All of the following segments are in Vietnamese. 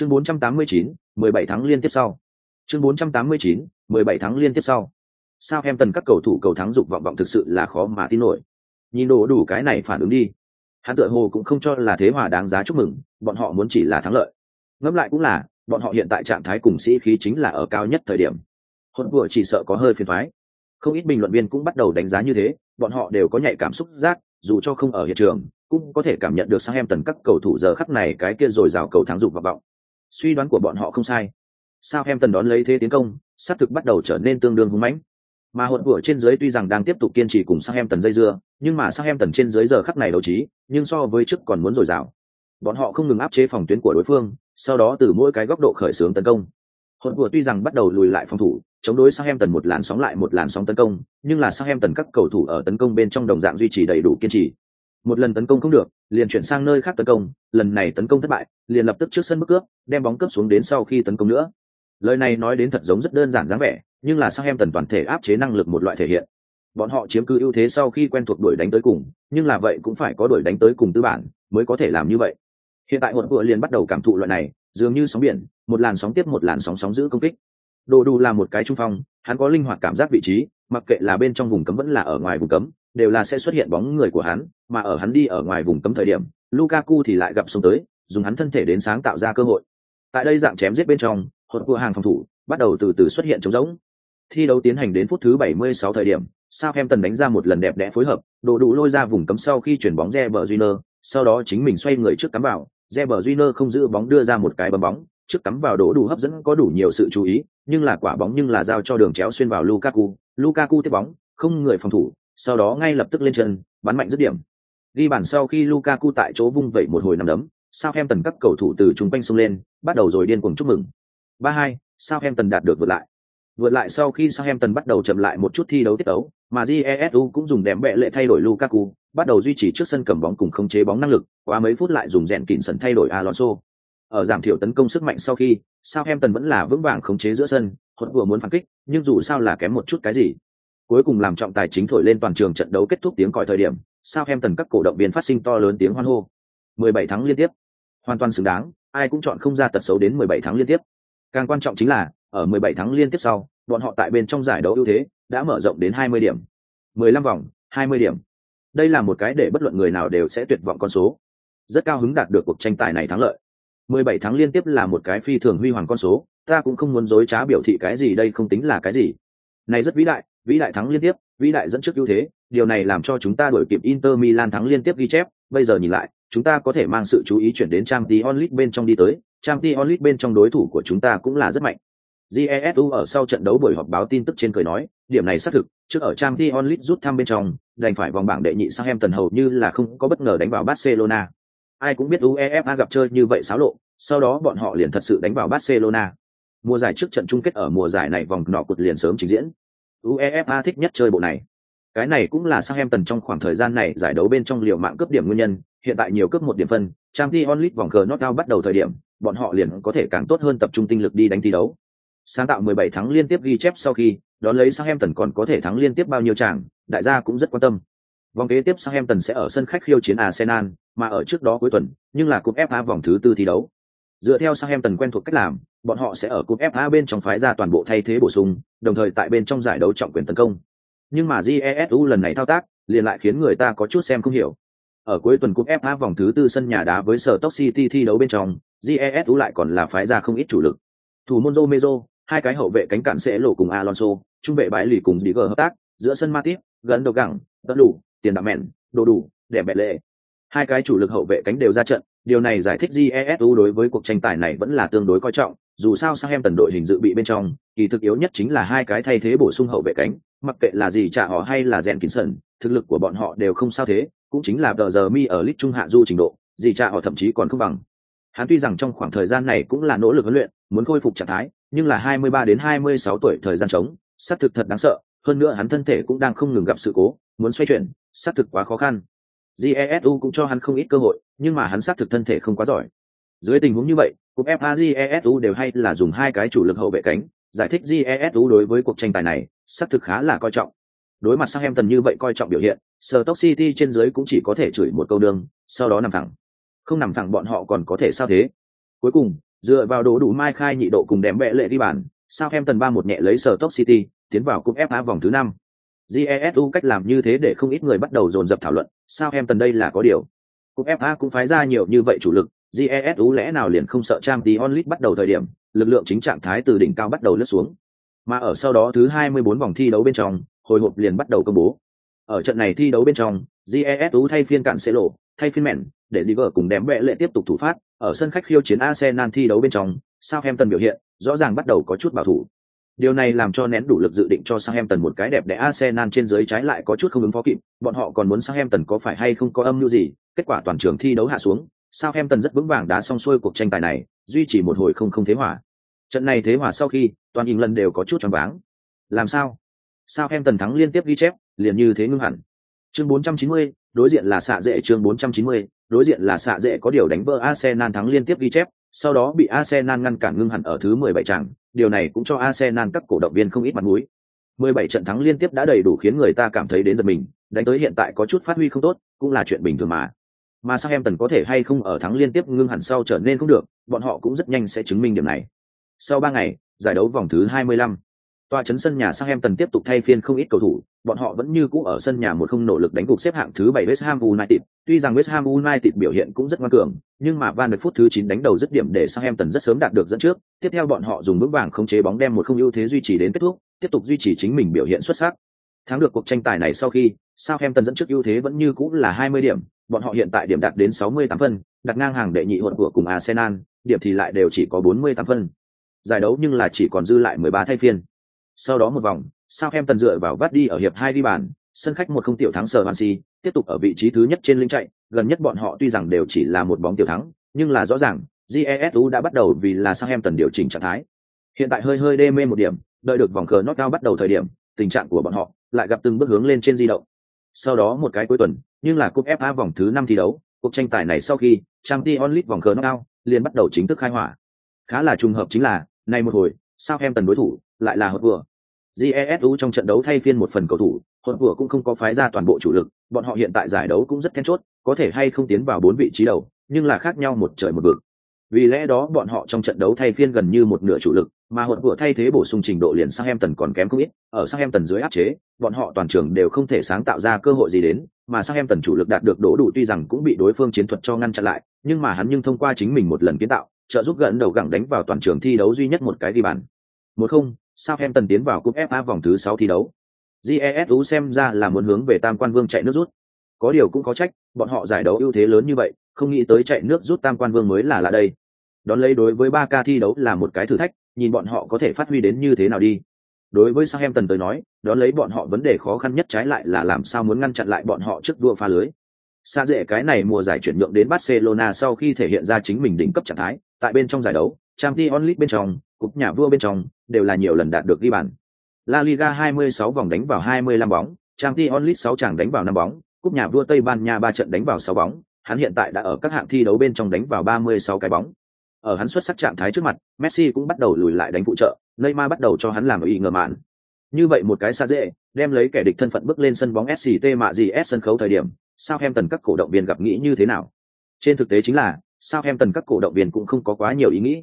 Chương 489, 17 tháng liên tiếp sau. Chương 489, 17 tháng liên tiếp sau. Sao em tần các cầu thủ cầu thắng dục vọng vọng thực sự là khó mà tin nổi. Nhìn đồ đủ cái này phản ứng đi. Hắn tựa hồ cũng không cho là thế hòa đáng giá chúc mừng, bọn họ muốn chỉ là thắng lợi. Ngẫm lại cũng là, bọn họ hiện tại trạng thái cùng sĩ khí chính là ở cao nhất thời điểm. Hôn vừa chỉ sợ có hơi phiền toái. Không ít bình luận viên cũng bắt đầu đánh giá như thế, bọn họ đều có nhạy cảm xúc giác, dù cho không ở hiện trường, cũng có thể cảm nhận được sang em tần các cầu thủ giờ khắc này cái kia rồi rào cầu thắng dục và vọng. Suy đoán của bọn họ không sai. Sao em tần đón lấy thế tiến công, sát thực bắt đầu trở nên tương đương hung mãnh. Mà hỗn vừa trên dưới tuy rằng đang tiếp tục kiên trì cùng sang em tần dây dưa, nhưng mà sang em tần trên dưới giờ khắc này đấu trí, nhưng so với trước còn muốn dồi dào. Bọn họ không ngừng áp chế phòng tuyến của đối phương, sau đó từ mỗi cái góc độ khởi xướng tấn công. Hồn vừa tuy rằng bắt đầu lùi lại phòng thủ, chống đối sang em tần một làn sóng lại một làn sóng tấn công, nhưng là sang em tần các cầu thủ ở tấn công bên trong đồng dạng duy trì đầy đủ kiên trì một lần tấn công không được, liền chuyển sang nơi khác tấn công, lần này tấn công thất bại, liền lập tức trước sân bức cướp, đem bóng cướp xuống đến sau khi tấn công nữa. Lời này nói đến thật giống rất đơn giản dáng vẻ, nhưng là sang em tần toàn thể áp chế năng lực một loại thể hiện. Bọn họ chiếm cứ ưu thế sau khi quen thuộc đuổi đánh tới cùng, nhưng là vậy cũng phải có đuổi đánh tới cùng tư bản mới có thể làm như vậy. Hiện tại hột vựa liền bắt đầu cảm thụ loại này, dường như sóng biển, một làn sóng tiếp một làn sóng sóng giữ công kích. Đồ đủ là một cái trung phong, hắn có linh hoạt cảm giác vị trí, mặc kệ là bên trong vùng cấm vẫn là ở ngoài vùng cấm đều là sẽ xuất hiện bóng người của hắn, mà ở hắn đi ở ngoài vùng cấm thời điểm, Lukaku thì lại gặp xuống tới, dùng hắn thân thể đến sáng tạo ra cơ hội. Tại đây dạng chém giết bên trong, hột của hàng phòng thủ bắt đầu từ từ xuất hiện trống rỗng. Thi đấu tiến hành đến phút thứ 76 thời điểm, Southampton đánh ra một lần đẹp đẽ phối hợp, đồ đủ lôi ra vùng cấm sau khi chuyển bóng Reber Júnior, sau đó chính mình xoay người trước cắm vào, Reber Júnior không giữ bóng đưa ra một cái bấm bóng, trước cắm vào đổ đủ hấp dẫn có đủ nhiều sự chú ý, nhưng là quả bóng nhưng là giao cho đường chéo xuyên vào Lukaku, Lukaku tiếp bóng, không người phòng thủ, sau đó ngay lập tức lên chân, bắn mạnh dứt điểm. Ghi bàn sau khi Lukaku tại chỗ vung vẩy một hồi nằm đấm, Southampton các cầu thủ từ trung quanh xông lên, bắt đầu rồi điên cuồng chúc mừng. 3-2, Southampton đạt được vượt lại. Vượt lại sau khi Southampton bắt đầu chậm lại một chút thi đấu tiết đấu, mà Jesu cũng dùng đệm bệ lệ thay đổi Lukaku, bắt đầu duy trì trước sân cầm bóng cùng khống chế bóng năng lực, qua mấy phút lại dùng rèn kín sân thay đổi Alonso. Ở giảm thiểu tấn công sức mạnh sau khi, Southampton vẫn là vững vàng khống chế giữa sân, hốt vừa muốn phản kích, nhưng dù sao là kém một chút cái gì cuối cùng làm trọng tài chính thổi lên toàn trường trận đấu kết thúc tiếng còi thời điểm, Southampton tần các cổ động viên phát sinh to lớn tiếng hoan hô. 17 tháng liên tiếp. Hoàn toàn xứng đáng, ai cũng chọn không ra tật xấu đến 17 tháng liên tiếp. Càng quan trọng chính là, ở 17 tháng liên tiếp sau, bọn họ tại bên trong giải đấu ưu thế đã mở rộng đến 20 điểm. 15 vòng 20 điểm. Đây là một cái để bất luận người nào đều sẽ tuyệt vọng con số. Rất cao hứng đạt được cuộc tranh tài này thắng lợi. 17 tháng liên tiếp là một cái phi thường huy hoàng con số, ta cũng không muốn dối trá biểu thị cái gì đây không tính là cái gì này rất vĩ đại vĩ đại thắng liên tiếp, vĩ đại dẫn trước ưu thế, điều này làm cho chúng ta đổi kịp inter milan thắng liên tiếp ghi chép. Bây giờ nhìn lại, chúng ta có thể mang sự chú ý chuyển đến trang t bên trong đi tới. Trang t bên trong đối thủ của chúng ta cũng là rất mạnh. Jesu ở sau trận đấu buổi họp báo tin tức trên cười nói, điểm này xác thực, trước ở trang t rút thăm bên trong, đành phải vòng bảng đệ nhị sang em tần hầu như là không có bất ngờ đánh vào barcelona. Ai cũng biết uefa gặp chơi như vậy xáo lộ, sau đó bọn họ liền thật sự đánh vào barcelona mùa giải trước trận chung kết ở mùa giải này vòng nọ cụt liền sớm trình diễn UEFA thích nhất chơi bộ này. Cái này cũng là sang em tần trong khoảng thời gian này giải đấu bên trong liều mạng cướp điểm nguyên nhân, hiện tại nhiều cướp một điểm phân, Champions League vòng cờ knockout bắt đầu thời điểm, bọn họ liền có thể càng tốt hơn tập trung tinh lực đi đánh thi đấu. Sáng tạo 17 thắng liên tiếp ghi chép sau khi, đón lấy sang em tần còn có thể thắng liên tiếp bao nhiêu chàng, đại gia cũng rất quan tâm. Vòng kế tiếp sang em tần sẽ ở sân khách khiêu chiến Arsenal, mà ở trước đó cuối tuần, nhưng là cúp FA vòng thứ tư thi đấu. Dựa theo sang em quen thuộc cách làm, bọn họ sẽ ở cúp FA bên trong phái ra toàn bộ thay thế bổ sung, đồng thời tại bên trong giải đấu trọng quyền tấn công. Nhưng mà Jesu lần này thao tác, liền lại khiến người ta có chút xem không hiểu. Ở cuối tuần cúp FA vòng thứ tư sân nhà đá với sở Stoke City thi đấu bên trong, Jesu lại còn là phái ra không ít chủ lực. Thủ môn Romero, hai cái hậu vệ cánh cản sẽ lộ cùng Alonso, trung vệ bãi lì cùng Digger hợp tác, giữa sân Matip, gần đầu gẳng, tất đủ, tiền đạo mẹn, đồ đủ, đẹp mẹ lệ. Hai cái chủ lực hậu vệ cánh đều ra trận, điều này giải thích Jesu đối với cuộc tranh tài này vẫn là tương đối coi trọng, dù sao sang em tần đội hình dự bị bên trong kỳ thực yếu nhất chính là hai cái thay thế bổ sung hậu vệ cánh mặc kệ là gì trả họ hay là rèn kín sần thực lực của bọn họ đều không sao thế cũng chính là tờ giờ mi ở lit trung hạ du trình độ gì trả họ thậm chí còn không bằng. Hắn tuy rằng trong khoảng thời gian này cũng là nỗ lực huấn luyện muốn khôi phục trạng thái nhưng là 23 đến 26 tuổi thời gian trống xác thực thật đáng sợ hơn nữa hắn thân thể cũng đang không ngừng gặp sự cố muốn xoay chuyển xác thực quá khó khăn jesu cũng cho hắn không ít cơ hội nhưng mà hắn xác thực thân thể không quá giỏi dưới tình huống như vậy cúp FA đều hay là dùng hai cái chủ lực hậu vệ cánh, giải thích GESU đối với cuộc tranh tài này, xác thực khá là coi trọng. Đối mặt Southampton như vậy coi trọng biểu hiện, Stoke City trên dưới cũng chỉ có thể chửi một câu đường, sau đó nằm thẳng. Không nằm thẳng bọn họ còn có thể sao thế? Cuối cùng, Dựa vào đủ đủ Mai khai nhị độ cùng đếm bệ lệ đi bàn, Southampton ba một nhẹ lấy sở City, tiến vào cúp FA vòng thứ năm. GESU cách làm như thế để không ít người bắt đầu dồn dập thảo luận, sao em tần đây là có điều. Cúp FA cũng phái ra nhiều như vậy chủ lực, GESU lẽ nào liền không sợ trang tí onlit bắt đầu thời điểm, lực lượng chính trạng thái từ đỉnh cao bắt đầu lướt xuống. Mà ở sau đó thứ 24 vòng thi đấu bên trong, hồi hộp liền bắt đầu công bố. Ở trận này thi đấu bên trong, GESU thay phiên cạn sẽ lộ, thay phiên mẹn, để Liver cùng đếm bệ lệ tiếp tục thủ phát, ở sân khách khiêu chiến Arsenal thi đấu bên trong, Sao Em Tần biểu hiện rõ ràng bắt đầu có chút bảo thủ. Điều này làm cho nén đủ lực dự định cho Southampton một cái đẹp để Arsenal trên dưới trái lại có chút không ứng phó kịp, bọn họ còn muốn Southampton có phải hay không có âm mưu gì, kết quả toàn trường thi đấu hạ xuống, Southampton rất vững vàng đá xong xuôi cuộc tranh tài này, duy trì một hồi không không thế hòa. Trận này thế hòa sau khi, toàn England đều có chút choáng váng. Làm sao? Southampton thắng liên tiếp ghi chép, liền như thế ngưng hẳn. Chương 490, đối diện là xạ dễ chương 490, đối diện là xạ dễ có điều đánh vỡ Arsenal thắng liên tiếp ghi chép, sau đó bị Arsenal ngăn cản ngưng hẳn ở thứ 17 trận, điều này cũng cho Arsenal các cổ động viên không ít mặt mũi. 17 trận thắng liên tiếp đã đầy đủ khiến người ta cảm thấy đến giật mình, đánh tới hiện tại có chút phát huy không tốt, cũng là chuyện bình thường mà. Mà sang em tần có thể hay không ở thắng liên tiếp ngưng hẳn sau trở nên không được, bọn họ cũng rất nhanh sẽ chứng minh điểm này. Sau 3 ngày, giải đấu vòng thứ 25, Tòa chấn sân nhà Southampton tiếp tục thay phiên không ít cầu thủ, bọn họ vẫn như cũ ở sân nhà một không nỗ lực đánh gục xếp hạng thứ 7 West Ham United. Tuy rằng West Ham United biểu hiện cũng rất ngoan cường, nhưng mà Van der phút thứ 9 đánh đầu dứt điểm để Southampton rất sớm đạt được dẫn trước. Tiếp theo bọn họ dùng bước vàng khống chế bóng đem một không ưu thế duy trì đến kết thúc, tiếp tục duy trì chính mình biểu hiện xuất sắc. Thắng được cuộc tranh tài này sau khi, Southampton dẫn trước ưu thế vẫn như cũ là 20 điểm, bọn họ hiện tại điểm đạt đến 68 phân, đặt ngang hàng đệ nhị hụt của cùng Arsenal, điểm thì lại đều chỉ có 48 phân. Giải đấu nhưng là chỉ còn dư lại 13 thay phiên. Sau đó một vòng, Southampton dựa vào vắt đi ở hiệp hai đi bàn, sân khách một không tiểu thắng sở Swansea, tiếp tục ở vị trí thứ nhất trên linh chạy, gần nhất bọn họ tuy rằng đều chỉ là một bóng tiểu thắng, nhưng là rõ ràng, GESU đã bắt đầu vì là Southampton điều chỉnh trạng thái. Hiện tại hơi hơi đê mê một điểm, đợi được vòng cờ knockout bắt đầu thời điểm, tình trạng của bọn họ lại gặp từng bước hướng lên trên di động. Sau đó một cái cuối tuần, nhưng là cúp FA vòng thứ năm thi đấu, cuộc tranh tài này sau khi Champions League vòng cờ knockout liền bắt đầu chính thức khai hỏa. Khá là trùng hợp chính là, này một hồi, Southampton đối thủ lại là hợp vừa. Jesu trong trận đấu thay phiên một phần cầu thủ hồn vừa cũng không có phái ra toàn bộ chủ lực, bọn họ hiện tại giải đấu cũng rất then chốt, có thể hay không tiến vào bốn vị trí đầu, nhưng là khác nhau một trời một vực. Vì lẽ đó bọn họ trong trận đấu thay phiên gần như một nửa chủ lực, mà hồn vừa thay thế bổ sung trình độ liền sang em tần còn kém không ít, ở sang em tần dưới áp chế, bọn họ toàn trường đều không thể sáng tạo ra cơ hội gì đến, mà sang em tần chủ lực đạt được đổ đủ tuy rằng cũng bị đối phương chiến thuật cho ngăn chặn lại, nhưng mà hắn nhưng thông qua chính mình một lần kiến tạo, trợ giúp gần đầu gẳng đánh vào toàn trường thi đấu duy nhất một cái đi bàn. Một không Southampton tiến vào cúp FA vòng thứ 6 thi đấu. GESU xem ra là muốn hướng về Tam Quan Vương chạy nước rút. Có điều cũng có trách, bọn họ giải đấu ưu thế lớn như vậy, không nghĩ tới chạy nước rút Tam Quan Vương mới là là đây. Đón lấy đối với 3K thi đấu là một cái thử thách, nhìn bọn họ có thể phát huy đến như thế nào đi. Đối với Southampton tới nói, đón lấy bọn họ vấn đề khó khăn nhất trái lại là làm sao muốn ngăn chặn lại bọn họ trước đua pha lưới. Xa dễ cái này mùa giải chuyển nhượng đến Barcelona sau khi thể hiện ra chính mình đỉnh cấp trạng thái, tại bên trong giải đấu, Champions League bên trong, cúp nhà vua bên trong, đều là nhiều lần đạt được ghi bàn. La Liga 26 vòng đánh vào 25 bóng, Champions League 6 chàng đánh vào 5 bóng, cúp nhà vua Tây Ban Nha 3 trận đánh vào 6 bóng, hắn hiện tại đã ở các hạng thi đấu bên trong đánh vào 36 cái bóng. Ở hắn xuất sắc trạng thái trước mặt, Messi cũng bắt đầu lùi lại đánh phụ trợ, Neymar bắt đầu cho hắn làm ý ngờ mạn. Như vậy một cái xa dễ, đem lấy kẻ địch thân phận bước lên sân bóng SCT mạ gì S sân khấu thời điểm, sao em tần các cổ động viên gặp nghĩ như thế nào? Trên thực tế chính là, sao em tần các cổ động viên cũng không có quá nhiều ý nghĩ.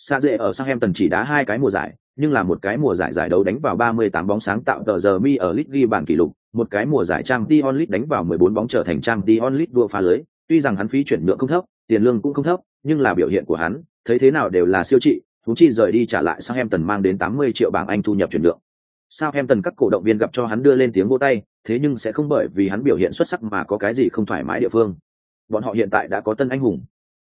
Sa dễ ở Southampton chỉ đá hai cái mùa giải, nhưng là một cái mùa giải giải đấu đánh vào 38 bóng sáng tạo tờ giờ mi ở League ghi bàn kỷ lục, một cái mùa giải trang Dion League đánh vào 14 bóng trở thành trang Dion League đua phá lưới, tuy rằng hắn phí chuyển nhượng không thấp, tiền lương cũng không thấp, nhưng là biểu hiện của hắn, thấy thế nào đều là siêu trị, thú chi rời đi trả lại Southampton mang đến 80 triệu bảng Anh thu nhập chuyển nhượng. Southampton các cổ động viên gặp cho hắn đưa lên tiếng vỗ tay, thế nhưng sẽ không bởi vì hắn biểu hiện xuất sắc mà có cái gì không thoải mái địa phương. Bọn họ hiện tại đã có tân anh hùng.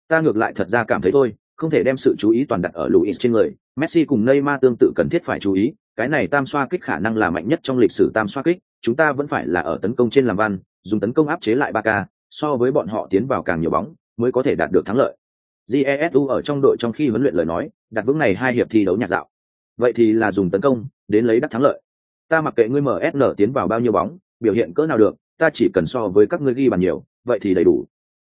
Ta ngược lại thật ra cảm thấy thôi, không thể đem sự chú ý toàn đặt ở Luis trên người. Messi cùng Neymar tương tự cần thiết phải chú ý, cái này tam xoa kích khả năng là mạnh nhất trong lịch sử tam xoa kích, chúng ta vẫn phải là ở tấn công trên làm văn, dùng tấn công áp chế lại Barca, so với bọn họ tiến vào càng nhiều bóng, mới có thể đạt được thắng lợi. Jesu ở trong đội trong khi huấn luyện lời nói, đặt vững này hai hiệp thi đấu nhạt dạo. Vậy thì là dùng tấn công đến lấy đắc thắng lợi. Ta mặc kệ ngươi MSN tiến vào bao nhiêu bóng, biểu hiện cỡ nào được, ta chỉ cần so với các ngươi ghi bàn nhiều, vậy thì đầy đủ.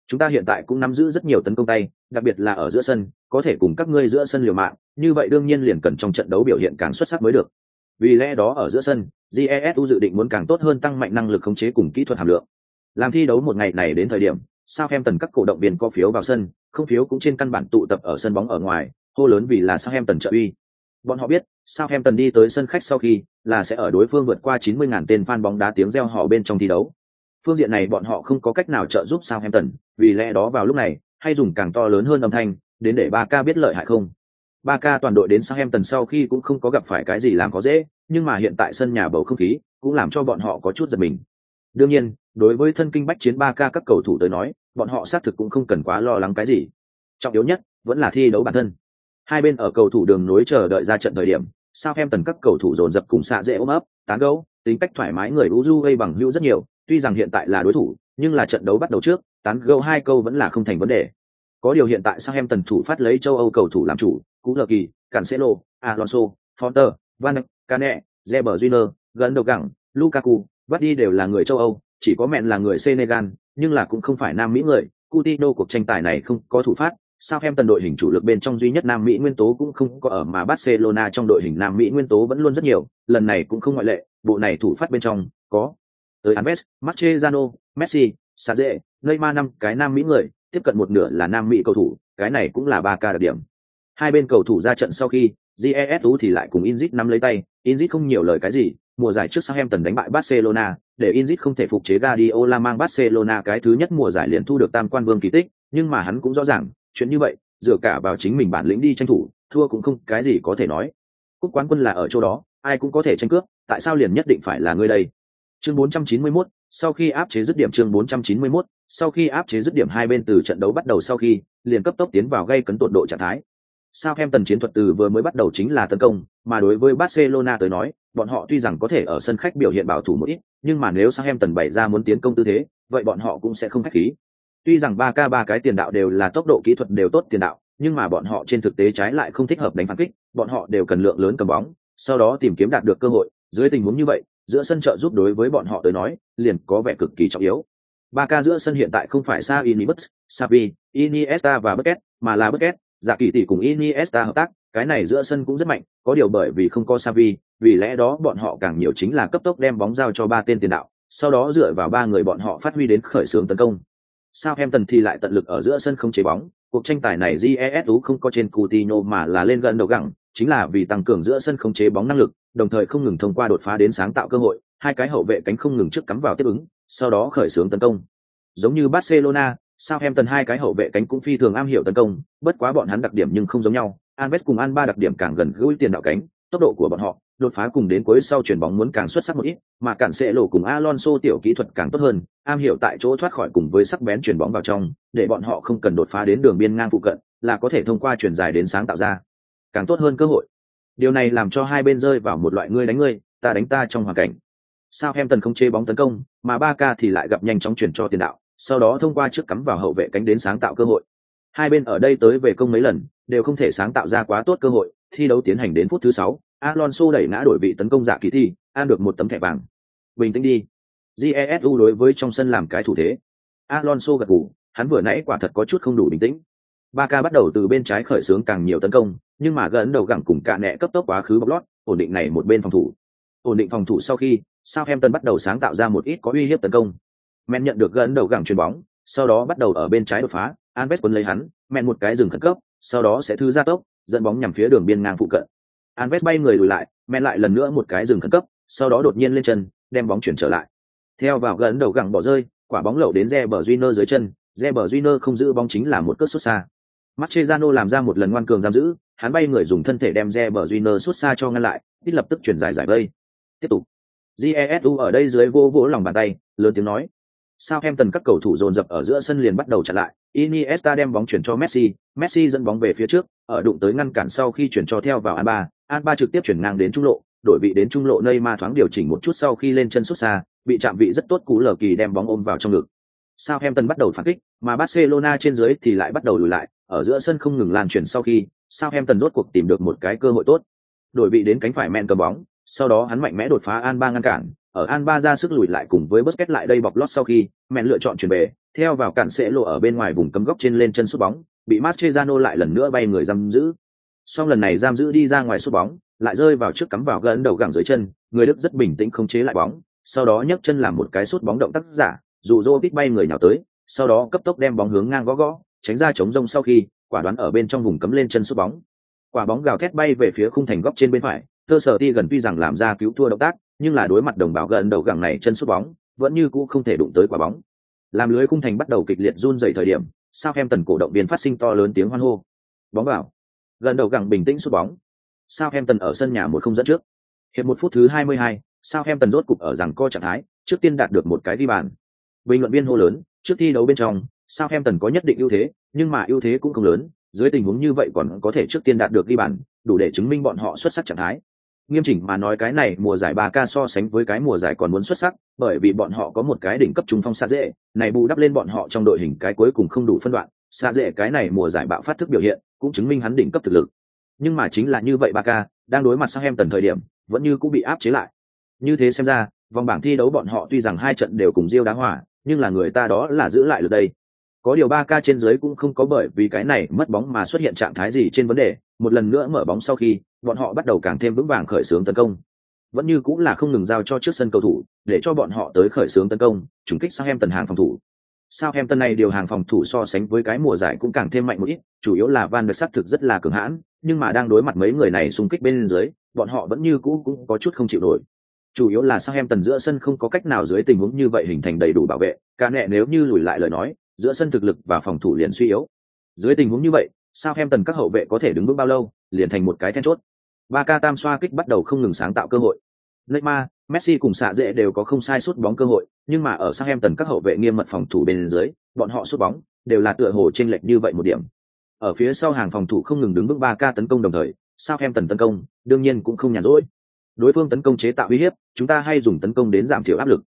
Chúng ta hiện tại cũng nắm giữ rất nhiều tấn công tay, đặc biệt là ở giữa sân, có thể cùng các ngươi giữa sân liều mạng, như vậy đương nhiên liền cần trong trận đấu biểu hiện càng xuất sắc mới được. Vì lẽ đó ở giữa sân, JESU dự định muốn càng tốt hơn tăng mạnh năng lực khống chế cùng kỹ thuật hàm lượng. Làm thi đấu một ngày này đến thời điểm, Sao Hèm Tần các cổ động viên có phiếu vào sân, không phiếu cũng trên căn bản tụ tập ở sân bóng ở ngoài, hô lớn vì là Sao Hèm Tần trợ uy. Bọn họ biết, Sao Hèm Tần đi tới sân khách sau khi, là sẽ ở đối phương vượt qua 90.000 tên fan bóng đá tiếng reo họ bên trong thi đấu. Phương diện này bọn họ không có cách nào trợ giúp sao em tần vì lẽ đó vào lúc này, hay dùng càng to lớn hơn âm thanh, đến để ba ca biết lợi hại không. ba ca toàn đội đến sao em tần sau khi cũng không có gặp phải cái gì làm có dễ, nhưng mà hiện tại sân nhà bầu không khí cũng làm cho bọn họ có chút giật mình. Đương nhiên, đối với thân kinh bách chiến ba ca các cầu thủ tới nói, bọn họ xác thực cũng không cần quá lo lắng cái gì. Trọng yếu nhất vẫn là thi đấu bản thân. Hai bên ở cầu thủ đường nối chờ đợi ra trận thời điểm, sao em tần các cầu thủ dồn dập cùng xạ dễ ôm ấp, tán gẫu, tính cách thoải mái người u du gây bằng hữu rất nhiều, tuy rằng hiện tại là đối thủ, nhưng là trận đấu bắt đầu trước, tán gẫu hai câu vẫn là không thành vấn đề. Có điều hiện tại sao em tần thủ phát lấy châu Âu cầu thủ làm chủ, Cú Lờ Kỳ, Cancelo, Alonso, forter Van Dijk, Cane, zeber junior gần đầu gẳng, Lukaku, Vardy đều là người châu Âu, chỉ có mẹn là người Senegal, nhưng là cũng không phải Nam Mỹ người. Coutinho cuộc tranh tài này không có thủ phát, sao em tần đội hình chủ lực bên trong duy nhất Nam Mỹ nguyên tố cũng không có ở mà Barcelona trong đội hình Nam Mỹ nguyên tố vẫn luôn rất nhiều, lần này cũng không ngoại lệ, bộ này thủ phát bên trong có tới Alves, Mascherano, Messi, Sarri, Neymar năm cái Nam Mỹ người, tiếp cận một nửa là Nam Mỹ cầu thủ, cái này cũng là ba ca đặc điểm. Hai bên cầu thủ ra trận sau khi, GESU thì lại cùng Inzit nắm lấy tay, Inzit không nhiều lời cái gì, mùa giải trước Southampton đánh bại Barcelona, để Inzit không thể phục chế Guardiola mang Barcelona cái thứ nhất mùa giải liền thu được tam quan vương kỳ tích, nhưng mà hắn cũng rõ ràng, chuyện như vậy, dựa cả vào chính mình bản lĩnh đi tranh thủ, thua cũng không cái gì có thể nói. Cúp quán quân là ở chỗ đó, ai cũng có thể tranh cướp, tại sao liền nhất định phải là người đây? Chương 491, sau khi áp chế dứt điểm chương 491, sau khi áp chế dứt điểm hai bên từ trận đấu bắt đầu sau khi, liền cấp tốc tiến vào gây cấn tột độ trạng thái. Sao em tần chiến thuật từ vừa mới bắt đầu chính là tấn công, mà đối với Barcelona tới nói, bọn họ tuy rằng có thể ở sân khách biểu hiện bảo thủ một ít, nhưng mà nếu sang em tần bày ra muốn tiến công tư thế, vậy bọn họ cũng sẽ không khách khí. Tuy rằng ba k ba cái tiền đạo đều là tốc độ kỹ thuật đều tốt tiền đạo, nhưng mà bọn họ trên thực tế trái lại không thích hợp đánh phản kích, bọn họ đều cần lượng lớn cầm bóng, sau đó tìm kiếm đạt được cơ hội. Dưới tình huống như vậy, giữa sân trợ giúp đối với bọn họ tới nói, liền có vẻ cực kỳ trọng yếu. Ba ca giữa sân hiện tại không phải Sa Inibus, savi, Iniesta và bucket mà là bucket giả dạ Kỳ tỷ cùng Iniesta hợp tác, cái này giữa sân cũng rất mạnh, có điều bởi vì không có savi, vì lẽ đó bọn họ càng nhiều chính là cấp tốc đem bóng giao cho ba tên tiền đạo, sau đó dựa vào ba người bọn họ phát huy đến khởi xướng tấn công. Southampton thì lại tận lực ở giữa sân không chế bóng, cuộc tranh tài này jesu không có trên Coutinho mà là lên gần đầu gẳng, chính là vì tăng cường giữa sân không chế bóng năng lực, đồng thời không ngừng thông qua đột phá đến sáng tạo cơ hội, hai cái hậu vệ cánh không ngừng trước cắm vào tiếp ứng, sau đó khởi xướng tấn công. Giống như Barcelona, Southampton hai cái hậu vệ cánh cũng phi thường am hiểu tấn công, bất quá bọn hắn đặc điểm nhưng không giống nhau. Alves cùng Alba đặc điểm càng gần gũi tiền đạo cánh, tốc độ của bọn họ, đột phá cùng đến cuối sau chuyển bóng muốn càng xuất sắc một ít, mà cản sẽ lộ cùng Alonso tiểu kỹ thuật càng tốt hơn, am hiểu tại chỗ thoát khỏi cùng với sắc bén chuyển bóng vào trong, để bọn họ không cần đột phá đến đường biên ngang phụ cận, là có thể thông qua chuyển dài đến sáng tạo ra càng tốt hơn cơ hội. Điều này làm cho hai bên rơi vào một loại ngươi đánh ngươi, ta đánh ta trong hoàn cảnh. Sao em tần không chế bóng tấn công, mà Ba Ca thì lại gặp nhanh chóng chuyển cho tiền đạo, sau đó thông qua trước cắm vào hậu vệ cánh đến sáng tạo cơ hội. Hai bên ở đây tới về công mấy lần, đều không thể sáng tạo ra quá tốt cơ hội, thi đấu tiến hành đến phút thứ sáu, Alonso đẩy ngã đổi vị tấn công giả kỳ thi, an được một tấm thẻ vàng. Bình tĩnh đi. Jesu đối với trong sân làm cái thủ thế. Alonso gật gù, hắn vừa nãy quả thật có chút không đủ bình tĩnh. Ba Ca bắt đầu từ bên trái khởi xướng càng nhiều tấn công, nhưng mà gần đầu gẳng cùng cạ nẹ cấp tốc quá khứ bóc lót, ổn định này một bên phòng thủ. Ổn định phòng thủ sau khi, Southampton bắt đầu sáng tạo ra một ít có uy hiếp tấn công. Men nhận được gần đầu gẳng chuyền bóng, sau đó bắt đầu ở bên trái đột phá, Alves cuốn lấy hắn, men một cái dừng khẩn cấp, sau đó sẽ thư ra tốc, dẫn bóng nhằm phía đường biên ngang phụ cận. Alves bay người lùi lại, men lại lần nữa một cái dừng khẩn cấp, sau đó đột nhiên lên chân, đem bóng chuyển trở lại. Theo vào gần đầu gẳng bỏ rơi, quả bóng lậu đến Reber Júnior dưới chân, Reber Júnior không giữ bóng chính là một cước xuất xa. Mascherano làm ra một lần ngoan cường giam giữ, hắn bay người dùng thân thể đem Reber Júnior xuất xa cho ngăn lại, ít lập tức chuyển giải giải vây. Tiếp tục. Jesu ở đây dưới vô vỗ lòng bàn tay, lớn tiếng nói. Sao em tần các cầu thủ dồn dập ở giữa sân liền bắt đầu chặn lại, Iniesta đem bóng chuyển cho Messi, Messi dẫn bóng về phía trước, ở đụng tới ngăn cản sau khi chuyển cho theo vào Alba, Alba trực tiếp chuyển ngang đến trung lộ, đổi vị đến trung lộ Neymar thoáng điều chỉnh một chút sau khi lên chân xuất xa, bị chạm vị rất tốt cú lờ kỳ đem bóng ôm vào trong ngực. Southampton bắt đầu phản kích, mà Barcelona trên dưới thì lại bắt đầu lùi lại, ở giữa sân không ngừng lan truyền sau khi, sau em tần rốt cuộc tìm được một cái cơ hội tốt. Đổi vị đến cánh phải men cầm bóng, sau đó hắn mạnh mẽ đột phá an ba ngăn cản, ở an ba ra sức lùi lại cùng với Busquets lại đây bọc lót sau khi, men lựa chọn chuyển về, theo vào cản sẽ lộ ở bên ngoài vùng cấm góc trên lên chân sút bóng, bị Mascherano lại lần nữa bay người giam giữ. Song lần này giam giữ đi ra ngoài sút bóng, lại rơi vào trước cắm vào gần đầu gẳng dưới chân, người Đức rất bình tĩnh không chế lại bóng, sau đó nhấc chân làm một cái sút bóng động tác giả, dù Jovic bay người nhào tới, sau đó cấp tốc đem bóng hướng ngang gõ gõ, tránh ra chống rông sau khi, quả đoán ở bên trong vùng cấm lên chân sút bóng. Quả bóng gào thét bay về phía khung thành góc trên bên phải, thơ sở ti gần tuy rằng làm ra cứu thua động tác, nhưng là đối mặt đồng bào gần đầu gẳng này chân sút bóng, vẫn như cũ không thể đụng tới quả bóng. Làm lưới khung thành bắt đầu kịch liệt run rẩy thời điểm, sao em tần cổ động viên phát sinh to lớn tiếng hoan hô. Bóng vào. Gần đầu gẳng bình tĩnh sút bóng. sao em tần ở sân nhà một không dẫn trước. Hiệp một phút thứ 22, tần rốt cục ở rằng co trạng thái, trước tiên đạt được một cái đi bàn. Bình luận viên hô lớn, trước thi đấu bên trong, Southampton có nhất định ưu thế, nhưng mà ưu thế cũng không lớn, dưới tình huống như vậy còn có thể trước tiên đạt được ghi bàn, đủ để chứng minh bọn họ xuất sắc trạng thái. Nghiêm chỉnh mà nói cái này mùa giải 3K so sánh với cái mùa giải còn muốn xuất sắc, bởi vì bọn họ có một cái đỉnh cấp trung phong xa dễ, này bù đắp lên bọn họ trong đội hình cái cuối cùng không đủ phân đoạn, xa dễ cái này mùa giải bạo phát thức biểu hiện, cũng chứng minh hắn đỉnh cấp thực lực. Nhưng mà chính là như vậy 3K, đang đối mặt sao em tần thời điểm, vẫn như cũng bị áp chế lại. Như thế xem ra, vòng bảng thi đấu bọn họ tuy rằng hai trận đều cùng Diêu đá hỏa, nhưng là người ta đó là giữ lại được đây. Có điều 3K trên dưới cũng không có bởi vì cái này mất bóng mà xuất hiện trạng thái gì trên vấn đề, một lần nữa mở bóng sau khi, bọn họ bắt đầu càng thêm vững vàng khởi xướng tấn công. Vẫn như cũng là không ngừng giao cho trước sân cầu thủ, để cho bọn họ tới khởi xướng tấn công, trùng kích sang em tần hàng phòng thủ. Sao em tần này điều hàng phòng thủ so sánh với cái mùa giải cũng càng thêm mạnh một ít, chủ yếu là Van der Sar thực rất là cường hãn, nhưng mà đang đối mặt mấy người này xung kích bên dưới, bọn họ vẫn như cũ cũng có chút không chịu nổi. Chủ yếu là sao em tần giữa sân không có cách nào dưới tình huống như vậy hình thành đầy đủ bảo vệ, cả nẹ nếu như lùi lại lời nói, giữa sân thực lực và phòng thủ liền suy yếu. Dưới tình huống như vậy, sao em tần các hậu vệ có thể đứng vững bao lâu, liền thành một cái then chốt. Ba ca tam xoa kích bắt đầu không ngừng sáng tạo cơ hội. Neymar, Messi cùng xạ dễ đều có không sai sút bóng cơ hội, nhưng mà ở sang em tần các hậu vệ nghiêm mật phòng thủ bên dưới, bọn họ sút bóng đều là tựa hồ chênh lệch như vậy một điểm. Ở phía sau hàng phòng thủ không ngừng đứng vững ba ca tấn công đồng thời, sao em tần tấn công, đương nhiên cũng không nhàn rỗi. Đối phương tấn công chế tạo uy hiếp, chúng ta hay dùng tấn công đến giảm thiểu áp lực.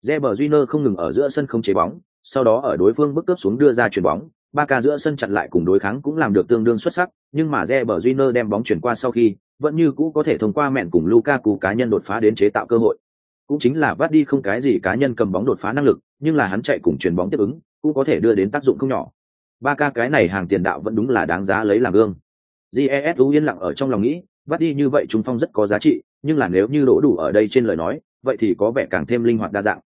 Reber Júnior không ngừng ở giữa sân không chế bóng, sau đó ở đối phương bước cướp xuống đưa ra chuyền bóng, ba ca giữa sân chặn lại cùng đối kháng cũng làm được tương đương xuất sắc, nhưng mà Reber Júnior đem bóng chuyển qua sau khi, vẫn như cũ có thể thông qua mẹn cùng Lukaku cá nhân đột phá đến chế tạo cơ hội. Cũng chính là vắt đi không cái gì cá nhân cầm bóng đột phá năng lực, nhưng là hắn chạy cùng chuyền bóng tiếp ứng, cũng có thể đưa đến tác dụng không nhỏ. Ba ca cái này hàng tiền đạo vẫn đúng là đáng giá lấy làm gương. Jesu yên lặng ở trong lòng nghĩ, vắt đi như vậy trung phong rất có giá trị, nhưng là nếu như đổ đủ ở đây trên lời nói, vậy thì có vẻ càng thêm linh hoạt đa dạng.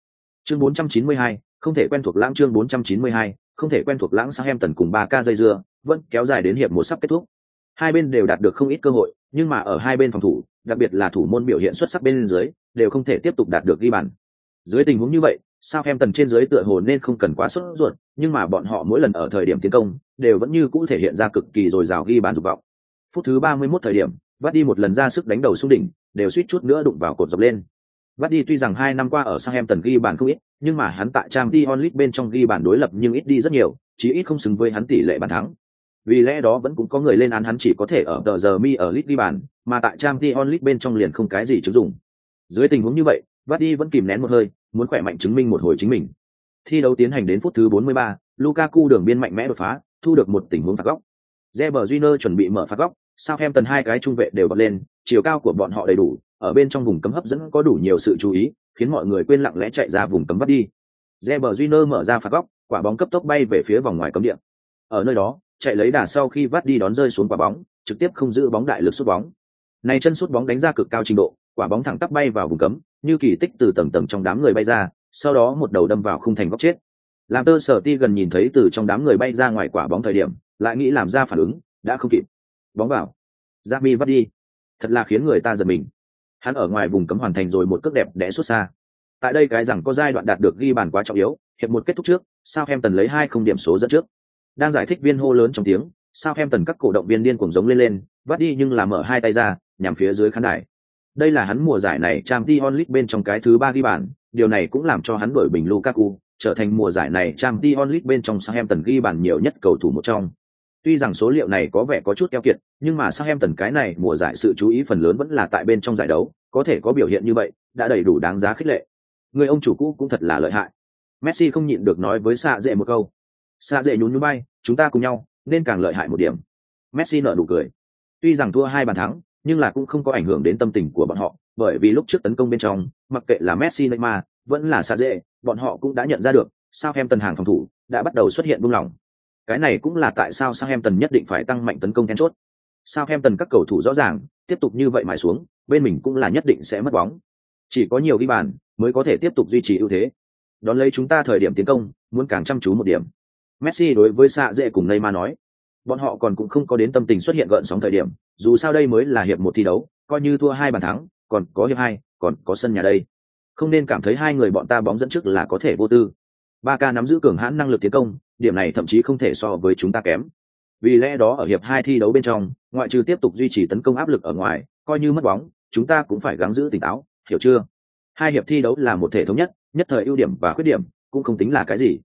Chương 492, không thể quen thuộc lãng chương 492, không thể quen thuộc lãng sang em tần cùng ba k dây dưa, vẫn kéo dài đến hiệp một sắp kết thúc. Hai bên đều đạt được không ít cơ hội, nhưng mà ở hai bên phòng thủ, đặc biệt là thủ môn biểu hiện xuất sắc bên dưới, đều không thể tiếp tục đạt được ghi bàn. Dưới tình huống như vậy, sao em tần trên dưới tựa hồ nên không cần quá sốt ruột, nhưng mà bọn họ mỗi lần ở thời điểm tiến công, đều vẫn như cũ thể hiện ra cực kỳ dồi dào ghi bàn dục vọng. Phút thứ 31 thời điểm, vắt đi một lần ra sức đánh đầu xuống đỉnh, đều suýt chút nữa đụng vào cột dọc lên. Vắt đi tuy rằng hai năm qua ở Southampton ghi bàn không ít, nhưng mà hắn tại trang Dion League bên trong ghi bàn đối lập nhưng ít đi rất nhiều, chí ít không xứng với hắn tỷ lệ bàn thắng. Vì lẽ đó vẫn cũng có người lên án hắn chỉ có thể ở tờ giờ mi ở League ghi bàn, mà tại trang Dion League bên trong liền không cái gì chứng dụng. Dưới tình huống như vậy, Vắt đi vẫn kìm nén một hơi, muốn khỏe mạnh chứng minh một hồi chính mình. Thi đấu tiến hành đến phút thứ 43, Lukaku đường biên mạnh mẽ đột phá, thu được một tình huống phạt góc. Reber Júnior chuẩn bị mở phạt góc, Southampton hai cái trung vệ đều bật lên, chiều cao của bọn họ đầy đủ, ở bên trong vùng cấm hấp dẫn có đủ nhiều sự chú ý, khiến mọi người quên lặng lẽ chạy ra vùng cấm bắt đi. Reber Júnior mở ra phạt góc, quả bóng cấp tốc bay về phía vòng ngoài cấm địa. Ở nơi đó, chạy lấy đà sau khi vắt đi đón rơi xuống quả bóng, trực tiếp không giữ bóng đại lực sút bóng. Này chân sút bóng đánh ra cực cao trình độ, quả bóng thẳng tắp bay vào vùng cấm, như kỳ tích từ tầng tầng trong đám người bay ra, sau đó một đầu đâm vào khung thành góc chết. Làm tơ sở ti gần nhìn thấy từ trong đám người bay ra ngoài quả bóng thời điểm, lại nghĩ làm ra phản ứng, đã không kịp. Bóng vào. Jamie vắt đi. Thật là khiến người ta giật mình hắn ở ngoài vùng cấm hoàn thành rồi một cước đẹp đẽ xuất xa. Tại đây cái rằng có giai đoạn đạt được ghi bàn quá trọng yếu, hiệp một kết thúc trước sao em tần lấy hai không điểm số dẫn trước. Đang giải thích viên hô lớn trong tiếng sao em tần các cổ động viên điên cuồng giống lên lên, vắt đi nhưng là mở hai tay ra, nhằm phía dưới khán đài. Đây là hắn mùa giải này trang t onlit bên trong cái thứ ba ghi bàn, điều này cũng làm cho hắn đổi bình lukaku, trở thành mùa giải này trang t onlit bên trong sao em tần ghi bàn nhiều nhất cầu thủ một trong. Tuy rằng số liệu này có vẻ có chút keo kiệt, nhưng mà sang em tần cái này mùa giải sự chú ý phần lớn vẫn là tại bên trong giải đấu, có thể có biểu hiện như vậy, đã đầy đủ đáng giá khích lệ. Người ông chủ cũ cũng thật là lợi hại. Messi không nhịn được nói với Sa Dệ một câu. Sa Dệ nhún nhún bay, chúng ta cùng nhau, nên càng lợi hại một điểm. Messi nở nụ cười. Tuy rằng thua hai bàn thắng, nhưng là cũng không có ảnh hưởng đến tâm tình của bọn họ, bởi vì lúc trước tấn công bên trong, mặc kệ là Messi Neymar, vẫn là Sa Dệ, bọn họ cũng đã nhận ra được, sao em tần hàng phòng thủ đã bắt đầu xuất hiện buông lỏng. Cái này cũng là tại sao Southampton nhất định phải tăng mạnh tấn công then chốt. Southampton các cầu thủ rõ ràng, tiếp tục như vậy mài xuống, bên mình cũng là nhất định sẽ mất bóng. Chỉ có nhiều ghi bàn mới có thể tiếp tục duy trì ưu thế. Đón lấy chúng ta thời điểm tiến công, muốn càng chăm chú một điểm. Messi đối với xạ dễ cùng Neymar nói, bọn họ còn cũng không có đến tâm tình xuất hiện gợn sóng thời điểm, dù sao đây mới là hiệp một thi đấu, coi như thua hai bàn thắng, còn có hiệp hai, còn có sân nhà đây. Không nên cảm thấy hai người bọn ta bóng dẫn trước là có thể vô tư. Ba ca nắm giữ cường hãn năng lực tiến công, điểm này thậm chí không thể so với chúng ta kém. Vì lẽ đó ở hiệp hai thi đấu bên trong, ngoại trừ tiếp tục duy trì tấn công áp lực ở ngoài, coi như mất bóng, chúng ta cũng phải gắng giữ tỉnh táo, hiểu chưa? Hai hiệp thi đấu là một thể thống nhất, nhất thời ưu điểm và khuyết điểm cũng không tính là cái gì.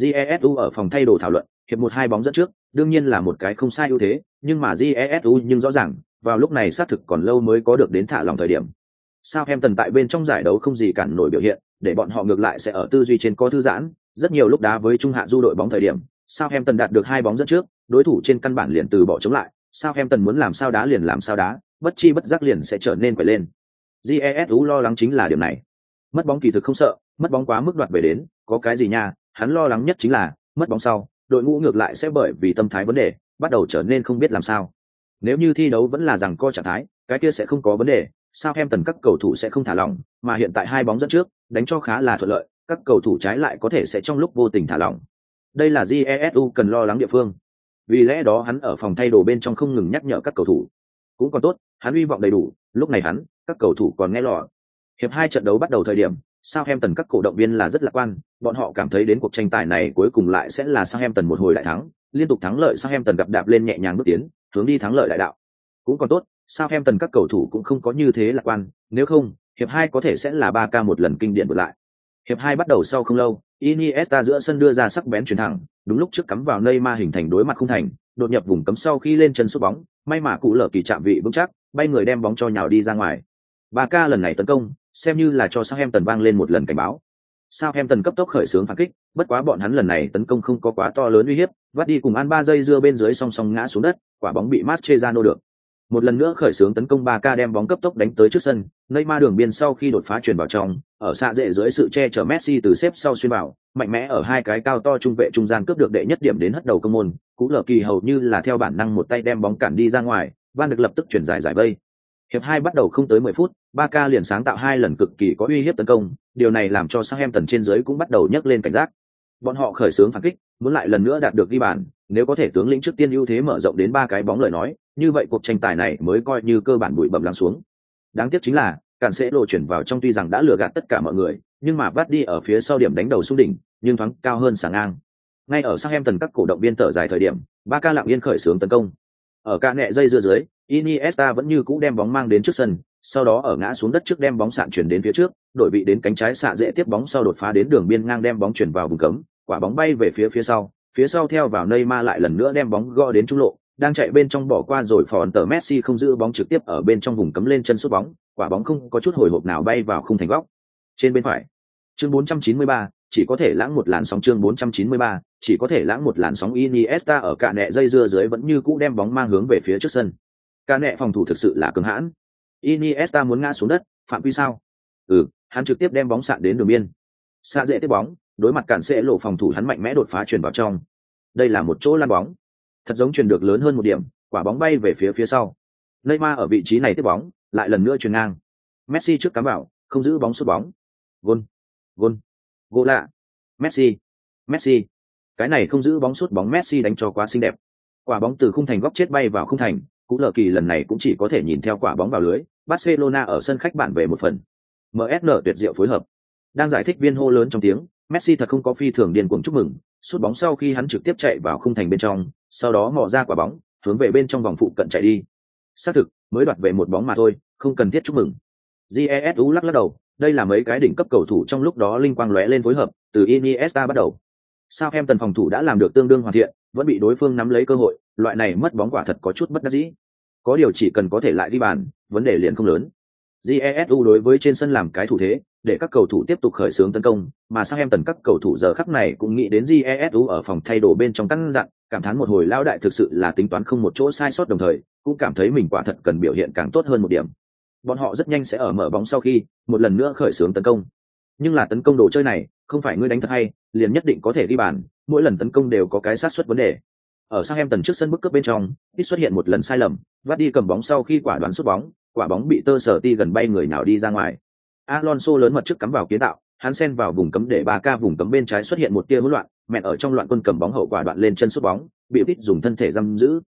Jesu ở phòng thay đồ thảo luận, hiệp một hai bóng dẫn trước, đương nhiên là một cái không sai ưu thế, nhưng mà Jesu nhưng rõ ràng, vào lúc này xác thực còn lâu mới có được đến thả lòng thời điểm. Southampton tại bên trong giải đấu không gì cản nổi biểu hiện, để bọn họ ngược lại sẽ ở tư duy trên có thư giãn, rất nhiều lúc đá với trung hạ du đội bóng thời điểm, Sao em tần đạt được hai bóng dẫn trước, đối thủ trên căn bản liền từ bỏ chống lại, Sao em tần muốn làm sao đá liền làm sao đá, bất chi bất giác liền sẽ trở nên quậy lên. Jesu lo lắng chính là điểm này. Mất bóng kỳ thực không sợ, mất bóng quá mức đoạt về đến, có cái gì nha, hắn lo lắng nhất chính là mất bóng sau, đội ngũ ngược lại sẽ bởi vì tâm thái vấn đề, bắt đầu trở nên không biết làm sao. Nếu như thi đấu vẫn là rằng co trạng thái, cái kia sẽ không có vấn đề, Sao Hemtần các cầu thủ sẽ không thả lỏng, mà hiện tại hai bóng dẫn trước, đánh cho khá là thuận lợi, các cầu thủ trái lại có thể sẽ trong lúc vô tình thả lỏng. Đây là Jesu cần lo lắng địa phương. Vì lẽ đó hắn ở phòng thay đồ bên trong không ngừng nhắc nhở các cầu thủ. Cũng còn tốt, hắn hy vọng đầy đủ, lúc này hắn, các cầu thủ còn nghe lọt. Hiệp hai trận đấu bắt đầu thời điểm, Sao Hemtần các cổ động viên là rất lạc quan, bọn họ cảm thấy đến cuộc tranh tài này cuối cùng lại sẽ là Sao Hemtần một hồi đại thắng, liên tục thắng lợi Southampton gặp đạp lên nhẹ nhàng bước tiến, hướng đi thắng lợi đại đạo. Cũng còn tốt, Southampton các cầu thủ cũng không có như thế lạc quan, nếu không, hiệp hai có thể sẽ là ba k một lần kinh điển vượt lại. Hiệp hai bắt đầu sau không lâu, Iniesta giữa sân đưa ra sắc bén chuyển thẳng, đúng lúc trước cắm vào Neymar hình thành đối mặt không thành, đột nhập vùng cấm sau khi lên chân sút bóng, may mà cụ lở kỳ chạm vị vững chắc, bay người đem bóng cho nhào đi ra ngoài. Barca lần này tấn công, xem như là cho Southampton vang lên một lần cảnh báo. Southampton cấp tốc khởi xướng phản kích, bất quá bọn hắn lần này tấn công không có quá to lớn uy hiếp, vắt đi cùng ăn ba giây dưa bên dưới song song ngã xuống đất, quả bóng bị Mascherano được. Một lần nữa khởi xướng tấn công 3K đem bóng cấp tốc đánh tới trước sân, Neymar đường biên sau khi đột phá truyền vào trong, ở xa dễ dưới sự che chở Messi từ xếp sau xuyên vào, mạnh mẽ ở hai cái cao to trung vệ trung gian cướp được đệ nhất điểm đến hất đầu công môn, cú Lở kỳ hầu như là theo bản năng một tay đem bóng cản đi ra ngoài, Van được lập tức chuyển giải giải vây. Hiệp hai bắt đầu không tới 10 phút, Barca liền sáng tạo hai lần cực kỳ có uy hiếp tấn công, điều này làm cho Southampton trên dưới cũng bắt đầu nhấc lên cảnh giác. Bọn họ khởi xướng phản kích, muốn lại lần nữa đạt được ghi bàn, nếu có thể tướng lĩnh trước tiên ưu thế mở rộng đến ba cái bóng lời nói, như vậy cuộc tranh tài này mới coi như cơ bản bụi bẩm lắng xuống. Đáng tiếc chính là, cản sẽ lộ chuyển vào trong tuy rằng đã lừa gạt tất cả mọi người, nhưng mà vắt đi ở phía sau điểm đánh đầu xuống đỉnh, nhưng thoáng cao hơn sáng ngang. Ngay ở sang em tần các cổ động viên thở dài thời điểm, ba ca lặng yên khởi xướng tấn công. Ở ca nẹ dây dưa dưới, Iniesta vẫn như cũ đem bóng mang đến trước sân, sau đó ở ngã xuống đất trước đem bóng sạn chuyển đến phía trước, đổi vị đến cánh trái xạ dễ tiếp bóng sau đột phá đến đường biên ngang đem bóng chuyển vào vùng cấm, quả bóng bay về phía phía sau, phía sau theo vào Neymar lại lần nữa đem bóng gõ đến trung lộ, đang chạy bên trong bỏ qua rồi phòn tờ Messi không giữ bóng trực tiếp ở bên trong vùng cấm lên chân sút bóng, quả bóng không có chút hồi hộp nào bay vào khung thành góc. Trên bên phải, chương 493, chỉ có thể lãng một làn sóng chương 493, chỉ có thể lãng một làn sóng Iniesta ở cả nẹ dây dưa dưới vẫn như cũ đem bóng mang hướng về phía trước sân. Cả nẹ phòng thủ thực sự là cứng hãn. Iniesta muốn ngã xuống đất, phạm quy sao? Ừ, hắn trực tiếp đem bóng sạn đến đường biên. Xa dễ tiếp bóng, đối mặt cản sẽ lộ phòng thủ hắn mạnh mẽ đột phá truyền vào trong. Đây là một chỗ lan bóng, thật giống truyền được lớn hơn một điểm, quả bóng bay về phía phía sau. Neymar ở vị trí này tiếp bóng, lại lần nữa truyền ngang. Messi trước cắm vào, không giữ bóng sút bóng. Gol, gol, gol lạ. Messi, Messi. Cái này không giữ bóng sút bóng Messi đánh cho quá xinh đẹp. Quả bóng từ khung thành góc chết bay vào khung thành, cú lờ kỳ lần này cũng chỉ có thể nhìn theo quả bóng vào lưới. Barcelona ở sân khách bản về một phần. MSN tuyệt diệu phối hợp. Đang giải thích viên hô lớn trong tiếng, Messi thật không có phi thường điên cuồng chúc mừng, sút bóng sau khi hắn trực tiếp chạy vào khung thành bên trong, sau đó mò ra quả bóng, hướng về bên trong vòng phụ cận chạy đi. Xác thực, mới đoạt về một bóng mà thôi, không cần thiết chúc mừng. Jesu lắc lắc đầu, đây là mấy cái đỉnh cấp cầu thủ trong lúc đó linh quang lóe lên phối hợp, từ Iniesta bắt đầu. Sao em tần phòng thủ đã làm được tương đương hoàn thiện, vẫn bị đối phương nắm lấy cơ hội, loại này mất bóng quả thật có chút bất đắc dĩ. Có điều chỉ cần có thể lại đi bàn, vấn đề liền không lớn. Jesu đối với trên sân làm cái thủ thế, để các cầu thủ tiếp tục khởi xướng tấn công, mà sang em tần các cầu thủ giờ khắc này cũng nghĩ đến Jesu ở phòng thay đồ bên trong căn dặn, cảm thán một hồi lao đại thực sự là tính toán không một chỗ sai sót đồng thời, cũng cảm thấy mình quả thật cần biểu hiện càng tốt hơn một điểm. Bọn họ rất nhanh sẽ ở mở bóng sau khi, một lần nữa khởi xướng tấn công. Nhưng là tấn công đồ chơi này, không phải ngươi đánh thật hay, liền nhất định có thể đi bàn, mỗi lần tấn công đều có cái sát suất vấn đề. Ở sang em tần trước sân bức cướp bên trong, ít xuất hiện một lần sai lầm, vắt đi cầm bóng sau khi quả đoán sút bóng, quả bóng bị tơ sở ti gần bay người nào đi ra ngoài Alonso lớn mật trước cắm vào kiến tạo, hắn xen vào vùng cấm để ba ca vùng cấm bên trái xuất hiện một tia hỗn loạn, mẹ ở trong loạn quân cầm bóng hậu quả đoạn lên chân sút bóng, bị Pit dùng thân thể giam giữ.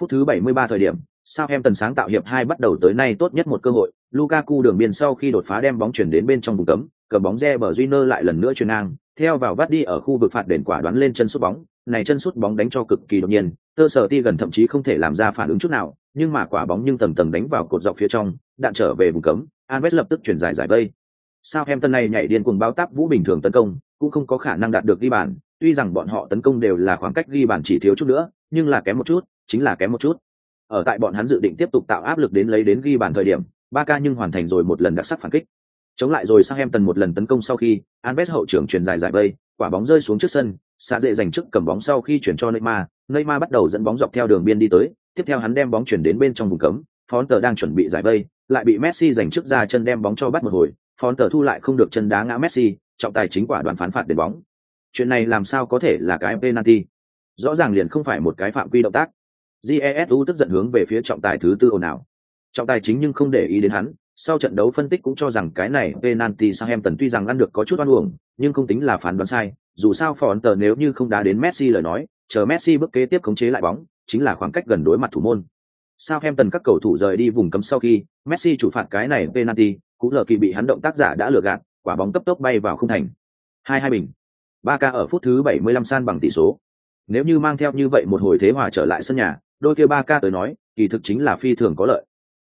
Phút thứ 73 thời điểm, Sao em tần sáng tạo hiệp hai bắt đầu tới nay tốt nhất một cơ hội, Lukaku đường biên sau khi đột phá đem bóng chuyển đến bên trong vùng cấm, cầm bóng bờ Junior lại lần nữa chuyền ngang, theo vào vắt đi ở khu vực phạt đền quả đoán lên chân sút bóng, này chân sút bóng đánh cho cực kỳ đột nhiên, Tơ Sở Ti gần thậm chí không thể làm ra phản ứng chút nào, nhưng mà quả bóng nhưng tầng tầng đánh vào cột dọc phía trong, đạn trở về vùng cấm, Alves lập tức chuyển giải giải vây. Southampton này nhảy điên cuồng báo táp vũ bình thường tấn công, cũng không có khả năng đạt được ghi bàn, tuy rằng bọn họ tấn công đều là khoảng cách ghi bàn chỉ thiếu chút nữa, nhưng là kém một chút, chính là kém một chút. Ở tại bọn hắn dự định tiếp tục tạo áp lực đến lấy đến ghi bàn thời điểm, Barca nhưng hoàn thành rồi một lần đặc sắc phản kích. Chống lại rồi sang em tần một lần tấn công sau khi, Alves hậu trưởng truyền dài giải vây, quả bóng rơi xuống trước sân, xa dễ giành trước cầm bóng sau khi chuyển cho Neymar, Neymar bắt đầu dẫn bóng dọc theo đường biên đi tới, tiếp theo hắn đem bóng chuyển đến bên trong vùng cấm, Fonter đang chuẩn bị giải vây, lại bị Messi giành trước ra chân đem bóng cho bắt một hồi, Fonter thu lại không được chân đá ngã Messi, trọng tài chính quả đoàn phán phạt đền bóng. Chuyện này làm sao có thể là cái penalty? Rõ ràng liền không phải một cái phạm quy động tác. Jesu tức giận hướng về phía trọng tài thứ tư ồn ào. Trọng tài chính nhưng không để ý đến hắn, sau trận đấu phân tích cũng cho rằng cái này penalty Southampton tuy rằng ăn được có chút oan uổng, nhưng không tính là phán đoán sai, dù sao Fonter nếu như không đá đến Messi lời nói, chờ Messi bước kế tiếp khống chế lại bóng, chính là khoảng cách gần đối mặt thủ môn. Southampton các cầu thủ rời đi vùng cấm sau khi, Messi chủ phạt cái này penalty, cú lờ kỳ bị hắn động tác giả đã lừa gạt, quả bóng cấp tốc bay vào khung thành. Hai hai bình. Barca ở phút thứ 75 san bằng tỷ số. Nếu như mang theo như vậy một hồi thế hòa trở lại sân nhà, đôi kia Barca tới nói, kỳ thực chính là phi thường có lợi.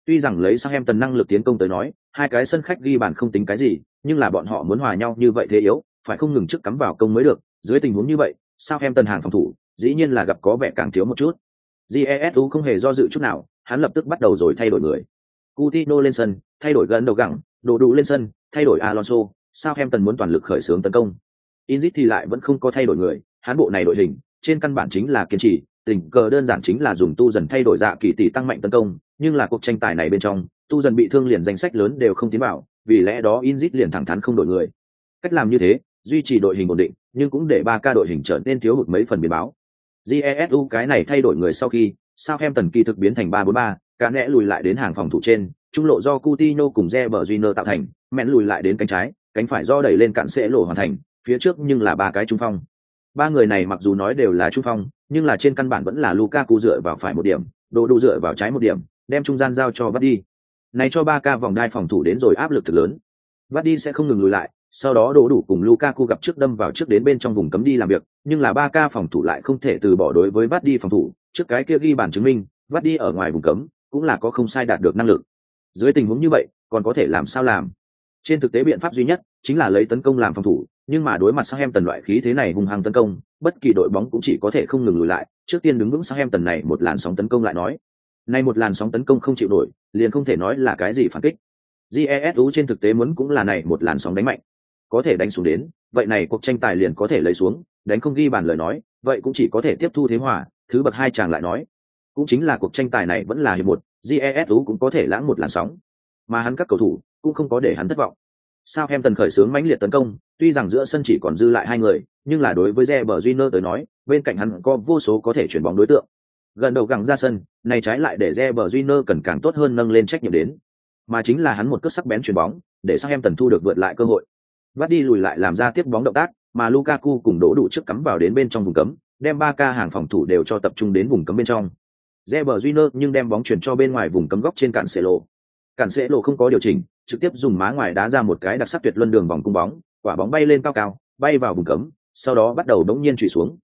Tuy rằng lấy sang em tần năng lực tiến công tới nói, hai cái sân khách ghi bàn không tính cái gì, nhưng là bọn họ muốn hòa nhau như vậy thế yếu, phải không ngừng trước cắm vào công mới được. Dưới tình huống như vậy, sao em tần hàng phòng thủ, dĩ nhiên là gặp có vẻ càng thiếu một chút. Jesu không hề do dự chút nào, hắn lập tức bắt đầu rồi thay đổi người. Coutinho lên sân, thay đổi gần đầu gẳng, đồ đủ lên sân, thay đổi Alonso, sao em tần muốn toàn lực khởi xướng tấn công. Inzit thì lại vẫn không có thay đổi người, hắn bộ này đội hình, trên căn bản chính là kiên trì, tình cờ đơn giản chính là dùng tu dần thay đổi dạ kỳ tỷ tăng mạnh tấn công, nhưng là cuộc tranh tài này bên trong, tu dần bị thương liền danh sách lớn đều không tiến vào, vì lẽ đó Inzit liền thẳng thắn không đổi người. Cách làm như thế, duy trì đội hình ổn định, nhưng cũng để ba ca đội hình trở nên thiếu hụt mấy phần biến báo. Jesu cái này thay đổi người sau khi, Southampton kỳ thực biến thành 3-4-3, cả nẽ lùi lại đến hàng phòng thủ trên, trung lộ do Coutinho cùng Reber Júnior tạo thành, mẹn lùi lại đến cánh trái, cánh phải do đẩy lên cạn sẽ lộ hoàn thành, phía trước nhưng là ba cái trung phong. Ba người này mặc dù nói đều là trung phong, nhưng là trên căn bản vẫn là Lukaku dựa vào phải một điểm, Đồ Đủ dựa vào trái một điểm, đem trung gian giao cho Vardy. Này cho ba ca vòng đai phòng thủ đến rồi áp lực thực lớn. Vardy sẽ không ngừng lùi lại, sau đó đổ Đủ cùng Lukaku gặp trước đâm vào trước đến bên trong vùng cấm đi làm việc, nhưng là ba ca phòng thủ lại không thể từ bỏ đối với Vardy phòng thủ, trước cái kia ghi bản chứng minh, Vardy ở ngoài vùng cấm cũng là có không sai đạt được năng lực. Dưới tình huống như vậy, còn có thể làm sao làm? Trên thực tế biện pháp duy nhất chính là lấy tấn công làm phòng thủ, nhưng mà đối mặt Southampton tần loại khí thế này hung hăng tấn công, bất kỳ đội bóng cũng chỉ có thể không ngừng lùi lại, trước tiên đứng vững Southampton tần này một làn sóng tấn công lại nói. Nay một làn sóng tấn công không chịu nổi, liền không thể nói là cái gì phản kích. GESU trên thực tế muốn cũng là này một làn sóng đánh mạnh. Có thể đánh xuống đến, vậy này cuộc tranh tài liền có thể lấy xuống, đánh không ghi bàn lời nói, vậy cũng chỉ có thể tiếp thu thế hòa, thứ bậc hai chàng lại nói. Cũng chính là cuộc tranh tài này vẫn là hiệp một, jesu cũng có thể lãng một làn sóng. Mà hắn các cầu thủ cũng không có để hắn thất vọng. Sao em tần khởi sướng mãnh liệt tấn công, tuy rằng giữa sân chỉ còn dư lại hai người, nhưng là đối với Reber junior tới nói, bên cạnh hắn có vô số có thể chuyển bóng đối tượng. Gần đầu gẳng ra sân, này trái lại để Reber junior cần càng tốt hơn nâng lên trách nhiệm đến. Mà chính là hắn một cước sắc bén chuyển bóng, để sang em tần thu được vượt lại cơ hội. Vắt đi lùi lại làm ra tiếp bóng động tác, mà Lukaku cùng đổ đủ trước cắm vào đến bên trong vùng cấm, đem ba ca hàng phòng thủ đều cho tập trung đến vùng cấm bên trong. Reber Júnior nhưng đem bóng chuyển cho bên ngoài vùng cấm góc trên cản sẽ lộ. Cản sẽ lộ không có điều chỉnh, trực tiếp dùng má ngoài đá ra một cái đặc sắc tuyệt luân đường vòng cung bóng, quả bóng bay lên cao cao, bay vào vùng cấm, sau đó bắt đầu đống nhiên trụy xuống.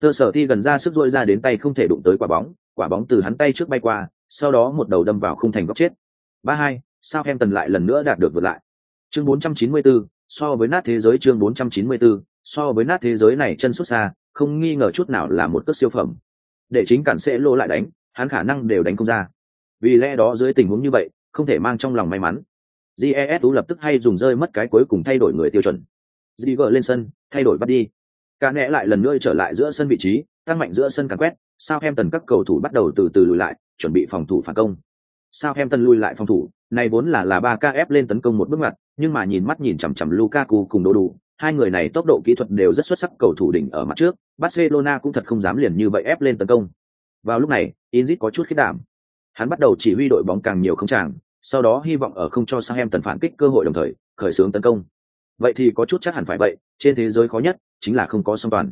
Tơ sở thi gần ra sức dội ra đến tay không thể đụng tới quả bóng, quả bóng từ hắn tay trước bay qua, sau đó một đầu đâm vào khung thành góc chết. Ba hai, sao em tần lại lần nữa đạt được vượt lại. Chương 494, so với nát thế giới chương 494, so với nát thế giới này chân xuất xa, không nghi ngờ chút nào là một cước siêu phẩm. Để chính cản sẽ lô lại đánh, hắn khả năng đều đánh không ra. Vì lẽ đó dưới tình huống như vậy, không thể mang trong lòng may mắn. Jesu lập tức hay dùng rơi mất cái cuối cùng thay đổi người tiêu chuẩn. Ziger lên sân, thay đổi bắt đi. Cả nẽ lại lần nữa trở lại giữa sân vị trí, tăng mạnh giữa sân càng quét, Southampton các cầu thủ bắt đầu từ từ lùi lại, chuẩn bị phòng thủ phản công. Southampton lùi lại phòng thủ, này vốn là là ba KF lên tấn công một bước ngoặt, nhưng mà nhìn mắt nhìn chằm chằm Lukaku cùng Đỗ Đủ, hai người này tốc độ kỹ thuật đều rất xuất sắc cầu thủ đỉnh ở mặt trước, Barcelona cũng thật không dám liền như vậy ép lên tấn công. Vào lúc này, Inzit có chút khiếp đảm. Hắn bắt đầu chỉ huy đội bóng càng nhiều không chàng, sau đó hy vọng ở không cho sang em tần phản kích cơ hội đồng thời khởi xướng tấn công vậy thì có chút chắc hẳn phải vậy trên thế giới khó nhất chính là không có song toàn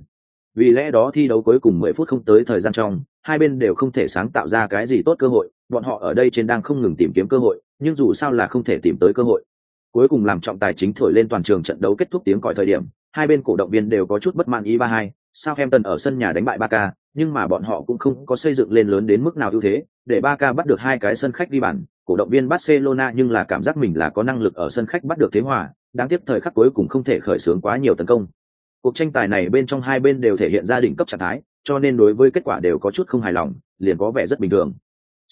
vì lẽ đó thi đấu cuối cùng 10 phút không tới thời gian trong hai bên đều không thể sáng tạo ra cái gì tốt cơ hội bọn họ ở đây trên đang không ngừng tìm kiếm cơ hội nhưng dù sao là không thể tìm tới cơ hội cuối cùng làm trọng tài chính thổi lên toàn trường trận đấu kết thúc tiếng còi thời điểm hai bên cổ động viên đều có chút bất mãn ý ba hai Southampton ở sân nhà đánh bại Barca, nhưng mà bọn họ cũng không có xây dựng lên lớn đến mức nào ưu thế, để Barca bắt được hai cái sân khách đi bàn, cổ động viên Barcelona nhưng là cảm giác mình là có năng lực ở sân khách bắt được thế hòa, đáng tiếc thời khắc cuối cùng không thể khởi xướng quá nhiều tấn công. Cuộc tranh tài này bên trong hai bên đều thể hiện ra đỉnh cấp trạng thái, cho nên đối với kết quả đều có chút không hài lòng, liền có vẻ rất bình thường.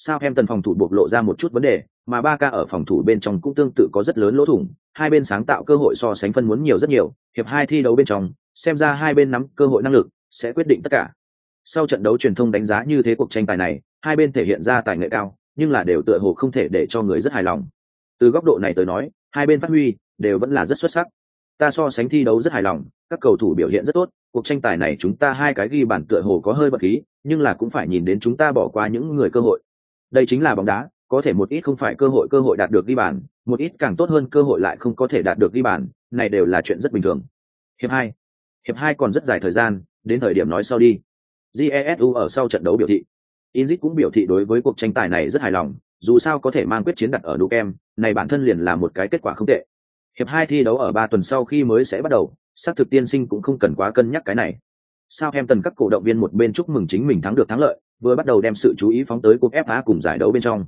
Southampton phòng thủ bộc lộ ra một chút vấn đề, mà Barca ở phòng thủ bên trong cũng tương tự có rất lớn lỗ thủng, hai bên sáng tạo cơ hội so sánh phân muốn nhiều rất nhiều, hiệp hai thi đấu bên trong, xem ra hai bên nắm cơ hội năng lực sẽ quyết định tất cả. Sau trận đấu truyền thông đánh giá như thế cuộc tranh tài này hai bên thể hiện ra tài nghệ cao nhưng là đều tựa hồ không thể để cho người rất hài lòng. Từ góc độ này tới nói hai bên phát huy đều vẫn là rất xuất sắc. Ta so sánh thi đấu rất hài lòng các cầu thủ biểu hiện rất tốt cuộc tranh tài này chúng ta hai cái ghi bản tựa hồ có hơi bật khí nhưng là cũng phải nhìn đến chúng ta bỏ qua những người cơ hội đây chính là bóng đá, có thể một ít không phải cơ hội cơ hội đạt được ghi bàn, một ít càng tốt hơn cơ hội lại không có thể đạt được ghi bàn, này đều là chuyện rất bình thường. Hiệp hai hiệp hai còn rất dài thời gian, đến thời điểm nói sau đi. Jesu ở sau trận đấu biểu thị. Inzit cũng biểu thị đối với cuộc tranh tài này rất hài lòng, dù sao có thể mang quyết chiến đặt ở đủ kem này bản thân liền là một cái kết quả không tệ. Hiệp hai thi đấu ở ba tuần sau khi mới sẽ bắt đầu, xác thực tiên sinh cũng không cần quá cân nhắc cái này. Sao em tần các cổ động viên một bên chúc mừng chính mình thắng được thắng lợi vừa bắt đầu đem sự chú ý phóng tới cúp fa cùng giải đấu bên trong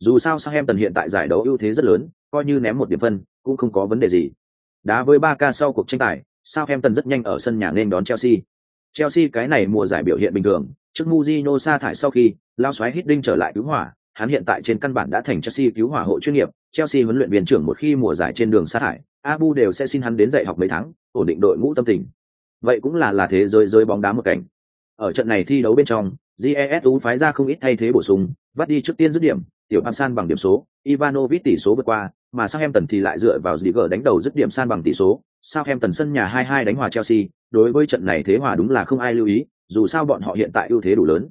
dù sao Southampton hiện tại giải đấu ưu thế rất lớn coi như ném một điểm phân cũng không có vấn đề gì đá với 3K sau cuộc tranh tài Southampton rất nhanh ở sân nhà nên đón Chelsea. Chelsea cái này mùa giải biểu hiện bình thường, trước Mourinho sa thải sau khi, lao xoáy Hiddink trở lại cứu hỏa, hắn hiện tại trên căn bản đã thành Chelsea cứu hỏa hộ chuyên nghiệp, Chelsea huấn luyện viên trưởng một khi mùa giải trên đường sa thải, Abu đều sẽ xin hắn đến dạy học mấy tháng, ổn định đội ngũ tâm tình. Vậy cũng là là thế giới rơi bóng đá một cảnh. Ở trận này thi đấu bên trong, GESU phái ra không ít thay thế bổ sung, vắt đi trước tiên dứt điểm, tiểu Am San bằng điểm số, Ivanovic tỷ số vượt qua, mà Southampton thì lại dựa vào Ziger đánh đầu dứt điểm san bằng tỷ số, Southampton sân nhà 2-2 đánh hòa Chelsea, đối với trận này thế hòa đúng là không ai lưu ý, dù sao bọn họ hiện tại ưu thế đủ lớn.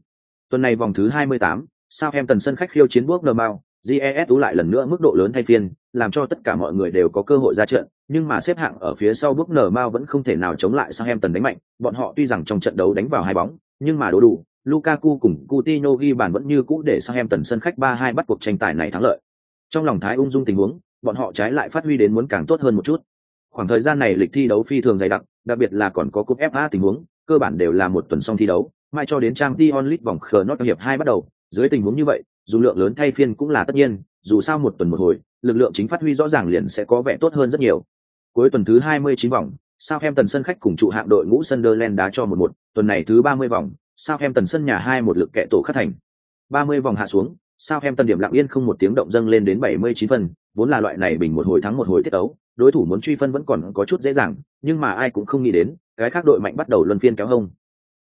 Tuần này vòng thứ 28, Southampton sân khách khiêu chiến Bournemouth, GESU lại lần nữa mức độ lớn thay phiên, làm cho tất cả mọi người đều có cơ hội ra trận, nhưng mà xếp hạng ở phía sau bước nở mau vẫn không thể nào chống lại Southampton đánh mạnh, bọn họ tuy rằng trong trận đấu đánh vào hai bóng, nhưng mà đố đủ, Lukaku cùng Coutinho ghi bàn vẫn như cũ để Southampton sân khách 3-2 bắt cuộc tranh tài này thắng lợi. Trong lòng thái ung dung tình huống, bọn họ trái lại phát huy đến muốn càng tốt hơn một chút. Khoảng thời gian này lịch thi đấu phi thường dày đặc đặc biệt là còn có cúp fa tình huống cơ bản đều là một tuần xong thi đấu. Mai cho đến trang t onlit vòng khờ nót hiệp hai bắt đầu dưới tình huống như vậy dù lượng lớn thay phiên cũng là tất nhiên dù sao một tuần một hồi lực lượng chính phát huy rõ ràng liền sẽ có vẻ tốt hơn rất nhiều cuối tuần thứ 29 vòng sao em tần sân khách cùng trụ hạng đội ngũ Sunderland đá cho một một, tuần này thứ 30 vòng sao em tần sân nhà hai một lực kệ tổ khắc thành. 30 vòng hạ xuống sao em tần điểm lặng yên không một tiếng động dâng lên đến 79 phần vốn là loại này bình một hồi thắng một hồi tiết đấu đối thủ muốn truy phân vẫn còn có chút dễ dàng, nhưng mà ai cũng không nghĩ đến, cái khác đội mạnh bắt đầu luân phiên kéo hông.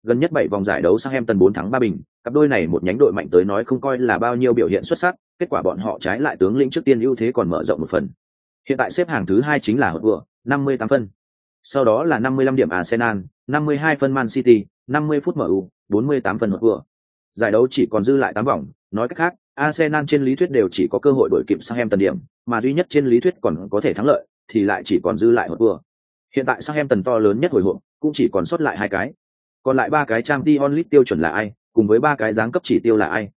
Gần nhất bảy vòng giải đấu Southampton em tần bốn thắng ba bình, cặp đôi này một nhánh đội mạnh tới nói không coi là bao nhiêu biểu hiện xuất sắc, kết quả bọn họ trái lại tướng lĩnh trước tiên ưu thế còn mở rộng một phần hiện tại xếp hàng thứ hai chính là hậu vừa năm mươi tám phân sau đó là năm mươi lăm điểm arsenal năm mươi hai phân man city năm mươi phút mu bốn mươi tám phân hậu vừa giải đấu chỉ còn dư lại 8 vòng nói cách khác arsenal trên lý thuyết đều chỉ có cơ hội đổi kịp sang em tần điểm mà duy nhất trên lý thuyết còn có thể thắng lợi thì lại chỉ còn dư lại một vừa. Hiện tại sang em tần to lớn nhất hồi hộp, cũng chỉ còn sót lại hai cái. Còn lại ba cái trang Dion Lit tiêu chuẩn là ai, cùng với ba cái dáng cấp chỉ tiêu là ai?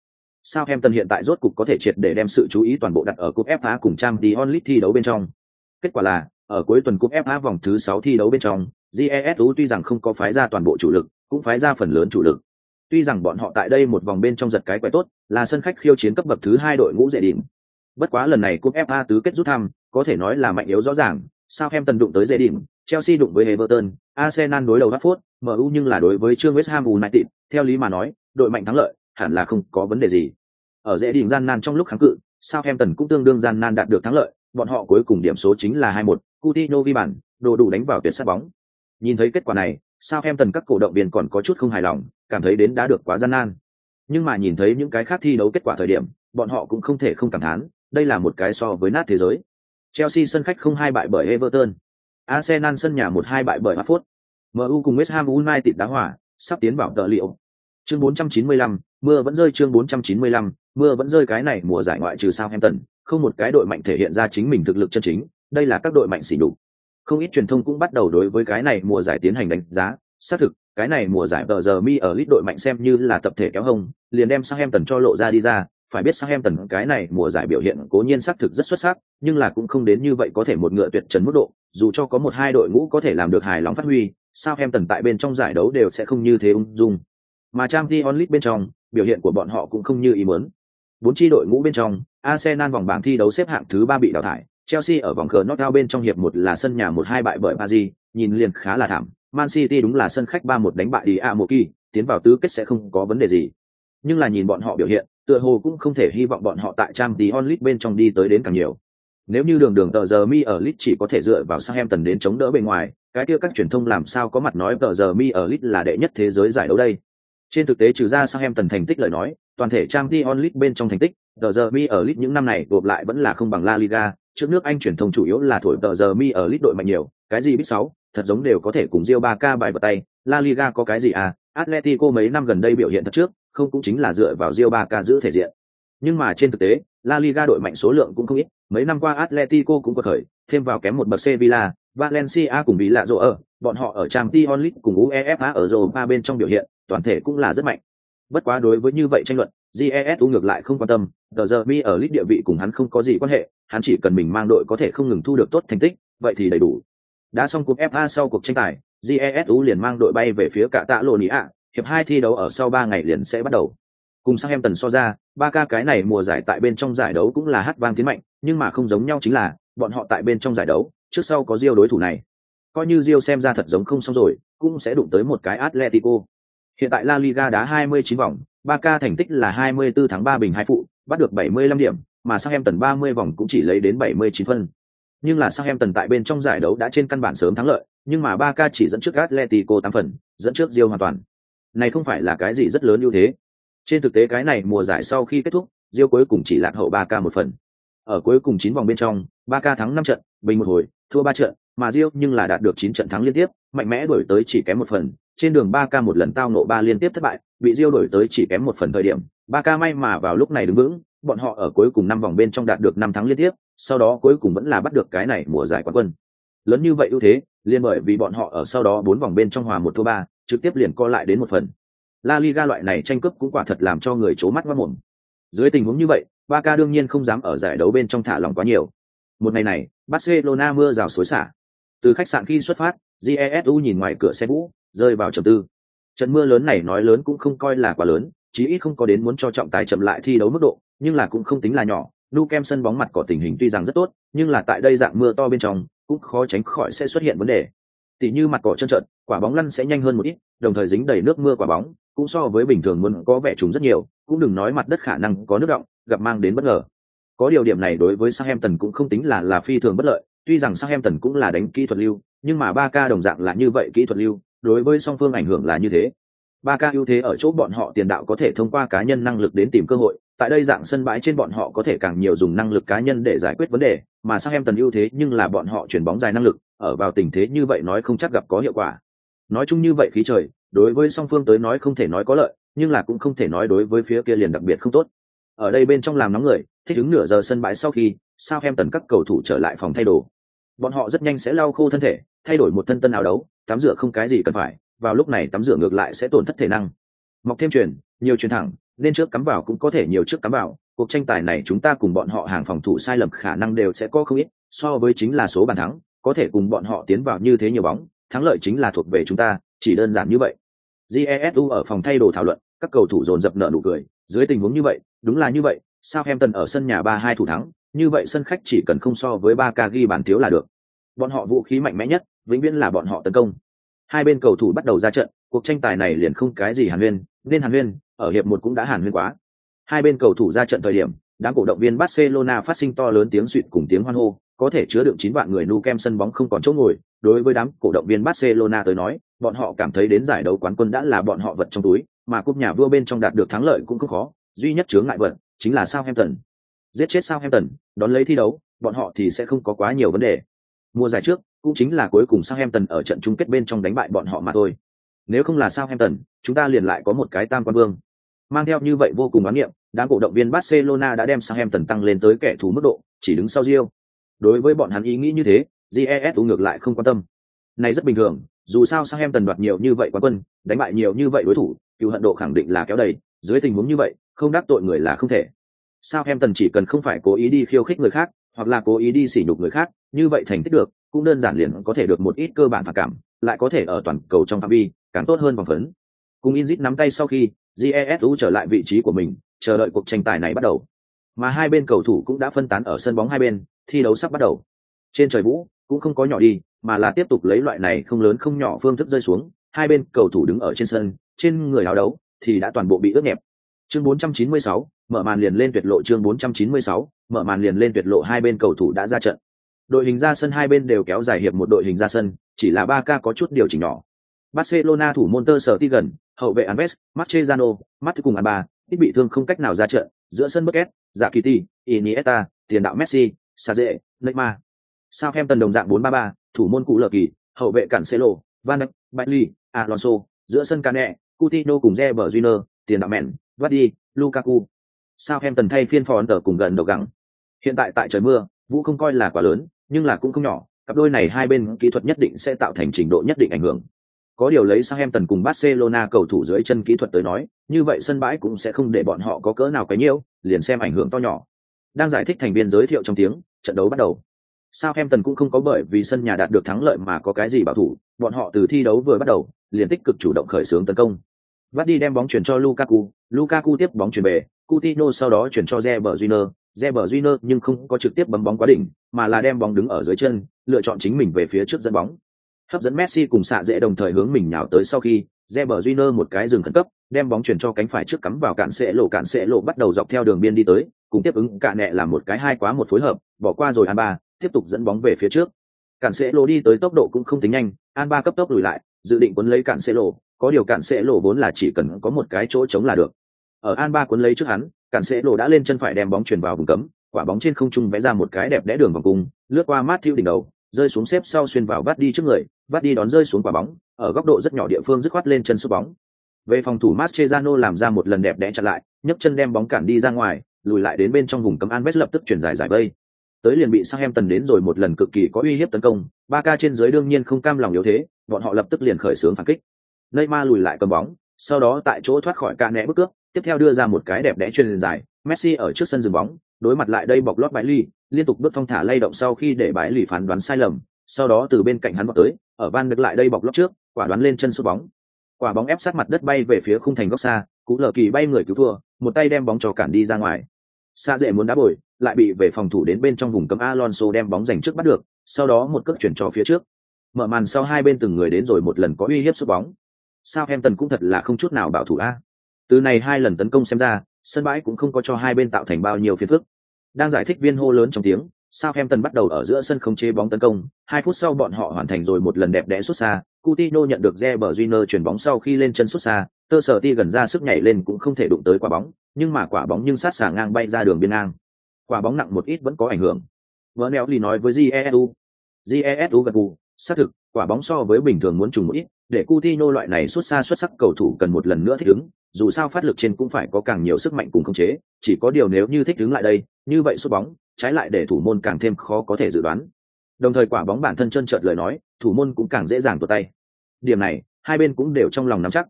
Sao em tần hiện tại rốt cục có thể triệt để đem sự chú ý toàn bộ đặt ở cúp FA cùng trang Dion Lit thi đấu bên trong. Kết quả là, ở cuối tuần cúp FA vòng thứ sáu thi đấu bên trong, GESU tuy rằng không có phái ra toàn bộ chủ lực, cũng phái ra phần lớn chủ lực. Tuy rằng bọn họ tại đây một vòng bên trong giật cái quái tốt, là sân khách khiêu chiến cấp bậc thứ hai đội ngũ dễ đỉnh. Bất quá lần này cúp FA tứ kết rút thăm, có thể nói là mạnh yếu rõ ràng. Sao em tần đụng tới dễ đỉnh, Chelsea đụng với Everton, Arsenal đối đầu Watford, MU nhưng là đối với Trương West Ham United, theo lý mà nói, đội mạnh thắng lợi, hẳn là không có vấn đề gì. Ở dễ đỉnh gian nan trong lúc kháng cự, Southampton cũng tương đương gian nan đạt được thắng lợi, bọn họ cuối cùng điểm số chính là 2-1, Coutinho ghi bàn, đồ đủ đánh vào tuyệt sát bóng. Nhìn thấy kết quả này, Southampton các cổ động viên còn có chút không hài lòng, cảm thấy đến đã được quá gian nan. Nhưng mà nhìn thấy những cái khác thi đấu kết quả thời điểm, bọn họ cũng không thể không cảm thán, đây là một cái so với nát thế giới. Chelsea sân khách không hai bại bởi Everton. Arsenal sân nhà một hai bại bởi Watford. MU cùng West Ham United đá hòa, sắp tiến vào tờ liệu. Chương 495, mưa vẫn rơi chương 495, mưa vẫn rơi cái này mùa giải ngoại trừ Southampton, không một cái đội mạnh thể hiện ra chính mình thực lực chân chính, đây là các đội mạnh xỉ nhục. Không ít truyền thông cũng bắt đầu đối với cái này mùa giải tiến hành đánh giá, xác thực, cái này mùa giải tờ giờ mi ở lít đội mạnh xem như là tập thể kéo hông, liền đem sang em tần cho lộ ra đi ra, phải biết sang em tần cái này mùa giải biểu hiện cố nhiên xác thực rất xuất sắc, nhưng là cũng không đến như vậy có thể một ngựa tuyệt trần mức độ, dù cho có một hai đội ngũ có thể làm được hài lòng phát huy, sao em tần tại bên trong giải đấu đều sẽ không như thế ung dung. Mà Champions League bên trong, biểu hiện của bọn họ cũng không như ý muốn. Bốn chi đội ngũ bên trong, Arsenal vòng bảng thi đấu xếp hạng thứ ba bị đào thải, Chelsea ở vòng cờ knockout bên trong hiệp một là sân nhà một hai bại bởi Paris, nhìn liền khá là thảm. Man City đúng là sân khách ba một đánh bại Diamoki, tiến vào tứ kết sẽ không có vấn đề gì. Nhưng là nhìn bọn họ biểu hiện, tựa hồ cũng không thể hy vọng bọn họ tại trang Champions League bên trong đi tới đến càng nhiều. Nếu như đường đường tờ giờ mi ở League chỉ có thể dựa vào Southampton đến chống đỡ bên ngoài, cái kia các truyền thông làm sao có mặt nói tờ giờ mi ở League là đệ nhất thế giới giải đấu đây. Trên thực tế trừ ra sang em tần thành tích lời nói, toàn thể trang Champions League bên trong thành tích, tờ giờ mi ở League những năm này gộp lại vẫn là không bằng La Liga, trước nước Anh truyền thông chủ yếu là thổi tờ giờ mi ở League đội mạnh nhiều, cái gì biết sáu, thật giống đều có thể cùng Real Barca bài vào tay, La Liga có cái gì à, Atletico mấy năm gần đây biểu hiện thật trước, không cũng chính là dựa vào Real Barca giữ thể diện. Nhưng mà trên thực tế, La Liga đội mạnh số lượng cũng không ít, mấy năm qua Atletico cũng có khởi, thêm vào kém một bậc Sevilla, Valencia cùng vì lạ rộ ở, bọn họ ở Champions League cùng UEFA ở Europa bên trong biểu hiện, toàn thể cũng là rất mạnh. Bất quá đối với như vậy tranh luận, Jesu ngược lại không quan tâm, tờ giờ mi ở lít địa vị cùng hắn không có gì quan hệ, hắn chỉ cần mình mang đội có thể không ngừng thu được tốt thành tích, vậy thì đầy đủ. Đã xong cuộc FA sau cuộc tranh tài, Jesu liền mang đội bay về phía cả tạ lộ Nị ạ, hiệp hai thi đấu ở sau ba ngày liền sẽ bắt đầu. Cùng sang em tần so ra, ba ca cái này mùa giải tại bên trong giải đấu cũng là hát vang tiến mạnh, nhưng mà không giống nhau chính là, bọn họ tại bên trong giải đấu, trước sau có Rio đối thủ này. Coi như Rio xem ra thật giống không xong rồi, cũng sẽ đụng tới một cái Atletico. Hiện tại La Liga đá 29 vòng, Barca thành tích là 24 tháng 3 bình hai phụ, bắt được 75 điểm, mà Southampton 30 vòng cũng chỉ lấy đến 79 phân. Nhưng là Southampton tại bên trong giải đấu đã trên căn bản sớm thắng lợi, nhưng mà Barca chỉ dẫn trước Atletico 8 phần, dẫn trước Real hoàn toàn. Này không phải là cái gì rất lớn ưu thế. Trên thực tế cái này mùa giải sau khi kết thúc, Real cuối cùng chỉ lạc hậu Barca một phần. Ở cuối cùng 9 vòng bên trong, Barca thắng 5 trận, bình một hồi, thua 3 trận, mà Real nhưng là đạt được 9 trận thắng liên tiếp, mạnh mẽ đuổi tới chỉ kém một phần, trên đường ba k một lần tao nộ ba liên tiếp thất bại, bị diêu đổi tới chỉ kém một phần thời điểm. Ba k may mà vào lúc này đứng vững, bọn họ ở cuối cùng năm vòng bên trong đạt được năm thắng liên tiếp, sau đó cuối cùng vẫn là bắt được cái này mùa giải quán quân. Lớn như vậy ưu thế liên bởi vì bọn họ ở sau đó bốn vòng bên trong hòa một thua ba, trực tiếp liền co lại đến một phần. La liga loại này tranh cướp cũng quả thật làm cho người c mắt mất mồm. Dưới tình huống như vậy, ba ca đương nhiên không dám ở giải đấu bên trong thả lòng quá nhiều. Một ngày này, barcelona mưa rào xối xả. Từ khách sạn khi xuất phát jesu nhìn ngoài cửa xe vũ rơi vào trầm tư. Trận mưa lớn này nói lớn cũng không coi là quá lớn, chí ít không có đến muốn cho trọng tài chậm lại thi đấu mức độ, nhưng là cũng không tính là nhỏ. Nu kem sân bóng mặt cỏ tình hình tuy rằng rất tốt, nhưng là tại đây dạng mưa to bên trong, cũng khó tránh khỏi sẽ xuất hiện vấn đề. Tỉ như mặt cỏ chân trận quả bóng lăn sẽ nhanh hơn một ít, đồng thời dính đầy nước mưa quả bóng, cũng so với bình thường muốn có vẻ trùng rất nhiều, cũng đừng nói mặt đất khả năng có nước động, gặp mang đến bất ngờ. Có điều điểm này đối với Southampton cũng không tính là là phi thường bất lợi, tuy rằng Southampton cũng là đánh kỹ thuật lưu, nhưng mà ba ca đồng dạng là như vậy kỹ thuật lưu đối với song phương ảnh hưởng là như thế. Ba ca ưu thế ở chỗ bọn họ tiền đạo có thể thông qua cá nhân năng lực đến tìm cơ hội, tại đây dạng sân bãi trên bọn họ có thể càng nhiều dùng năng lực cá nhân để giải quyết vấn đề, mà sang em tần ưu thế nhưng là bọn họ chuyển bóng dài năng lực, ở vào tình thế như vậy nói không chắc gặp có hiệu quả. Nói chung như vậy khí trời, đối với song phương tới nói không thể nói có lợi, nhưng là cũng không thể nói đối với phía kia liền đặc biệt không tốt. Ở đây bên trong làm nóng người, thích ứng nửa giờ sân bãi sau khi, sao em tần các cầu thủ trở lại phòng thay đồ bọn họ rất nhanh sẽ lau khô thân thể, thay đổi một thân tân áo đấu, tắm rửa không cái gì cần phải, vào lúc này tắm rửa ngược lại sẽ tổn thất thể năng. Mọc thêm truyền, nhiều truyền thẳng, nên trước cắm vào cũng có thể nhiều trước cắm vào, cuộc tranh tài này chúng ta cùng bọn họ hàng phòng thủ sai lầm khả năng đều sẽ có không ít, so với chính là số bàn thắng, có thể cùng bọn họ tiến vào như thế nhiều bóng, thắng lợi chính là thuộc về chúng ta, chỉ đơn giản như vậy. Jesu ở phòng thay đồ thảo luận, các cầu thủ dồn dập nợ nụ cười, dưới tình huống như vậy, đúng là như vậy sao em tần ở sân nhà ba hai thủ thắng như vậy sân khách chỉ cần không so với ba ca ghi bàn thiếu là được. Bọn họ vũ khí mạnh mẽ nhất, vĩnh viễn là bọn họ tấn công. Hai bên cầu thủ bắt đầu ra trận, cuộc tranh tài này liền không cái gì hàn huyên, nên hàn huyên, ở hiệp một cũng đã hàn huyên quá. Hai bên cầu thủ ra trận thời điểm, đám cổ động viên barcelona phát sinh to lớn tiếng suỵt cùng tiếng hoan hô, có thể chứa đựng chín vạn người nu kem sân bóng không còn chỗ ngồi. Đối với đám cổ động viên barcelona tới nói, bọn họ cảm thấy đến giải đấu quán quân đã là bọn họ vật trong túi, mà cúp nhà vua bên trong đạt được thắng lợi cũng không khó. Duy nhất chướng ngại vật chính là Southampton. Giết chết Southampton, đón lấy thi đấu, bọn họ thì sẽ không có quá nhiều vấn đề. Mùa giải trước, cũng chính là cuối cùng Southampton ở trận chung kết bên trong đánh bại bọn họ mà thôi. Nếu không là Southampton, chúng ta liền lại có một cái tam quan vương. Mang theo như vậy vô cùng đoán nghiệm, đám cổ động viên Barcelona đã đem Southampton tăng lên tới kẻ thù mức độ, chỉ đứng sau Real. Đối với bọn hắn ý nghĩ như thế, jesu ngược lại không quan tâm này rất bình thường dù sao sang em tần đoạt nhiều như vậy quán quân đánh bại nhiều như vậy đối thủ cựu hận độ khẳng định là kéo đầy dưới tình huống như vậy không đắc tội người là không thể sao em tần chỉ cần không phải cố ý đi khiêu khích người khác hoặc là cố ý đi sỉ nhục người khác như vậy thành tích được cũng đơn giản liền có thể được một ít cơ bản phản cảm lại có thể ở toàn cầu trong phạm vi càng tốt hơn vòng phấn. Cùng inzit nắm tay sau khi jesu trở lại vị trí của mình chờ đợi cuộc tranh tài này bắt đầu. Mà hai bên cầu thủ cũng đã phân tán ở sân bóng hai bên thi đấu sắp bắt đầu. Trên trời vũ cũng không có nhỏ đi mà là tiếp tục lấy loại này không lớn không nhỏ phương thức rơi xuống hai bên cầu thủ đứng ở trên sân trên người áo đấu thì đã toàn bộ bị ướt nhẹp. Chương 496, mở màn liền lên tuyệt lộ chương 496, mở màn liền lên tuyệt lộ hai bên cầu thủ đã ra trận đội hình ra sân hai bên đều kéo dài hiệp một đội hình ra sân chỉ là ba ca có chút điều chỉnh nhỏ barcelona thủ môn tơ ti gần hậu vệ Alves, Mascherano, mắt cùng Alba, ít bị thương không cách nào ra trận, giữa sân Busquets, Zakiti, Iniesta, tiền đạo Messi, Saze, Neymar. Southampton đồng dạng 4-3-3, thủ môn cũ lờ kỳ, hậu vệ Cancelo, Van Dijk, Bailey, Alonso, giữa sân Cane, Coutinho cùng Reber Júnior, tiền đạo Mèn, Vardy, Lukaku. Sao em tần thay phiên phó tờ cùng gần đầu gắng. Hiện tại tại trời mưa, vũ không coi là quá lớn, nhưng là cũng không nhỏ, cặp đôi này hai bên kỹ thuật nhất định sẽ tạo thành trình độ nhất định ảnh hưởng. Có điều lấy Sao em tần cùng Barcelona cầu thủ dưới chân kỹ thuật tới nói, như vậy sân bãi cũng sẽ không để bọn họ có cỡ nào quấy nhiễu, liền xem ảnh hưởng to nhỏ. Đang giải thích thành viên giới thiệu trong tiếng, trận đấu bắt đầu. Sao em tần cũng không có bởi vì sân nhà đạt được thắng lợi mà có cái gì bảo thủ, bọn họ từ thi đấu vừa bắt đầu, liền tích cực chủ động khởi xướng tấn công. Vardy đem bóng chuyển cho Lukaku, Lukaku tiếp bóng chuyển về, Coutinho sau đó chuyển cho Reber Júnior, Reber Júnior nhưng không có trực tiếp bấm bóng quá đỉnh, mà là đem bóng đứng ở dưới chân, lựa chọn chính mình về phía trước dẫn bóng. Hấp dẫn Messi cùng xạ dễ đồng thời hướng mình nhào tới sau khi, Reber Júnior một cái dừng khẩn cấp, đem bóng chuyển cho cánh phải trước cắm vào cản sẽ lộ cản sẽ lộ bắt đầu dọc theo đường biên đi tới, cùng tiếp ứng cả nẹ làm một cái hai quá một phối hợp, bỏ qua rồi Alba, tiếp tục dẫn bóng về phía trước. Cản sẽ lộ đi tới tốc độ cũng không tính nhanh, Alba cấp tốc lùi lại, dự định cuốn lấy cản sẽ lộ, có điều cản sẽ lộ vốn là chỉ cần có một cái chỗ chống là được. Ở An Ba cuốn lấy trước hắn, cản sẽ lộ đã lên chân phải đem bóng chuyển vào vùng cấm, quả bóng trên không trung vẽ ra một cái đẹp đẽ đường vòng cung, lướt qua Matthew đỉnh đầu, rơi xuống xếp sau xuyên vào vắt đi trước người, vắt đi đón rơi xuống quả bóng, ở góc độ rất nhỏ địa phương dứt khoát lên chân sút bóng. Về phòng thủ Mascherano làm ra một lần đẹp đẽ chặn lại, nhấc chân đem bóng cản đi ra ngoài, lùi lại đến bên trong vùng cấm Anves lập tức chuyển dài giải vây. Tới liền bị Southampton đến rồi một lần cực kỳ có uy hiếp tấn công, Barca trên dưới đương nhiên không cam lòng yếu thế, bọn họ lập tức liền khởi xướng phản kích. Neymar lùi lại cầm bóng, sau đó tại chỗ thoát khỏi ca nẽ bước cướp, tiếp theo đưa ra một cái đẹp đẽ chuyền dài, Messi ở trước sân dừng bóng, đối mặt lại đây bọc lót bãi ly, liên tục bước thong thả lay động sau khi để bãi lì phán đoán sai lầm, sau đó từ bên cạnh hắn vọt tới, ở van được lại đây bọc lót trước, quả đoán lên chân sút bóng. Quả bóng ép sát mặt đất bay về phía khung thành góc xa, cú lờ kỳ bay người cứu thua, một tay đem bóng cho cản đi ra ngoài. Xa dễ muốn đá bồi, lại bị về phòng thủ đến bên trong vùng cấm Alonso đem bóng giành trước bắt được, sau đó một cước chuyển cho phía trước. Mở màn sau hai bên từng người đến rồi một lần có uy hiếp sút bóng. Southampton cũng thật là không chút nào bảo thủ a. Từ này hai lần tấn công xem ra, sân bãi cũng không có cho hai bên tạo thành bao nhiêu phiền phức. Đang giải thích viên hô lớn trong tiếng, sau em tần bắt đầu ở giữa sân không chế bóng tấn công, hai phút sau bọn họ hoàn thành rồi một lần đẹp đẽ xuất xa, Coutinho nhận được Reber Júnior chuyển bóng sau khi lên chân xuất xa, tơ sở ti gần ra sức nhảy lên cũng không thể đụng tới quả bóng, nhưng mà quả bóng nhưng sát xả ngang bay ra đường biên ngang. Quả bóng nặng một ít vẫn có ảnh hưởng. Bernelli nói với Jesu. Jesu gật gù, xác thực, quả bóng so với bình thường muốn trùng một ít, để Coutinho loại này xuất xa xuất sắc cầu thủ cần một lần nữa thích ứng, dù sao phát lực trên cũng phải có càng nhiều sức mạnh cùng khống chế, chỉ có điều nếu như thích đứng lại đây, như vậy sút bóng, trái lại để thủ môn càng thêm khó có thể dự đoán. Đồng thời quả bóng bản thân chân chợt lời nói, thủ môn cũng càng dễ dàng tuột tay. Điểm này, hai bên cũng đều trong lòng nắm chắc.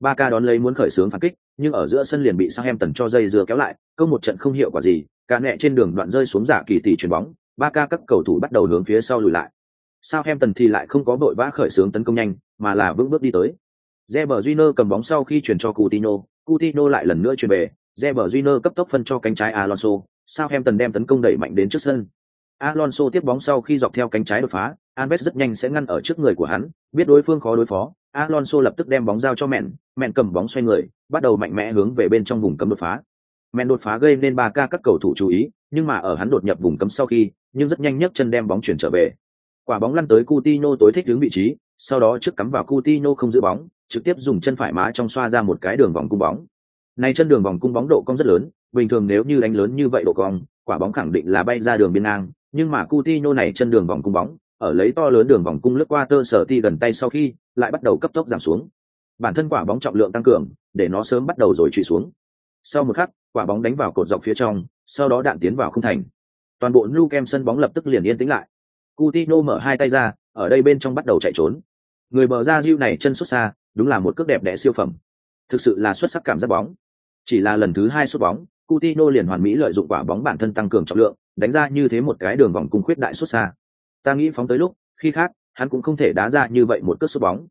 Ba ca đón lấy muốn khởi xướng phản kích, nhưng ở giữa sân liền bị Southampton cho dây dưa kéo lại, câu một trận không hiệu quả gì, cả nẹ trên đường đoạn rơi xuống giả kỳ tỷ chuyền bóng, ba ca các cầu thủ bắt đầu hướng phía sau lùi lại. Southampton thì lại không có đội vã khởi xướng tấn công nhanh, mà là vững bước đi tới. Reber Júnior cầm bóng sau khi chuyển cho Coutinho, Coutinho lại lần nữa chuyển về, Reber Júnior cấp tốc phân cho cánh trái Alonso, Southampton đem tấn công đẩy mạnh đến trước sân. Alonso tiếp bóng sau khi dọc theo cánh trái đột phá, Alves rất nhanh sẽ ngăn ở trước người của hắn, biết đối phương khó đối phó, Alonso lập tức đem bóng giao cho Mện, Mện cầm bóng xoay người, bắt đầu mạnh mẽ hướng về bên trong vùng cấm đột phá. Mện đột phá gây nên 3 ca các cầu thủ chú ý, nhưng mà ở hắn đột nhập vùng cấm sau khi, nhưng rất nhanh nhấc chân đem bóng chuyển trở về. Quả bóng lăn tới Coutinho tối thích đứng vị trí, sau đó trước cắm vào Coutinho không giữ bóng, trực tiếp dùng chân phải má trong xoa ra một cái đường vòng cung bóng. Này chân đường vòng cung bóng độ cong rất lớn, bình thường nếu như đánh lớn như vậy độ cong, quả bóng khẳng định là bay ra đường biên ngang, nhưng mà Coutinho này chân đường vòng cung bóng, ở lấy to lớn đường vòng cung lướt qua tơ sở ti gần tay sau khi, lại bắt đầu cấp tốc giảm xuống. Bản thân quả bóng trọng lượng tăng cường, để nó sớm bắt đầu rồi trụy xuống. Sau một khắc, quả bóng đánh vào cột dọc phía trong, sau đó đạn tiến vào không thành. Toàn bộ Lukem Kem sân bóng lập tức liền yên tĩnh lại. Coutinho mở hai tay ra, ở đây bên trong bắt đầu chạy trốn. Người bờ ra Diu này chân xuất xa, đúng là một cước đẹp đẽ siêu phẩm. Thực sự là xuất sắc cảm giác bóng. Chỉ là lần thứ hai sút bóng, Coutinho liền hoàn mỹ lợi dụng quả bóng bản thân tăng cường trọng lượng, đánh ra như thế một cái đường vòng cung khuyết đại xuất xa. Ta nghĩ phóng tới lúc, khi khác, hắn cũng không thể đá ra như vậy một cước sút bóng.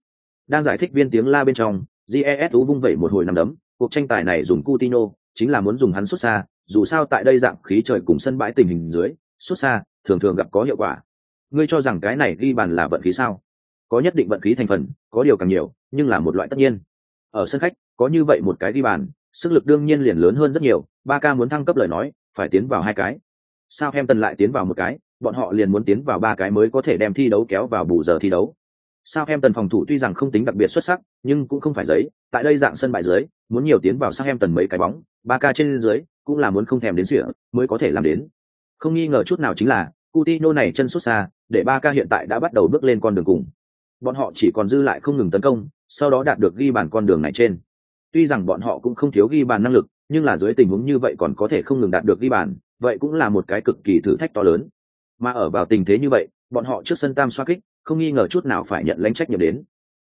Đang giải thích viên tiếng la bên trong, Jesu vung vẩy một hồi năm đấm, cuộc tranh tài này dùng Coutinho, chính là muốn dùng hắn xuất xa, dù sao tại đây dạng khí trời cùng sân bãi tình hình dưới, xuất xa thường thường gặp có hiệu quả. Ngươi cho rằng cái này ghi bàn là vận khí sao? Có nhất định vận khí thành phần, có điều càng nhiều, nhưng là một loại tất nhiên. Ở sân khách, có như vậy một cái ghi bàn, sức lực đương nhiên liền lớn hơn rất nhiều, Ba Ca muốn thăng cấp lời nói, phải tiến vào hai cái. Sao em tần lại tiến vào một cái, bọn họ liền muốn tiến vào ba cái mới có thể đem thi đấu kéo vào bù giờ thi đấu. Sao em tần phòng thủ tuy rằng không tính đặc biệt xuất sắc, nhưng cũng không phải giấy, tại đây dạng sân bãi dưới, muốn nhiều tiến vào sao em tần mấy cái bóng, ba ca trên dưới, cũng là muốn không thèm đến sỉa, mới có thể làm đến. Không nghi ngờ chút nào chính là, Coutinho này chân xuất xa, để ba ca hiện tại đã bắt đầu bước lên con đường cùng. Bọn họ chỉ còn dư lại không ngừng tấn công, sau đó đạt được ghi bàn con đường này trên. Tuy rằng bọn họ cũng không thiếu ghi bàn năng lực, nhưng là dưới tình huống như vậy còn có thể không ngừng đạt được ghi bàn, vậy cũng là một cái cực kỳ thử thách to lớn. Mà ở vào tình thế như vậy, bọn họ trước sân tam xoa kích, không nghi ngờ chút nào phải nhận lãnh trách nhiệm đến.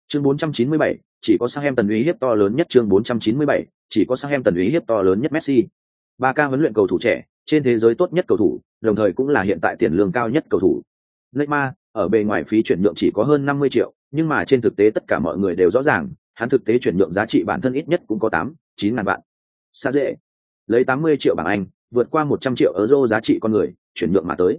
Chương 497, chỉ có sang em tần uy hiếp to lớn nhất chương 497, chỉ có sang em tần uy hiếp to lớn nhất Messi. Ba ca huấn luyện cầu thủ trẻ, trên thế giới tốt nhất cầu thủ, đồng thời cũng là hiện tại tiền lương cao nhất cầu thủ. Neymar, ở bề ngoài phí chuyển nhượng chỉ có hơn 50 triệu, nhưng mà trên thực tế tất cả mọi người đều rõ ràng, hắn thực tế chuyển nhượng giá trị bản thân ít nhất cũng có 8, 9 ngàn vạn. Xa dễ. Lấy 80 triệu bảng Anh, vượt qua 100 triệu euro giá trị con người, chuyển nhượng mà tới.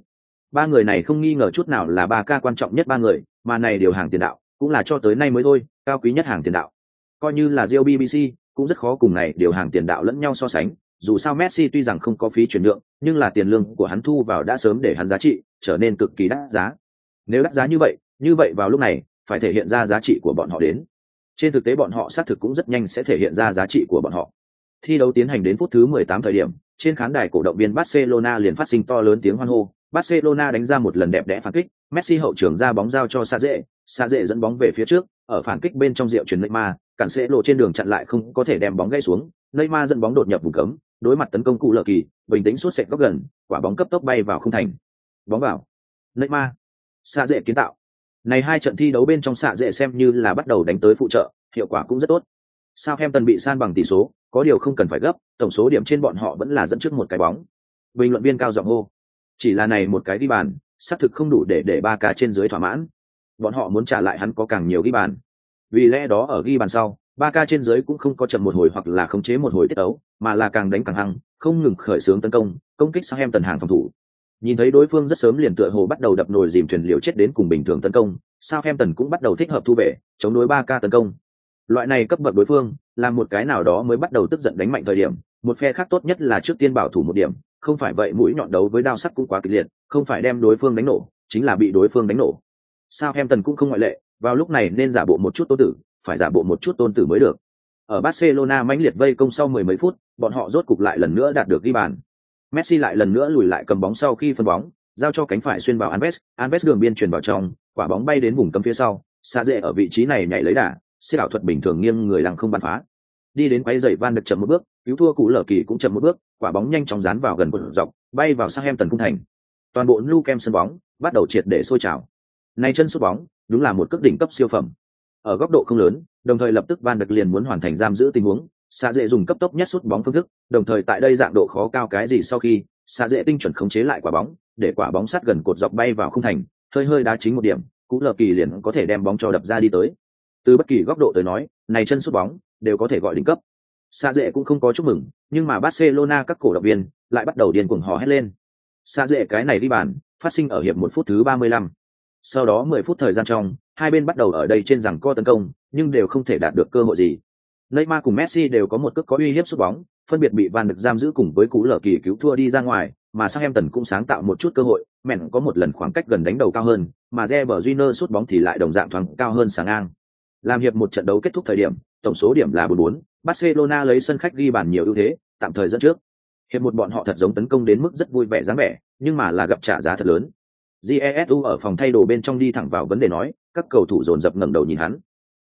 Ba người này không nghi ngờ chút nào là ba ca quan trọng nhất ba người, mà này điều hàng tiền đạo, cũng là cho tới nay mới thôi, cao quý nhất hàng tiền đạo. Coi như là Real BBC, cũng rất khó cùng này điều hàng tiền đạo lẫn nhau so sánh, dù sao Messi tuy rằng không có phí chuyển nhượng, nhưng là tiền lương của hắn thu vào đã sớm để hắn giá trị trở nên cực kỳ đắt giá. Nếu đắt giá như vậy, như vậy vào lúc này, phải thể hiện ra giá trị của bọn họ đến. Trên thực tế bọn họ xác thực cũng rất nhanh sẽ thể hiện ra giá trị của bọn họ. Thi đấu tiến hành đến phút thứ 18 thời điểm, trên khán đài cổ động viên Barcelona liền phát sinh to lớn tiếng hoan hô. Barcelona đánh ra một lần đẹp đẽ phản kích, Messi hậu trường ra bóng giao cho Sa dễ Sa dễ dẫn bóng về phía trước, ở phản kích bên trong rượu chuyển Neymar, cản sẽ lộ trên đường chặn lại không có thể đem bóng gãy xuống, Neymar dẫn bóng đột nhập vùng cấm, đối mặt tấn công cụ lờ kỳ, bình tĩnh suốt sệt góc gần, quả bóng cấp tốc bay vào không thành. Bóng vào. Neymar xạ dễ kiến tạo. Này hai trận thi đấu bên trong xạ dễ xem như là bắt đầu đánh tới phụ trợ, hiệu quả cũng rất tốt. Sao em tần bị san bằng tỷ số, có điều không cần phải gấp, tổng số điểm trên bọn họ vẫn là dẫn trước một cái bóng. Bình luận viên cao giọng hô. Chỉ là này một cái đi bàn, xác thực không đủ để để ba ca trên dưới thỏa mãn. Bọn họ muốn trả lại hắn có càng nhiều ghi bàn. Vì lẽ đó ở ghi bàn sau, ba ca trên dưới cũng không có chậm một hồi hoặc là khống chế một hồi tiết ấu, mà là càng đánh càng hăng, không ngừng khởi xướng tấn công, công kích sang em tần hàng phòng thủ. Nhìn thấy đối phương rất sớm liền tựa hồ bắt đầu đập nồi dìm thuyền liều chết đến cùng bình thường tấn công, sao em tần cũng bắt đầu thích hợp thu về, chống đối ba ca tấn công. Loại này cấp bậc đối phương, là một cái nào đó mới bắt đầu tức giận đánh mạnh thời điểm, một phe khác tốt nhất là trước tiên bảo thủ một điểm, không phải vậy mũi nhọn đấu với đao sắc cũng quá kịch liệt, không phải đem đối phương đánh nổ, chính là bị đối phương đánh nổ. Sao em tần cũng không ngoại lệ, vào lúc này nên giả bộ một chút tôn tử, phải giả bộ một chút tôn tử mới được. Ở Barcelona mãnh liệt vây công sau mười mấy phút, bọn họ rốt cục lại lần nữa đạt được ghi bàn. Messi lại lần nữa lùi lại cầm bóng sau khi phân bóng, giao cho cánh phải xuyên vào Alves, Alves đường biên chuyển vào trong, quả bóng bay đến vùng cấm phía sau, xa dễ ở vị trí này nhảy lấy đà, siêu ảo thuật bình thường nghiêng người lăng không bắn phá. Đi đến quay dậy Van được chậm một bước, cứu thua cú lở kỳ cũng chậm một bước, quả bóng nhanh chóng dán vào gần cột dọc, bay vào sang em tần cung thành. Toàn bộ nu kem sân bóng bắt đầu triệt để sôi trào. Này chân sút bóng, đúng là một cước đỉnh cấp siêu phẩm. Ở góc độ không lớn, đồng thời lập tức Van được liền muốn hoàn thành giam giữ tình huống, xạ dễ dùng cấp tốc nhất sút bóng phương thức, đồng thời tại đây dạng độ khó cao cái gì sau khi, xạ dễ tinh chuẩn khống chế lại quả bóng, để quả bóng sát gần cột dọc bay vào không thành, hơi hơi đá chính một điểm, cú lờ kỳ liền có thể đem bóng cho đập ra đi tới. Từ bất kỳ góc độ tới nói, này chân sút bóng đều có thể gọi đỉnh cấp. xạ dễ cũng không có chúc mừng, nhưng mà Barcelona các cổ động viên lại bắt đầu điên cuồng hò hét lên. xạ dễ cái này đi bàn, phát sinh ở hiệp một phút thứ 35. Sau đó 10 phút thời gian trong, hai bên bắt đầu ở đây trên rằng co tấn công, nhưng đều không thể đạt được cơ hội gì. Neymar cùng Messi đều có một cước có uy hiếp sút bóng, phân biệt bị Van được giam giữ cùng với cú lở kỳ cứu thua đi ra ngoài, mà Southampton cũng sáng tạo một chút cơ hội, mẹn có một lần khoảng cách gần đánh đầu cao hơn, mà Reber Júnior sút bóng thì lại đồng dạng thoáng cao hơn sáng ngang. Làm hiệp một trận đấu kết thúc thời điểm, tổng số điểm là 44, Barcelona lấy sân khách ghi bàn nhiều ưu thế, tạm thời dẫn trước. Hiệp một bọn họ thật giống tấn công đến mức rất vui vẻ dáng vẻ, nhưng mà là gặp trả giá thật lớn. Jesu ở phòng thay đồ bên trong đi thẳng vào vấn đề nói, các cầu thủ dồn dập ngẩng đầu nhìn hắn.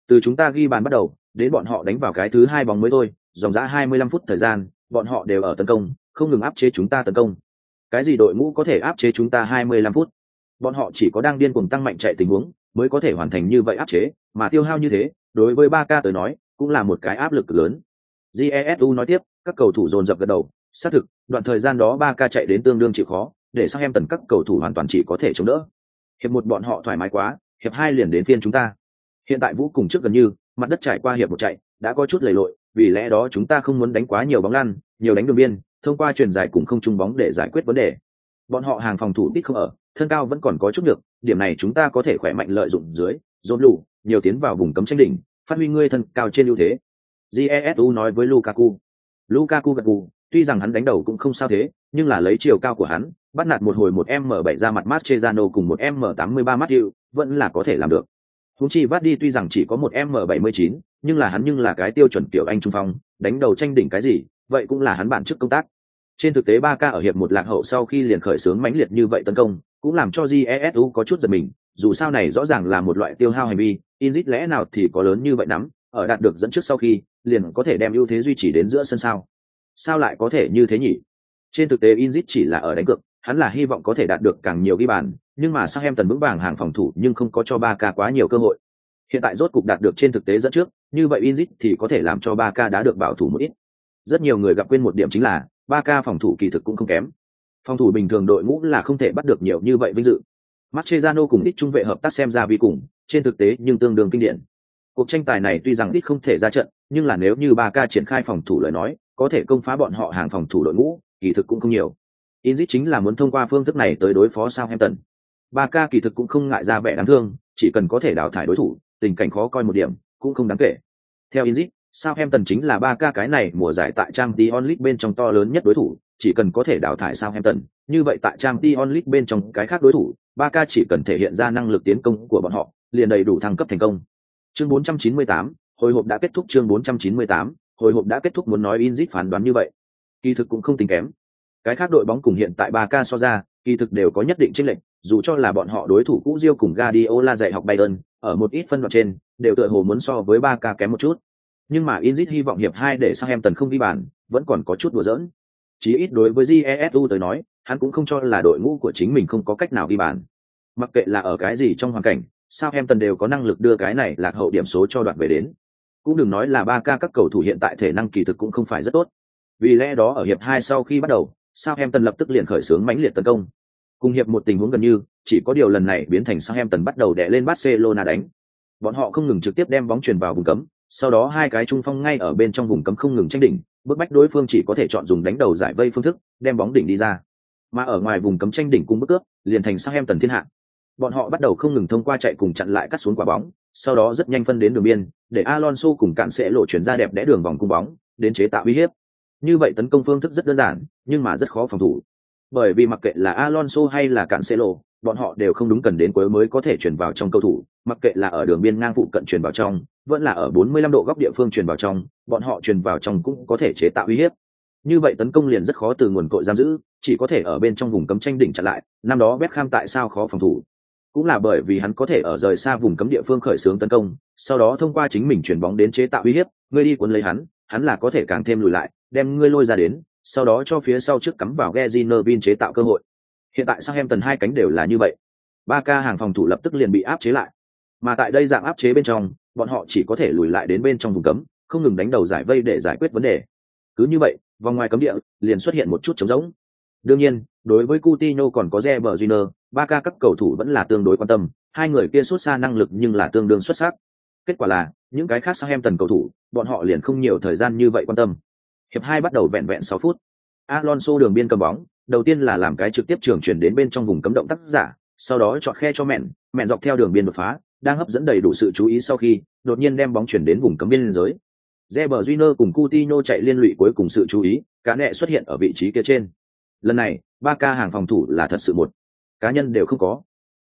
Từ chúng ta ghi bàn bắt đầu, đến bọn họ đánh vào cái thứ hai bóng mới thôi, dòng dã 25 phút thời gian, bọn họ đều ở tấn công, không ngừng áp chế chúng ta tấn công. Cái gì đội ngũ có thể áp chế chúng ta 25 phút? bọn họ chỉ có đang điên cuồng tăng mạnh chạy tình huống mới có thể hoàn thành như vậy áp chế mà tiêu hao như thế đối với ba k tới nói cũng là một cái áp lực lớn jesu nói tiếp các cầu thủ dồn dập gật đầu xác thực đoạn thời gian đó ba k chạy đến tương đương chịu khó để sang em tần các cầu thủ hoàn toàn chỉ có thể chống đỡ hiệp một bọn họ thoải mái quá hiệp hai liền đến phiên chúng ta hiện tại vũ cùng trước gần như mặt đất trải qua hiệp một chạy đã có chút lầy lội vì lẽ đó chúng ta không muốn đánh quá nhiều bóng lăn nhiều đánh đường biên thông qua truyền dài cùng không trung bóng để giải quyết vấn đề. Bọn họ hàng phòng thủ tích không ở thân cao vẫn còn có chút được điểm này chúng ta có thể khỏe mạnh lợi dụng dưới dồn lù nhiều tiến vào vùng cấm tranh đỉnh phát huy ngươi thân cao trên ưu thế. Jesu nói với lukaku. Lukaku gật gù tuy rằng hắn đánh đầu cũng không sao thế nhưng là lấy chiều cao của hắn bắt nạt một hồi một m 7 ra mặt Mascherano cùng một m 83 Matthew, vẫn là có thể làm được. Húng chi vắt đi tuy rằng chỉ có một m 79 nhưng là hắn nhưng là cái tiêu chuẩn kiểu anh trung phong, đánh đầu tranh đỉnh cái gì, vậy cũng là hắn bản chức công tác. Trên thực tế ba k ở hiệp một lạc hậu sau khi liền khởi xướng mãnh liệt như vậy tấn công, cũng làm cho Jesu có chút giật mình, dù sao này rõ ràng là một loại tiêu hao hành vi, Inzit lẽ nào thì có lớn như vậy nắm, ở đạt được dẫn trước sau khi, liền có thể đem ưu thế duy trì đến giữa sân sao. Sao lại có thể như thế nhỉ? Trên thực tế Inzit chỉ là ở đánh cược, hắn là hy vọng có thể đạt được càng nhiều ghi bàn, nhưng mà sang em tần vững vàng hàng phòng thủ nhưng không có cho ba k quá nhiều cơ hội. Hiện tại rốt cục đạt được trên thực tế dẫn trước, như vậy Inzit thì có thể làm cho ba k đã được bảo thủ một ít. Rất nhiều người gặp quên một điểm chính là, ba k phòng thủ kỳ thực cũng không kém. Phòng thủ bình thường đội ngũ là không thể bắt được nhiều như vậy vinh dự. Mascherano cùng ít trung vệ hợp tác xem ra vi cùng, trên thực tế nhưng tương đương kinh điển. Cuộc tranh tài này tuy rằng ít không thể ra trận, nhưng là nếu như ba k triển khai phòng thủ lời nói, có thể công phá bọn họ hàng phòng thủ đội ngũ, kỳ thực cũng không nhiều. Inzit chính là muốn thông qua phương thức này tới đối phó Southampton ba ca kỳ thực cũng không ngại ra vẻ đáng thương, chỉ cần có thể đào thải đối thủ, tình cảnh khó coi một điểm, cũng không đáng kể. Theo Inzit, Tần chính là ba ca cái này mùa giải tại Champions onlit bên trong to lớn nhất đối thủ, chỉ cần có thể đào thải Southampton, như vậy tại Champions onlit bên trong cái khác đối thủ, ba ca chỉ cần thể hiện ra năng lực tiến công của bọn họ, liền đầy đủ thăng cấp thành công. Chương 498, hồi hộp đã kết thúc chương 498, hồi hộp đã kết thúc muốn nói Inzit phán đoán như vậy. Kỳ thực cũng không tính kém. Cái khác đội bóng cùng hiện tại ba ca so ra, kỳ thực đều có nhất định chênh lệch, dù cho là bọn họ đối thủ cũ Rio cùng Guardiola dạy học Bayern, ở một ít phân đoạn trên, đều tựa hồ muốn so với 3K kém một chút. Nhưng mà Inzit hy vọng hiệp 2 để Southampton không đi bàn, vẫn còn có chút đùa giỡn. Chí ít đối với Jesu tới nói, hắn cũng không cho là đội ngũ của chính mình không có cách nào đi bàn. Mặc kệ là ở cái gì trong hoàn cảnh, Southampton đều có năng lực đưa cái này lạc hậu điểm số cho đoạt về đến. Cũng đừng nói là 3K các cầu thủ hiện tại thể năng kỳ thực cũng không phải rất tốt. Vì lẽ đó ở hiệp 2 sau khi bắt đầu, Southampton lập tức liền khởi xướng mãnh liệt tấn công. Cùng hiệp một tình huống gần như, chỉ có điều lần này biến thành Southampton bắt đầu đè lên Barcelona đánh. Bọn họ không ngừng trực tiếp đem bóng chuyển vào vùng cấm, sau đó hai cái trung phong ngay ở bên trong vùng cấm không ngừng tranh đỉnh, bước bách đối phương chỉ có thể chọn dùng đánh đầu giải vây phương thức, đem bóng đỉnh đi ra. Mà ở ngoài vùng cấm tranh đỉnh cùng bước cướp, liền thành Southampton thiên hạ. Bọn họ bắt đầu không ngừng thông qua chạy cùng chặn lại cắt xuống quả bóng, sau đó rất nhanh phân đến đường biên, để Alonso cùng cạn sẽ lộ chuyển ra đẹp đẽ đường vòng cung bóng, đến chế tạo uy hiếp. Như vậy tấn công phương thức rất đơn giản, nhưng mà rất khó phòng thủ. Bởi vì mặc kệ là Alonso hay là Cancelo, bọn họ đều không đúng cần đến cuối mới có thể chuyển vào trong cầu thủ, mặc kệ là ở đường biên ngang phụ cận chuyển vào trong, vẫn là ở 45 độ góc địa phương chuyển vào trong, bọn họ chuyển vào trong cũng có thể chế tạo uy hiếp. Như vậy tấn công liền rất khó từ nguồn cội giam giữ, chỉ có thể ở bên trong vùng cấm tranh đỉnh chặn lại, năm đó Beckham tại sao khó phòng thủ? Cũng là bởi vì hắn có thể ở rời xa vùng cấm địa phương khởi xướng tấn công, sau đó thông qua chính mình chuyển bóng đến chế tạo uy hiếp, người đi cuốn lấy hắn, hắn là có thể càng thêm lùi lại, đem ngươi lôi ra đến, sau đó cho phía sau trước cắm vào Gezinervin chế tạo cơ hội. Hiện tại Southampton hai cánh đều là như vậy. Ba ca hàng phòng thủ lập tức liền bị áp chế lại. Mà tại đây dạng áp chế bên trong, bọn họ chỉ có thể lùi lại đến bên trong vùng cấm, không ngừng đánh đầu giải vây để giải quyết vấn đề. Cứ như vậy, vòng ngoài cấm địa liền xuất hiện một chút trống rỗng. Đương nhiên, đối với Coutinho còn có Reber Júnior, ba ca các cầu thủ vẫn là tương đối quan tâm, hai người kia xuất xa năng lực nhưng là tương đương xuất sắc. Kết quả là, những cái khác Southampton cầu thủ, bọn họ liền không nhiều thời gian như vậy quan tâm. Hiệp hai bắt đầu vẹn vẹn sáu phút. Alonso đường biên cầm bóng, đầu tiên là làm cái trực tiếp trường chuyển đến bên trong vùng cấm động tác giả, sau đó chọn khe cho mẹn, mẹn dọc theo đường biên đột phá, đang hấp dẫn đầy đủ sự chú ý sau khi, đột nhiên đem bóng chuyển đến vùng cấm biên giới. Reber Júnior cùng Coutinho chạy liên lụy cuối cùng sự chú ý, cá nẹ xuất hiện ở vị trí kia trên. Lần này, ba ca hàng phòng thủ là thật sự một, cá nhân đều không có.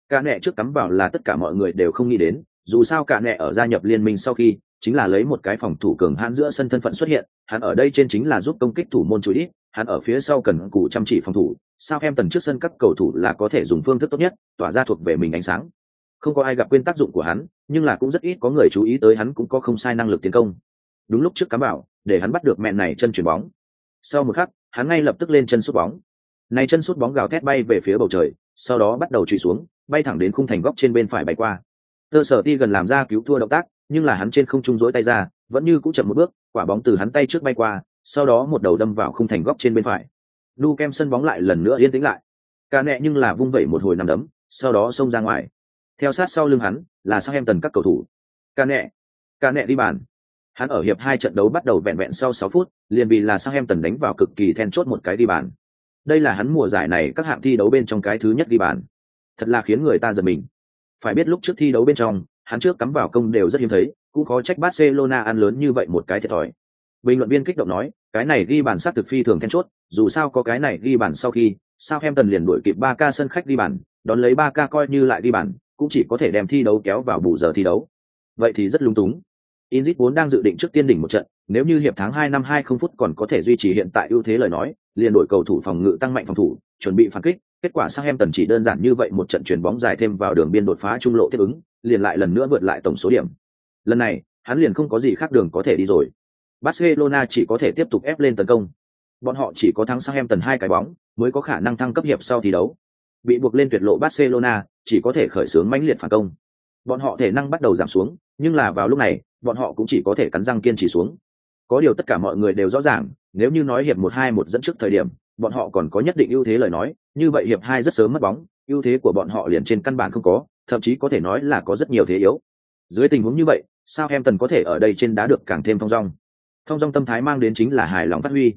Cá nẹ trước cắm vào là tất cả mọi người đều không nghĩ đến, dù sao cả nẹ ở gia nhập liên minh sau khi, chính là lấy một cái phòng thủ cường hãn giữa sân thân phận xuất hiện, hắn ở đây trên chính là giúp công kích thủ môn chú ít, hắn ở phía sau cần cù chăm chỉ phòng thủ, sao em tần trước sân các cầu thủ là có thể dùng phương thức tốt nhất, tỏa ra thuộc về mình ánh sáng. Không có ai gặp quên tác dụng của hắn, nhưng là cũng rất ít có người chú ý tới hắn cũng có không sai năng lực tiến công. Đúng lúc trước cám bảo, để hắn bắt được mẹ này chân chuyển bóng. Sau một khắc, hắn ngay lập tức lên chân sút bóng. Này chân sút bóng gào thét bay về phía bầu trời, sau đó bắt đầu trụy xuống bay thẳng đến khung thành góc trên bên phải bay qua Tơ sở ti gần làm ra cứu thua động tác nhưng là hắn trên không trung rỗi tay ra, vẫn như cũng chậm một bước, quả bóng từ hắn tay trước bay qua, sau đó một đầu đâm vào khung thành góc trên bên phải. Nu kem sân bóng lại lần nữa yên tĩnh lại. Ca nẹ nhưng là vung vẩy một hồi nằm đấm, sau đó xông ra ngoài. Theo sát sau lưng hắn, là sang em tần các cầu thủ. Ca nẹ ca nẹ đi bàn. Hắn ở hiệp hai trận đấu bắt đầu vẹn vẹn sau sáu phút, liền vì là sang em tần đánh vào cực kỳ then chốt một cái đi bàn. Đây là hắn mùa giải này các hạng thi đấu bên trong cái thứ nhất đi bàn. Thật là khiến người ta giật mình. Phải biết lúc trước thi đấu bên trong hắn trước cắm vào công đều rất hiếm thấy cũng có trách barcelona ăn lớn như vậy một cái thiệt thòi. Bình luận viên kích động nói cái này ghi bàn sát thực phi thường then chốt dù sao có cái này ghi bàn sau khi sao em tần liền đuổi kịp ba ca sân khách đi bàn đón lấy ba ca coi như lại đi bàn cũng chỉ có thể đem thi đấu kéo vào bù giờ thi đấu. Vậy thì rất lung túng. Inzit vốn đang dự định trước tiên đỉnh một trận, nếu như hiệp tháng hai năm hai không phút còn có thể duy trì hiện tại ưu thế lời nói, liền đổi cầu thủ phòng ngự tăng mạnh phòng thủ, chuẩn bị phản kích, kết quả sang em tần chỉ đơn giản như vậy một trận chuyền bóng dài thêm vào đường biên đột phá trung lộ tiếp ứng, liền lại lần nữa vượt lại tổng số điểm. Lần này, hắn liền không có gì khác đường có thể đi rồi. Barcelona chỉ có thể tiếp tục ép lên tấn công. Bọn họ chỉ có thắng sang em tần hai cái bóng, mới có khả năng thăng cấp hiệp sau thi đấu. Bị buộc lên tuyệt lộ Barcelona, chỉ có thể khởi xướng mãnh liệt phản công. Bọn họ thể năng bắt đầu giảm xuống, nhưng là vào lúc này, bọn họ cũng chỉ có thể cắn răng kiên trì xuống. Có điều tất cả mọi người đều rõ ràng, nếu như nói hiệp một hai một dẫn trước thời điểm, bọn họ còn có nhất định ưu thế lời nói, như vậy hiệp hai rất sớm mất bóng, ưu thế của bọn họ liền trên căn bản không có, thậm chí có thể nói là có rất nhiều thế yếu. Dưới tình huống như vậy, sao em tần có thể ở đây trên đá được càng thêm thông dong. Thông dong tâm thái mang đến chính là hài lòng phát huy.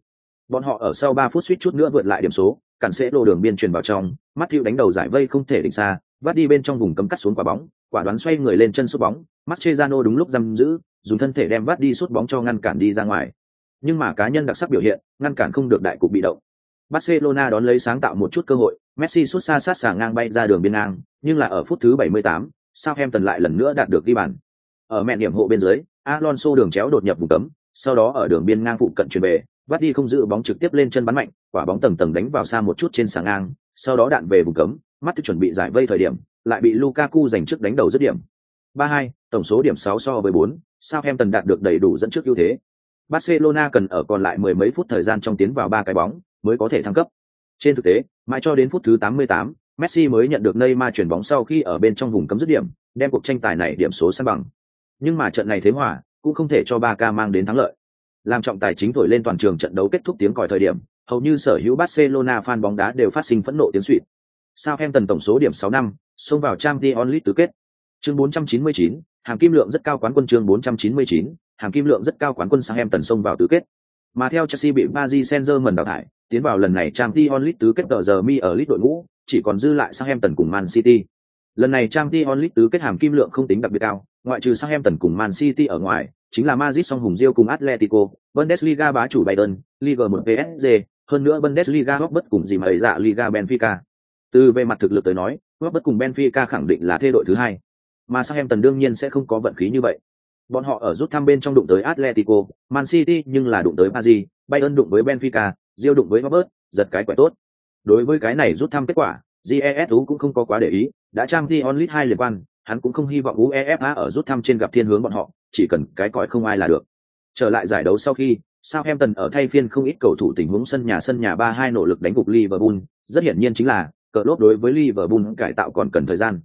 Bọn họ ở sau ba phút suýt chút nữa vượt lại điểm số, cản sẽ lô đường biên truyền vào trong, Matthew đánh đầu giải vây không thể định xa, vắt đi bên trong vùng cấm cắt xuống quả bóng, quả đoán xoay người lên chân sút bóng, Mascherano đúng lúc giam giữ, dùng thân thể đem vắt đi sút bóng cho ngăn cản đi ra ngoài. Nhưng mà cá nhân đặc sắc biểu hiện, ngăn cản không được đại cục bị động. Barcelona đón lấy sáng tạo một chút cơ hội, Messi sút xa sát xả ngang bay ra đường biên ngang, nhưng là ở phút thứ 78, Southampton lại lần nữa đạt được ghi bàn. Ở mẹ điểm hộ bên dưới, Alonso đường chéo đột nhập vùng cấm, sau đó ở đường biên ngang phụ cận chuyển về, vắt đi không giữ bóng trực tiếp lên chân bắn mạnh, quả bóng tầng tầng đánh vào xa một chút trên xà ngang, sau đó đạn về vùng cấm, mắt chuẩn bị giải vây thời điểm, lại bị Lukaku giành trước đánh đầu dứt điểm. 3-2, tổng số điểm 6 so với 4, Southampton đạt được đầy đủ dẫn trước ưu thế. Barcelona cần ở còn lại mười mấy phút thời gian trong tiến vào ba cái bóng mới có thể thăng cấp. Trên thực tế, mãi cho đến phút thứ 88, Messi mới nhận được Neymar chuyển bóng sau khi ở bên trong vùng cấm dứt điểm, đem cuộc tranh tài này điểm số san bằng. Nhưng mà trận này thế hòa, cũng không thể cho Barca mang đến thắng lợi. Làm trọng tài chính thổi lên toàn trường trận đấu kết thúc tiếng còi thời điểm, hầu như sở hữu Barcelona fan bóng đá đều phát sinh phẫn nộ tiếng xuýt. Southampton tổng số điểm 6 năm, xông vào Champions League tứ kết. Chương 499, hàm kim lượng rất cao quán quân chương 499, hàm kim lượng rất cao quán quân Southampton xông vào tứ kết. Mà theo Chelsea bị Paris Saint-Germain đào thải, tiến vào lần này Champions League tứ kết tờ giờ mi ở Lit đội ngũ, chỉ còn dư lại Southampton cùng Man City. Lần này Champions League tứ kết hàm kim lượng không tính đặc biệt cao, ngoại trừ Southampton cùng Man City ở ngoài, chính là Madrid song hùng Real cùng Atletico, Bundesliga bá chủ Bayern, Liga 1 PSG, hơn nữa Bundesliga bất cùng gì mà dạ Liga Benfica. Từ về mặt thực lực tới nói, bất cùng Benfica khẳng định là thê đội thứ hai, mà Southampton đương nhiên sẽ không có vận khí như vậy. Bọn họ ở rút thăm bên trong đụng tới Atletico, Man City nhưng là đụng tới Paris, Bayern đụng với Benfica, Real đụng với Robert, giật cái quẻ tốt. Đối với cái này rút thăm kết quả, GESU cũng không có quá để ý, đã trang thi onlit hai liên quan, hắn cũng không hy vọng UEFA ở rút thăm trên gặp thiên hướng bọn họ, chỉ cần cái còi không ai là được. Trở lại giải đấu sau khi, Southampton ở thay phiên không ít cầu thủ tình huống sân nhà sân nhà 3-2 nỗ lực đánh gục Liverpool, rất hiển nhiên chính là cờ lốt đối với Liverpool cải tạo còn cần thời gian.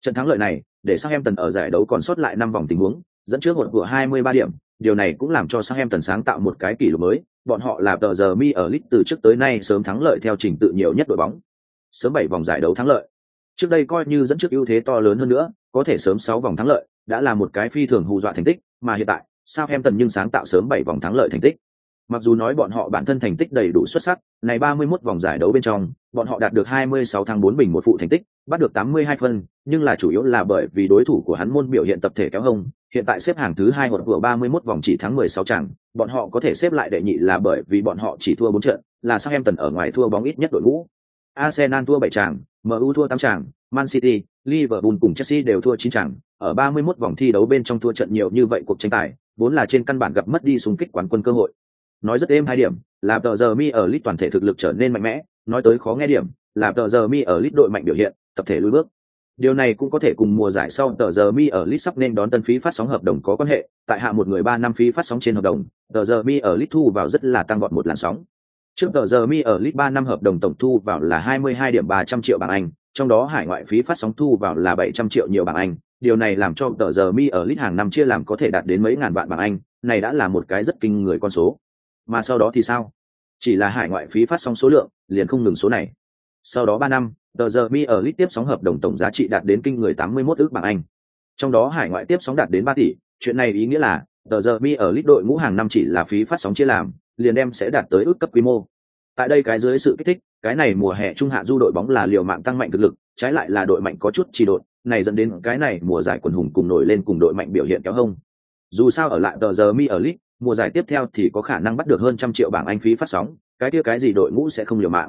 Trận thắng lợi này, để Southampton ở giải đấu còn sót lại năm vòng tình huống, dẫn trước một của 23 điểm, điều này cũng làm cho Southampton sáng tạo một cái kỷ lục mới, bọn họ là tờ giờ mi ở League từ trước tới nay sớm thắng lợi theo trình tự nhiều nhất đội bóng. Sớm 7 vòng giải đấu thắng lợi. Trước đây coi như dẫn trước ưu thế to lớn hơn nữa, có thể sớm 6 vòng thắng lợi, đã là một cái phi thường hù dọa thành tích, mà hiện tại, Southampton nhưng sáng tạo sớm 7 vòng thắng lợi thành tích. Mặc dù nói bọn họ bản thân thành tích đầy đủ xuất sắc, này 31 vòng giải đấu bên trong, bọn họ đạt được 26 thắng 4 bình một phụ thành tích, bắt được 82 phân, nhưng là chủ yếu là bởi vì đối thủ của hắn môn biểu hiện tập thể kéo hông, hiện tại xếp hàng thứ hai hột vừa 31 vòng chỉ thắng 16 trận, bọn họ có thể xếp lại đệ nhị là bởi vì bọn họ chỉ thua 4 trận, là Southampton ở ngoài thua bóng ít nhất đội ngũ. Arsenal thua 7 trận, MU thua 8 trận, Man City, Liverpool cùng Chelsea đều thua 9 trận, ở 31 vòng thi đấu bên trong thua trận nhiều như vậy cuộc tranh tài, vốn là trên căn bản gặp mất đi xung kích quán quân cơ hội. Nói rất êm hai điểm, là tờ giờ mi ở lit toàn thể thực lực trở nên mạnh mẽ, nói tới khó nghe điểm, là tờ giờ mi ở lit đội mạnh biểu hiện, tập thể lùi bước. Điều này cũng có thể cùng mùa giải sau tờ giờ mi ở Lit sắp nên đón tân phí phát sóng hợp đồng có quan hệ, tại hạ một người ba năm phí phát sóng trên hợp đồng, tờ giờ mi ở Lit thu vào rất là tăng vọt một làn sóng. Trước tờ giờ mi ở Lit ba năm hợp đồng tổng thu vào là 22 điểm 300 triệu bảng Anh, trong đó hải ngoại phí phát sóng thu vào là 700 triệu nhiều bảng Anh, điều này làm cho tờ giờ mi ở Lit hàng năm chia làm có thể đạt đến mấy ngàn vạn bảng Anh, này đã là một cái rất kinh người con số. Mà sau đó thì sao? Chỉ là hải ngoại phí phát sóng số lượng, liền không ngừng số này. Sau đó 3 năm, tờ giờ mi ở Lit tiếp sóng hợp đồng tổng giá trị đạt đến kinh người 81 ước bảng Anh. Trong đó hải ngoại tiếp sóng đạt đến 3 tỷ, chuyện này ý nghĩa là tờ giờ mi ở Lit đội ngũ hàng năm chỉ là phí phát sóng chia làm, liền đem sẽ đạt tới ước cấp quy mô. Tại đây cái dưới sự kích thích, cái này mùa hè trung hạ du đội bóng là liều mạng tăng mạnh thực lực, trái lại là đội mạnh có chút trì độn, này dẫn đến cái này mùa giải quần hùng cùng nổi lên cùng đội mạnh biểu hiện kéo hông. Dù sao ở lại tờ giờ mi ở lit, mùa giải tiếp theo thì có khả năng bắt được hơn trăm triệu bảng Anh phí phát sóng, cái kia cái gì đội ngũ sẽ không liều mạng.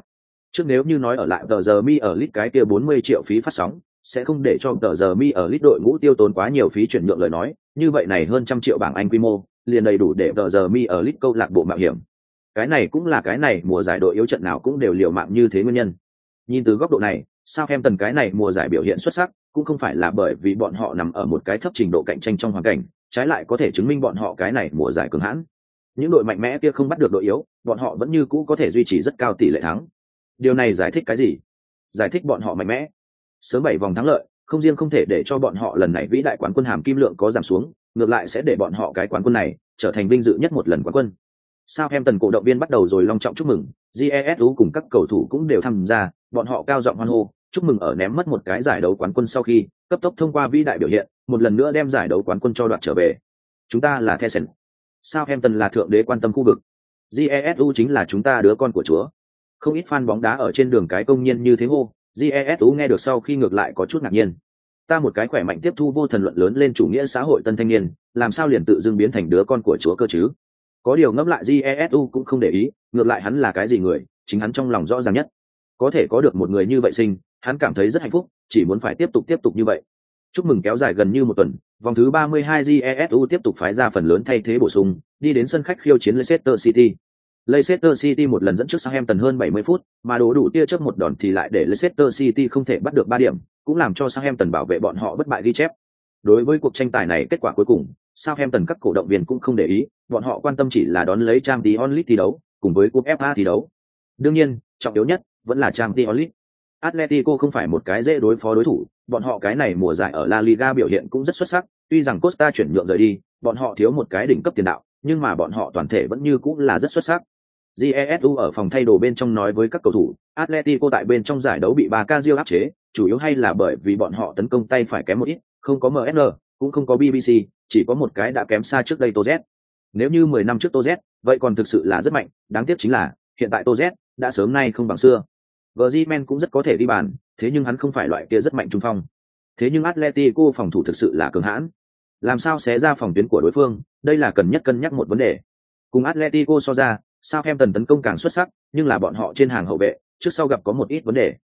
Trước nếu như nói ở lại tờ giờ mi ở lit cái kia 40 triệu phí phát sóng, sẽ không để cho tờ giờ mi ở lit đội ngũ tiêu tốn quá nhiều phí chuyển nhượng lời nói, như vậy này hơn trăm triệu bảng Anh quy mô, liền đầy đủ để tờ giờ mi ở lit câu lạc bộ mạo hiểm. Cái này cũng là cái này mùa giải đội yếu trận nào cũng đều liều mạng như thế nguyên nhân. Nhìn từ góc độ này, sao em tần cái này mùa giải biểu hiện xuất sắc, cũng không phải là bởi vì bọn họ nằm ở một cái thấp trình độ cạnh tranh trong hoàn cảnh, trái lại có thể chứng minh bọn họ cái này mùa giải cường hãn. Những đội mạnh mẽ kia không bắt được đội yếu, bọn họ vẫn như cũ có thể duy trì rất cao tỷ lệ thắng. Điều này giải thích cái gì? Giải thích bọn họ mạnh mẽ. Sớm bảy vòng thắng lợi, không riêng không thể để cho bọn họ lần này vĩ đại quán quân hàm kim lượng có giảm xuống, ngược lại sẽ để bọn họ cái quán quân này trở thành vinh dự nhất một lần quán quân. Sao em tần cổ động viên bắt đầu rồi long trọng chúc mừng, Jesu cùng các cầu thủ cũng đều tham gia, bọn họ cao giọng hoan hô, chúc mừng ở ném mất một cái giải đấu quán quân sau khi cấp tốc thông qua vĩ đại biểu hiện, một lần nữa đem giải đấu quán quân cho đoạt trở về. Chúng ta là Thesen. Sao em tần là thượng đế quan tâm khu vực. Jesu chính là chúng ta đứa con của Chúa. Không ít fan bóng đá ở trên đường cái công nhiên như thế hô, GESU nghe được sau khi ngược lại có chút ngạc nhiên. Ta một cái khỏe mạnh tiếp thu vô thần luận lớn lên chủ nghĩa xã hội tân thanh niên, làm sao liền tự dưng biến thành đứa con của Chúa cơ chứ? có điều ngẫm lại jesu cũng không để ý ngược lại hắn là cái gì người chính hắn trong lòng rõ ràng nhất có thể có được một người như vậy sinh hắn cảm thấy rất hạnh phúc chỉ muốn phải tiếp tục tiếp tục như vậy chúc mừng kéo dài gần như một tuần vòng thứ 32 jesu tiếp tục phái ra phần lớn thay thế bổ sung đi đến sân khách khiêu chiến leicester city Leicester City một lần dẫn trước Southampton hơn 70 phút, mà đố đủ tia chớp một đòn thì lại để Leicester City không thể bắt được 3 điểm, cũng làm cho Southampton bảo vệ bọn họ bất bại ghi chép. Đối với cuộc tranh tài này kết quả cuối cùng, Southampton các cổ động viên cũng không để ý, bọn họ quan tâm chỉ là đón lấy Champions League thi đấu, cùng với cúp FA thi đấu. Đương nhiên, trọng yếu nhất vẫn là Champions League. Atletico không phải một cái dễ đối phó đối thủ, bọn họ cái này mùa giải ở La Liga biểu hiện cũng rất xuất sắc, tuy rằng Costa chuyển nhượng rời đi, bọn họ thiếu một cái đỉnh cấp tiền đạo, nhưng mà bọn họ toàn thể vẫn như cũng là rất xuất sắc. Jesu ở phòng thay đồ bên trong nói với các cầu thủ, Atletico tại bên trong giải đấu bị Barca áp chế, chủ yếu hay là bởi vì bọn họ tấn công tay phải kém một ít, không có MSN, cũng không có BBC, chỉ có một cái đã kém xa trước đây Tô Z. Nếu như mười năm trước Tô Z, vậy còn thực sự là rất mạnh, đáng tiếc chính là hiện tại Tô Z đã sớm nay không bằng xưa. Griezmann cũng rất có thể đi bàn, thế nhưng hắn không phải loại kia rất mạnh trung phong. Thế nhưng Atletico phòng thủ thực sự là cường hãn. Làm sao xé ra phòng tuyến của đối phương, đây là cần nhất cân nhắc một vấn đề. Cùng Atletico so ra, sao em tần tấn công càng xuất sắc, nhưng là bọn họ trên hàng hậu vệ, trước sau gặp có một ít vấn đề.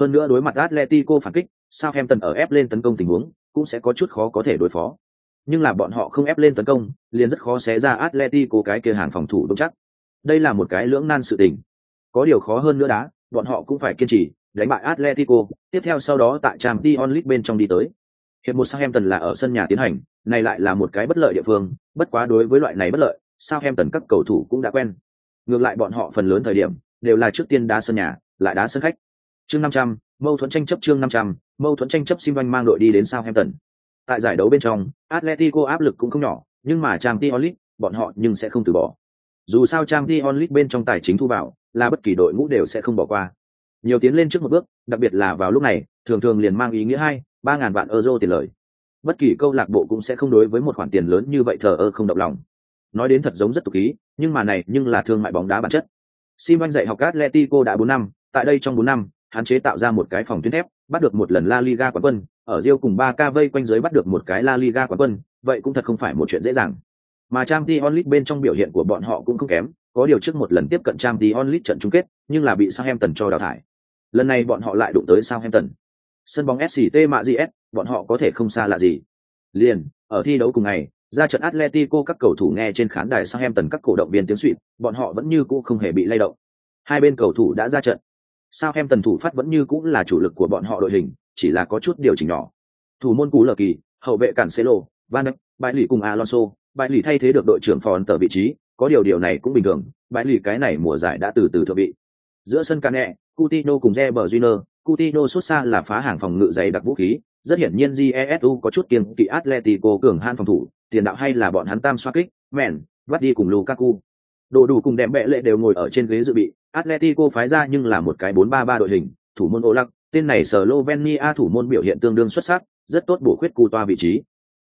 Hơn nữa đối mặt Atletico phản kích, sao em tần ở ép lên tấn công tình huống, cũng sẽ có chút khó có thể đối phó. Nhưng là bọn họ không ép lên tấn công liền rất khó xé ra atletico cái kia hàng phòng thủ vững chắc. Đây là một cái lưỡng nan sự tình. Có điều khó hơn nữa đá bọn họ cũng phải kiên trì đánh bại atletico tiếp theo sau đó tại trang t onlit bên trong đi tới. Hiệp một Southampton là ở sân nhà tiến hành này lại là một cái bất lợi địa phương bất quá đối với loại này bất lợi Southampton các cầu thủ cũng đã quen ngược lại bọn họ phần lớn thời điểm đều là trước tiên đá sân nhà lại đá sân khách chương năm trăm mâu thuẫn tranh chấp chương năm trăm mâu thuẫn tranh chấp xin oanh mang đội đi đến Southampton Tại giải đấu bên trong, Atletico áp lực cũng không nhỏ, nhưng mà Trang League, bọn họ nhưng sẽ không từ bỏ. Dù sao Trang League bên trong tài chính thu vào, là bất kỳ đội ngũ đều sẽ không bỏ qua. Nhiều tiến lên trước một bước, đặc biệt là vào lúc này, thường thường liền mang ý nghĩa hai, ba ngàn vạn euro tiền lời. Bất kỳ câu lạc bộ cũng sẽ không đối với một khoản tiền lớn như vậy thờ ơ không động lòng. Nói đến thật giống rất tục khí, nhưng mà này nhưng là thương mại bóng đá bản chất. Simon dạy học Atletico đã bốn năm, tại đây trong bốn năm, hắn chế tạo ra một cái phòng tuyến thép, bắt được một lần La Liga quán quân, ở Rio cùng 3K vây quanh giới bắt được một cái La Liga quán quân, vậy cũng thật không phải một chuyện dễ dàng. Mà Champions League bên trong biểu hiện của bọn họ cũng không kém, có điều trước một lần tiếp cận Champions League trận chung kết, nhưng là bị Southampton cho đào thải. Lần này bọn họ lại đụng tới Southampton. Sân bóng SCT Mạ GS, bọn họ có thể không xa lạ gì. Liền, ở thi đấu cùng ngày, ra trận Atletico các cầu thủ nghe trên khán đài Southampton các cổ động viên tiếng xuýt, bọn họ vẫn như cũ không hề bị lay động. Hai bên cầu thủ đã ra trận. Southampton thủ phát vẫn như cũ là chủ lực của bọn họ đội hình, chỉ là có chút điều chỉnh nhỏ. Thủ môn cú lờ kỳ, hậu vệ cản Cancelo, Van Dijk, bãi lì cùng Alonso, bãi lì thay thế được đội trưởng Phòn tờ vị trí, có điều điều này cũng bình thường, bãi lì cái này mùa giải đã từ từ thượng vị. Giữa sân Cane, Coutinho cùng Reber Júnior, Coutinho xuất xa là phá hàng phòng ngự dày đặc vũ khí, rất hiển nhiên Jesu có chút kiêng kỵ Atletico cường han phòng thủ, tiền đạo hay là bọn hắn tam xoa kích, mèn, vắt đi cùng Lukaku. Đồ đủ cùng đệm bệ lệ đều ngồi ở trên ghế dự bị, Atletico phái ra nhưng là một cái 4-3-3 đội hình, thủ môn Olak, tên này Slovenia thủ môn biểu hiện tương đương xuất sắc, rất tốt bổ khuyết cu toa vị trí.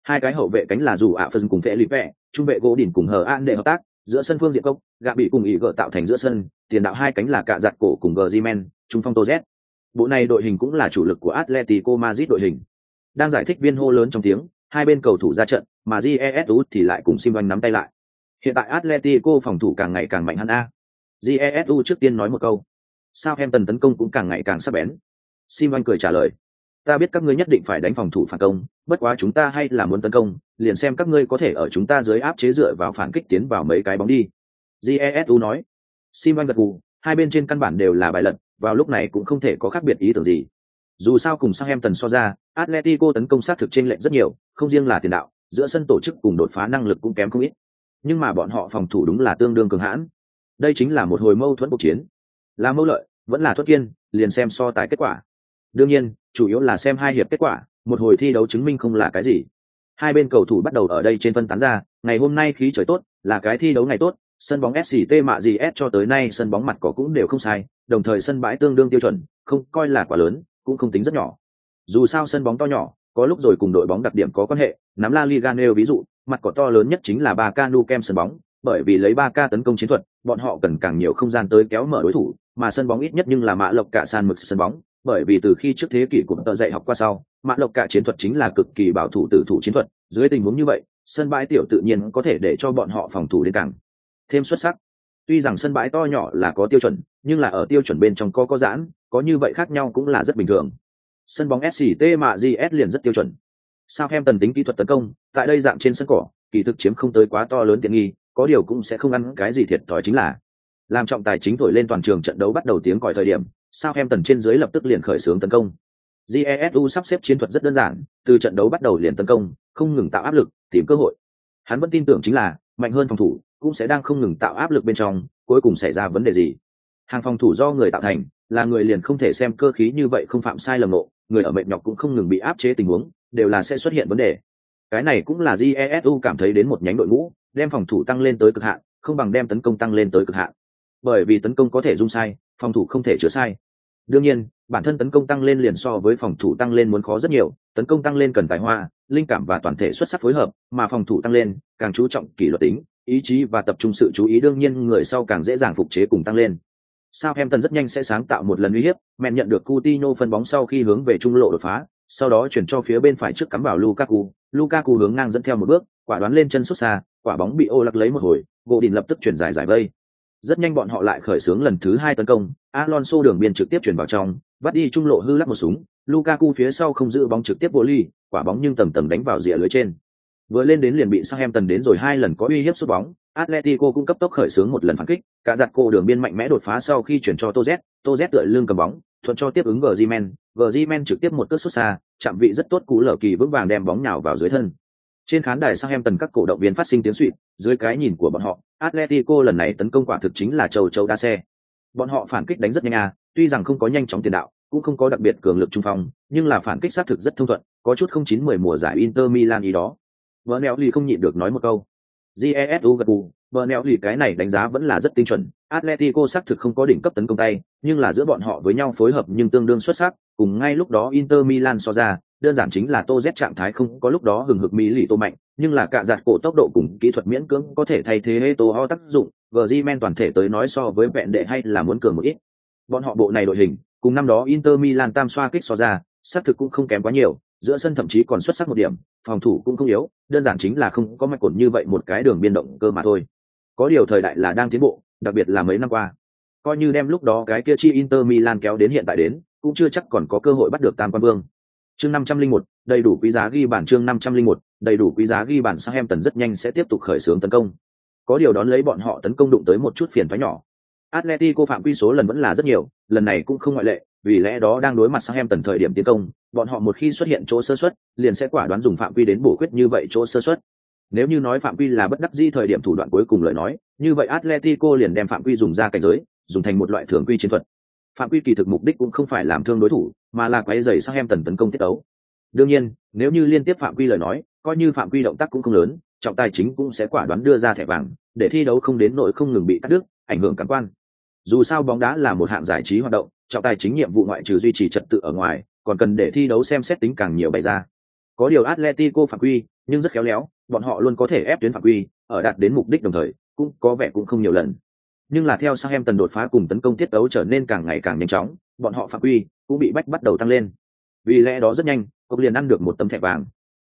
Hai cái hậu vệ cánh là dù ạ phân cùng Felipe, trung vệ gỗ đỉnh cùng hờ an để hợp tác, giữa sân phương diện công, gạ bị cùng ý gỡ tạo thành giữa sân, tiền đạo hai cánh là cạ giặt cổ cùng Griezmann, trung phong Toz. Bộ này đội hình cũng là chủ lực của Atletico Madrid đội hình. Đang giải thích viên hô lớn trong tiếng, hai bên cầu thủ ra trận, mà Jesu thì lại cùng Simon nắm tay lại. Hiện tại Atletico phòng thủ càng ngày càng mạnh hơn a. Jesu trước tiên nói một câu. Sao em tần tấn công cũng càng ngày càng sắc bén. Simon cười trả lời. Ta biết các ngươi nhất định phải đánh phòng thủ phản công, bất quá chúng ta hay là muốn tấn công, liền xem các ngươi có thể ở chúng ta dưới áp chế dựa vào phản kích tiến vào mấy cái bóng đi. Jesu nói. Simon gật gù, hai bên trên căn bản đều là bài lật, vào lúc này cũng không thể có khác biệt ý tưởng gì. Dù sao cùng sang em tần so ra, Atletico tấn công sát thực trên lệnh rất nhiều, không riêng là tiền đạo, giữa sân tổ chức cùng đột phá năng lực cũng kém không ít. Nhưng mà bọn họ phòng thủ đúng là tương đương cường hãn. Đây chính là một hồi mâu thuẫn cuộc chiến. Là mâu lợi, vẫn là thuất kiên, liền xem so tài kết quả. Đương nhiên, chủ yếu là xem hai hiệp kết quả, một hồi thi đấu chứng minh không là cái gì. Hai bên cầu thủ bắt đầu ở đây trên phân tán ra, ngày hôm nay khí trời tốt, là cái thi đấu ngày tốt, sân bóng SCT mạ gì S cho tới nay sân bóng mặt cỏ cũng đều không sai, đồng thời sân bãi tương đương tiêu chuẩn, không coi là quá lớn, cũng không tính rất nhỏ. Dù sao sân bóng to nhỏ, có lúc rồi cùng đội bóng đặc điểm có quan hệ, nắm La Liga nêu ví dụ, mặt cỏ to lớn nhất chính là Barca Nou Camp sân bóng, bởi vì lấy Barca tấn công chiến thuật, bọn họ cần càng nhiều không gian tới kéo mở đối thủ, mà sân bóng ít nhất nhưng là mạ lộc cả san mực sân bóng, bởi vì từ khi trước thế kỷ của tờ dạy học qua sau, mạ lộc cả chiến thuật chính là cực kỳ bảo thủ tử thủ chiến thuật, dưới tình huống như vậy, sân bãi tiểu tự nhiên có thể để cho bọn họ phòng thủ đến càng thêm xuất sắc. Tuy rằng sân bãi to nhỏ là có tiêu chuẩn, nhưng là ở tiêu chuẩn bên trong có có giãn, có như vậy khác nhau cũng là rất bình thường. Sân bóng sct mà gs liền rất tiêu chuẩn. Sao em tần tính kỹ thuật tấn công, tại đây dạng trên sân cỏ, kỳ thực chiếm không tới quá to lớn tiện nghi, có điều cũng sẽ không ăn cái gì thiệt thòi chính là. Làm trọng tài chính thổi lên toàn trường trận đấu bắt đầu tiếng còi thời điểm sao em tần trên dưới lập tức liền khởi xướng tấn công. Jesu sắp xếp chiến thuật rất đơn giản, từ trận đấu bắt đầu liền tấn công, không ngừng tạo áp lực, tìm cơ hội. Hắn vẫn tin tưởng chính là, mạnh hơn phòng thủ cũng sẽ đang không ngừng tạo áp lực bên trong, cuối cùng xảy ra vấn đề gì? Hàng phòng thủ do người tạo thành, là người liền không thể xem cơ khí như vậy không phạm sai lầm nộ, người ở mệt nhọc cũng không ngừng bị áp chế tình huống, đều là sẽ xuất hiện vấn đề. Cái này cũng là jesu cảm thấy đến một nhánh đội ngũ, đem phòng thủ tăng lên tới cực hạn, không bằng đem tấn công tăng lên tới cực hạn. Bởi vì tấn công có thể dung sai, phòng thủ không thể chữa sai. Đương nhiên, bản thân tấn công tăng lên liền so với phòng thủ tăng lên muốn khó rất nhiều, tấn công tăng lên cần tài hoa, linh cảm và toàn thể xuất sắc phối hợp, mà phòng thủ tăng lên, càng chú trọng kỷ luật tính ý chí và tập trung sự chú ý đương nhiên người sau càng dễ dàng phục chế cùng tăng lên. Southampton em rất nhanh sẽ sáng tạo một lần uy hiếp mẹn nhận được Coutinho phân bóng sau khi hướng về trung lộ đột phá, sau đó chuyển cho phía bên phải trước cắm vào Lukaku. Lukaku hướng ngang dẫn theo một bước, quả đoán lên chân xuất xa, quả bóng bị ô lắc lấy một hồi, gỗ đình lập tức chuyển dài giải vây. Rất nhanh bọn họ lại khởi xướng lần thứ hai tấn công, Alonso đường biên trực tiếp chuyển vào trong, bắt đi trung lộ hư lắc một súng, Lukaku phía sau không giữ bóng trực tiếp vô ly, quả bóng nhưng tầm tầm đánh vào rìa lưới trên. Vừa lên đến liền bị Southampton đến rồi hai lần có uy hiếp sút bóng, Atletico cũng cấp tốc khởi xướng một lần phản kích, cả giặt cô đường biên mạnh mẽ đột phá sau khi chuyển cho Toz, Toz tựa lưng cầm bóng, thuận cho tiếp ứng Griezmann, Griezmann trực tiếp một cước sút xa, chạm vị rất tốt cú lở kỳ vững vàng đem bóng nhào vào dưới thân. Trên khán đài Southampton các cổ động viên phát sinh tiếng xuýt, dưới cái nhìn của bọn họ, Atletico lần này tấn công quả thực chính là châu châu đa xe. Bọn họ phản kích đánh rất nhanh à, tuy rằng không có nhanh chóng tiền đạo, cũng không có đặc biệt cường lực trung phong, nhưng là phản kích sát thực rất thông thuận, có chút không chín mười mùa giải Inter Milan ý đó vợ neo lì không nhịn được nói một câu. Jesu gật gù, vợ neo lì cái này đánh giá vẫn là rất tinh chuẩn. Atletico xác thực không có đỉnh cấp tấn công tay, nhưng là giữa bọn họ với nhau phối hợp nhưng tương đương xuất sắc, cùng ngay lúc đó inter milan so ra, đơn giản chính là tô z trạng thái không có lúc đó hừng hực mỹ lì tô mạnh, nhưng là cả giạt cổ tốc độ cùng kỹ thuật miễn cưỡng có thể thay thế hê tô ho tác dụng gg men toàn thể tới nói so với vẹn đệ hay là muốn cường một ít. Bọn họ bộ này đội hình, cùng năm đó inter milan tam xoa kích so ra, xác thực cũng không kém quá nhiều giữa sân thậm chí còn xuất sắc một điểm phòng thủ cũng không yếu đơn giản chính là không có mạch cồn như vậy một cái đường biên động cơ mà thôi. Có điều thời đại là đang tiến bộ đặc biệt là mấy năm qua. Coi như đem lúc đó cái kia chi inter milan kéo đến hiện tại đến cũng chưa chắc còn có cơ hội bắt được tam quan vương. Chương năm trăm linh một đầy đủ quý giá ghi bản chương năm trăm linh một đầy đủ quý giá ghi bản sang em tần rất nhanh sẽ tiếp tục khởi xướng tấn công. Có điều đón lấy bọn họ tấn công đụng tới một chút phiền thoái nhỏ. Atletico phạm quy số lần vẫn là rất nhiều, lần này cũng không ngoại lệ, vì lẽ đó đang đối mặt sang em tần thời điểm tiến công, bọn họ một khi xuất hiện chỗ sơ suất, liền sẽ quả đoán dùng phạm quy đến bổ khuyết như vậy chỗ sơ suất. Nếu như nói phạm quy là bất đắc dĩ thời điểm thủ đoạn cuối cùng lời nói, như vậy Atletico liền đem phạm quy dùng ra cảnh giới, dùng thành một loại thường quy chiến thuật. phạm quy kỳ thực mục đích cũng không phải làm thương đối thủ mà là quay dày sang em tần tấn công tiết tấu đương nhiên nếu như liên tiếp phạm quy lời nói coi như phạm quy động tác cũng không lớn trọng tài chính cũng sẽ quả đoán đưa ra thẻ vàng để thi đấu không đến nội không ngừng bị cắt đứt ảnh hưởng cảm quan dù sao bóng đá là một hạng giải trí hoạt động trọng tài chính nhiệm vụ ngoại trừ duy trì trật tự ở ngoài, còn cần để thi đấu xem xét tính càng nhiều bày ra. Có điều atletico phạm quy, nhưng rất khéo léo, bọn họ luôn có thể ép tuyến phạm quy, ở đạt đến mục đích đồng thời, cũng có vẻ cũng không nhiều lần. Nhưng là theo sang em tần đột phá cùng tấn công tiết đấu trở nên càng ngày càng nhanh chóng, bọn họ phạm quy cũng bị bách bắt đầu tăng lên. Vì lẽ đó rất nhanh cục liền ăn được một tấm thẻ vàng.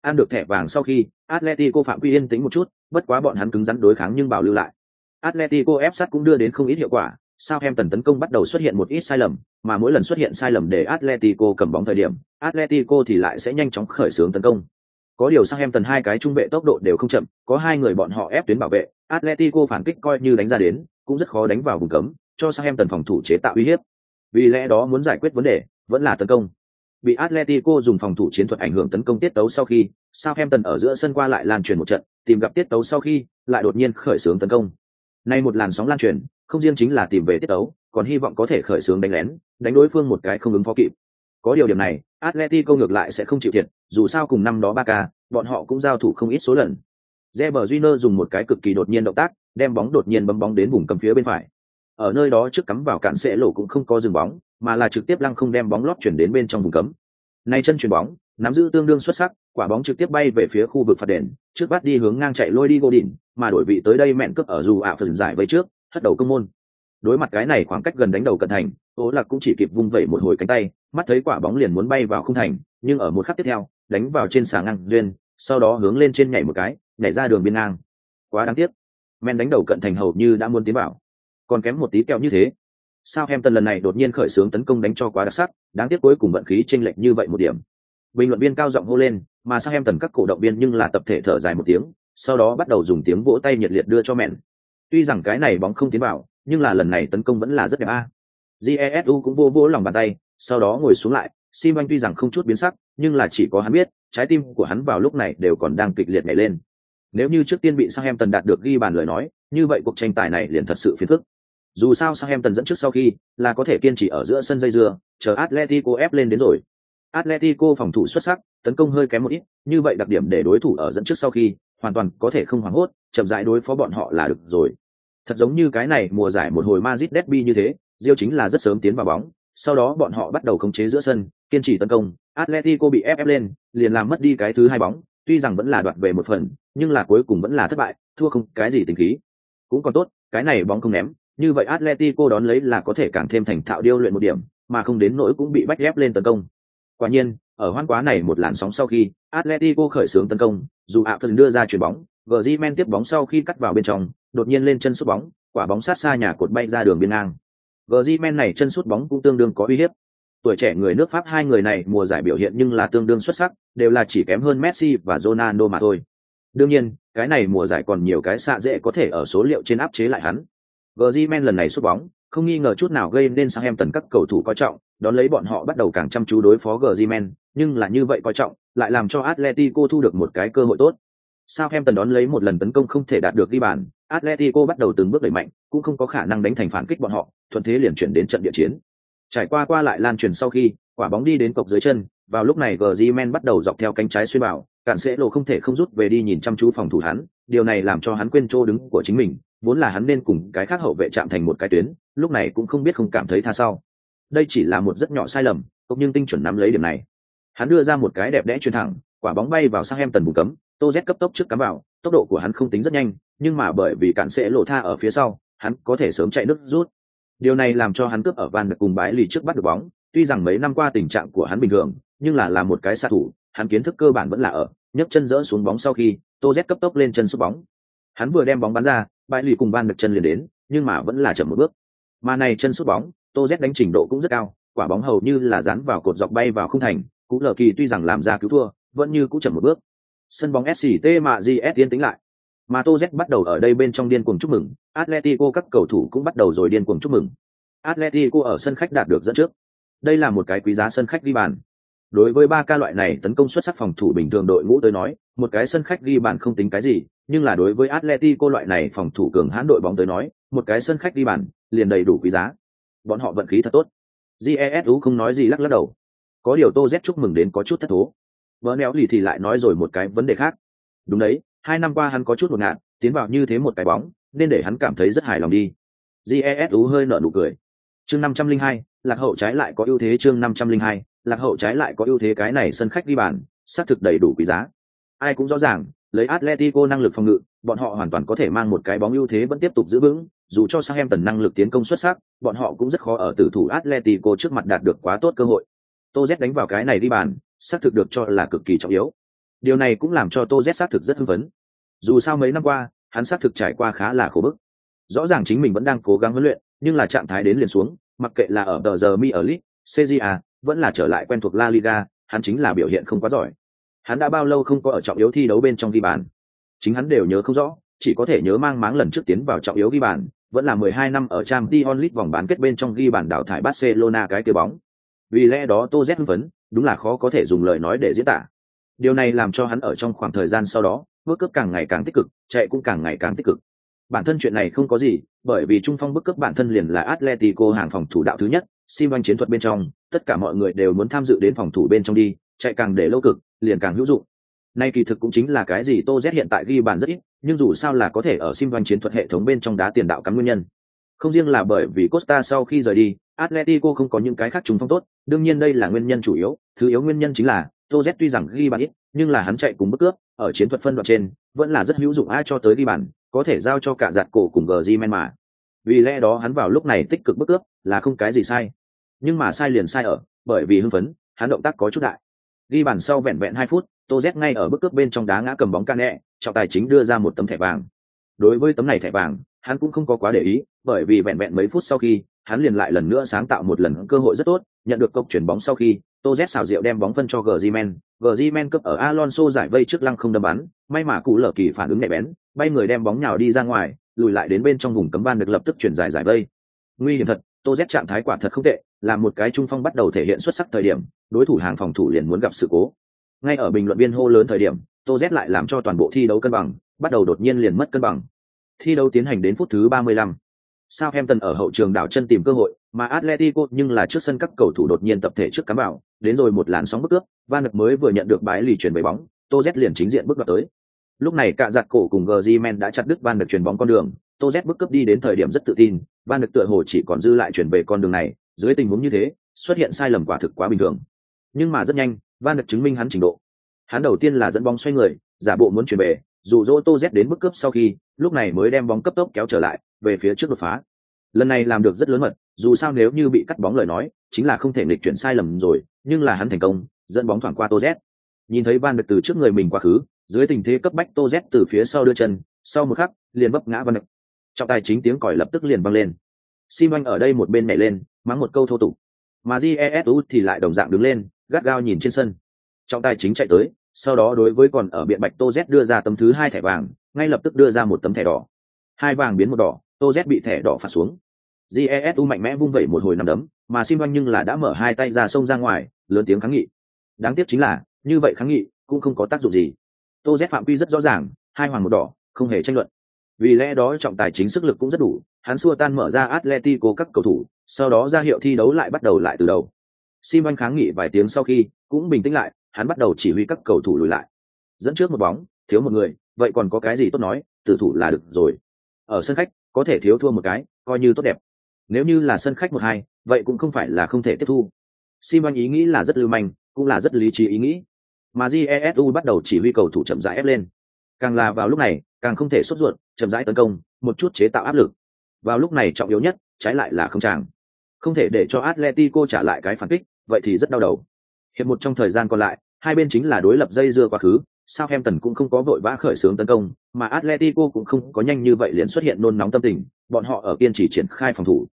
Ăn được thẻ vàng sau khi, atletico phạm quy yên tĩnh một chút, bất quá bọn hắn cứng rắn đối kháng nhưng bảo lưu lại. Atletico ép sát cũng đưa đến không ít hiệu quả sao em tần tấn công bắt đầu xuất hiện một ít sai lầm mà mỗi lần xuất hiện sai lầm để atletico cầm bóng thời điểm atletico thì lại sẽ nhanh chóng khởi xướng tấn công. Có điều sang em tần hai cái trung vệ tốc độ đều không chậm có hai người bọn họ ép tuyến bảo vệ atletico phản kích coi như đánh ra đến cũng rất khó đánh vào vùng cấm cho sang em tần phòng thủ chế tạo uy hiếp. Vì lẽ đó muốn giải quyết vấn đề vẫn là tấn công. Bị Atletico dùng phòng thủ chiến thuật ảnh hưởng tấn công tiết tấu sau khi, Southampton ở giữa sân qua lại lan truyền một trận, tìm gặp tiết tấu sau khi, lại đột nhiên khởi xướng tấn công. Nay một làn sóng lan truyền, không riêng chính là tìm về tiết tấu, còn hy vọng có thể khởi xướng đánh lén, đánh đối phương một cái không ứng phó kịp. Có điều điểm này, Atletico ngược lại sẽ không chịu thiệt, dù sao cùng năm đó Barca, bọn họ cũng giao thủ không ít số lần. Reber Júnior dùng một cái cực kỳ đột nhiên động tác, đem bóng đột nhiên bấm bóng đến vùng cấm phía bên phải. Ở nơi đó trước cắm vào cản sẽ lỗ cũng không có dừng bóng, mà là trực tiếp lăng không đem bóng lót chuyển đến bên trong vùng cấm. Nay chân chuyển bóng, nắm giữ tương đương xuất sắc, quả bóng trực tiếp bay về phía khu vực phạt đền, trước bắt đi hướng ngang chạy lôi đi gô đỉnh, mà đổi vị tới đây mẹn cướp ở dù ạ phần giải với trước, hất đầu công môn. Đối mặt cái này khoảng cách gần đánh đầu cận thành, Tố Lạc cũng chỉ kịp vung vẩy một hồi cánh tay, mắt thấy quả bóng liền muốn bay vào khung thành, nhưng ở một khắc tiếp theo, đánh vào trên xà ngang duyên, sau đó hướng lên trên nhảy một cái, nhảy ra đường biên ngang. Quá đáng tiếc. Men đánh đầu cận thành hầu như đã muốn tiến vào. Còn kém một tí kẹo như thế, sao em tần lần này đột nhiên khởi xướng tấn công đánh cho quá đặc sắc đáng tiếc cuối cùng vận khí chênh lệch như vậy một điểm bình luận viên cao giọng hô lên mà sao em tần các cổ động viên nhưng là tập thể thở dài một tiếng sau đó bắt đầu dùng tiếng vỗ tay nhiệt liệt đưa cho mẹn tuy rằng cái này bóng không tiến vào, nhưng là lần này tấn công vẫn là rất đẹp a. Jesu cũng vô vô lòng bàn tay, sau đó ngồi xuống lại, sim anh tuy rằng không chút biến sắc, nhưng là chỉ có hắn biết, trái tim của hắn vào lúc này đều còn đang kịch liệt nhảy lên. Nếu như trước tiên bị Southampton tần đạt được ghi bàn lời nói, như vậy cuộc tranh tài này liền thật sự phiền phức. Dù sao Southampton tần dẫn trước sau khi, là có thể kiên trì ở giữa sân dây dưa, chờ atletico ép lên đến rồi. Atletico phòng thủ xuất sắc, tấn công hơi kém một ít, như vậy đặc điểm để đối thủ ở dẫn trước sau khi hoàn toàn có thể không hoảng hốt chậm rãi đối phó bọn họ là được rồi. Thật giống như cái này mùa giải một hồi Madrid derby như thế Diêu chính là rất sớm tiến vào bóng sau đó bọn họ bắt đầu khống chế giữa sân kiên trì tấn công. Atletico bị ép ép lên liền làm mất đi cái thứ hai bóng tuy rằng vẫn là đoạt về một phần nhưng là cuối cùng vẫn là thất bại thua không cái gì tình khí. Cũng còn tốt cái này bóng không ném như vậy Atletico đón lấy là có thể càng thêm thành thạo điêu luyện một điểm, mà không đến nỗi cũng bị bách ép lên tấn công. Quả nhiên, ở hoan quá này một làn sóng sau khi, Atletico khởi xướng tấn công, dù ạ phần đưa ra chuyền bóng, Griezmann tiếp bóng sau khi cắt vào bên trong, đột nhiên lên chân sút bóng, quả bóng sát xa nhà cột bay ra đường biên ngang. Griezmann này chân sút bóng cũng tương đương có uy hiếp. Tuổi trẻ người nước Pháp hai người này mùa giải biểu hiện nhưng là tương đương xuất sắc, đều là chỉ kém hơn Messi và Ronaldo mà thôi. Đương nhiên, cái này mùa giải còn nhiều cái xạ dễ có thể ở số liệu trên áp chế lại hắn. Griezmann lần này sút bóng, không nghi ngờ chút nào gây nên sang em tần các cầu thủ coi trọng, đón lấy bọn họ bắt đầu càng chăm chú đối phó Griezmann, nhưng là như vậy coi trọng, lại làm cho Atletico thu được một cái cơ hội tốt. Southampton đón lấy một lần tấn công không thể đạt được ghi bàn, Atletico bắt đầu từng bước đẩy mạnh, cũng không có khả năng đánh thành phản kích bọn họ, thuận thế liền chuyển đến trận địa chiến. Trải qua qua lại lan truyền sau khi, quả bóng đi đến cọc dưới chân, vào lúc này Griezmann bắt đầu dọc theo cánh trái xuyên vào, cản sẽ lộ không thể không rút về đi nhìn chăm chú phòng thủ hắn, điều này làm cho hắn quên chỗ đứng của chính mình, vốn là hắn nên cùng cái khác hậu vệ chạm thành một cái tuyến lúc này cũng không biết không cảm thấy tha sau đây chỉ là một rất nhỏ sai lầm cũng nhưng tinh chuẩn nắm lấy điểm này hắn đưa ra một cái đẹp đẽ chuyền thẳng, quả bóng bay vào sang em tần bùng cấm, tô z cấp tốc trước cắm vào, tốc độ của hắn không tính rất nhanh, nhưng mà bởi vì cản sẽ lộ tha ở phía sau, hắn có thể sớm chạy nước rút. Điều này làm cho hắn cướp ở van được cùng bãi lì trước bắt được bóng. Tuy rằng mấy năm qua tình trạng của hắn bình thường, nhưng là làm một cái xạ thủ, hắn kiến thức cơ bản vẫn là ở, nhấc chân dỡ xuống bóng sau khi tô z cấp tốc lên chân xúc bóng. Hắn vừa đem bóng bắn ra, bãi lì cùng ban được chân liền đến, nhưng mà vẫn là chậm một bước. Mà này chân sút bóng, tô z đánh trình độ cũng rất cao, quả bóng hầu như là dán vào cột dọc bay vào không thành cú lờ kỳ tuy rằng làm ra cứu thua, vẫn như cũng chậm một bước. Sân bóng sct mà gs tiến tính lại. Mà tô z bắt đầu ở đây bên trong điên cuồng chúc mừng, atletico các cầu thủ cũng bắt đầu rồi điên cuồng chúc mừng. Atletico ở sân khách đạt được dẫn trước. Đây là một cái quý giá sân khách ghi bàn. Đối với ba ca loại này tấn công xuất sắc phòng thủ bình thường đội ngũ tới nói, một cái sân khách ghi bàn không tính cái gì, nhưng là đối với atletico loại này phòng thủ cường hãn đội bóng tới nói, một cái sân khách ghi bàn liền đầy đủ quý giá. Bọn họ vận khí thật tốt. Jesu không nói gì lắc lắc đầu có điều tô z chúc mừng đến có chút thất thố. Vợ neo lì thì lại nói rồi một cái vấn đề khác. Đúng đấy hai năm qua hắn có chút một ngạn tiến vào như thế một cái bóng nên để hắn cảm thấy rất hài lòng đi. Jesu hơi nở nụ cười. Chương năm trăm linh hai lạc hậu trái lại có ưu thế chương năm trăm linh hai lạc hậu trái lại có ưu thế cái này sân khách đi bàn xác thực đầy đủ quý giá. Ai cũng rõ ràng lấy atletico năng lực phòng ngự bọn họ hoàn toàn có thể mang một cái bóng ưu thế vẫn tiếp tục giữ vững dù cho Southampton năng lực tiến công xuất sắc, bọn họ cũng rất khó ở tử thủ Atletico trước mặt đạt được quá tốt cơ hội. Tô Z đánh vào cái này đi bàn, xác thực được cho là cực kỳ trọng yếu. Điều này cũng làm cho Tô Z xác thực rất hưng phấn. Dù sao mấy năm qua, hắn xác thực trải qua khá là khổ bức. Rõ ràng chính mình vẫn đang cố gắng huấn luyện, nhưng là trạng thái đến liền xuống, mặc kệ là ở tờ giờ mi ở League, CJA, vẫn là trở lại quen thuộc La Liga, hắn chính là biểu hiện không quá giỏi. Hắn đã bao lâu không có ở trọng yếu thi đấu bên trong ghi bàn. Chính hắn đều nhớ không rõ, chỉ có thể nhớ mang máng lần trước tiến vào trọng yếu ghi bàn, vẫn là 12 năm ở Champions League vòng bán kết bên trong ghi bàn đảo thải Barcelona cái kia bóng. Vì lẽ đó Tô Z hưng phấn, đúng là khó có thể dùng lời nói để diễn tả. Điều này làm cho hắn ở trong khoảng thời gian sau đó, bước cướp càng ngày càng tích cực, chạy cũng càng ngày càng tích cực. Bản thân chuyện này không có gì, bởi vì trung phong bước cướp bản thân liền là Atletico hàng phòng thủ đạo thứ nhất, Simon chiến thuật bên trong, tất cả mọi người đều muốn tham dự đến phòng thủ bên trong đi, chạy càng để lâu cực, liền càng hữu dụng. Nay kỳ thực cũng chính là cái gì Tô Z hiện tại ghi bàn rất ít, nhưng dù sao là có thể ở sim văn chiến thuật hệ thống bên trong đá tiền đạo cắm nguyên nhân. Không riêng là bởi vì Costa sau khi rời đi, Atletico không có những cái khác trùng phong tốt, đương nhiên đây là nguyên nhân chủ yếu, thứ yếu nguyên nhân chính là Tô tuy rằng ghi bàn ít, nhưng là hắn chạy cùng bước cướp, ở chiến thuật phân đoạn trên, vẫn là rất hữu dụng ai cho tới ghi bàn, có thể giao cho cả giặt cổ cùng Griezmann mà. Vì lẽ đó hắn vào lúc này tích cực bước cướp, là không cái gì sai. Nhưng mà sai liền sai ở, bởi vì hưng phấn, hắn động tác có chút đại. Ghi bàn sau vẹn vẹn hai phút, tô ngay ở bước cướp bên trong đá ngã cầm bóng ca nhẹ, trọng tài chính đưa ra một tấm thẻ vàng đối với tấm này thẻ vàng hắn cũng không có quá để ý bởi vì vẹn vẹn mấy phút sau khi hắn liền lại lần nữa sáng tạo một lần cơ hội rất tốt nhận được cốc chuyển bóng sau khi tô z xào rượu đem bóng phân cho Griezmann, Griezmann cấp ở alonso giải vây trước lăng không đâm bắn may mà cụ lở kỳ phản ứng nhẹ bén bay người đem bóng nhào đi ra ngoài lùi lại đến bên trong vùng cấm ban được lập tức chuyển giải giải vây. Nguy hiểm thật tô z trạng thái quả thật không tệ là một cái trung phong bắt đầu thể hiện xuất sắc thời điểm đối thủ hàng phòng thủ liền muốn gặp sự cố. Ngay ở bình luận viên hô lớn thời điểm tô z lại làm cho toàn bộ thi đấu cân bằng bắt đầu đột nhiên liền mất cân bằng thi đấu tiến hành đến phút thứ 35. Southampton ở hậu trường đảo chân tìm cơ hội, mà Atletico nhưng là trước sân các cầu thủ đột nhiên tập thể trước cắm vào, đến rồi một làn sóng bức cướp, Van Dijk mới vừa nhận được bãi lì chuyển về bóng, Toz liền chính diện bước vào tới. Lúc này cả giặt cổ cùng Griezmann đã chặt đứt Van Dijk chuyển bóng con đường, Toz bước cướp đi đến thời điểm rất tự tin, Van Dijk tựa hồ chỉ còn dư lại chuyển về con đường này, dưới tình huống như thế, xuất hiện sai lầm quả thực quá bình thường. Nhưng mà rất nhanh, van được chứng minh hắn trình độ hắn đầu tiên là dẫn bóng xoay người giả bộ muốn chuyển về dù dỗ tô z đến mức cướp sau khi, lúc này mới đem bóng cấp tốc kéo trở lại, về phía trước đột phá. Lần này làm được rất lớn mật, dù sao nếu như bị cắt bóng lời nói, chính là không thể nghịch chuyển sai lầm rồi, nhưng là hắn thành công, dẫn bóng thoảng qua tô z. Nhìn thấy van được từ trước người mình quá khứ, dưới tình thế cấp bách tô z từ phía sau đưa chân, sau một khắc, liền bấp ngã van được trọng tài chính tiếng còi lập tức liền văng lên. Sim anh ở đây một bên nhảy lên, mắng một câu thô tục. Mà jesu thì lại đồng dạng đứng lên, gắt gao nhìn trên sân. Trọng tài chính chạy tới sau đó đối với còn ở biện bạch tô z đưa ra tấm thứ hai thẻ vàng, ngay lập tức đưa ra một tấm thẻ đỏ. Hai vàng biến một đỏ, tô z bị thẻ đỏ phạt xuống. Jesu mạnh mẽ vung vẩy một hồi nằm đấm, mà sim nhưng là đã mở hai tay ra sông ra ngoài, lớn tiếng kháng nghị. Đáng tiếc chính là, như vậy kháng nghị cũng không có tác dụng gì. Tô z phạm quy rất rõ ràng, hai hoàng một đỏ, không hề tranh luận. Vì lẽ đó trọng tài chính sức lực cũng rất đủ, hắn xua tan mở ra atletico các cầu thủ, sau đó ra hiệu thi đấu lại bắt đầu lại từ đầu sim anh kháng nghị vài tiếng sau khi cũng bình tĩnh lại hắn bắt đầu chỉ huy các cầu thủ lùi lại. Dẫn trước một bóng thiếu một người vậy còn có cái gì tốt nói tử thủ là được rồi. Ở sân khách có thể thiếu thua một cái coi như tốt đẹp. Nếu như là sân khách một hai vậy cũng không phải là không thể tiếp thu. Sim anh ý nghĩ là rất lưu manh cũng là rất lý trí ý nghĩ. Mà jesu bắt đầu chỉ huy cầu thủ chậm rãi ép lên. Càng là vào lúc này càng không thể sốt ruột chậm rãi tấn công một chút chế tạo áp lực. Vào lúc này trọng yếu nhất trái lại là không tràng. Không thể để cho Atletico trả lại cái phản kích, vậy thì rất đau đầu. Hiệp một trong thời gian còn lại, hai bên chính là đối lập dây dưa quá khứ, Southampton cũng không có vội vã khởi xướng tấn công, mà Atletico cũng không có nhanh như vậy liền xuất hiện nôn nóng tâm tình, bọn họ ở kiên trì triển khai phòng thủ.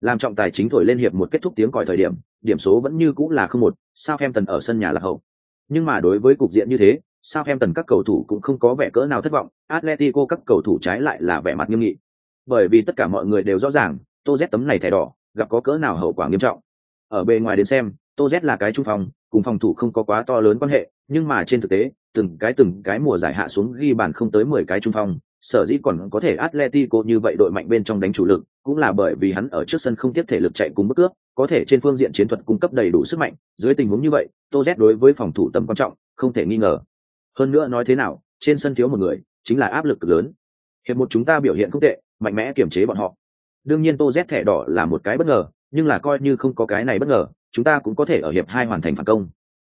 Làm trọng tài chính thổi lên hiệp một kết thúc tiếng còi thời điểm, điểm số vẫn như cũng là không một, Southampton ở sân nhà là hậu. Nhưng mà đối với cục diện như thế, Southampton các cầu thủ cũng không có vẻ cỡ nào thất vọng, Atletico các cầu thủ trái lại là vẻ mặt nghiêm nghị. Bởi vì tất cả mọi người đều rõ ràng, Tô Z tấm này thẻ đỏ, gặp có cỡ nào hậu quả nghiêm trọng ở bề ngoài đến xem tô z là cái trung phòng, cùng phòng thủ không có quá to lớn quan hệ, nhưng mà trên thực tế, từng cái từng cái mùa giải hạ xuống ghi bàn không tới mười cái trung phong sở dĩ còn có thể Atletico như vậy đội mạnh bên trong đánh chủ lực, cũng là bởi vì hắn ở trước sân không tiếp thể lực chạy cùng bước cướp, có thể trên phương diện chiến thuật cung cấp đầy đủ sức mạnh, dưới tình huống như vậy, tô z đối với phòng thủ tầm quan trọng, không thể nghi ngờ. Hơn nữa nói thế nào, trên sân thiếu một người, chính là áp lực cực lớn. Hiệp một chúng ta biểu hiện không tệ, mạnh mẽ kiểm chế bọn họ. Đương nhiên tô z thẻ đỏ là một cái bất ngờ, nhưng là coi như không có cái này bất ngờ chúng ta cũng có thể ở hiệp hai hoàn thành phản công.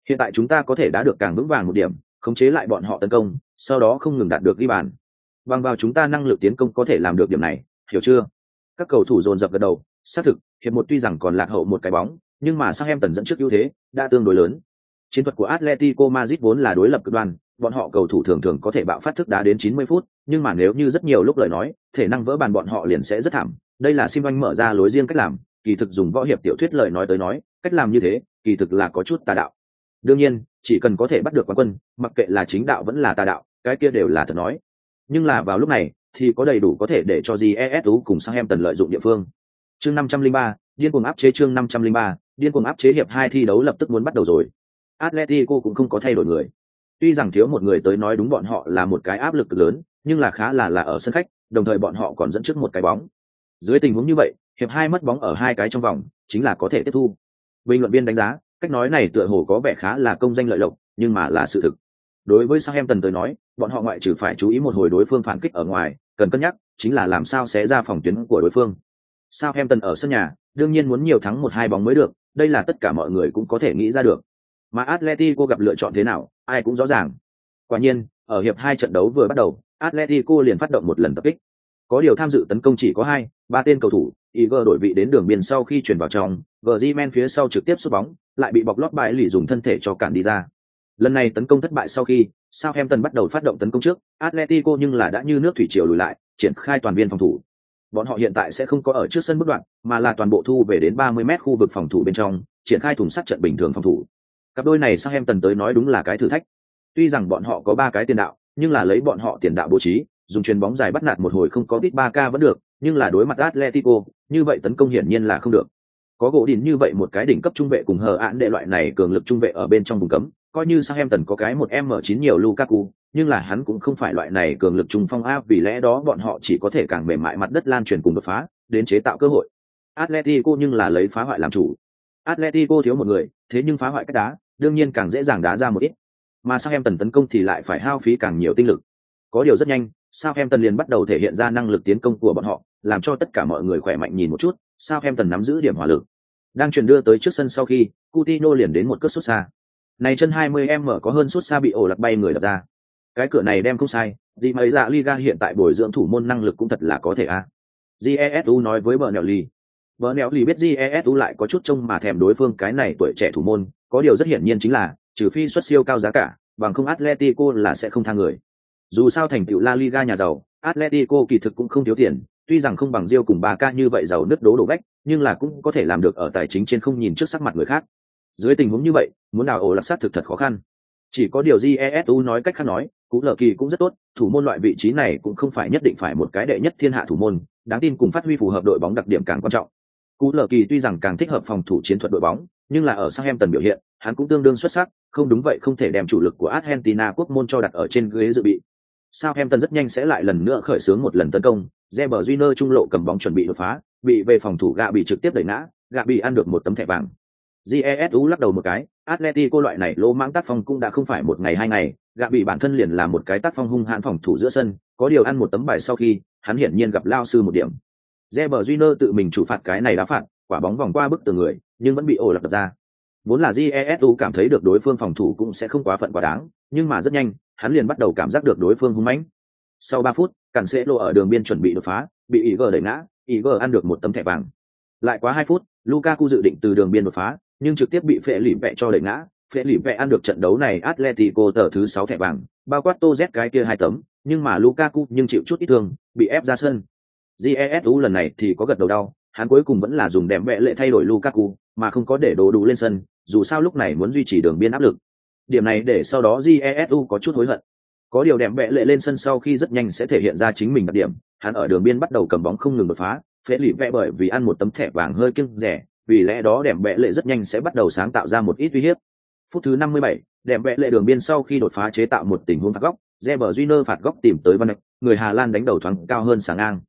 Hiện tại chúng ta có thể đã được càng vững vàng một điểm, khống chế lại bọn họ tấn công, sau đó không ngừng đạt được ghi bàn. Bằng vào chúng ta năng lực tiến công có thể làm được điểm này, hiểu chưa? Các cầu thủ dồn dập gật đầu, xác thực, hiệp một tuy rằng còn lạc hậu một cái bóng, nhưng mà sang em tần dẫn trước ưu thế, đã tương đối lớn. Chiến thuật của atletico madrid vốn là đối lập cực đoan, bọn họ cầu thủ thường thường có thể bạo phát thức đá đến 90 phút, nhưng mà nếu như rất nhiều lúc lời nói, thể năng vỡ bàn bọn họ liền sẽ rất thảm. Đây là sim mở ra lối riêng cách làm, kỳ thực dùng võ hiệp tiểu thuyết lời nói tới nói cách làm như thế kỳ thực là có chút tà đạo. Đương nhiên chỉ cần có thể bắt được quán quân mặc kệ là chính đạo vẫn là tà đạo cái kia đều là thật nói. Nhưng là vào lúc này thì có đầy đủ có thể để cho jesu cùng sang em tần lợi dụng địa phương. Chương 503, điên cuồng áp chế chương 503, điên cuồng áp chế hiệp hai thi đấu lập tức muốn bắt đầu rồi. Atletico cũng không có thay đổi người. Tuy rằng thiếu một người tới nói đúng bọn họ là một cái áp lực lớn nhưng là khá là là ở sân khách đồng thời bọn họ còn dẫn trước một cái bóng. Dưới tình huống như vậy hiệp hai mất bóng ở hai cái trong vòng chính là có thể tiếp thu bình luận viên đánh giá, cách nói này tựa hồ có vẻ khá là công danh lợi lộc, nhưng mà là sự thực. Đối với sao em tần tới nói, bọn họ ngoại trừ phải chú ý một hồi đối phương phản kích ở ngoài, cần cân nhắc chính là làm sao sẽ ra phòng tuyến của đối phương. Sao em tần ở sân nhà, đương nhiên muốn nhiều thắng một hai bóng mới được, đây là tất cả mọi người cũng có thể nghĩ ra được. Mà Atletico gặp lựa chọn thế nào, ai cũng rõ ràng. Quả nhiên, ở hiệp hai trận đấu vừa bắt đầu, Atletico liền phát động một lần tập kích. Có điều tham dự tấn công chỉ có hai, ba tên cầu thủ Iver đổi vị đến đường biên sau khi chuyển vào trong Griezmann phía sau trực tiếp sút bóng, lại bị bọc lót bại lì dùng thân thể cho cản đi ra. Lần này tấn công thất bại sau khi, Southampton bắt đầu phát động tấn công trước, Atletico nhưng là đã như nước thủy triều lùi lại, triển khai toàn viên phòng thủ. Bọn họ hiện tại sẽ không có ở trước sân bất đoạn, mà là toàn bộ thu về đến 30 mét khu vực phòng thủ bên trong, triển khai thùng sắt trận bình thường phòng thủ. Cặp đôi này Southampton tới nói đúng là cái thử thách. Tuy rằng bọn họ có ba cái tiền đạo, nhưng là lấy bọn họ tiền đạo bố trí dùng chuyền bóng dài bắt nạt một hồi không có ít ba k vẫn được, nhưng là đối mặt Atletico, như vậy tấn công hiển nhiên là không được. Có gỗ đỉnh như vậy một cái đỉnh cấp trung vệ cùng hờ án đệ loại này cường lực trung vệ ở bên trong vùng cấm, coi như sang em tần có cái một m chín nhiều Lukaku, nhưng là hắn cũng không phải loại này cường lực trung phong áp vì lẽ đó bọn họ chỉ có thể càng mềm mại mặt đất lan truyền cùng đột phá, đến chế tạo cơ hội. Atletico nhưng là lấy phá hoại làm chủ. Atletico thiếu một người, thế nhưng phá hoại cách đá, đương nhiên càng dễ dàng đá ra một ít. Mà sang em tần tấn công thì lại phải hao phí càng nhiều tinh lực. Có điều rất nhanh sao liền bắt đầu thể hiện ra năng lực tiến công của bọn họ, làm cho tất cả mọi người khỏe mạnh nhìn một chút sao nắm giữ điểm hỏa lực đang chuyển đưa tới trước sân sau khi, Coutinho liền đến một cước sút xa này chân 20 m có hơn sút xa bị ổ lật bay người đập ra cái cửa này đem không sai vì mấy dạ liga hiện tại bồi dưỡng thủ môn năng lực cũng thật là có thể a à. jesu nói với Bernelli. Bernelli biết jesu lại có chút trông mà thèm đối phương cái này tuổi trẻ thủ môn, có điều rất hiển nhiên chính là, trừ phi xuất siêu cao giá cả, bằng không atletico là sẽ không thang người dù sao thành tựu la liga nhà giàu atletico kỳ thực cũng không thiếu tiền tuy rằng không bằng Rio cùng Barca như vậy giàu nứt đố đổ bách, nhưng là cũng có thể làm được ở tài chính trên không nhìn trước sắc mặt người khác. Dưới tình huống như vậy, muốn đào ổ lạc sát thực thật khó khăn. Chỉ có điều Jesu nói cách khác nói, cú lờ kỳ cũng rất tốt, thủ môn loại vị trí này cũng không phải nhất định phải một cái đệ nhất thiên hạ thủ môn, đáng tin cùng phát huy phù hợp đội bóng đặc điểm càng quan trọng. Cú lờ kỳ tuy rằng càng thích hợp phòng thủ chiến thuật đội bóng, nhưng là ở Southampton biểu hiện, hắn cũng tương đương xuất sắc, không đúng vậy không thể đem chủ lực của Argentina quốc môn cho đặt ở trên ghế dự bị. Southampton rất nhanh sẽ lại lần nữa khởi xướng một lần tấn công, Reber Júnior trung lộ cầm bóng chuẩn bị đột phá, bị về phòng thủ gạ bị trực tiếp đẩy ngã, gạ bị ăn được một tấm thẻ vàng. Jesu lắc đầu một cái, Atletico loại này lỗ mãng tác phong cũng đã không phải một ngày hai ngày, gạ bị bản thân liền là một cái tác phong hung hãn phòng thủ giữa sân, có điều ăn một tấm bài sau khi, hắn hiển nhiên gặp lao sư một điểm. Reber Júnior tự mình chủ phạt cái này đá phạt, quả bóng vòng qua bức tường người, nhưng vẫn bị ổ lập ra. Vốn là Jesu cảm thấy được đối phương phòng thủ cũng sẽ không quá phận quá đáng, nhưng mà rất nhanh, hắn liền bắt đầu cảm giác được đối phương hung mãnh. Sau ba phút, cản sẽ lộ ở đường biên chuẩn bị đột phá, bị Iger đẩy ngã, Iger ăn được một tấm thẻ vàng. Lại quá hai phút, Lukaku dự định từ đường biên đột phá, nhưng trực tiếp bị phệ lỉ vẹ cho đẩy ngã. Phệ lỉ vẹ ăn được trận đấu này Atletico tờ thứ sáu thẻ vàng, bao quát Tô Z cái kia hai tấm, nhưng mà Lukaku nhưng chịu chút ít thương, bị ép ra sân. Jesu lần này thì có gật đầu đau, hắn cuối cùng vẫn là dùng đệm vẽ lệ thay đổi Lukaku, mà không có để đồ đủ lên sân, dù sao lúc này muốn duy trì đường biên áp lực. Điểm này để sau đó Jesu có chút hối hận. Có điều đẹp vẽ lệ lên sân sau khi rất nhanh sẽ thể hiện ra chính mình đặc điểm, hắn ở đường biên bắt đầu cầm bóng không ngừng đột phá, phễ lì vẽ bởi vì ăn một tấm thẻ vàng hơi kiêng rẻ, vì lẽ đó đẹp vẽ lệ rất nhanh sẽ bắt đầu sáng tạo ra một ít uy hiếp. Phút thứ 57, đẹp vẽ lệ đường biên sau khi đột phá chế tạo một tình huống phạt góc, Reber Júnior phạt góc tìm tới Van Dijk, người Hà Lan đánh đầu thoáng cao hơn sáng ngang.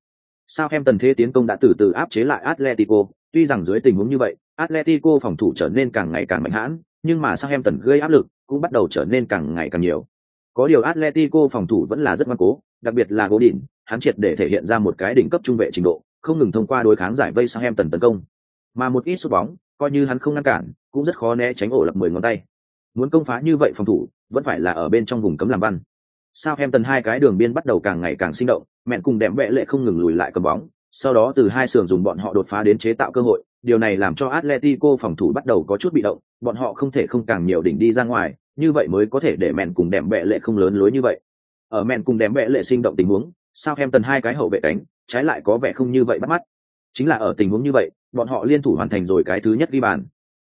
Sao em tần thế tiến công đã từ từ áp chế lại Atletico, tuy rằng dưới tình huống như vậy, Atletico phòng thủ trở nên càng ngày càng mạnh hãn, nhưng mà sao em tần gây áp lực cũng bắt đầu trở nên càng ngày càng nhiều. Có điều Atletico phòng thủ vẫn là rất ngoan cố, đặc biệt là Godin, hắn triệt để thể hiện ra một cái đỉnh cấp trung vệ trình độ, không ngừng thông qua đối kháng giải vây sao em tần tấn công. Mà một ít sút bóng, coi như hắn không ngăn cản, cũng rất khó né tránh ổ lập mười ngón tay. Muốn công phá như vậy phòng thủ, vẫn phải là ở bên trong vùng cấm làm văn. tần hai cái đường biên bắt đầu càng ngày càng sinh động, mẹn cùng đệm vệ lệ không ngừng lùi lại cầm bóng, sau đó từ hai sườn dùng bọn họ đột phá đến chế tạo cơ hội, điều này làm cho Atletico phòng thủ bắt đầu có chút bị động, bọn họ không thể không càng nhiều đỉnh đi ra ngoài, như vậy mới có thể để mẹn cùng đệm bệ lệ không lớn lối như vậy. Ở mẹn cùng đệm bệ lệ sinh động tình huống, Southampton hai cái hậu vệ cánh, trái lại có vẻ không như vậy bắt mắt. Chính là ở tình huống như vậy, bọn họ liên thủ hoàn thành rồi cái thứ nhất ghi bàn.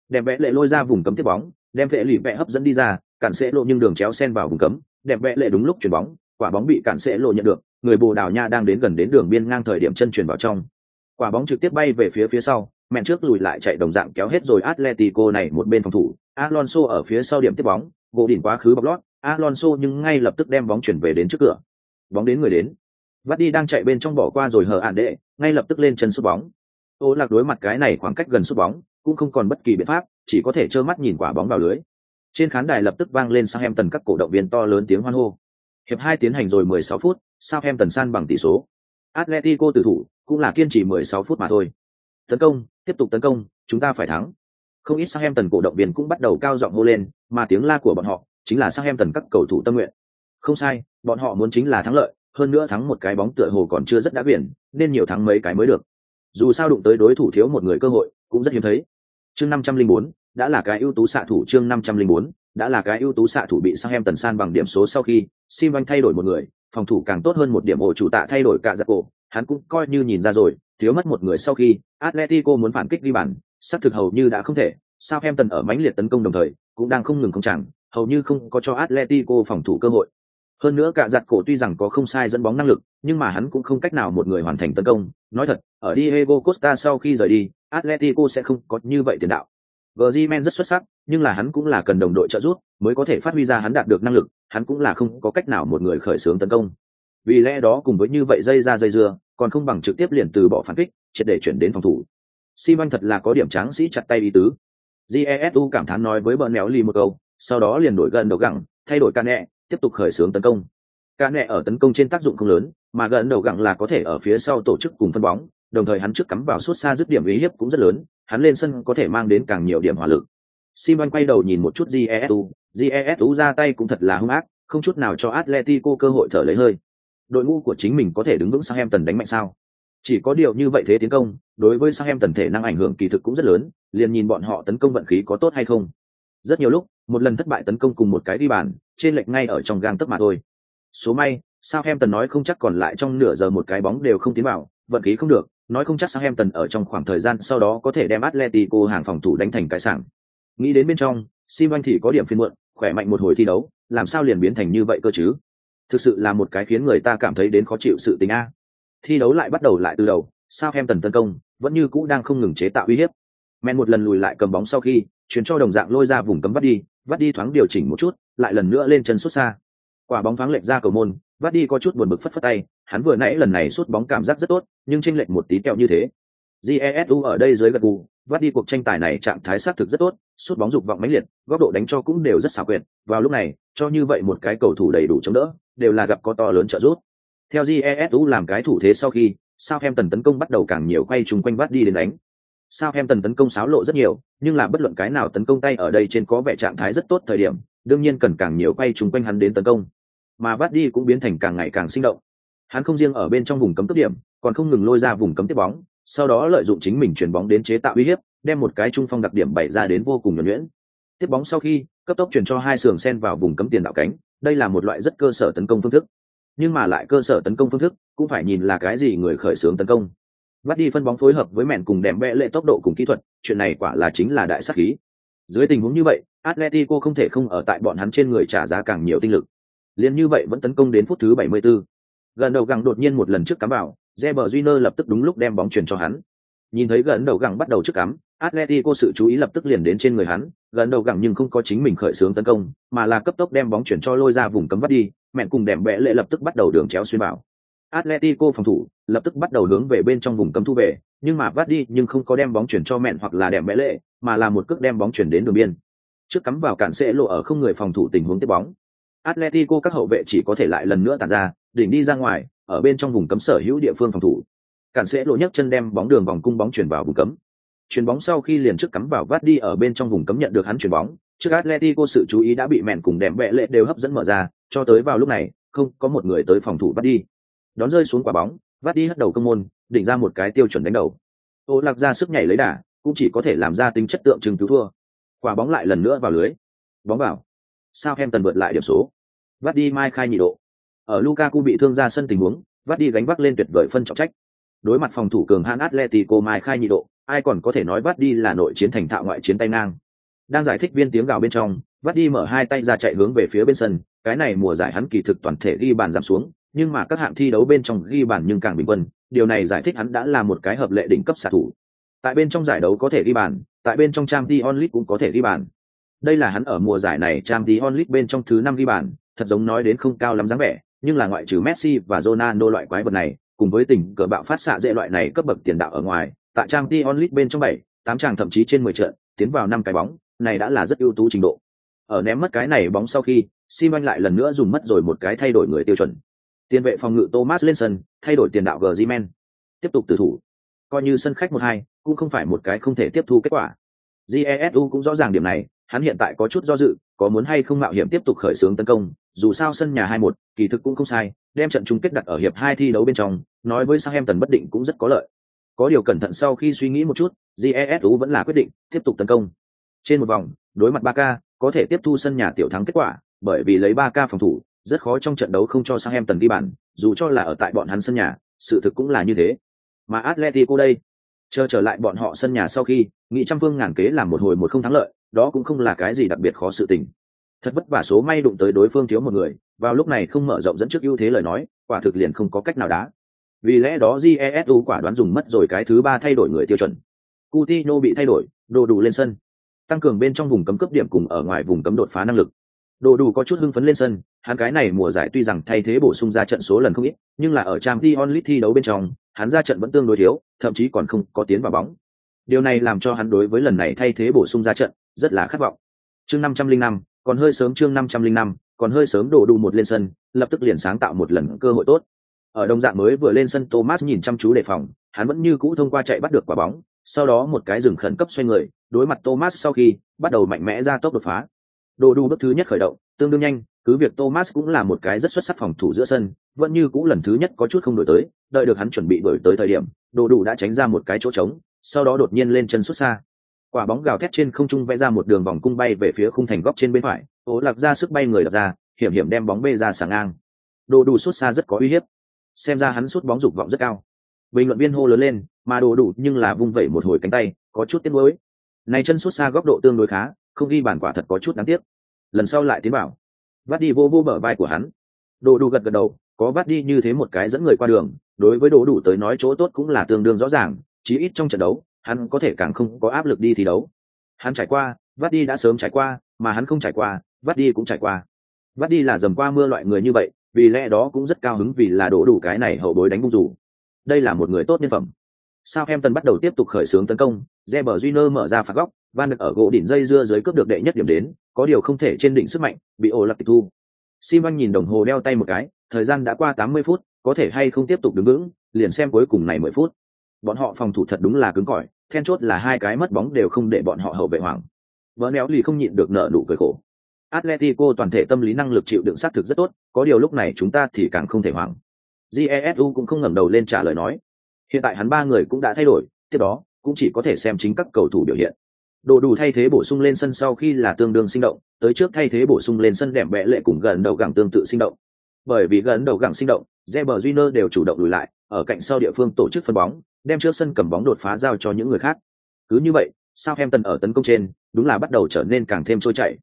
Đệm bệ lệ lôi ra vùng cấm tiếp bóng, đem vệ lì vẽ hấp dẫn đi ra, cản sẽ lộ nhưng đường chéo sen vào vùng cấm, đẹp bệ lệ đúng lúc chuyển bóng, quả bóng bị cản sẽ lộ nhận được, người Bồ Đào Nha đang đến gần đến đường biên ngang thời điểm chân chuyển vào trong. Quả bóng trực tiếp bay về phía phía sau, mẹn trước lùi lại chạy đồng dạng kéo hết rồi Atletico này một bên phòng thủ, Alonso ở phía sau điểm tiếp bóng, gỗ đỉnh quá khứ bọc lót, Alonso nhưng ngay lập tức đem bóng chuyển về đến trước cửa. Bóng đến người đến. Vắt đi đang chạy bên trong bỏ qua rồi hở ản đệ, ngay lập tức lên chân sút bóng. Ô lạc đối mặt cái này khoảng cách gần sút bóng, cũng không còn bất kỳ biện pháp, chỉ có thể trơ mắt nhìn quả bóng vào lưới. Trên khán đài lập tức vang lên Southampton các cổ động viên to lớn tiếng hoan hô. Hiệp hai tiến hành rồi 16 phút, Southampton san bằng tỷ số. Atletico tử thủ, cũng là kiên trì 16 phút mà thôi. Tấn công, tiếp tục tấn công, chúng ta phải thắng. Không ít Southampton cổ động viên cũng bắt đầu cao giọng hô lên, mà tiếng la của bọn họ chính là Southampton các cầu thủ tâm nguyện. Không sai, bọn họ muốn chính là thắng lợi, hơn nữa thắng một cái bóng tựa hồ còn chưa rất đã biển, nên nhiều thắng mấy cái mới được. Dù sao đụng tới đối thủ thiếu một người cơ hội, cũng rất hiếm thấy. Chương 504, đã là cái ưu tú xạ thủ chương 504, đã là cái ưu tú xạ thủ bị Southampton san bằng điểm số sau khi Simon thay đổi một người, phòng thủ càng tốt hơn một điểm ổ chủ tạ thay đổi cả giặc cổ, hắn cũng coi như nhìn ra rồi, thiếu mất một người sau khi Atletico muốn phản kích đi bàn, sắp thực hầu như đã không thể, Southampton ở mãnh liệt tấn công đồng thời, cũng đang không ngừng không chẳng, hầu như không có cho Atletico phòng thủ cơ hội. Hơn nữa cả giặt cổ tuy rằng có không sai dẫn bóng năng lực, nhưng mà hắn cũng không cách nào một người hoàn thành tấn công. Nói thật, ở Diego Costa sau khi rời đi, Atletico sẽ không có như vậy tiền đạo. Griezmann rất xuất sắc, nhưng là hắn cũng là cần đồng đội trợ giúp, mới có thể phát huy ra hắn đạt được năng lực, hắn cũng là không có cách nào một người khởi xướng tấn công. Vì lẽ đó cùng với như vậy dây ra dây dưa, còn không bằng trực tiếp liền từ bỏ phản kích, triệt để chuyển đến phòng thủ. Simon thật là có điểm tráng sĩ chặt tay ý tứ. Jesu cảm thán nói với bờ méo li một câu, sau đó liền đổi gần đầu gẳng, thay đổi can nẹ, tiếp tục khởi xướng tấn công. Can nẹ ở tấn công trên tác dụng không lớn, mà gần đầu gẳng là có thể ở phía sau tổ chức cùng phân bóng, đồng thời hắn trước cắm vào suốt xa dứt điểm uy hiếp cũng rất lớn, hắn lên sân có thể mang đến càng nhiều điểm hỏa lực. Simon quay đầu nhìn một chút Jesu, Jesu ra tay cũng thật là hung ác, không chút nào cho Atletico cơ hội thở lấy hơi. Đội ngũ của chính mình có thể đứng vững sang em tần đánh mạnh sao? Chỉ có điều như vậy thế tiến công, đối với sang em tần thể năng ảnh hưởng kỳ thực cũng rất lớn, liền nhìn bọn họ tấn công vận khí có tốt hay không. Rất nhiều lúc, một lần thất bại tấn công cùng một cái đi bàn, trên lệch ngay ở trong gang tấc mà thôi. Số may, sao em tần nói không chắc còn lại trong nửa giờ một cái bóng đều không tiến vào, vận khí không được, nói không chắc Southampton ở trong khoảng thời gian sau đó có thể đem Atletico hàng phòng thủ đánh thành cái sảng. Nghĩ đến bên trong, Simon thì có điểm phiên muộn, khỏe mạnh một hồi thi đấu, làm sao liền biến thành như vậy cơ chứ? Thực sự là một cái khiến người ta cảm thấy đến khó chịu sự tình a. Thi đấu lại bắt đầu lại từ đầu, sao em tần tấn công, vẫn như cũ đang không ngừng chế tạo uy hiếp. Men một lần lùi lại cầm bóng sau khi, chuyển cho đồng dạng lôi ra vùng cấm vắt đi, vắt đi thoáng điều chỉnh một chút, lại lần nữa lên chân xuất xa. Quả bóng thoáng lệch ra cầu môn, vắt đi có chút buồn bực phất phất tay, hắn vừa nãy lần này sút bóng cảm giác rất tốt, nhưng tranh lệch một tí kẹo như thế. Jesu ở đây dưới gật gù, vắt đi cuộc tranh tài này trạng thái sát thực rất tốt, sút bóng dục vọng mãnh liệt, góc độ đánh cho cũng đều rất xảo quyệt, vào lúc này, cho như vậy một cái cầu thủ đầy đủ chống đỡ, đều là gặp có to lớn trợ giúp. Theo Jesu làm cái thủ thế sau khi, Southampton tấn công bắt đầu càng nhiều quay chung quanh bắt đi đến đánh. Southampton tấn công xáo lộ rất nhiều, nhưng là bất luận cái nào tấn công tay ở đây trên có vẻ trạng thái rất tốt thời điểm, đương nhiên cần càng nhiều quay chung quanh hắn đến tấn công mà bắt đi cũng biến thành càng ngày càng sinh động hắn không riêng ở bên trong vùng cấm tiếp điểm còn không ngừng lôi ra vùng cấm tiếp bóng sau đó lợi dụng chính mình chuyển bóng đến chế tạo uy hiếp đem một cái trung phong đặc điểm bày ra đến vô cùng nhuẩn nhuyễn tiếp bóng sau khi cấp tốc chuyển cho hai sườn sen vào vùng cấm tiền đạo cánh đây là một loại rất cơ sở tấn công phương thức nhưng mà lại cơ sở tấn công phương thức cũng phải nhìn là cái gì người khởi xướng tấn công bắt đi phân bóng phối hợp với mẹn cùng đèm bẽ lệ tốc độ cùng kỹ thuật chuyện này quả là chính là đại sắc khí dưới tình huống như vậy atletico không thể không ở tại bọn hắn trên người trả giá càng nhiều tinh lực liền như vậy vẫn tấn công đến phút thứ 74. Gần đầu gẳng đột nhiên một lần trước cắm vào, Reber Júnior lập tức đúng lúc đem bóng chuyển cho hắn. Nhìn thấy gần đầu gẳng bắt đầu trước cắm, Atletico sự chú ý lập tức liền đến trên người hắn, gần đầu gẳng nhưng không có chính mình khởi xướng tấn công, mà là cấp tốc đem bóng chuyển cho lôi ra vùng cấm vắt đi, mẹn cùng đệm bẽ lệ lập tức bắt đầu đường chéo xuyên bảo. Atletico phòng thủ lập tức bắt đầu hướng về bên trong vùng cấm thu về, nhưng mà vắt đi nhưng không có đem bóng chuyển cho mẹn hoặc là đẹp bẽ lệ, mà là một cước đem bóng chuyển đến đường biên. Trước cắm vào cản sẽ lộ ở không người phòng thủ tình huống tiếp bóng. Atletico các hậu vệ chỉ có thể lại lần nữa tản ra, đỉnh đi ra ngoài, ở bên trong vùng cấm sở hữu địa phương phòng thủ. Cản sẽ lộ nhấc chân đem bóng đường vòng cung bóng chuyển vào vùng cấm. Chuyển bóng sau khi liền trước cắm vào vắt đi ở bên trong vùng cấm nhận được hắn chuyển bóng, trước Atletico sự chú ý đã bị mẹn cùng đẹp bẽ lệ đều hấp dẫn mở ra, cho tới vào lúc này, không có một người tới phòng thủ vắt đi. Đón rơi xuống quả bóng vắt đi hất đầu công môn định ra một cái tiêu chuẩn đánh đầu. Ô lạc ra sức nhảy lấy đà cũng chỉ có thể làm ra tính chất tượng trưng cứu thua. Quả bóng lại lần nữa vào lưới. Bóng vào. Sao em tần vượt lại điểm số. Vắt đi mai khai nhị độ. Ở lukaku bị thương ra sân tình huống vắt đi gánh vác lên tuyệt vời phân trọng trách đối mặt phòng thủ cường hãn atletico mai khai nhị độ, ai còn có thể nói vắt đi là nội chiến thành thạo ngoại chiến tay ngang. Đang giải thích viên tiếng gào bên trong vắt đi mở hai tay ra chạy hướng về phía bên sân, cái này mùa giải hắn kỳ thực toàn thể ghi bàn giảm xuống, nhưng mà các hạng thi đấu bên trong ghi bàn nhưng càng bình quân, điều này giải thích hắn đã là một cái hợp lệ đỉnh cấp xạ thủ. Tại bên trong giải đấu có thể ghi bàn, tại bên trong trang League cũng có thể ghi bàn. Đây là hắn ở mùa giải này trang League bên trong thứ năm ghi bàn, thật giống nói đến không cao lắm dáng vẻ, nhưng là ngoại trừ messi và ronaldo loại quái vật này cùng với tình cờ bạo phát xạ dễ loại này cấp bậc tiền đạo ở ngoài tại trang t onlit bên trong bảy tám chàng thậm chí trên mười trận tiến vào năm cái bóng này đã là rất ưu tú trình độ ở ném mất cái này bóng sau khi Simon lại lần nữa dùng mất rồi một cái thay đổi người tiêu chuẩn. Tiền vệ phòng ngự Thomas Lenson, thay đổi tiền đạo Griezmann. Tiếp tục tử thủ. Coi như sân khách một hai, cũng không phải một cái không thể tiếp thu kết quả. Jesu cũng rõ ràng điểm này, hắn hiện tại có chút do dự, có muốn hay không mạo hiểm tiếp tục khởi xướng tấn công, dù sao sân nhà 2-1, kỳ thực cũng không sai, đem trận chung kết đặt ở hiệp hai thi đấu bên trong, nói với Southampton bất định cũng rất có lợi. Có điều cẩn thận sau khi suy nghĩ một chút, Jesu vẫn là quyết định tiếp tục tấn công. Trên một vòng, đối mặt Barca, có thể tiếp thu sân nhà tiểu thắng kết quả, bởi vì lấy ba ca phòng thủ rất khó trong trận đấu không cho sang em tần bàn dù cho là ở tại bọn hắn sân nhà sự thực cũng là như thế mà atletico đây chờ trở lại bọn họ sân nhà sau khi nghị trăm phương ngàn kế làm một hồi một không thắng lợi đó cũng không là cái gì đặc biệt khó sự tình thật vất vả số may đụng tới đối phương thiếu một người vào lúc này không mở rộng dẫn trước ưu thế lời nói quả thực liền không có cách nào đá vì lẽ đó jesu quả đoán dùng mất rồi cái thứ ba thay đổi người tiêu chuẩn Coutinho bị thay đổi đồ đủ lên sân tăng cường bên trong vùng cấm cấp điểm cùng ở ngoài vùng cấm đột phá năng lực Đồ đủ có chút hưng phấn lên sân, hắn cái này mùa giải tuy rằng thay thế bổ sung ra trận số lần không ít, nhưng là ở trang t onlit thi đấu bên trong, hắn ra trận vẫn tương đối thiếu, thậm chí còn không có tiến vào bóng. Điều này làm cho hắn đối với lần này thay thế bổ sung ra trận rất là khát vọng. Chương 505, còn hơi sớm chương 505, còn hơi sớm đổ đủ một lên sân, lập tức liền sáng tạo một lần cơ hội tốt. Ở đồng dạng mới vừa lên sân Thomas nhìn chăm chú đề phòng, hắn vẫn như cũ thông qua chạy bắt được quả bóng, sau đó một cái dừng khẩn cấp xoay người, đối mặt Thomas sau khi bắt đầu mạnh mẽ ra tốc đột phá đồ đủ bước thứ nhất khởi động tương đương nhanh cứ việc thomas cũng là một cái rất xuất sắc phòng thủ giữa sân vẫn như cũng lần thứ nhất có chút không đổi tới đợi được hắn chuẩn bị đổi tới thời điểm đồ đủ đã tránh ra một cái chỗ trống sau đó đột nhiên lên chân xuất xa quả bóng gào thét trên không trung vẽ ra một đường vòng cung bay về phía khung thành góc trên bên phải. Ố lạc ra sức bay người đập ra, hiểm hiểm đem bóng bê ra sàng ngang. Đồ đủ xuất xa rất có uy hiếp. Xem ra hắn sút bóng dục vọng rất cao. Bình luận viên hô lớn lên, mà đồ đủ nhưng là vung vẩy một hồi cánh tay, có chút tiếc nuối. Này chân sút xa góc độ tương đối khá, không ghi bàn quả thật có chút đáng tiếc. Lần sau lại tiến bảo vắt đi vô vô bờ vai của hắn. Đồ đủ gật gật đầu, có vắt đi như thế một cái dẫn người qua đường, đối với đồ đủ tới nói chỗ tốt cũng là tương đương rõ ràng, chí ít trong trận đấu hắn có thể càng không có áp lực đi thi đấu. Hắn trải qua vắt đi đã sớm trải qua, mà hắn không trải qua vắt đi cũng trải qua. Vắt đi là dầm qua mưa loại người như vậy, vì lẽ đó cũng rất cao hứng vì là đổ đủ cái này hậu bối đánh bung rủ. Đây là một người tốt nhân phẩm. Sao em tần bắt đầu tiếp tục khởi xướng tấn công Reber Júnior mở ra phạt góc, van được ở gỗ đỉnh dây dưa dưới cướp được đệ nhất điểm đến, có điều không thể trên đỉnh sức mạnh, bị ổ lặc tịch thu. Simon nhìn đồng hồ đeo tay một cái, thời gian đã qua tám mươi phút, có thể hay không tiếp tục đứng vững, liền xem cuối cùng này mười phút bọn họ phòng thủ thật đúng là cứng cỏi, then chốt là hai cái mất bóng đều không để bọn họ hậu vệ hoảng. Vỡ néo lì không nhịn được nợ nụ cười khổ. Atletico toàn thể tâm lý năng lực chịu đựng xác thực rất tốt, có điều lúc này chúng ta thì càng không thể hoảng. Jesu cũng không ngẩng đầu lên trả lời nói. Hiện tại hắn ba người cũng đã thay đổi, tiếp đó, cũng chỉ có thể xem chính các cầu thủ biểu hiện. Đồ đủ thay thế bổ sung lên sân sau khi là tương đương sinh động, tới trước thay thế bổ sung lên sân đẹp bẽ lệ cùng gần đầu gẳng tương tự sinh động. Bởi vì gần đầu gẳng sinh động Reber Júnior đều chủ động lùi lại ở cạnh sau địa phương tổ chức phân bóng đem trước sân cầm bóng đột phá giao cho những người khác. Cứ như vậy Southampton ở tấn công trên đúng là bắt đầu trở nên càng thêm trôi chảy.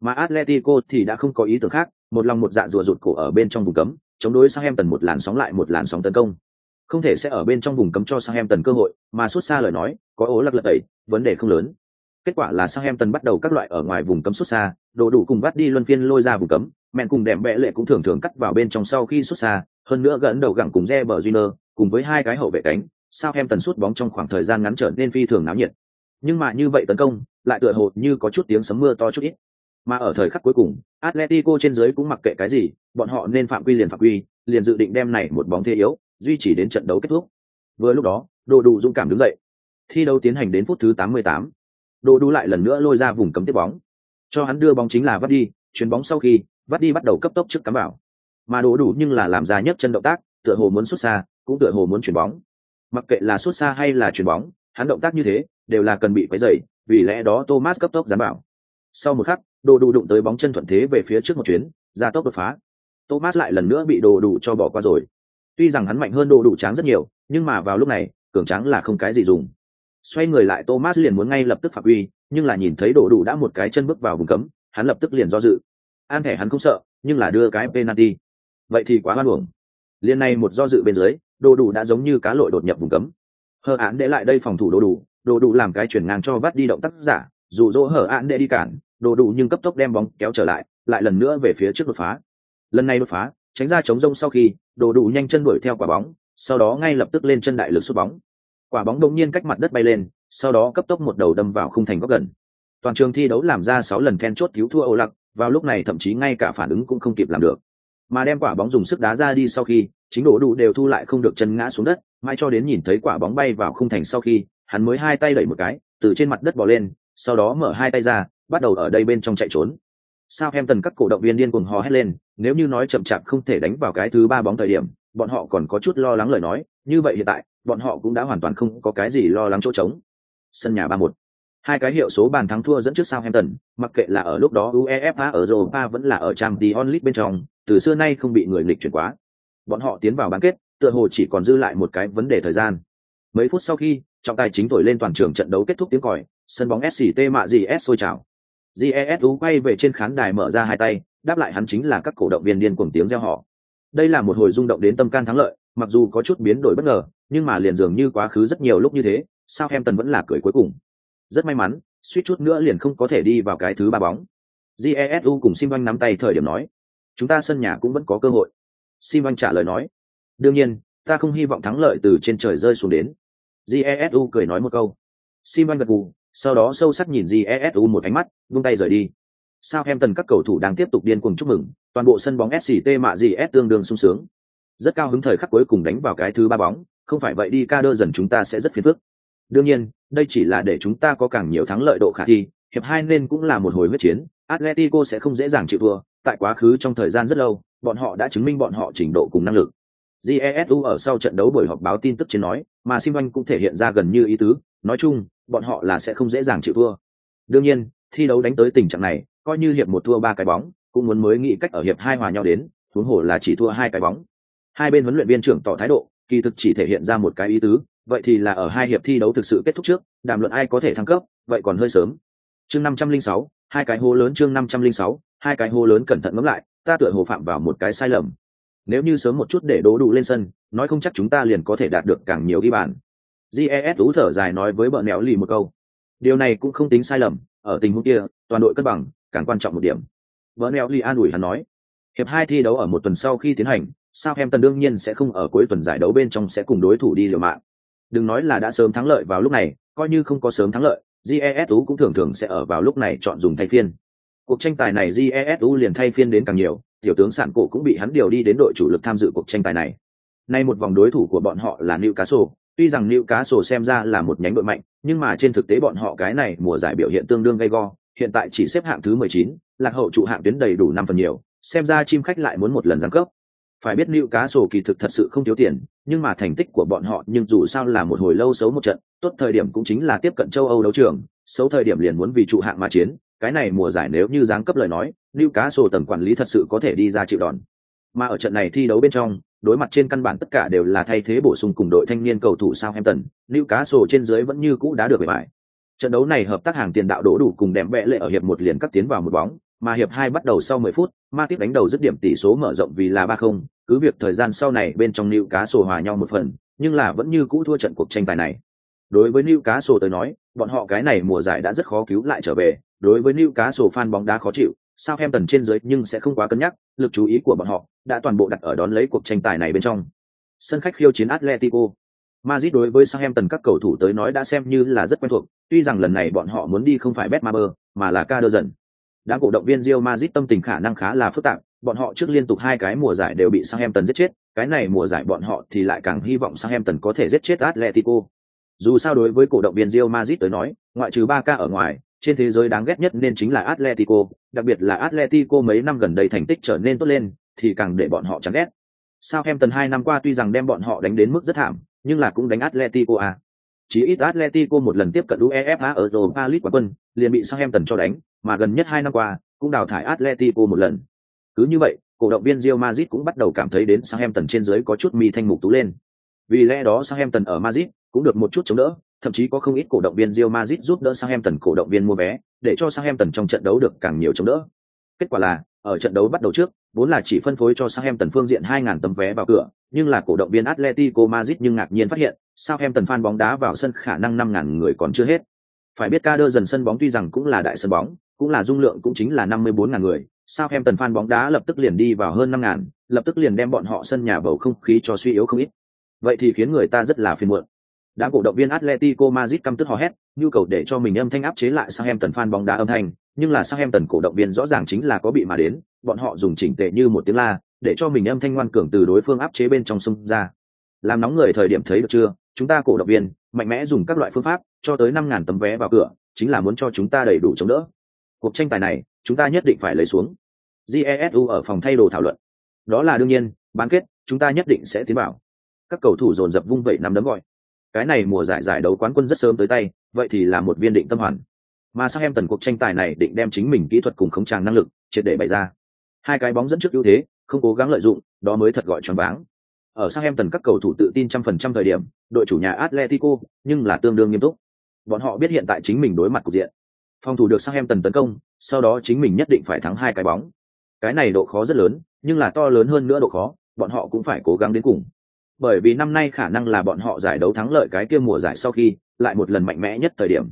Mà Atletico thì đã không có ý tưởng khác một lòng một dạ rùa rụt cổ ở bên trong vùng cấm chống đối Southampton một làn sóng lại một làn sóng tấn công. Không thể sẽ ở bên trong vùng cấm cho Southampton cơ hội mà suốt xa lời nói có ố lắc lật ấy, vấn đề không lớn. Kết quả là Southampton bắt đầu các loại ở ngoài vùng cấm xuất xa, đồ đủ cùng bắt đi luân phiên lôi ra vùng cấm, mẹn cùng đệm bệ lệ cũng thường thường cắt vào bên trong sau khi xuất xa, hơn nữa gần đầu gẳng cùng re bờ junior, cùng với hai cái hậu vệ cánh, sao em tần suốt bóng trong khoảng thời gian ngắn trở nên phi thường náo nhiệt. Nhưng mà như vậy tấn công, lại tựa hồ như có chút tiếng sấm mưa to chút ít. Mà ở thời khắc cuối cùng, atletico trên dưới cũng mặc kệ cái gì, bọn họ nên phạm quy liền phạm quy, liền dự định đem này một bóng thế yếu, duy trì đến trận đấu kết thúc. Vừa lúc đó, đồ đủ dũng cảm đứng dậy. Thi đấu tiến hành đến phút thứ 88. đồ đủ lại lần nữa lôi ra vùng cấm tiếp bóng. Cho hắn đưa bóng chính là vắt đi chuyền bóng sau khi vắt đi bắt đầu cấp tốc trước cắm vào. Mà đồ đủ nhưng là làm ra nhất chân động tác, tựa hồ muốn xuất xa, cũng tựa hồ muốn chuyển bóng. Mặc kệ là xuất xa hay là chuyển bóng, hắn động tác như thế, đều là cần bị quấy dày vì lẽ đó thomas cấp tốc giám bảo sau một khắc, đồ đủ đụng tới bóng chân thuận thế về phía trước một chuyến, ra tốc đột phá. Thomas lại lần nữa bị đồ đủ cho bỏ qua rồi. Tuy rằng hắn mạnh hơn đồ đủ tráng rất nhiều, nhưng mà vào lúc này, cường tráng là không cái gì dùng. Xoay người lại thomas liền muốn ngay lập tức phạm uy, nhưng là nhìn thấy đồ đủ đã một cái chân bước vào vùng cấm, hắn lập tức liền do dự an thẻ hắn không sợ, nhưng là đưa cái penalty. Vậy thì quá hoan uổng. Liên này một do dự bên dưới, đồ đủ đã giống như cá lội đột nhập vùng cấm. Hờ án để lại đây phòng thủ đồ đủ đồ đủ làm cái chuyển ngang cho vắt đi động tác giả, dù dỗ hở án để đi cản, đồ đủ nhưng cấp tốc đem bóng kéo trở lại lại lần nữa về phía trước đột phá. Lần này đột phá, tránh ra chống rông sau khi, đồ đủ nhanh chân đuổi theo quả bóng, sau đó ngay lập tức lên chân đại lực sút bóng. Quả bóng đột nhiên cách mặt đất bay lên, sau đó cấp tốc một đầu đâm vào khung thành góc gần. Toàn trường thi đấu làm ra sáu lần then chốt cứu thua ô lặc vào lúc này thậm chí ngay cả phản ứng cũng không kịp làm được. Mà đem quả bóng dùng sức đá ra đi sau khi, chính đổ đủ đều thu lại không được chân ngã xuống đất, mãi cho đến nhìn thấy quả bóng bay vào khung thành sau khi, hắn mới hai tay đẩy một cái, từ trên mặt đất bỏ lên, sau đó mở hai tay ra, bắt đầu ở đây bên trong chạy trốn. Sao em tần các cổ động viên điên cuồng hò hét lên, nếu như nói chậm chạp không thể đánh vào cái thứ ba bóng thời điểm, bọn họ còn có chút lo lắng lời nói, như vậy hiện tại, bọn họ cũng đã hoàn toàn không có cái gì lo lắng chỗ trống. Sân nhà ba một hai cái hiệu số bàn thắng thua dẫn trước Southampton, mặc kệ là ở lúc đó UEFA ở Europa vẫn là ở Champions League bên trong, từ xưa nay không bị người nghịch chuyển quá. Bọn họ tiến vào bán kết, tựa hồ chỉ còn dư lại một cái vấn đề thời gian. Mấy phút sau khi, trọng tài chính thổi lên toàn trường trận đấu kết thúc tiếng còi, sân bóng SCT mạ gì S sôi trào. GESU quay về trên khán đài mở ra hai tay, đáp lại hắn chính là các cổ động viên điên cuồng tiếng reo hò. Đây là một hồi rung động đến tâm can thắng lợi, mặc dù có chút biến đổi bất ngờ, nhưng mà liền dường như quá khứ rất nhiều lúc như thế, Southampton vẫn là cười cuối cùng. Rất may mắn, suýt chút nữa liền không có thể đi vào cái thứ ba bóng. Jesu cùng Sim nắm tay thời điểm nói, chúng ta sân nhà cũng vẫn có cơ hội. Sim trả lời nói, đương nhiên, ta không hy vọng thắng lợi từ trên trời rơi xuống đến. Jesu cười nói một câu. Sim gật gù, sau đó sâu sắc nhìn Jesu một ánh mắt, buông tay rời đi. Sao em tần các cầu thủ đang tiếp tục điên cuồng chúc mừng, toàn bộ sân bóng SCT mạ GS tương đương sung sướng. Rất cao hứng thời khắc cuối cùng đánh vào cái thứ ba bóng, không phải vậy đi ca đơ dần chúng ta sẽ rất phiền phức. Đương nhiên, đây chỉ là để chúng ta có càng nhiều thắng lợi độ khả thi, hiệp hai nên cũng là một hồi huyết chiến, Atletico sẽ không dễ dàng chịu thua, tại quá khứ trong thời gian rất lâu, bọn họ đã chứng minh bọn họ trình độ cùng năng lực. Jesu ở sau trận đấu buổi họp báo tin tức trên nói, mà Sim cũng thể hiện ra gần như ý tứ, nói chung, bọn họ là sẽ không dễ dàng chịu thua. Đương nhiên, thi đấu đánh tới tình trạng này, coi như hiệp một thua ba cái bóng, cũng muốn mới nghĩ cách ở hiệp hai hòa nhau đến, huống hồ là chỉ thua hai cái bóng. Hai bên huấn luyện viên trưởng tỏ thái độ, kỳ thực chỉ thể hiện ra một cái ý tứ, vậy thì là ở hai hiệp thi đấu thực sự kết thúc trước, đàm luận ai có thể thăng cấp, vậy còn hơi sớm. Chương năm trăm linh sáu, hai cái hố lớn chương năm trăm linh sáu, hai cái hố lớn cẩn thận ngẫm lại, ta tựa hồ phạm vào một cái sai lầm. Nếu như sớm một chút để đố đủ lên sân, nói không chắc chúng ta liền có thể đạt được càng nhiều ghi bàn. GES ú thở dài nói với bợ mèo lì một câu. Điều này cũng không tính sai lầm, ở tình huống kia, toàn đội cân bằng, càng quan trọng một điểm. Bợ mèo lì an ủi hắn nói. Hiệp hai thi đấu ở một tuần sau khi tiến hành, Southampton đương nhiên sẽ không ở cuối tuần giải đấu bên trong sẽ cùng đối thủ đi liều mạng. Đừng nói là đã sớm thắng lợi vào lúc này, coi như không có sớm thắng lợi, Jesu cũng thường thường sẽ ở vào lúc này chọn dùng thay phiên. Cuộc tranh tài này Jesu liền thay phiên đến càng nhiều, tiểu tướng sản cổ cũng bị hắn điều đi đến đội chủ lực tham dự cuộc tranh tài này. Nay một vòng đối thủ của bọn họ là Newcastle, tuy rằng Newcastle xem ra là một nhánh đội mạnh, nhưng mà trên thực tế bọn họ cái này mùa giải biểu hiện tương đương gay go, hiện tại chỉ xếp hạng thứ 19, lạc hậu trụ hạng tuyến đầy đủ năm phần nhiều, xem ra chim khách lại muốn một lần giáng cấp. Phải biết Lưu Cá Sổ kỳ thực thật sự không thiếu tiền, nhưng mà thành tích của bọn họ nhưng dù sao là một hồi lâu xấu một trận, tốt thời điểm cũng chính là tiếp cận châu Âu đấu trường, xấu thời điểm liền muốn vì trụ hạng mà chiến. Cái này mùa giải nếu như giáng cấp lời nói, Lưu Cá Sổ tầm quản lý thật sự có thể đi ra chịu đòn. Mà ở trận này thi đấu bên trong, đối mặt trên căn bản tất cả đều là thay thế bổ sung cùng đội thanh niên cầu thủ Southampton, liệu Cá Sổ trên dưới vẫn như cũ đã được bề bài. Trận đấu này hợp tác hàng tiền đạo đổ đủ cùng đệm vẽ lệ ở hiệp một liền cắt tiến vào một bóng, mà hiệp hai bắt đầu sau 10 phút, Ma tiếp đánh đầu dứt điểm tỷ số mở rộng vì là 3-0, cứ việc thời gian sau này bên trong Lưu Cá Sổ hòa nhau một phần, nhưng là vẫn như cũ thua trận cuộc tranh tài này. Đối với Lưu Cá Sổ tới nói, bọn họ cái này mùa giải đã rất khó cứu lại trở về, đối với Lưu Cá Sổ fan bóng đá khó chịu, Southampton trên dưới nhưng sẽ không quá cân nhắc, lực chú ý của bọn họ đã toàn bộ đặt ở đón lấy cuộc tranh tài này bên trong. Sân khách khiêu chiến Atletico. Madrid đối với Southampton các cầu thủ tới nói đã xem như là rất quen thuộc, tuy rằng lần này bọn họ muốn đi không phải Betmaber, mà là Caderson. Đám cổ động viên Real Madrid tâm tình khả năng khá là phức tạp, bọn họ trước liên tục hai cái mùa giải đều bị Southampton giết chết, cái này mùa giải bọn họ thì lại càng hy vọng Southampton có thể giết chết Atletico. Dù sao đối với cổ động viên Real Madrid tới nói, ngoại trừ 3K ở ngoài, trên thế giới đáng ghét nhất nên chính là Atletico, đặc biệt là Atletico mấy năm gần đây thành tích trở nên tốt lên, thì càng để bọn họ chán ghét. Southampton hai năm qua tuy rằng đem bọn họ đánh đến mức rất thảm, nhưng là cũng đánh Atletico à. Chỉ ít Atletico một lần tiếp cận UEFA ở Europa League quán quân, liền bị Southampton cho đánh, mà gần nhất hai năm qua cũng đào thải Atletico một lần. Cứ như vậy, cổ động viên Real Madrid cũng bắt đầu cảm thấy đến Southampton trên dưới có chút mi thanh mục tú lên. Vì lẽ đó Southampton ở Madrid cũng được một chút chống đỡ, thậm chí có không ít cổ động viên Real Madrid giúp đỡ Southampton cổ động viên mua vé, để cho Southampton trong trận đấu được càng nhiều chống đỡ. Kết quả là, ở trận đấu bắt đầu trước, vốn là chỉ phân phối cho Southampton phương diện 2000 tấm vé vào cửa, nhưng là cổ động viên Atletico Madrid nhưng ngạc nhiên phát hiện, Southampton fan bóng đá vào sân khả năng 5000 người còn chưa hết. Phải biết Kader dần sân bóng tuy rằng cũng là đại sân bóng, cũng là dung lượng cũng chính là 54.000 người, Southampton fan bóng đá lập tức liền đi vào hơn 5.000, lập tức liền đem bọn họ sân nhà bầu không khí cho suy yếu không ít. Vậy thì khiến người ta rất là phiền muộn. Đã cổ động viên Atletico Madrid căm tức hò hét, nhu cầu để cho mình âm thanh áp chế lại Southampton fan bóng đá âm thanh, nhưng là Southampton cổ động viên rõ ràng chính là có bị mà đến, bọn họ dùng chỉnh tề như một tiếng la, để cho mình âm thanh ngoan cường từ đối phương áp chế bên trong sông ra. Làm nóng người thời điểm thấy được chưa, chúng ta cổ động viên mạnh mẽ dùng các loại phương pháp, cho tới 5000 tấm vé vào cửa, chính là muốn cho chúng ta đầy đủ chống đỡ. Cuộc tranh tài này, chúng ta nhất định phải lấy xuống. Jesu ở phòng thay đồ thảo luận. Đó là đương nhiên, bán kết, chúng ta nhất định sẽ tiến vào. Các cầu thủ dồn dập vung vẩy nắm đấm gọi. Cái này mùa giải giải đấu quán quân rất sớm tới tay, vậy thì là một viên định tâm hoàn. Mà sang em tần cuộc tranh tài này định đem chính mình kỹ thuật cùng khống tràng năng lực, triệt để bày ra. Hai cái bóng dẫn trước ưu thế, không cố gắng lợi dụng, đó mới thật gọi choáng váng. Ở sang em tần các cầu thủ tự tin trăm phần trăm thời điểm, đội chủ nhà Atletico, nhưng là tương đương nghiêm túc. Bọn họ biết hiện tại chính mình đối mặt cục diện. Phòng thủ được sang em tần tấn công, sau đó chính mình nhất định phải thắng hai cái bóng. Cái này độ khó rất lớn, nhưng là to lớn hơn nữa độ khó, bọn họ cũng phải cố gắng đến cùng. Bởi vì năm nay khả năng là bọn họ giải đấu thắng lợi cái kia mùa giải sau khi, lại một lần mạnh mẽ nhất thời điểm.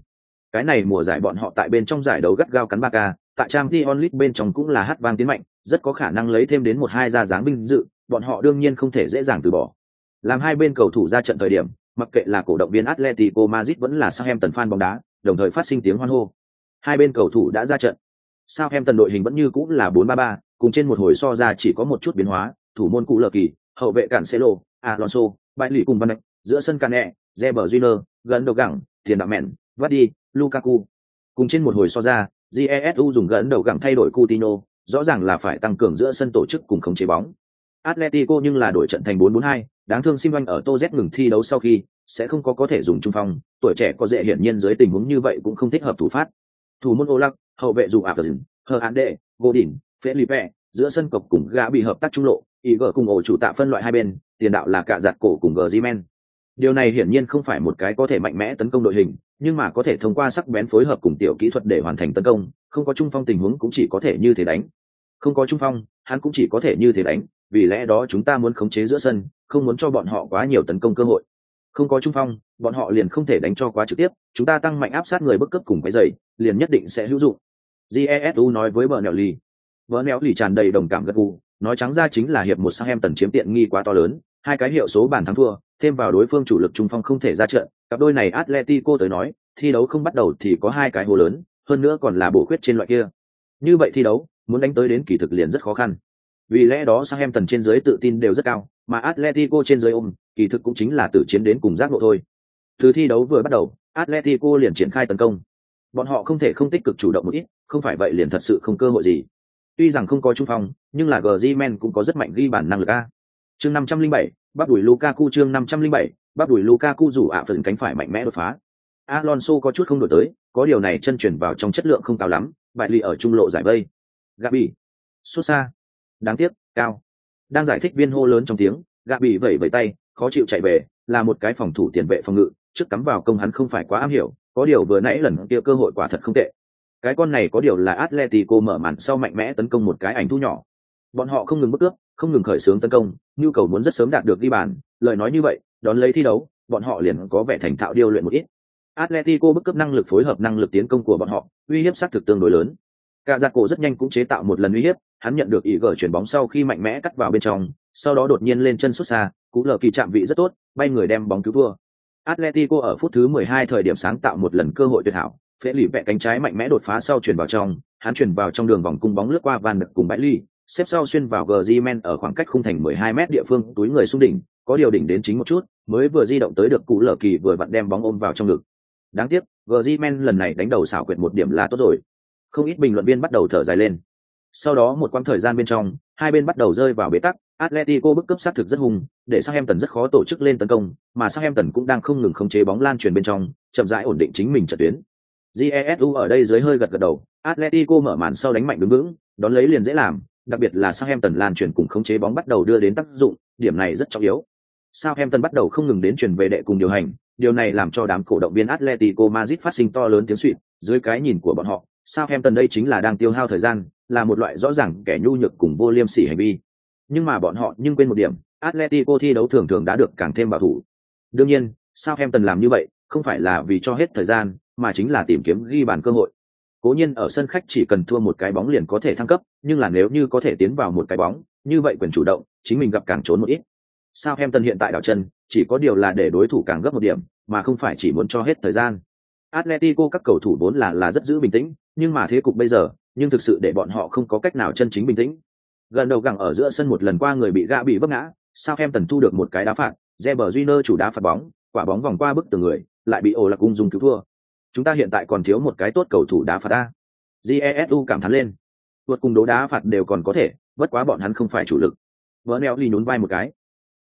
Cái này mùa giải bọn họ tại bên trong giải đấu gắt gao cắn ba ca, tại trang t onlit bên trong cũng là hát vang tiến mạnh, rất có khả năng lấy thêm đến một hai gia dáng binh dự, bọn họ đương nhiên không thể dễ dàng từ bỏ. Làm hai bên cầu thủ ra trận thời điểm, mặc kệ là cổ động viên Atletico Madrid vẫn là Southampton fan bóng đá, đồng thời phát sinh tiếng hoan hô. Hai bên cầu thủ đã ra trận. Sao em tần đội hình vẫn như cũ là 4-3-3, cùng trên một hồi so ra chỉ có một chút biến hóa, thủ môn cũ lờ kỳ, hậu vệ cản Celo, Alonso, bại lì cùng Van Dijk, giữa sân Cane, Reber Júnior, gần đầu gẳng, tiền đạo mẹn, Vardy, Lukaku. Cùng trên một hồi so ra, GESU dùng gần đầu gẳng thay đổi Coutinho, rõ ràng là phải tăng cường giữa sân tổ chức cùng khống chế bóng. Atletico nhưng là đổi trận thành 4-4-2, đáng thương Sim ở Tô Z ngừng thi đấu sau khi, sẽ không có có thể dùng trung phong, tuổi trẻ có dễ hiển nhiên dưới tình huống như vậy cũng không thích hợp thủ phát. Thủ môn Olak, hậu vệ dù Aferin, Hờ Án Đệ, Godin, Felipe, giữa sân cọc cùng gã bị hợp tác trung lộ, ý gỡ cùng ổ chủ tạ phân loại hai bên, tiền đạo là cả giặt cổ cùng Griezmann. Điều này hiển nhiên không phải một cái có thể mạnh mẽ tấn công đội hình, nhưng mà có thể thông qua sắc bén phối hợp cùng tiểu kỹ thuật để hoàn thành tấn công, không có trung phong tình huống cũng chỉ có thể như thế đánh. Không có trung phong, hắn cũng chỉ có thể như thế đánh, vì lẽ đó chúng ta muốn khống chế giữa sân, không muốn cho bọn họ quá nhiều tấn công cơ hội. Không có trung phong, bọn họ liền không thể đánh cho quá trực tiếp, chúng ta tăng mạnh áp sát người bất cấp cùng cái dày liền nhất định sẽ hữu dụng. Jesu nói với vợ nẹo lì. vợ nẹo lì tràn đầy đồng cảm gật gù, nói trắng ra chính là hiệp một sang em tần chiếm tiện nghi quá to lớn, hai cái hiệu số bàn thắng thua, thêm vào đối phương chủ lực trung phong không thể ra trận, cặp đôi này Atletico tới nói, thi đấu không bắt đầu thì có hai cái hồ lớn, hơn nữa còn là bổ khuyết trên loại kia. Như vậy thi đấu, muốn đánh tới đến kỳ thực liền rất khó khăn. Vì lẽ đó sang em tần trên dưới tự tin đều rất cao, mà Atletico trên dưới ôm, kỳ thực cũng chính là từ chiến đến cùng giác ngộ thôi. Từ thi đấu vừa bắt đầu, Atletico liền triển khai tấn công. Bọn họ không thể không tích cực chủ động một ít, không phải vậy liền thật sự không cơ hội gì. Tuy rằng không có trung phong, nhưng là Griezmann cũng có rất mạnh ghi bản năng lực a. Chương 507, bắt đuổi Lukaku chương 507, bắt đuổi Lukaku rủ ạ phần cánh phải mạnh mẽ đột phá. Alonso có chút không đổi tới, có điều này chân chuyển vào trong chất lượng không cao lắm, bại lì ở trung lộ giải vây. Gabi, xuất xa, đáng tiếc, cao. Đang giải thích viên hô lớn trong tiếng, Gabi vẩy vẩy tay, khó chịu chạy về, là một cái phòng thủ tiền vệ phòng ngự, trước cắm vào công hắn không phải quá am hiểu, có điều vừa nãy lần kia cơ hội quả thật không tệ. Cái con này có điều là Atletico mở màn sau mạnh mẽ tấn công một cái ảnh thu nhỏ. Bọn họ không ngừng bất cướp, không ngừng khởi xướng tấn công, nhu cầu muốn rất sớm đạt được ghi bàn, lời nói như vậy, đón lấy thi đấu, bọn họ liền có vẻ thành thạo điêu luyện một ít. Atletico bức cấp năng lực phối hợp năng lực tiến công của bọn họ, uy hiếp sát thực tương đối lớn. cả giặc cổ rất nhanh cũng chế tạo một lần uy hiếp hắn nhận được ý gở chuyển bóng sau khi mạnh mẽ cắt vào bên trong sau đó đột nhiên lên chân xuất xa, cú lờ kỳ chạm vị rất tốt, bay người đem bóng cứu thua atletico ở phút thứ 12 thời điểm sáng tạo một lần cơ hội tuyệt hảo, phế lì vẹ cánh trái mạnh mẽ đột phá sau chuyển vào trong, hắn chuyển vào trong đường vòng cung bóng lướt qua van đực cùng bãi ly, xếp sau xuyên vào Griezmann ở khoảng cách khung thành 12 mét địa phương, túi người xung đỉnh, có điều đỉnh đến chính một chút, mới vừa di động tới được cú lờ kỳ vừa vặn đem bóng ôm vào trong ngực. Đáng tiếc, Griezmann lần này đánh đầu xảo quyệt một điểm là tốt rồi. Không ít bình luận viên bắt đầu thở dài lên. Sau đó một quãng thời gian bên trong, hai bên bắt đầu rơi vào bế tắc Atletico bức cấp sát thực rất hung, để Southampton rất khó tổ chức lên tấn công, mà Southampton cũng đang không ngừng khống chế bóng lan truyền bên trong, chậm rãi ổn định chính mình trận tuyến. Jesu ở đây dưới hơi gật gật đầu, Atletico mở màn sau đánh mạnh đứng vững, đón lấy liền dễ làm, đặc biệt là Southampton lan truyền cùng khống chế bóng bắt đầu đưa đến tác dụng, điểm này rất trọng yếu. Southampton bắt đầu không ngừng đến truyền về đệ cùng điều hành, điều này làm cho đám cổ động viên Atletico Madrid phát sinh to lớn tiếng xuýt, dưới cái nhìn của bọn họ, Southampton đây chính là đang tiêu hao thời gian, là một loại rõ ràng kẻ nhu nhược cùng vô liêm sỉ hành vi. Nhưng mà bọn họ nhưng quên một điểm, Atletico thi đấu thường thường đã được càng thêm bảo thủ. Đương nhiên, sao em tần làm như vậy, không phải là vì cho hết thời gian, mà chính là tìm kiếm ghi bàn cơ hội. Cố nhiên ở sân khách chỉ cần thua một cái bóng liền có thể thăng cấp, nhưng là nếu như có thể tiến vào một cái bóng, như vậy quyền chủ động, chính mình gặp càng trốn một ít. Sao em tần hiện tại đảo chân, chỉ có điều là để đối thủ càng gấp một điểm, mà không phải chỉ muốn cho hết thời gian. Atletico các cầu thủ vốn là là rất giữ bình tĩnh, nhưng mà thế cục bây giờ, nhưng thực sự để bọn họ không có cách nào chân chính bình tĩnh. Gần đầu gẳng ở giữa sân một lần qua người bị gã bị vấp ngã, Sao em tần thu được một cái đá phạt, Reber Júnior chủ đá phạt bóng, quả bóng vòng qua bức tường người, lại bị ổ lạc cung dùng cứu thua. Chúng ta hiện tại còn thiếu một cái tốt cầu thủ đá phạt a. Jesu cảm thán lên. Vượt cùng đấu đá phạt đều còn có thể, bất quá bọn hắn không phải chủ lực. Vernel ly nhún vai một cái.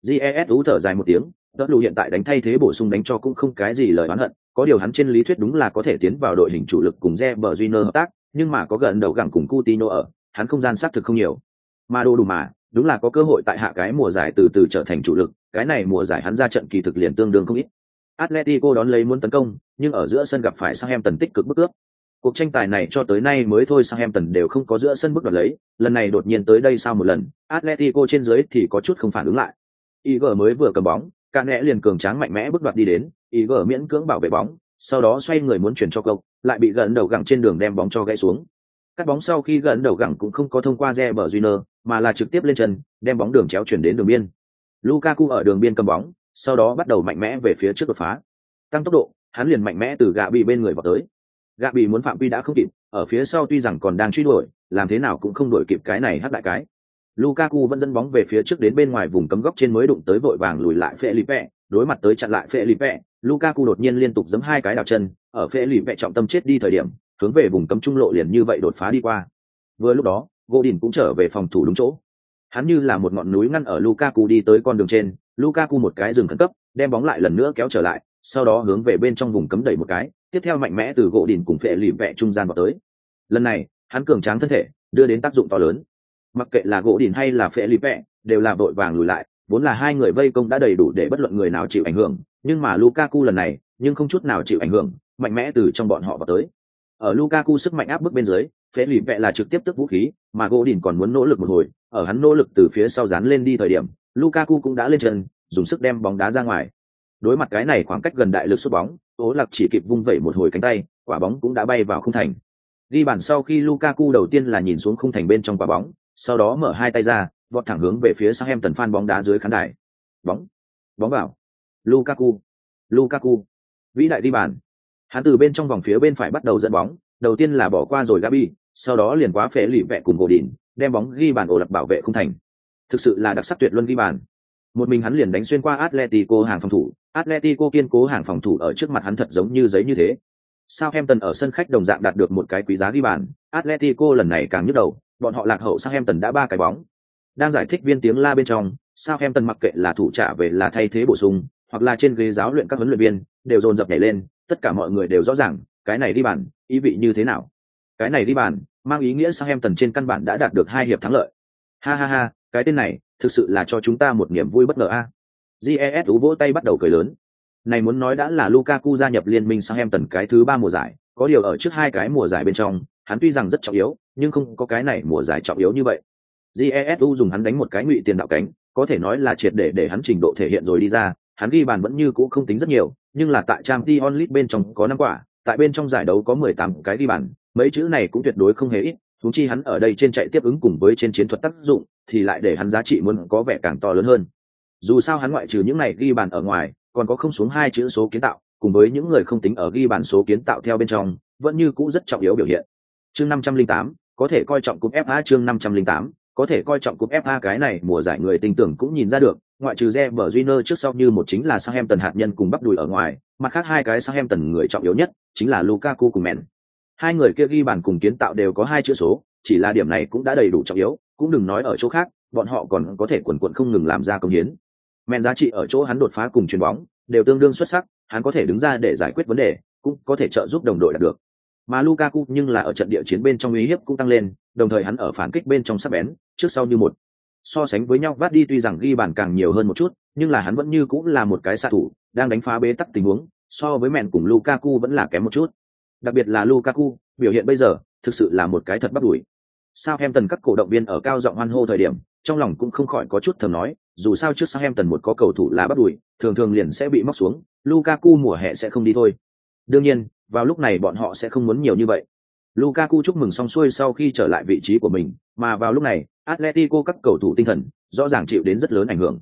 Jesu thở dài một tiếng, đất lù hiện tại đánh thay thế bổ sung đánh cho cũng không cái gì lời oán hận, có điều hắn trên lý thuyết đúng là có thể tiến vào đội hình chủ lực cùng Reber Júnior hợp tác, nhưng mà có gần đầu gẳng cùng Coutinho ở, hắn không gian xác thực không nhiều. Mà đồ đủ mà, đúng là có cơ hội tại hạ cái mùa giải từ từ trở thành chủ lực, cái này mùa giải hắn ra trận kỳ thực liền tương đương không ít. Atletico đón lấy muốn tấn công, nhưng ở giữa sân gặp phải Southampton tích cực bức ước Cuộc tranh tài này cho tới nay mới thôi Southampton đều không có giữa sân bức đoạt lấy, lần này đột nhiên tới đây sau một lần, Atletico trên dưới thì có chút không phản ứng lại. ig mới vừa cầm bóng, cả nẽ liền cường tráng mạnh mẽ bước đoạt đi đến, ig miễn cưỡng bảo vệ bóng, sau đó xoay người muốn chuyển cho cậu, lại bị gần đầu gẳng trên đường đem bóng cho gãy xuống. Cắt bóng sau khi gần đầu gẳng cũng không có thông qua re bờ junior mà là trực tiếp lên chân, đem bóng đường chéo chuyển đến đường biên. Lukaku ở đường biên cầm bóng, sau đó bắt đầu mạnh mẽ về phía trước đột phá. Tăng tốc độ, hắn liền mạnh mẽ từ gạ bị bên người vào tới. Gạ bị muốn phạm vi đã không kịp, ở phía sau tuy rằng còn đang truy đuổi, làm thế nào cũng không đuổi kịp cái này hất đại cái. Lukaku vẫn dẫn bóng về phía trước đến bên ngoài vùng cấm góc trên mới đụng tới vội vàng lùi lại Felipe, đối mặt tới chặn lại Felipe, Lukaku đột nhiên liên tục giẫm hai cái đào chân, ở Felipe trọng tâm chết đi thời điểm, hướng về vùng cấm trung lộ liền như vậy đột phá đi qua. Vừa lúc đó, Gỗ Godin cũng trở về phòng thủ đúng chỗ. Hắn như là một ngọn núi ngăn ở Lukaku đi tới con đường trên, Lukaku một cái dừng khẩn cấp, đem bóng lại lần nữa kéo trở lại, sau đó hướng về bên trong vùng cấm đẩy một cái, tiếp theo mạnh mẽ từ gỗ Godin cùng phệ lụy vẹ trung gian vào tới. Lần này, hắn cường tráng thân thể, đưa đến tác dụng to lớn. Mặc kệ là gỗ Godin hay là phệ lụy vẹ, đều là vội vàng lùi lại, vốn là hai người vây công đã đầy đủ để bất luận người nào chịu ảnh hưởng, nhưng mà Lukaku lần này, nhưng không chút nào chịu ảnh hưởng, mạnh mẽ từ trong bọn họ vào tới. Ở Lukaku sức mạnh áp bức bên dưới, phế lụy vẹ là trực tiếp tức vũ khí, mà gỗ đỉnh còn muốn nỗ lực một hồi, ở hắn nỗ lực từ phía sau dán lên đi thời điểm, lukaku cũng đã lên chân, dùng sức đem bóng đá ra ngoài. Đối mặt cái này khoảng cách gần đại lực xuất bóng ố lạc chỉ kịp vung vẩy một hồi cánh tay, quả bóng cũng đã bay vào khung thành. Ghi bàn sau khi lukaku đầu tiên là nhìn xuống khung thành bên trong quả bóng, sau đó mở hai tay ra, vọt thẳng hướng về phía sang em tần phan bóng đá dưới khán đài. Bóng. Bóng vào. Lukaku. Lukaku. Vĩ đại đi bàn. Hắn từ bên trong vòng phía bên phải bắt đầu dẫn bóng, đầu tiên là bỏ qua rồi gabi sau đó liền quá phế lì vẹ cùng gỗ đỉnh đem bóng ghi bàn ổ lập bảo vệ không thành. Thực sự là đặc sắc tuyệt luân ghi bàn. Một mình hắn liền đánh xuyên qua atletico hàng phòng thủ, atletico kiên cố hàng phòng thủ ở trước mặt hắn thật giống như giấy như thế. Southampton ở sân khách đồng dạng đạt được một cái quý giá ghi bàn, atletico lần này càng nhức đầu, bọn họ lạc hậu Southampton đã ba cái bóng. Đang giải thích viên tiếng la bên trong, Southampton mặc kệ là thủ trả về là thay thế bổ sung, hoặc là trên ghế giáo luyện các huấn luyện viên, đều dồn dập nhảy lên, tất cả mọi người đều rõ ràng, cái này đi bàn, ý vị như thế nào cái này đi bàn, mang ý nghĩa sang em tần trên căn bản đã đạt được hai hiệp thắng lợi. Ha ha ha, cái tên này, thực sự là cho chúng ta một niềm vui bất ngờ a. Jes ú vỗ tay bắt đầu cười lớn. Này muốn nói đã là lukaku gia nhập liên minh sang em tần cái thứ ba mùa giải, có điều ở trước hai cái mùa giải bên trong, hắn tuy rằng rất trọng yếu, nhưng không có cái này mùa giải trọng yếu như vậy. Jesu dùng hắn đánh một cái ngụy tiền đạo cánh, có thể nói là triệt để để hắn trình độ thể hiện rồi đi ra, hắn ghi bàn vẫn như cũ không tính rất nhiều, nhưng là tại trang t onlit bên trong có năm quả, tại bên trong giải đấu có mười tám cái ghi bàn mấy chữ này cũng tuyệt đối không hề ít thúng chi hắn ở đây trên chạy tiếp ứng cùng với trên chiến thuật tác dụng thì lại để hắn giá trị muốn có vẻ càng to lớn hơn dù sao hắn ngoại trừ những này ghi bàn ở ngoài còn có không xuống hai chữ số kiến tạo cùng với những người không tính ở ghi bàn số kiến tạo theo bên trong vẫn như cũ rất trọng yếu biểu hiện chương năm trăm linh tám có thể coi trọng cúp fa chương năm trăm linh tám có thể coi trọng cúp FA cái này mùa giải người tin tưởng cũng nhìn ra được, ngoại trừ Reber Júnior trước sau như một chính là Southampton hạt nhân cùng bắp đùi ở ngoài, mặt khác hai cái Southampton người trọng yếu nhất chính là Lukaku cùng Men. Hai người kia ghi bàn cùng kiến tạo đều có hai chữ số, chỉ là điểm này cũng đã đầy đủ trọng yếu, cũng đừng nói ở chỗ khác, bọn họ còn có thể quần quận không ngừng làm ra công hiến. Men giá trị ở chỗ hắn đột phá cùng chuyền bóng, đều tương đương xuất sắc, hắn có thể đứng ra để giải quyết vấn đề, cũng có thể trợ giúp đồng đội đạt được. Mà Lukaku nhưng là ở trận địa chiến bên trong uy hiếp cũng tăng lên, đồng thời hắn ở phản kích bên trong sắc bén, trước sau như một. So sánh với nhau vát đi tuy rằng ghi bàn càng nhiều hơn một chút, nhưng là hắn vẫn như cũng là một cái xạ thủ, đang đánh phá bế tắc tình huống, so với mẹn cùng Lukaku vẫn là kém một chút. Đặc biệt là Lukaku, biểu hiện bây giờ, thực sự là một cái thật bắt đuổi. Sao em tần các cổ động viên ở cao giọng hoan hô thời điểm, trong lòng cũng không khỏi có chút thầm nói, dù sao trước sao em tần một có cầu thủ là bắt đuổi, thường thường liền sẽ bị móc xuống, Lukaku mùa hè sẽ không đi thôi. Đương nhiên, vào lúc này bọn họ sẽ không muốn nhiều như vậy. Lukaku chúc mừng xong xuôi sau khi trở lại vị trí của mình, mà vào lúc này, Atletico các cầu thủ tinh thần rõ ràng chịu đến rất lớn ảnh hưởng.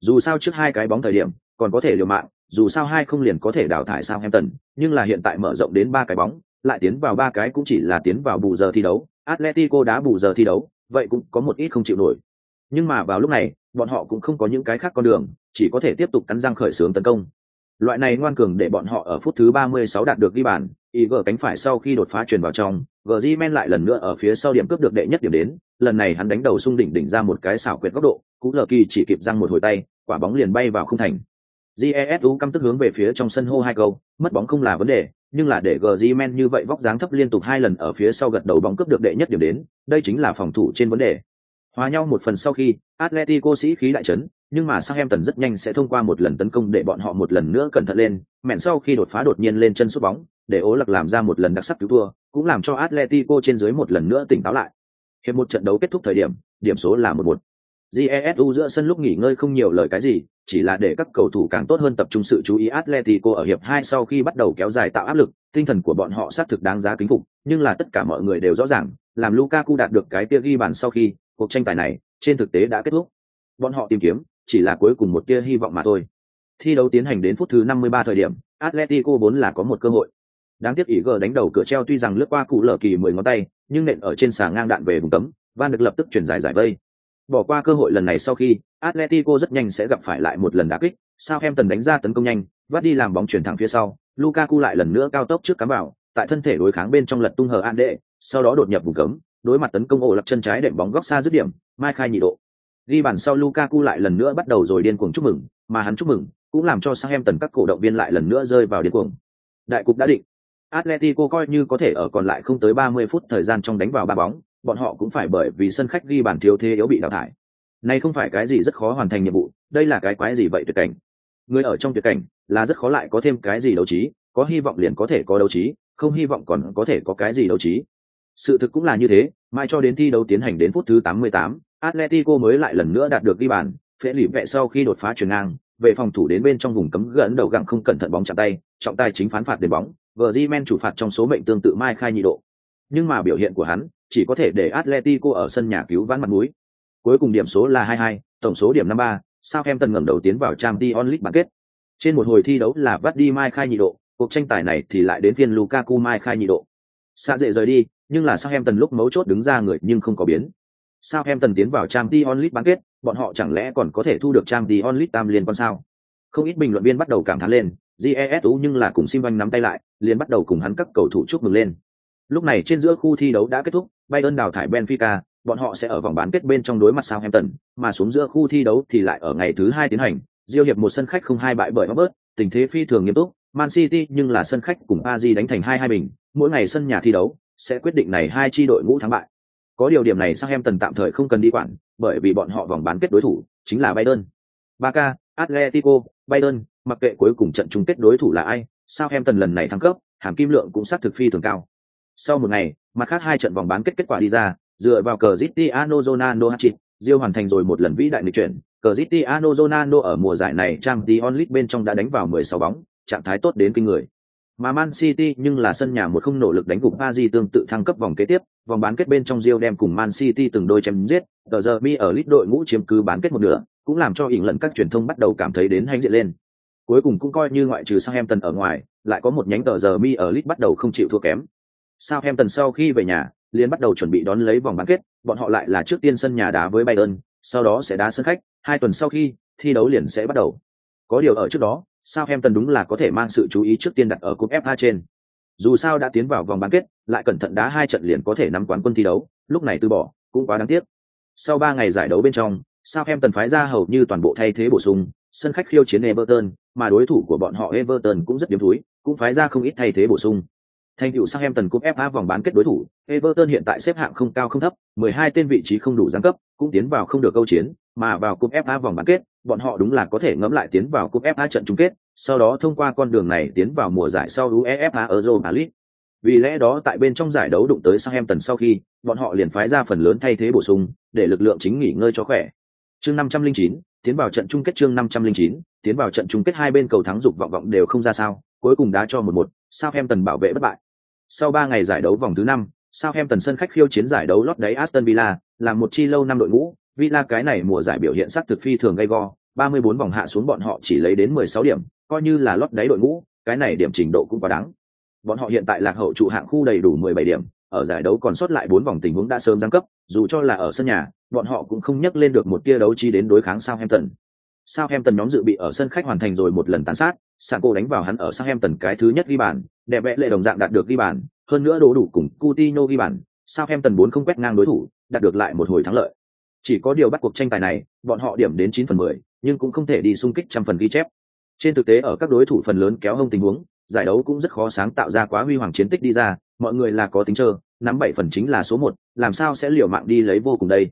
Dù sao trước hai cái bóng thời điểm, còn có thể liều mạng, dù sao hai không liền có thể đào thải sao em tần, nhưng là hiện tại mở rộng đến ba cái bóng, lại tiến vào ba cái cũng chỉ là tiến vào bù giờ thi đấu, Atletico đá bù giờ thi đấu, vậy cũng có một ít không chịu nổi. Nhưng mà vào lúc này, bọn họ cũng không có những cái khác con đường, chỉ có thể tiếp tục cắn răng khởi xướng tấn công. Loại này ngoan cường để bọn họ ở phút thứ 36 đạt được ghi bàn, IG cánh phải sau khi đột phá truyền vào trong, Griezmann lại lần nữa ở phía sau điểm cướp được đệ nhất điểm đến, lần này hắn đánh đầu sung đỉnh đỉnh ra một cái xảo quyệt góc độ, Cú Lờ Kỳ chỉ kịp răng một hồi tay, quả bóng liền bay vào không thành. Jesu căm tức hướng về phía trong sân hô hai câu, mất bóng không là vấn đề, nhưng là để Griezmann như vậy vóc dáng thấp liên tục hai lần ở phía sau gật đầu bóng cướp được đệ nhất điểm đến, đây chính là phòng thủ trên vấn đề. Hòa nhau một phần sau khi, Atletico sĩ khí đại chấn, nhưng mà Southampton rất nhanh sẽ thông qua một lần tấn công để bọn họ một lần nữa cẩn thận lên, mẹn sau khi đột phá đột nhiên lên chân sút bóng, để ố lặc làm ra một lần đặc sắc cứu thua, cũng làm cho Atletico trên dưới một lần nữa tỉnh táo lại. Hiệp một trận đấu kết thúc thời điểm, điểm số là một một. Jesu giữa sân lúc nghỉ ngơi không nhiều lời cái gì, chỉ là để các cầu thủ càng tốt hơn tập trung sự chú ý Atletico ở hiệp hai sau khi bắt đầu kéo dài tạo áp lực, tinh thần của bọn họ xác thực đáng giá kính phục, nhưng là tất cả mọi người đều rõ ràng, làm Lukaku đạt được cái tia ghi bàn sau khi, cuộc tranh tài này trên thực tế đã kết thúc. Bọn họ tìm kiếm chỉ là cuối cùng một tia hy vọng mà thôi. Thi đấu tiến hành đến phút thứ 53 thời điểm, Atletico vốn là có một cơ hội. Đáng tiếc ý gờ đánh đầu cửa treo tuy rằng lướt qua cụ lở kỳ 10 ngón tay, nhưng nện ở trên xà ngang đạn về vùng cấm, Van được lập tức chuyển giải giải vây. Bỏ qua cơ hội lần này sau khi, Atletico rất nhanh sẽ gặp phải lại một lần đá kích, Southampton đánh ra tấn công nhanh, vắt đi làm bóng chuyển thẳng phía sau, Lukaku lại lần nữa cao tốc trước cắm vào, tại thân thể đối kháng bên trong lật tung hờ an đệ, sau đó đột nhập vùng cấm, đối mặt tấn công ổ lập chân trái đệm bóng góc xa dứt điểm, mai khai nhị độ. Ghi bàn sau Lukaku lại lần nữa bắt đầu rồi điên cuồng chúc mừng, mà hắn chúc mừng cũng làm cho Southampton các cổ động viên lại lần nữa rơi vào điên cuồng. Đại cục đã định. Atletico coi như có thể ở còn lại không tới 30 phút thời gian trong đánh vào ba bóng, bọn họ cũng phải bởi vì sân khách ghi bàn thiếu thế yếu bị đào thải. Này không phải cái gì rất khó hoàn thành nhiệm vụ, đây là cái quái gì vậy tuyệt cảnh. Người ở trong tuyệt cảnh là rất khó lại có thêm cái gì đấu trí, có hy vọng liền có thể có đấu trí, không hy vọng còn có thể có cái gì đấu trí. Sự thực cũng là như thế, mai cho đến thi đấu tiến hành đến phút thứ 88, Atletico mới lại lần nữa đạt được ghi bàn, phễ lỉ vẹ sau khi đột phá chuyển ngang, về phòng thủ đến bên trong vùng cấm gần đầu gặng không cẩn thận bóng chạm tay, trọng tài chính phán phạt đền bóng, Griezmann chủ phạt trong số mệnh tương tự mai khai nhị độ. Nhưng mà biểu hiện của hắn chỉ có thể để Atletico ở sân nhà cứu vãn mặt mũi. Cuối cùng điểm số là 2-2, tổng số điểm 5-3, Southampton ngẩng đầu tiến vào Champions League bán kết. Trên một hồi thi đấu là bắt đi mai khai nhị độ, cuộc tranh tài này thì lại đến phiên Lukaku mai khai nhị độ. Xa dễ rời đi, nhưng là Southampton lúc mấu chốt đứng ra người nhưng không có biến. Southampton tiến vào Champions League bán kết, bọn họ chẳng lẽ còn có thể thu được Champions League tam liên quan sao? Không ít bình luận viên bắt đầu cảm thán lên, GESU nhưng là cùng Simvan nắm tay lại, liền bắt đầu cùng hắn các cầu thủ chúc mừng lên. Lúc này trên giữa khu thi đấu đã kết thúc, Bayern đào thải Benfica, bọn họ sẽ ở vòng bán kết bên trong đối mặt Southampton, mà xuống giữa khu thi đấu thì lại ở ngày thứ hai tiến hành, Diêu hiệp một sân khách không hai bại bởi Robert, tình thế phi thường nghiêm túc, Man City nhưng là sân khách cùng Paris đánh thành hai hai bình, mỗi ngày sân nhà thi đấu sẽ quyết định này hai chi đội ngũ thắng bại. Có điều điểm này Southampton tạm thời không cần đi quản, bởi vì bọn họ vòng bán kết đối thủ chính là Bayern. Barca, Atletico, Bayern, mặc kệ cuối cùng trận chung kết đối thủ là ai, Southampton lần này thăng cấp, hàm kim lượng cũng sát thực phi thường cao. Sau một ngày, mặt khác hai trận vòng bán kết kết quả đi ra, dựa vào cờ Cristiano Ronaldo hat-trick, hoàn thành rồi một lần vĩ đại nghịch chuyển. Cờ Cristiano Ronaldo ở mùa giải này trang Dion onlit bên trong đã đánh vào 16 bóng, trạng thái tốt đến kinh người. Mà Man City nhưng là sân nhà một không nỗ lực đánh gục Paris tương tự thăng cấp vòng kế tiếp, vòng bán kết bên trong Real đem cùng Man City từng đôi chém giết, tờ giờ mi ở lít đội ngũ chiếm cứ bán kết một nửa, cũng làm cho ỉn lẫn các truyền thông bắt đầu cảm thấy đến hãnh diện lên. Cuối cùng cũng coi như ngoại trừ Southampton ở ngoài, lại có một nhánh tờ giờ mi ở lít bắt đầu không chịu thua kém. Southampton sau khi về nhà, liền bắt đầu chuẩn bị đón lấy vòng bán kết, bọn họ lại là trước tiên sân nhà đá với Bayern, sau đó sẽ đá sân khách, hai tuần sau khi thi đấu liền sẽ bắt đầu. Có điều ở trước đó, Southampton đúng là có thể mang sự chú ý trước tiên đặt ở cúp FA trên. Dù sao đã tiến vào vòng bán kết, lại cẩn thận đá hai trận liền có thể nắm quán quân thi đấu, lúc này từ bỏ, cũng quá đáng tiếc. Sau ba ngày giải đấu bên trong, Southampton phái ra hầu như toàn bộ thay thế bổ sung, sân khách khiêu chiến Everton, mà đối thủ của bọn họ Everton cũng rất điếm thúi, cũng phái ra không ít thay thế bổ sung. Thành tựu Southampton cúp FA vòng bán kết đối thủ, Everton hiện tại xếp hạng không cao không thấp, 12 tên vị trí không đủ giáng cấp, cũng tiến vào không được câu chiến, mà vào cúp FA vòng bán kết, bọn họ đúng là có thể ngẫm lại tiến vào cúp FA trận chung kết, sau đó thông qua con đường này tiến vào mùa giải sau UEFA Europa League. Vì lẽ đó tại bên trong giải đấu đụng tới Southampton sau khi, bọn họ liền phái ra phần lớn thay thế bổ sung, để lực lượng chính nghỉ ngơi cho khỏe. Chương 509, tiến vào trận chung kết chương 509, tiến vào trận chung kết hai bên cầu thắng dục vọng vọng đều không ra sao, cuối cùng đá cho 1-1, Southampton bảo vệ bất bại. Sau 3 ngày giải đấu vòng thứ 5, Southampton sân khách khiêu chiến giải đấu lót đáy Aston Villa, là một chi lâu năm đội ngũ, Villa cái này mùa giải biểu hiện sắc thực phi thường gay go, 34 vòng hạ xuống bọn họ chỉ lấy đến 16 điểm, coi như là lót đáy đội ngũ, cái này điểm trình độ cũng quá đáng. Bọn họ hiện tại lạc hậu trụ hạng khu đầy đủ 17 điểm, ở giải đấu còn sót lại 4 vòng tình huống đã sớm giáng cấp, dù cho là ở sân nhà, bọn họ cũng không nhắc lên được một tia đấu trí đến đối kháng Southampton. Southampton nhóm dự bị ở sân khách hoàn thành rồi một lần tàn sát, Sanko đánh vào hắn ở Southampton cái thứ nhất ghi bàn, đẹp vẽ lệ đồng dạng đạt được ghi bàn, hơn nữa đổ đủ cùng Coutinho ghi bàn, Southampton 4 không quét ngang đối thủ, đạt được lại một hồi thắng lợi. Chỉ có điều bắt cuộc tranh tài này, bọn họ điểm đến 9 phần 10, nhưng cũng không thể đi xung kích trăm phần ghi chép. Trên thực tế ở các đối thủ phần lớn kéo hông tình huống, giải đấu cũng rất khó sáng tạo ra quá huy hoàng chiến tích đi ra, mọi người là có tính chờ, nắm 7 phần chính là số 1, làm sao sẽ liều mạng đi lấy vô cùng đây.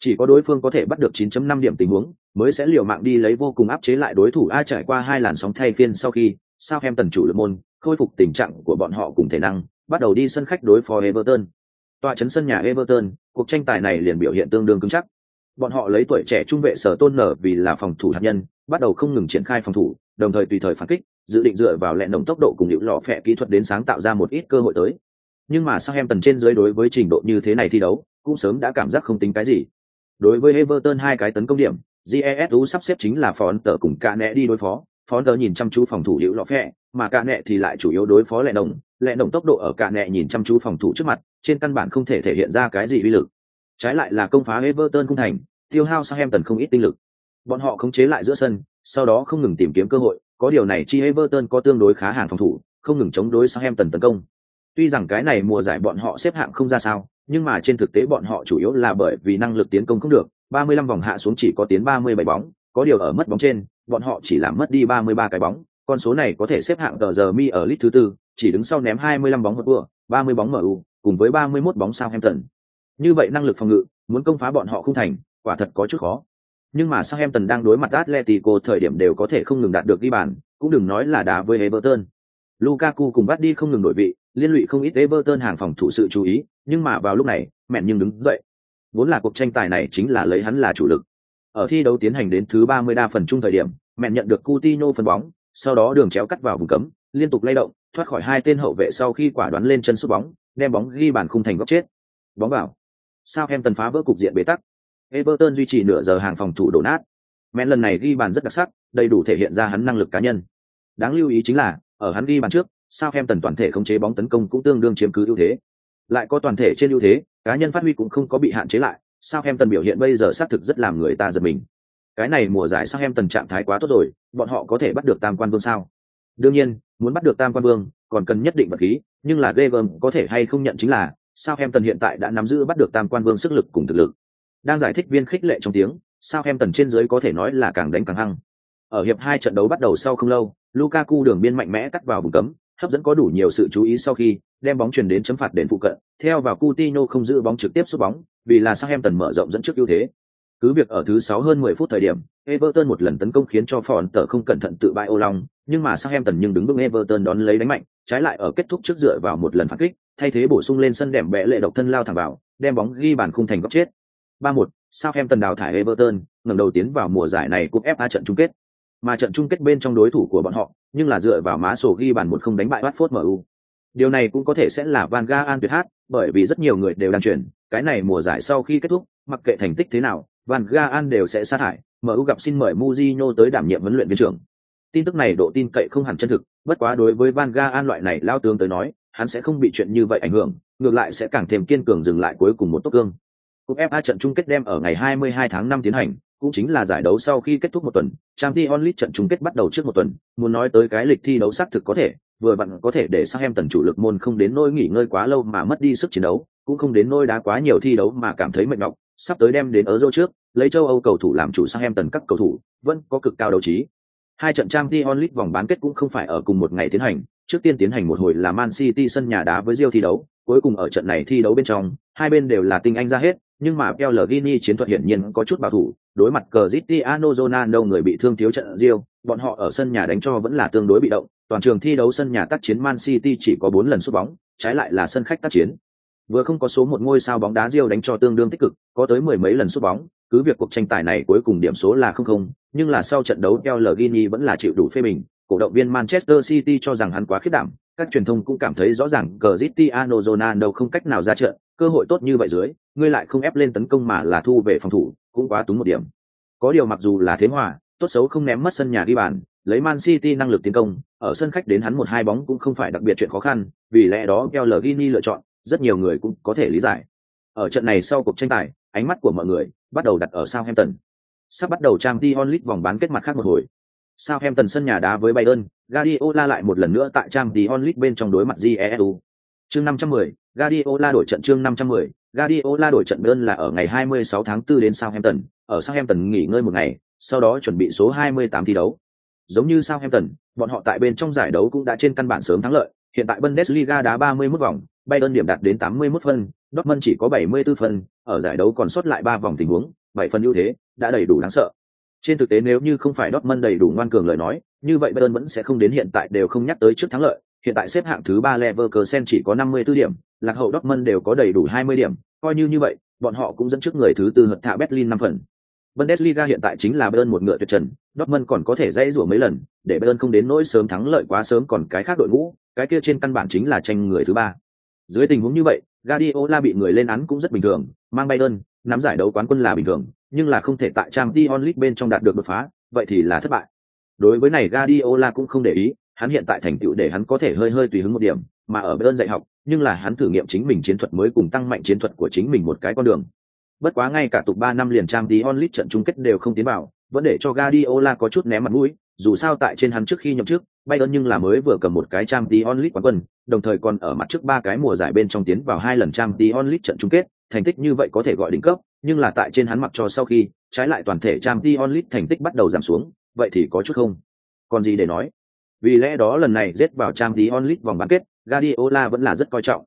Chỉ có đối phương có thể bắt được 9.5 điểm tình huống, mới sẽ liều mạng đi lấy vô cùng áp chế lại đối thủ A trải qua hai làn sóng thay phiên sau khi, sao em tần chủ lực môn, khôi phục tình trạng của bọn họ cùng thể năng, bắt đầu đi sân khách đối phó Everton. Tòa chấn sân nhà Everton, cuộc tranh tài này liền biểu hiện tương đương cứng chắc. Bọn họ lấy tuổi trẻ trung vệ sở tôn nở vì là phòng thủ hạt nhân, bắt đầu không ngừng triển khai phòng thủ, đồng thời tùy thời phản kích, dự định dựa vào lẹn động tốc độ cùng hiệu lọ phẹ kỹ thuật đến sáng tạo ra một ít cơ hội tới. Nhưng mà sao em tần trên dưới đối với trình độ như thế này thi đấu, cũng sớm đã cảm giác không tính cái gì. Đối với Everton hai cái tấn công điểm, GESU sắp xếp chính là phó tờ cùng cả nẹ đi đối phó phó tờ nhìn chăm chú phòng thủ hữu lọ phẹ mà cả nẹ thì lại chủ yếu đối phó lẹ đồng lẹ đồng tốc độ ở cả nẹ nhìn chăm chú phòng thủ trước mặt trên căn bản không thể thể hiện ra cái gì uy lực. Trái lại là công phá everton cung thành tiêu hao sang em tần không ít tinh lực. Bọn họ khống chế lại giữa sân sau đó không ngừng tìm kiếm cơ hội có điều này chi everton có tương đối khá hàng phòng thủ không ngừng chống đối sang em tần tấn công. Tuy rằng cái này mùa giải bọn họ xếp hạng không ra sao nhưng mà trên thực tế bọn họ chủ yếu là bởi vì năng lực tiến công không được 35 vòng hạ xuống chỉ có tiến 37 bóng, có điều ở mất bóng trên, bọn họ chỉ làm mất đi 33 cái bóng, con số này có thể xếp hạng tờ giờ mi ở list thứ tư, chỉ đứng sau ném 25 bóng một vừa, 30 bóng MU, cùng với 31 bóng Southampton. Như vậy năng lực phòng ngự, muốn công phá bọn họ không thành, quả thật có chút khó. Nhưng mà Southampton đang đối mặt Atletico thời điểm đều có thể không ngừng đạt được ghi bàn, cũng đừng nói là đá với Everton. Lukaku cùng bắt đi không ngừng đổi vị, liên lụy không ít Everton hàng phòng thủ sự chú ý, nhưng mà vào lúc này, mẹn nhưng đứng dậy, vốn là cuộc tranh tài này chính là lấy hắn là chủ lực. Ở thi đấu tiến hành đến thứ 30 đa phần chung thời điểm, mẹn nhận được Coutinho phân bóng, sau đó đường chéo cắt vào vùng cấm, liên tục lay động, thoát khỏi hai tên hậu vệ sau khi quả đoán lên chân sút bóng, đem bóng ghi bàn khung thành góc chết. Bóng vào. Sao em tần phá vỡ cục diện bế tắc. Everton duy trì nửa giờ hàng phòng thủ đổ nát. Mẹn lần này ghi bàn rất đặc sắc, đầy đủ thể hiện ra hắn năng lực cá nhân. Đáng lưu ý chính là, ở hắn ghi bàn trước, sao em tần toàn thể khống chế bóng tấn công cũng tương đương chiếm cứ ưu thế. Lại có toàn thể trên ưu thế, cá nhân phát huy cũng không có bị hạn chế lại sao em tần biểu hiện bây giờ xác thực rất làm người ta giật mình. Cái này mùa giải sao em tần trạng thái quá tốt rồi, bọn họ có thể bắt được tam quan vương sao? Đương nhiên, muốn bắt được tam quan vương, còn cần nhất định vật khí, nhưng là ghê gớm có thể hay không nhận chính là sao em tần hiện tại đã nắm giữ bắt được tam quan vương sức lực cùng thực lực. Đang giải thích viên khích lệ trong tiếng sao em tần trên dưới có thể nói là càng đánh càng hăng. Ở hiệp hai trận đấu bắt đầu sau không lâu, lukaku đường biên mạnh mẽ cắt vào vùng cấm hấp dẫn có đủ nhiều sự chú ý sau khi đem bóng chuyển đến chấm phạt đền phụ cận, theo vào Coutinho không giữ bóng trực tiếp sút bóng, vì là Southampton mở rộng dẫn trước ưu thế. Cứ việc ở thứ 6 hơn 10 phút thời điểm, Everton một lần tấn công khiến cho Phòn tờ không cẩn thận tự bại ô long, nhưng mà Southampton nhưng đứng vững Everton đón lấy đánh mạnh, trái lại ở kết thúc trước dựa vào một lần phản kích, thay thế bổ sung lên sân đệm bẽ lệ độc thân lao thẳng vào, đem bóng ghi bàn khung thành góc chết. 3-1, Southampton đào thải Everton, ngẩng đầu tiến vào mùa giải này cúp FA trận chung kết. Mà trận chung kết bên trong đối thủ của bọn họ, nhưng là dựa vào má sổ ghi bàn một không đánh bại Watford MU. Điều này cũng có thể sẽ là Van Gaal tuyệt hát, bởi vì rất nhiều người đều đang chuyển, cái này mùa giải sau khi kết thúc, mặc kệ thành tích thế nào, Van Gaal đều sẽ sát hại, MU gặp xin mời Mourinho tới đảm nhiệm huấn luyện viên trưởng. Tin tức này độ tin cậy không hẳn chân thực, bất quá đối với Van Gaal loại này lao tướng tới nói, hắn sẽ không bị chuyện như vậy ảnh hưởng, ngược lại sẽ càng thêm kiên cường dừng lại cuối cùng một tốc cương. Cúp FA trận chung kết đem ở ngày 22 tháng 5 tiến hành, cũng chính là giải đấu sau khi kết thúc một tuần, Champions League trận chung kết bắt đầu trước một tuần, muốn nói tới cái lịch thi đấu xác thực có thể, vừa vặn có thể để sang em tần chủ lực môn không đến nỗi nghỉ ngơi quá lâu mà mất đi sức chiến đấu, cũng không đến nỗi đá quá nhiều thi đấu mà cảm thấy mệt mỏi, sắp tới đem đến Euro trước, lấy châu Âu cầu thủ làm chủ sang em tần các cầu thủ, vẫn có cực cao đấu trí. Hai trận Champions League vòng bán kết cũng không phải ở cùng một ngày tiến hành, trước tiên tiến hành một hồi là Man City sân nhà đá với Real thi đấu, cuối cùng ở trận này thi đấu bên trong, hai bên đều là tinh anh ra hết, nhưng mà Pellegrini chiến thuật hiển nhiên có chút bảo thủ, đối mặt Cristiano Ronaldo người bị thương thiếu trận Real, bọn họ ở sân nhà đánh cho vẫn là tương đối bị động, toàn trường thi đấu sân nhà tác chiến Man City chỉ có 4 lần sút bóng, trái lại là sân khách tác chiến. Vừa không có số một ngôi sao bóng đá Real đánh cho tương đương tích cực, có tới mười mấy lần sút bóng, cứ việc cuộc tranh tài này cuối cùng điểm số là không không, nhưng là sau trận đấu Pellegrini vẫn là chịu đủ phê bình, cổ động viên Manchester City cho rằng hắn quá khiếp đảm, các truyền thông cũng cảm thấy rõ ràng Cristiano Ronaldo không cách nào ra trận, cơ hội tốt như vậy dưới, ngươi lại không ép lên tấn công mà là thu về phòng thủ, cũng quá túng một điểm. Có điều mặc dù là thế hòa, tốt xấu không ném mất sân nhà đi bàn, lấy Man City năng lực tiến công, ở sân khách đến hắn một hai bóng cũng không phải đặc biệt chuyện khó khăn, vì lẽ đó Pellegrini lựa chọn, rất nhiều người cũng có thể lý giải. Ở trận này sau cuộc tranh tài, ánh mắt của mọi người bắt đầu đặt ở Southampton. Sắp bắt đầu Champions League vòng bán kết mặt khác một hồi. Southampton sân nhà đá với Bayern, Guardiola lại một lần nữa tại Champions League bên trong đối mặt GESU. Chương 510, Guardiola đổi trận chương 510, Guardiola đổi trận đơn là ở ngày 26 tháng 4 đến Southampton, ở Southampton nghỉ ngơi một ngày, sau đó chuẩn bị số 28 thi đấu. Giống như Southampton, bọn họ tại bên trong giải đấu cũng đã trên căn bản sớm thắng lợi, hiện tại Bundesliga đá 31 vòng, Bayern điểm đạt đến 81 phân, Dortmund chỉ có 74 phân, ở giải đấu còn sót lại 3 vòng tình huống, 7 phần ưu thế, đã đầy đủ đáng sợ. Trên thực tế nếu như không phải Dortmund đầy đủ ngoan cường lời nói, như vậy Bayern vẫn sẽ không đến hiện tại đều không nhắc tới trước thắng lợi, hiện tại xếp hạng thứ 3 Leverkusen chỉ có 54 điểm, lạc hậu Dortmund đều có đầy đủ 20 điểm, coi như như vậy, bọn họ cũng dẫn trước người thứ tư hợt thạ Berlin 5 phần. Bundesliga hiện tại chính là Bayern một ngựa tuyệt trần, Dortmund còn có thể dãy rủa mấy lần, để Bayern không đến nỗi sớm thắng lợi quá sớm còn cái khác đội ngũ, cái kia trên căn bản chính là tranh người thứ ba. Dưới tình huống như vậy, Guardiola bị người lên án cũng rất bình thường, mang Bayern, nắm giải đấu quán quân là bình thường, nhưng là không thể tại Champions League bên trong đạt được đột phá, vậy thì là thất bại. Đối với này Guardiola cũng không để ý, hắn hiện tại thành tựu để hắn có thể hơi hơi tùy hứng một điểm, mà ở bên dạy học, nhưng là hắn thử nghiệm chính mình chiến thuật mới cùng tăng mạnh chiến thuật của chính mình một cái con đường. Bất quá ngay cả tục ba năm liền Champions League trận chung kết đều không tiến vào, vẫn để cho Guardiola có chút ném mặt mũi, dù sao tại trên hắn trước khi nhậm chức, Bayern nhưng là mới vừa cầm một cái Champions League quán quân, đồng thời còn ở mặt trước ba cái mùa giải bên trong tiến vào hai lần Champions League trận chung kết, thành tích như vậy có thể gọi đỉnh cấp, nhưng là tại trên hắn mặc cho sau khi, trái lại toàn thể Champions League thành tích bắt đầu giảm xuống, vậy thì có chút không. Còn gì để nói? Vì lẽ đó lần này giết vào trang tí onlit vòng bán kết, Guardiola vẫn là rất coi trọng.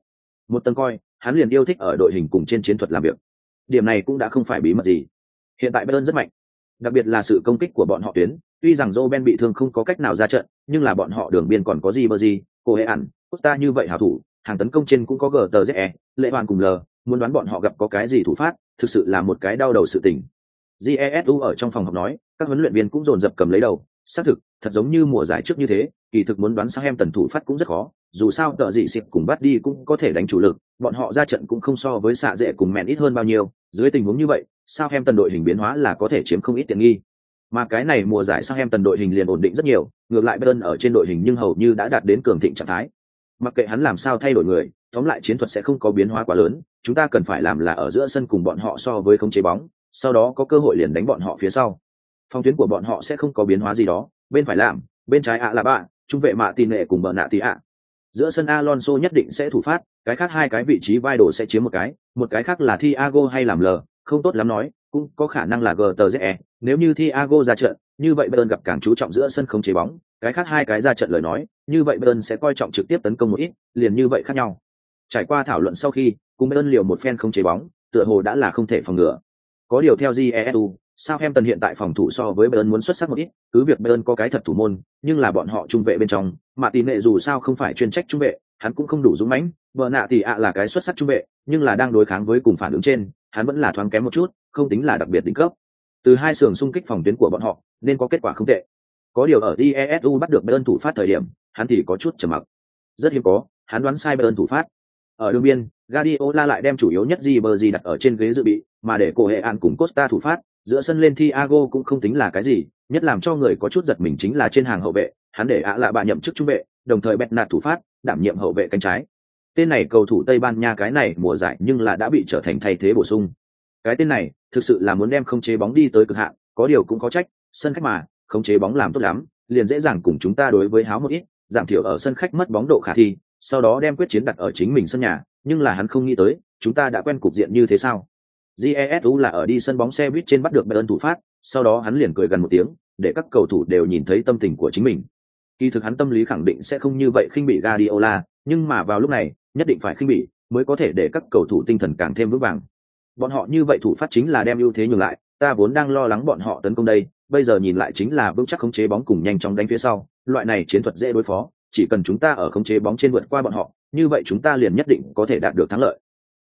Một tầng coi, hắn liền yêu thích ở đội hình cùng trên chiến thuật làm việc. Điểm này cũng đã không phải bí mật gì. Hiện tại Bayern rất mạnh, đặc biệt là sự công kích của bọn họ tuyến, tuy rằng Roben bị thương không có cách nào ra trận, nhưng là bọn họ đường biên còn có gì bơ gì, cô hệ ẩn, Costa như vậy hảo thủ, hàng tấn công trên cũng có GTZE, lệ hoàn cùng L, muốn đoán bọn họ gặp có cái gì thủ phát, thực sự là một cái đau đầu sự tình. Jesu ở trong phòng học nói, các huấn luyện viên cũng dồn dập cầm lấy đầu, xác thực, thật giống như mùa giải trước như thế, kỳ thực muốn đoán sang em tần thủ phát cũng rất khó, dù sao tợ dị xịt cùng bắt đi cũng có thể đánh chủ lực, bọn họ ra trận cũng không so với xạ dễ cùng mẹn ít hơn bao nhiêu, dưới tình huống như vậy, sao em tần đội hình biến hóa là có thể chiếm không ít tiện nghi. Mà cái này mùa giải sao em tần đội hình liền ổn định rất nhiều, ngược lại Bayern ở trên đội hình nhưng hầu như đã đạt đến cường thịnh trạng thái. Mặc kệ hắn làm sao thay đổi người, tóm lại chiến thuật sẽ không có biến hóa quá lớn, chúng ta cần phải làm là ở giữa sân cùng bọn họ so với không chế bóng, sau đó có cơ hội liền đánh bọn họ phía sau. Phong tuyến của bọn họ sẽ không có biến hóa gì đó, bên phải làm, bên trái ạ là bạ, trung vệ mạ tin nệ cùng bờ nạ tì ạ. Giữa sân Alonso nhất định sẽ thủ phát, cái khác hai cái vị trí vai đồ sẽ chiếm một cái, một cái khác là Thiago hay làm lờ, không tốt lắm nói, cũng có khả năng là GTZE, nếu như Thiago ra trận, như vậy Bayern gặp càng chú trọng giữa sân không chế bóng, cái khác hai cái ra trận lời nói, như vậy Bayern sẽ coi trọng trực tiếp tấn công một ít, liền như vậy khác nhau. Trải qua thảo luận sau khi, cùng Bayern liều một phen không chế bóng, tựa hồ đã là không thể phòng ngừa. Có điều theo GESU, Southampton hiện tại phòng thủ so với Bayern muốn xuất sắc một ít, cứ việc Bayern có cái thật thủ môn, nhưng là bọn họ trung vệ bên trong, mà tỷ lệ dù sao không phải chuyên trách trung vệ, hắn cũng không đủ dũng mãnh, vợ nạ tỷ ạ là cái xuất sắc trung vệ, nhưng là đang đối kháng với cùng phản ứng trên, hắn vẫn là thoáng kém một chút, không tính là đặc biệt đỉnh cấp. Từ hai sườn xung kích phòng tuyến của bọn họ, nên có kết quả không tệ. Có điều ở TESU bắt được Bayern thủ phát thời điểm, hắn thì có chút trầm mặc. Rất hiếm có, hắn đoán sai Bayern thủ phát. Ở đường biên, Guardiola lại đem chủ yếu nhất Ribery đặt ở trên ghế dự bị, mà để cổ hệ an cùng Costa thủ phát, giữa sân lên Thiago cũng không tính là cái gì, nhất làm cho người có chút giật mình chính là trên hàng hậu vệ, hắn để ạ lạ bạ nhậm chức trung vệ, đồng thời bẹt nạt thủ phát, đảm nhiệm hậu vệ cánh trái. Tên này cầu thủ Tây Ban Nha cái này mùa giải nhưng là đã bị trở thành thay thế bổ sung. Cái tên này, thực sự là muốn đem không chế bóng đi tới cực hạn, có điều cũng có trách, sân khách mà, không chế bóng làm tốt lắm, liền dễ dàng cùng chúng ta đối với háo một ít, giảm thiểu ở sân khách mất bóng độ khả thi, sau đó đem quyết chiến đặt ở chính mình sân nhà, nhưng là hắn không nghĩ tới, chúng ta đã quen cục diện như thế sao? Jesu là ở đi sân bóng xe buýt trên bắt được Bayern thủ phát, sau đó hắn liền cười gần một tiếng, để các cầu thủ đều nhìn thấy tâm tình của chính mình. Kỳ thực hắn tâm lý khẳng định sẽ không như vậy khinh bị Guardiola, nhưng mà vào lúc này, nhất định phải khinh bị, mới có thể để các cầu thủ tinh thần càng thêm vững vàng. Bọn họ như vậy thủ phát chính là đem ưu thế nhường lại, ta vốn đang lo lắng bọn họ tấn công đây, bây giờ nhìn lại chính là vững chắc khống chế bóng cùng nhanh chóng đánh phía sau, loại này chiến thuật dễ đối phó, chỉ cần chúng ta ở khống chế bóng trên vượt qua bọn họ, như vậy chúng ta liền nhất định có thể đạt được thắng lợi.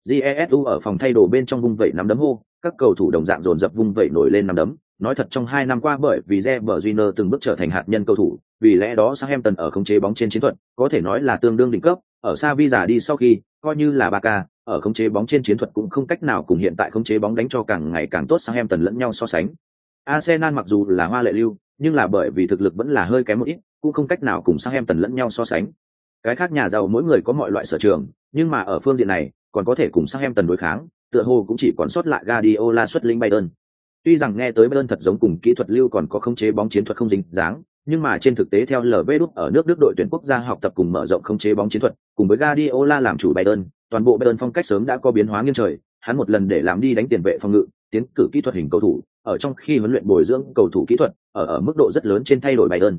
Jesu ở phòng thay đồ bên trong vung vẩy nắm đấm hô, các cầu thủ đồng dạng dồn dập vung vẩy nổi lên nắm đấm, nói thật trong hai năm qua bởi vì Reber Júnior từng bước trở thành hạt nhân cầu thủ, vì lẽ đó Southampton ở khống chế bóng trên chiến thuật, có thể nói là tương đương đỉnh cấp, ở Savi giả đi sau khi, coi như là Barca, ở khống chế bóng trên chiến thuật cũng không cách nào cùng hiện tại khống chế bóng đánh cho càng ngày càng tốt Southampton lẫn nhau so sánh. Arsenal mặc dù là hoa lệ lưu, nhưng là bởi vì thực lực vẫn là hơi kém một ít, cũng không cách nào cùng sang em tần lẫn nhau so sánh. Cái khác nhà giàu mỗi người có mọi loại sở trường, nhưng mà ở phương diện này, còn có thể cùng sang em tần đối kháng, tựa hồ cũng chỉ còn sót lại Guardiola xuất linh Bayern. Tuy rằng nghe tới Bayern thật giống cùng kỹ thuật lưu còn có khống chế bóng chiến thuật không dính dáng, nhưng mà trên thực tế theo LV đúc ở nước Đức đội tuyển quốc gia học tập cùng mở rộng khống chế bóng chiến thuật, cùng với Guardiola làm chủ Bayern, toàn bộ Bayern phong cách sớm đã có biến hóa nghiêng trời, hắn một lần để làm đi đánh tiền vệ phòng ngự, tiến cử kỹ thuật hình cầu thủ, ở trong khi huấn luyện bồi dưỡng cầu thủ kỹ thuật, ở ở mức độ rất lớn trên thay đổi Bayern.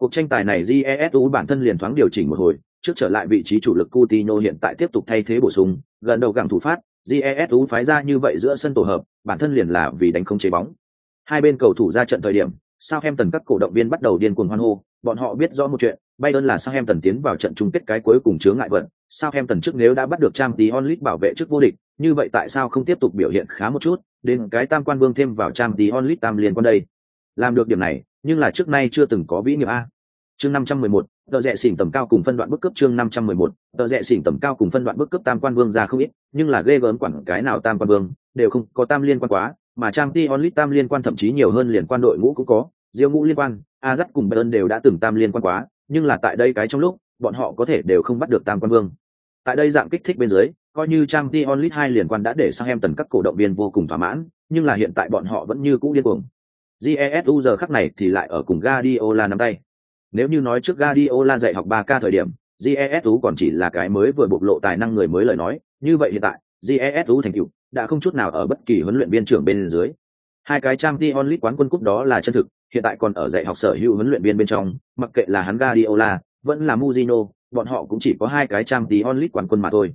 Cuộc tranh tài này Jesu bản thân liền thoáng điều chỉnh một hồi, trước trở lại vị trí chủ lực Coutinho hiện tại tiếp tục thay thế bổ sung, gần đầu gặng thủ phát, Jesu phái ra như vậy giữa sân tổ hợp, bản thân liền là vì đánh không chế bóng. Hai bên cầu thủ ra trận thời điểm, Southampton các cổ động viên bắt đầu điên cuồng hoan hô, bọn họ biết rõ một chuyện, Bayern là Southampton tiến vào trận chung kết cái cuối cùng chướng ngại vật. Southampton trước nếu đã bắt được Champions League bảo vệ trước vô địch, như vậy tại sao không tiếp tục biểu hiện khá một chút, đến cái tam quan vương thêm vào Champions League tam liên quan đây. Làm được điểm này, nhưng là trước nay chưa từng có vĩ nghiệp a. Chương 511, tờ rẽ xỉn tầm cao cùng phân đoạn bức cấp chương 511, tờ rẽ xỉn tầm cao cùng phân đoạn bức cấp tam quan vương ra không ít, nhưng là ghê gớm quản cái nào tam quan vương, đều không có tam liên quan quá, mà trang Champions onlit tam liên quan thậm chí nhiều hơn liên quan đội ngũ cũng có, Diêu ngũ liên quan, a dắt cùng Bayern đều đã từng tam liên quan quá, nhưng là tại đây cái trong lúc, bọn họ có thể đều không bắt được tam quan vương. Tại đây dạng kích thích bên dưới, coi như trang Champions onlit hai liên quan đã để sang em tần các cổ động viên vô cùng thỏa mãn, nhưng là hiện tại bọn họ vẫn như cũ điên cuồng. Jesu giờ khắc này thì lại ở cùng Guardiola nắm tay. Nếu như nói trước Guardiola dạy học 3K thời điểm, Jesu còn chỉ là cái mới vừa bộc lộ tài năng người mới lời nói, như vậy hiện tại, Jesu thành tựu đã không chút nào ở bất kỳ huấn luyện viên trưởng bên dưới. Hai cái Champions League quán quân cúp đó là chân thực, hiện tại còn ở dạy học sở hữu huấn luyện viên bên trong, mặc kệ là hắn Guardiola, vẫn là Mourinho, bọn họ cũng chỉ có hai cái Champions League quán quân mà thôi.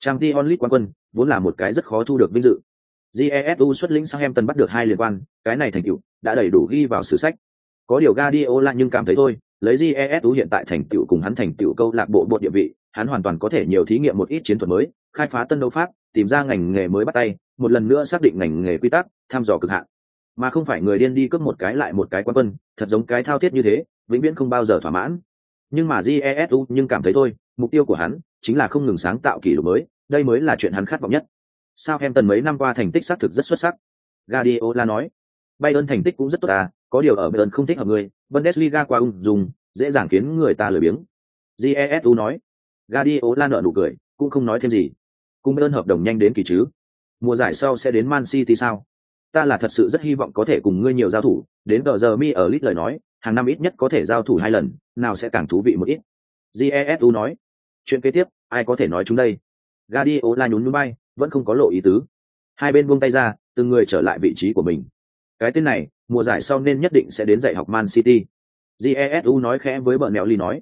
Champions League quán quân vốn là một cái rất khó thu được vinh dự. Jesu xuất lĩnh Southampton bắt được hai liên quan, cái này thành tựu đã đầy đủ ghi vào sử sách. Có điều Guardiola nhưng cảm thấy thôi, lấy Jesu hiện tại thành tựu cùng hắn thành tựu câu lạc bộ bộ địa vị, hắn hoàn toàn có thể nhiều thí nghiệm một ít chiến thuật mới, khai phá tân đấu pháp, tìm ra ngành nghề mới bắt tay, một lần nữa xác định ngành nghề quy tắc, thăm dò cực hạn. Mà không phải người điên đi cướp một cái lại một cái quan quân thật giống cái thao thiết như thế vĩnh viễn không bao giờ thỏa mãn. Nhưng mà jesu nhưng cảm thấy thôi mục tiêu của hắn chính là không ngừng sáng tạo kỷ lục mới đây mới là chuyện hắn khát vọng nhất sao em tần mấy năm qua thành tích xác thực rất xuất sắc? Guardiola nói. Bayern thành tích cũng rất tốt à có điều ở Bayern không thích hợp người. Bundesliga qua ung dùng dễ dàng khiến người ta lười biếng. Jesu nói. Guardiola nở nụ cười, cũng không nói thêm gì. Cùng Bayern hợp đồng nhanh đến kỳ chứ. Mùa giải sau sẽ đến Man City sao? Ta là thật sự rất hy vọng có thể cùng ngươi nhiều giao thủ. Đến tờ giờ mi ở lít lời nói, hàng năm ít nhất có thể giao thủ hai lần, nào sẽ càng thú vị một ít. Jesu nói. Chuyện kế tiếp, ai có thể nói chúng đây? Guardiola nhún nhún bay vẫn không có lộ ý tứ. Hai bên buông tay ra, từng người trở lại vị trí của mình. Cái tên này, mùa giải sau nên nhất định sẽ đến dạy học man city. Jesu nói khẽ với bờ neo ly nói.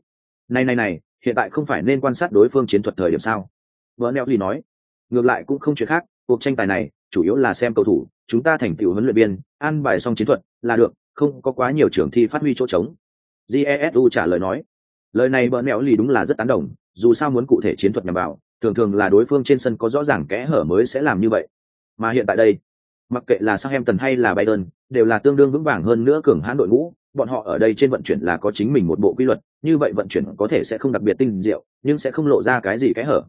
Này này này, hiện tại không phải nên quan sát đối phương chiến thuật thời điểm sao? Vợ neo ly nói. Ngược lại cũng không chuyện khác, cuộc tranh tài này, chủ yếu là xem cầu thủ, chúng ta thành tựu huấn luyện viên, an bài xong chiến thuật, là được, không có quá nhiều trường thi phát huy chỗ trống. Jesu trả lời nói. Lời này bỡ neo lì đúng là rất tán đồng, dù sao muốn cụ thể chiến thuật nhằm vào thường thường là đối phương trên sân có rõ ràng kẽ hở mới sẽ làm như vậy. Mà hiện tại đây, mặc kệ là Southampton hay là Bayern, đều là tương đương vững vàng hơn nữa cường hãn đội ngũ. Bọn họ ở đây trên vận chuyển là có chính mình một bộ quy luật, như vậy vận chuyển có thể sẽ không đặc biệt tinh diệu, nhưng sẽ không lộ ra cái gì kẽ hở.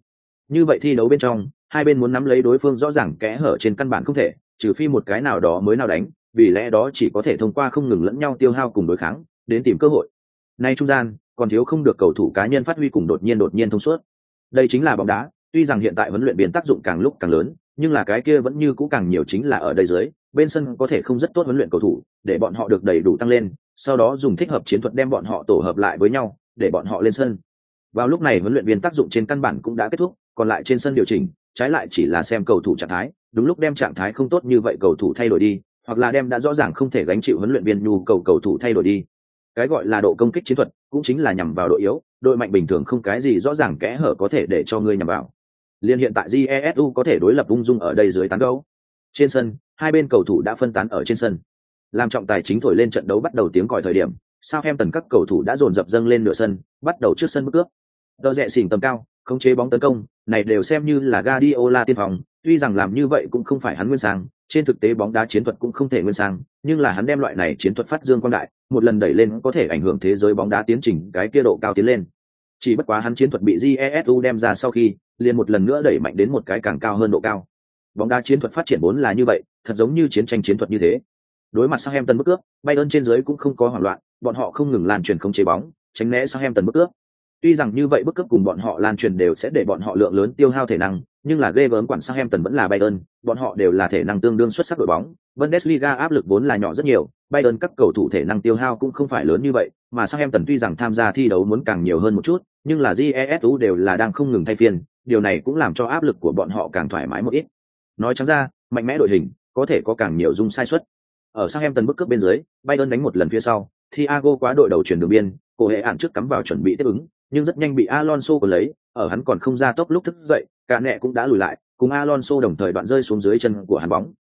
Như vậy thi đấu bên trong, hai bên muốn nắm lấy đối phương rõ ràng kẽ hở trên căn bản không thể, trừ phi một cái nào đó mới nào đánh, vì lẽ đó chỉ có thể thông qua không ngừng lẫn nhau tiêu hao cùng đối kháng, đến tìm cơ hội. Nay trung gian, còn thiếu không được cầu thủ cá nhân phát huy cùng đột nhiên đột nhiên thông suốt đây chính là bóng đá, tuy rằng hiện tại huấn luyện biến tác dụng càng lúc càng lớn, nhưng là cái kia vẫn như cũ càng nhiều chính là ở đây dưới, bên sân có thể không rất tốt huấn luyện cầu thủ, để bọn họ được đầy đủ tăng lên, sau đó dùng thích hợp chiến thuật đem bọn họ tổ hợp lại với nhau, để bọn họ lên sân. Vào lúc này huấn luyện viên tác dụng trên căn bản cũng đã kết thúc, còn lại trên sân điều chỉnh, trái lại chỉ là xem cầu thủ trạng thái, đúng lúc đem trạng thái không tốt như vậy cầu thủ thay đổi đi, hoặc là đem đã rõ ràng không thể gánh chịu huấn luyện viên nhu cầu cầu thủ thay đổi đi. Cái gọi là độ công kích chiến thuật, cũng chính là nhằm vào đội yếu đội mạnh bình thường không cái gì rõ ràng kẽ hở có thể để cho ngươi nhằm vào. Liên hiện tại jesu có thể đối lập ung dung ở đây dưới tán gấu trên sân, hai bên cầu thủ đã phân tán ở trên sân. Làm trọng tài chính thổi lên trận đấu bắt đầu tiếng còi thời điểm sao em tần các cầu thủ đã dồn dập dâng lên nửa sân, bắt đầu trước sân bước cướp. Đỡ rẽ xỉn tầm cao, khống chế bóng tấn công, này đều xem như là Guardiola tiên phòng tuy rằng làm như vậy cũng không phải hắn nguyên sang, trên thực tế bóng đá chiến thuật cũng không thể nguyên sang, nhưng là hắn đem loại này chiến thuật phát dương quang đại, một lần đẩy lên có thể ảnh hưởng thế giới bóng đá tiến trình cái kia độ cao tiến lên chỉ bất quá hắn chiến thuật bị jesu đem ra sau khi, liền một lần nữa đẩy mạnh đến một cái càng cao hơn độ cao. Bóng đá chiến thuật phát triển vốn là như vậy, thật giống như chiến tranh chiến thuật như thế. Đối mặt sang em bức cướp, bayern trên dưới cũng không có hoảng loạn, bọn họ không ngừng lan truyền không chế bóng, tránh né sang em bức cướp. Tuy rằng như vậy bức cướp cùng bọn họ lan truyền đều sẽ để bọn họ lượng lớn tiêu hao thể năng nhưng là ghê gớm quản sang em tần vẫn là bayern, bọn họ đều là thể năng tương đương xuất sắc đội bóng. Bundesliga áp lực vốn là nhỏ rất nhiều, bayern các cầu thủ thể năng tiêu hao cũng không phải lớn như vậy, mà sang em tần tuy rằng tham gia thi đấu muốn càng nhiều hơn một chút, nhưng là GESU đều là đang không ngừng thay phiên, điều này cũng làm cho áp lực của bọn họ càng thoải mái một ít. Nói trắng ra, mạnh mẽ đội hình có thể có càng nhiều dung sai suất. Ở sang em tần bức cướp bên dưới, bayern đánh một lần phía sau, thiago quá đội đầu chuyển đường biên, cổ hệ ản trước cắm vào chuẩn bị tiếp ứng nhưng rất nhanh bị alonso còn lấy ở hắn còn không ra tốc lúc thức dậy cả nẹ cũng đã lùi lại cùng alonso đồng thời đoạn rơi xuống dưới chân của hắn bóng.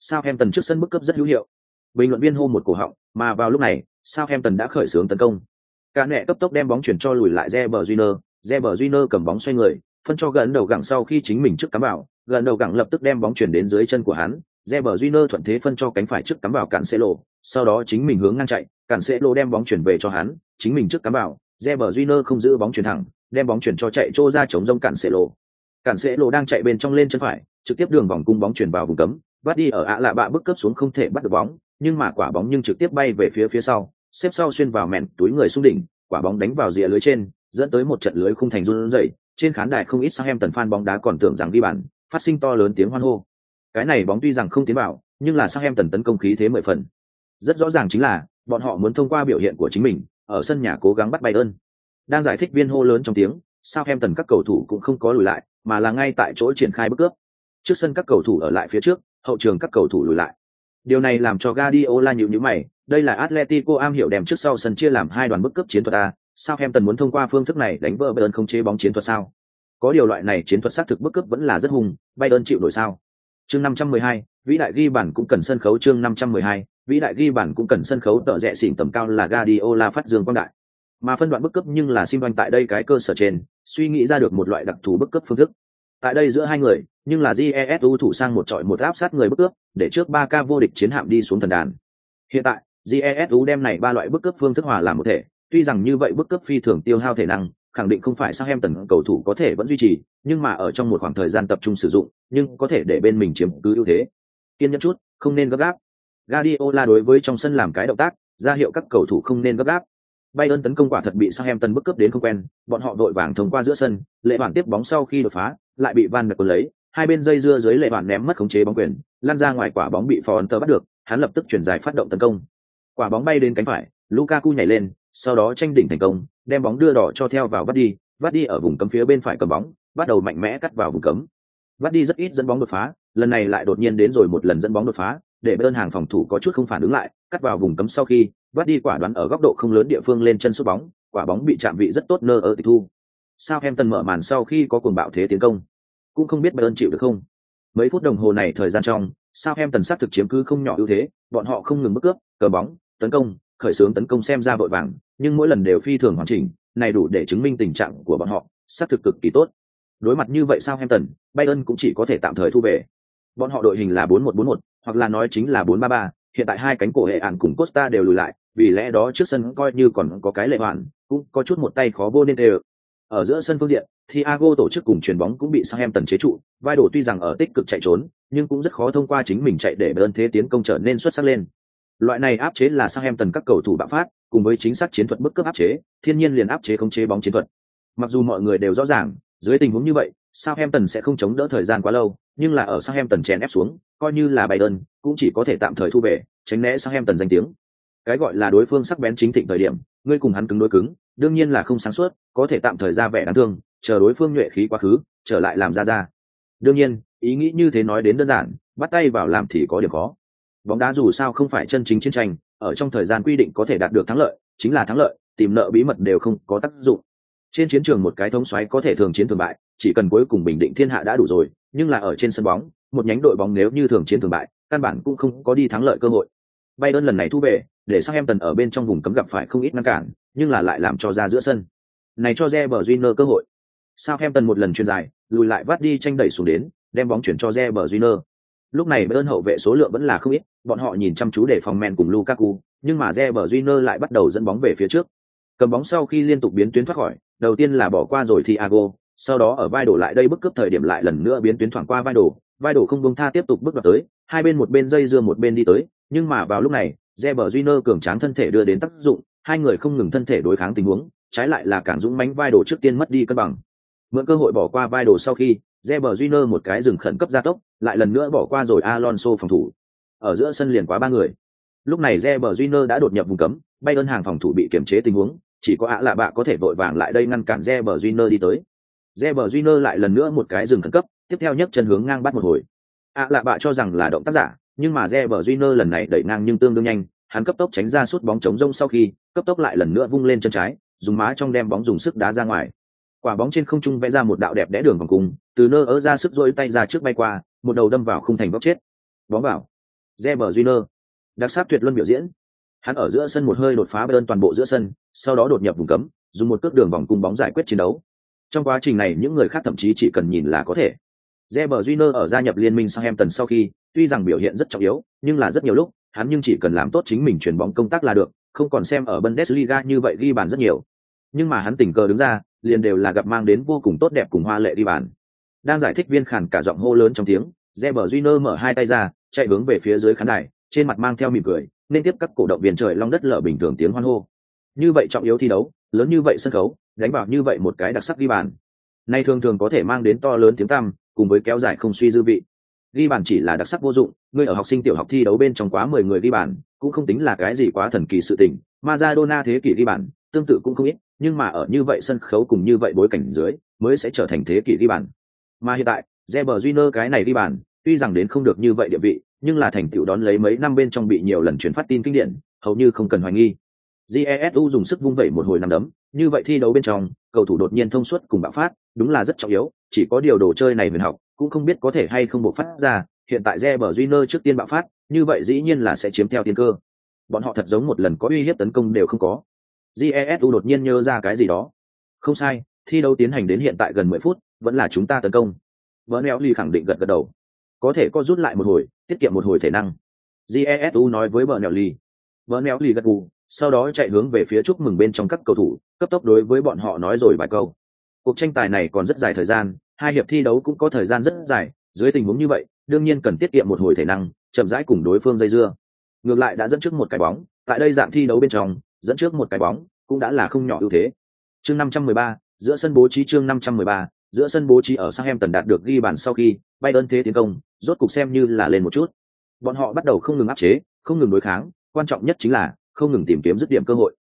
Sao em tần trước sân bức cấp rất hữu hiệu. Bình luận viên hô một cổ họng mà vào lúc này sao em tần đã khởi xướng tấn công. Cả nẹ cấp tốc đem bóng chuyển cho lùi lại Reber Júnior, Reber Júnior cầm bóng xoay người, phân cho gần đầu gẳng sau khi chính mình trước cắm vào, gần đầu gẳng lập tức đem bóng chuyển đến dưới chân của hắn, Reber Júnior thuận thế phân cho cánh phải trước cắm vào cản xe lộ, sau đó chính mình hướng ngang chạy, cản xe lộ đem bóng chuyển về cho hắn, chính mình trước cắm vào, Reber Júnior không giữ bóng chuyển thẳng, đem bóng chuyển cho chạy trô ra chống rông cản xe lộ. Cản xe lộ đang chạy bên trong lên chân phải, trực tiếp đường vòng cung bóng chuyển vào vùng cấm, vắt đi ở ạ lạ bạ bước cấp xuống không thể bắt được bóng, nhưng mà quả bóng nhưng trực tiếp bay về phía phía sau, xếp sau xuyên vào mẹn túi người xuống đỉnh, quả bóng đánh vào rìa lưới trên, dẫn tới một trận lưới khung thành run rẩy, trên khán đài không ít sang em tần fan bóng đá còn tưởng rằng đi bàn, phát sinh to lớn tiếng hoan hô. Cái này bóng tuy rằng không tiến vào, nhưng là sang em tần tấn công khí thế mười phần. Rất rõ ràng chính là bọn họ muốn thông qua biểu hiện của chính mình, ở sân nhà cố gắng bắt bay ơn. Đang giải thích viên hô lớn trong tiếng, sao em tần các cầu thủ cũng không có lùi lại, mà là ngay tại chỗ triển khai bước cướp. Trước sân các cầu thủ ở lại phía trước, hậu trường các cầu thủ lùi lại. Điều này làm cho Guardiola nhíu nhíu mày, đây là Atletico am hiểu đem trước sau sân chia làm hai đoàn bức cướp chiến thuật a, sao em tần muốn thông qua phương thức này đánh vỡ Bayern không chế bóng chiến thuật sao? Có điều loại này chiến thuật xác thực bức cướp vẫn là rất hùng, Bayern chịu nổi sao? Chương 512, vĩ đại ghi bản cũng cần sân khấu chương 512, vĩ đại ghi bản cũng cần sân khấu tợ rẽ xỉn tầm cao là Guardiola phát dương quang đại. Mà phân đoạn bức cấp nhưng là Sim tại đây cái cơ sở trên, suy nghĩ ra được một loại đặc thù bức cấp phương thức. Tại đây giữa hai người, nhưng là Jesu thủ sang một trọi một áp sát người bức cướp, để trước 3K vô địch chiến hạm đi xuống thần đàn. Hiện tại, jesu đem này ba loại bức cấp phương thức hòa làm một thể tuy rằng như vậy bức cấp phi thường tiêu hao thể năng khẳng định không phải sang em tần cầu thủ có thể vẫn duy trì nhưng mà ở trong một khoảng thời gian tập trung sử dụng nhưng có thể để bên mình chiếm cứ ưu thế kiên nhẫn chút không nên gấp gáp Guardiola đối với trong sân làm cái động tác ra hiệu các cầu thủ không nên gấp gáp Bayern tấn công quả thật bị Southampton bức cướp đến không quen, bọn họ đội vàng thông qua giữa sân, lệ bản tiếp bóng sau khi đột phá, lại bị Van Dijk lấy, hai bên dây dưa dưới lệ bản ném mất khống chế bóng quyền, lăn ra ngoài quả bóng bị Fonter bắt được, hắn lập tức chuyển dài phát động tấn công. Quả bóng bay đến cánh phải, Lukaku nhảy lên, sau đó tranh đỉnh thành công, đem bóng đưa đỏ cho theo vào bắt đi, Bắt đi ở vùng cấm phía bên phải cầm bóng, bắt đầu mạnh mẽ cắt vào vùng cấm. Vắt đi rất ít dẫn bóng đột phá, lần này lại đột nhiên đến rồi một lần dẫn bóng đột phá, để bên hàng phòng thủ có chút không phản ứng lại, cắt vào vùng cấm sau khi, vắt đi quả đoán ở góc độ không lớn địa phương lên chân sút bóng, quả bóng bị chạm vị rất tốt nơ ở tịch thu. Sao em tần mở màn sau khi có cuồng bạo thế tiến công, cũng không biết Bayern chịu được không. Mấy phút đồng hồ này thời gian trong, sao em tần sát thực chiếm cứ không nhỏ ưu thế, bọn họ không ngừng bước cướp, cờ bóng, tấn công khởi xướng tấn công xem ra vội vàng nhưng mỗi lần đều phi thường hoàn chỉnh này đủ để chứng minh tình trạng của bọn họ sát thực cực kỳ tốt đối mặt như vậy sao Hampton, Bayern cũng chỉ có thể tạm thời thu về bọn họ đội hình là 4141 hoặc là nói chính là 433 hiện tại hai cánh cổ hệ ản cùng Costa đều lùi lại vì lẽ đó trước sân coi như còn có cái lệ hoàn cũng có chút một tay khó vô nên đều ở giữa sân phương diện Thiago tổ chức cùng chuyền bóng cũng bị Southampton chế trụ, vai đổ tuy rằng ở tích cực chạy trốn, nhưng cũng rất khó thông qua chính mình chạy để bơn thế tiến công trở nên xuất sắc lên. Loại này áp chế là Southampton các cầu thủ bạo phát, cùng với chính xác chiến thuật bức cướp áp chế, thiên nhiên liền áp chế khống chế bóng chiến thuật. Mặc dù mọi người đều rõ ràng, dưới tình huống như vậy, Southampton sẽ không chống đỡ thời gian quá lâu, nhưng là ở Southampton chèn ép xuống, coi như là Bayern, cũng chỉ có thể tạm thời thu về, tránh né Southampton danh tiếng. Cái gọi là đối phương sắc bén chính thịnh thời điểm, ngươi cùng hắn cứng đối cứng, đương nhiên là không sáng suốt, có thể tạm thời ra vẻ đáng thương, chờ đối phương nhuệ khí quá khứ, trở lại làm ra ra. Đương nhiên, ý nghĩ như thế nói đến đơn giản, bắt tay vào làm thì có điểm khó. Bóng đá dù sao không phải chân chính chiến tranh, ở trong thời gian quy định có thể đạt được thắng lợi, chính là thắng lợi, tìm nợ bí mật đều không có tác dụng. Trên chiến trường một cái thống xoáy có thể thường chiến thường bại, chỉ cần cuối cùng bình định thiên hạ đã đủ rồi, nhưng là ở trên sân bóng, một nhánh đội bóng nếu như thường chiến thường bại, căn bản cũng không có đi thắng lợi cơ hội. Bayern lần này thu về, để sang em tần ở bên trong vùng cấm gặp phải không ít ngăn cản, nhưng là lại làm cho ra giữa sân. Này cho Reber Júnior cơ hội. Sao em tần một lần chuyền dài, lùi lại vắt đi tranh đẩy xuống đến, đem bóng chuyển cho Reber Júnior. Lúc này Bayern hậu vệ số lượng vẫn là không ít, bọn họ nhìn chăm chú để phòng men cùng Lukaku, nhưng mà Reber Júnior lại bắt đầu dẫn bóng về phía trước. Cầm bóng sau khi liên tục biến tuyến thoát khỏi, đầu tiên là bỏ qua rồi Thiago, sau đó ở vai đổ lại đây bức cướp thời điểm lại lần nữa biến tuyến thoảng qua vai đổ, vai đổ không buông tha tiếp tục bước vào tới, hai bên một bên dây dưa một bên đi tới, nhưng mà vào lúc này, Reber Júnior cường tráng thân thể đưa đến tác dụng, hai người không ngừng thân thể đối kháng tình huống, trái lại là càng dũng mãnh vai đổ trước tiên mất đi cân bằng. Mượn cơ hội bỏ qua vai đổ sau khi, Reber Júnior một cái dừng khẩn cấp gia tốc, lại lần nữa bỏ qua rồi Alonso phòng thủ. Ở giữa sân liền quá ba người. Lúc này Reber Júnior đã đột nhập vùng cấm, bay đơn hàng phòng thủ bị kiểm chế tình huống, chỉ có ạ lạ bạ có thể vội vàng lại đây ngăn cản Reber Junior đi tới. Reber Junior lại lần nữa một cái dừng khẩn cấp, tiếp theo nhấc chân hướng ngang bắt một hồi. ạ lạ bạ cho rằng là động tác giả, nhưng mà Reber Junior lần này đẩy ngang nhưng tương đương nhanh, hắn cấp tốc tránh ra suốt bóng chống rông sau khi, cấp tốc lại lần nữa vung lên chân trái, dùng má trong đem bóng dùng sức đá ra ngoài. Quả bóng trên không trung vẽ ra một đạo đẹp đẽ đường vòng cung, từ nơ ớ ra sức rỗi tay ra trước bay qua, một đầu đâm vào khung thành góc chết. Bóng vào. Reber Junior Đặc sắc tuyệt luân biểu diễn. Hắn ở giữa sân một hơi đột phá bên toàn bộ giữa sân, sau đó đột nhập vùng cấm, dùng một cước đường vòng cung bóng giải quyết chiến đấu. Trong quá trình này những người khác thậm chí chỉ cần nhìn là có thể. Reber Júnior ở gia nhập liên minh Southampton sau khi, tuy rằng biểu hiện rất trọng yếu, nhưng là rất nhiều lúc, hắn nhưng chỉ cần làm tốt chính mình chuyển bóng công tác là được, không còn xem ở Bundesliga như vậy ghi bàn rất nhiều. Nhưng mà hắn tình cờ đứng ra, liền đều là gặp mang đến vô cùng tốt đẹp cùng hoa lệ đi bàn. Đang giải thích viên khàn cả giọng hô lớn trong tiếng, Reber Júnior mở hai tay ra, chạy hướng về phía dưới khán đài, trên mặt mang theo mỉm cười, nên tiếp các cổ động viên trời long đất lở bình thường tiếng hoan hô. Như vậy trọng yếu thi đấu, lớn như vậy sân khấu, đánh vào như vậy một cái đặc sắc đi bàn. Nay thường thường có thể mang đến to lớn tiếng tăm, cùng với kéo dài không suy dư vị. Ghi bàn chỉ là đặc sắc vô dụng, người ở học sinh tiểu học thi đấu bên trong quá mười người ghi bàn, cũng không tính là cái gì quá thần kỳ sự tình. Maradona thế kỷ ghi bàn, tương tự cũng không ít, nhưng mà ở như vậy sân khấu cùng như vậy bối cảnh dưới, mới sẽ trở thành thế kỷ ghi bàn. Mà hiện tại, Reber Júnior cái này ghi bàn, tuy rằng đến không được như vậy địa vị, nhưng là thành tựu đón lấy mấy năm bên trong bị nhiều lần truyền phát tin kinh điển, hầu như không cần hoài nghi. Jesu dùng sức vung vẩy một hồi năm đấm, như vậy thi đấu bên trong, cầu thủ đột nhiên thông suốt cùng bạo phát, đúng là rất trọng yếu, chỉ có điều đồ chơi này huyền học, cũng không biết có thể hay không bộc phát ra, hiện tại Reber Júnior trước tiên bạo phát, như vậy dĩ nhiên là sẽ chiếm theo tiên cơ. Bọn họ thật giống một lần có uy hiếp tấn công đều không có. Jesu đột nhiên nhớ ra cái gì đó. Không sai, thi đấu tiến hành đến hiện tại gần mười phút, vẫn là chúng ta tấn công. Bernelli khẳng định gật gật đầu. Có thể có rút lại một hồi, tiết kiệm một hồi thể năng. Jesu nói với Bernelli. ly gật gù, sau đó chạy hướng về phía chúc mừng bên trong các cầu thủ, cấp tốc đối với bọn họ nói rồi vài câu. Cuộc tranh tài này còn rất dài thời gian, hai hiệp thi đấu cũng có thời gian rất dài, dưới tình huống như vậy, đương nhiên cần tiết kiệm một hồi thể năng, chậm rãi cùng đối phương dây dưa. Ngược lại đã dẫn trước một cái bóng, tại đây dạng thi đấu bên trong, dẫn trước một cái bóng, cũng đã là không nhỏ ưu thế. Chương 513, giữa sân bố trí chương 513, giữa sân bố trí ở sang em tần đạt được ghi bàn sau khi, Bay đơn thế tiến công, rốt cục xem như là lên một chút. Bọn họ bắt đầu không ngừng áp chế, không ngừng đối kháng, quan trọng nhất chính là không ngừng tìm kiếm dứt điểm cơ hội.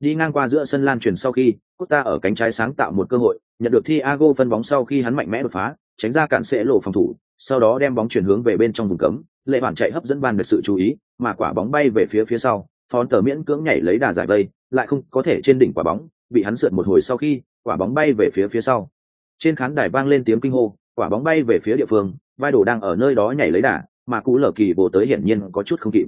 Đi ngang qua giữa sân lan truyền sau khi, Costa ở cánh trái sáng tạo một cơ hội, nhận được Thiago phân bóng sau khi hắn mạnh mẽ đột phá, tránh ra cản sẽ lộ phòng thủ, sau đó đem bóng chuyển hướng về bên trong vùng cấm, lệ bản chạy hấp dẫn ban được sự chú ý, mà quả bóng bay về phía phía sau, Phón tờ miễn cưỡng nhảy lấy đà giải vây, lại không có thể trên đỉnh quả bóng, bị hắn sượt một hồi sau khi, quả bóng bay về phía phía sau. Trên khán đài vang lên tiếng kinh hô, quả bóng bay về phía địa phương, vai đồ đang ở nơi đó nhảy lấy đà, mà cú lở kỳ bồ tới hiển nhiên có chút không kịp.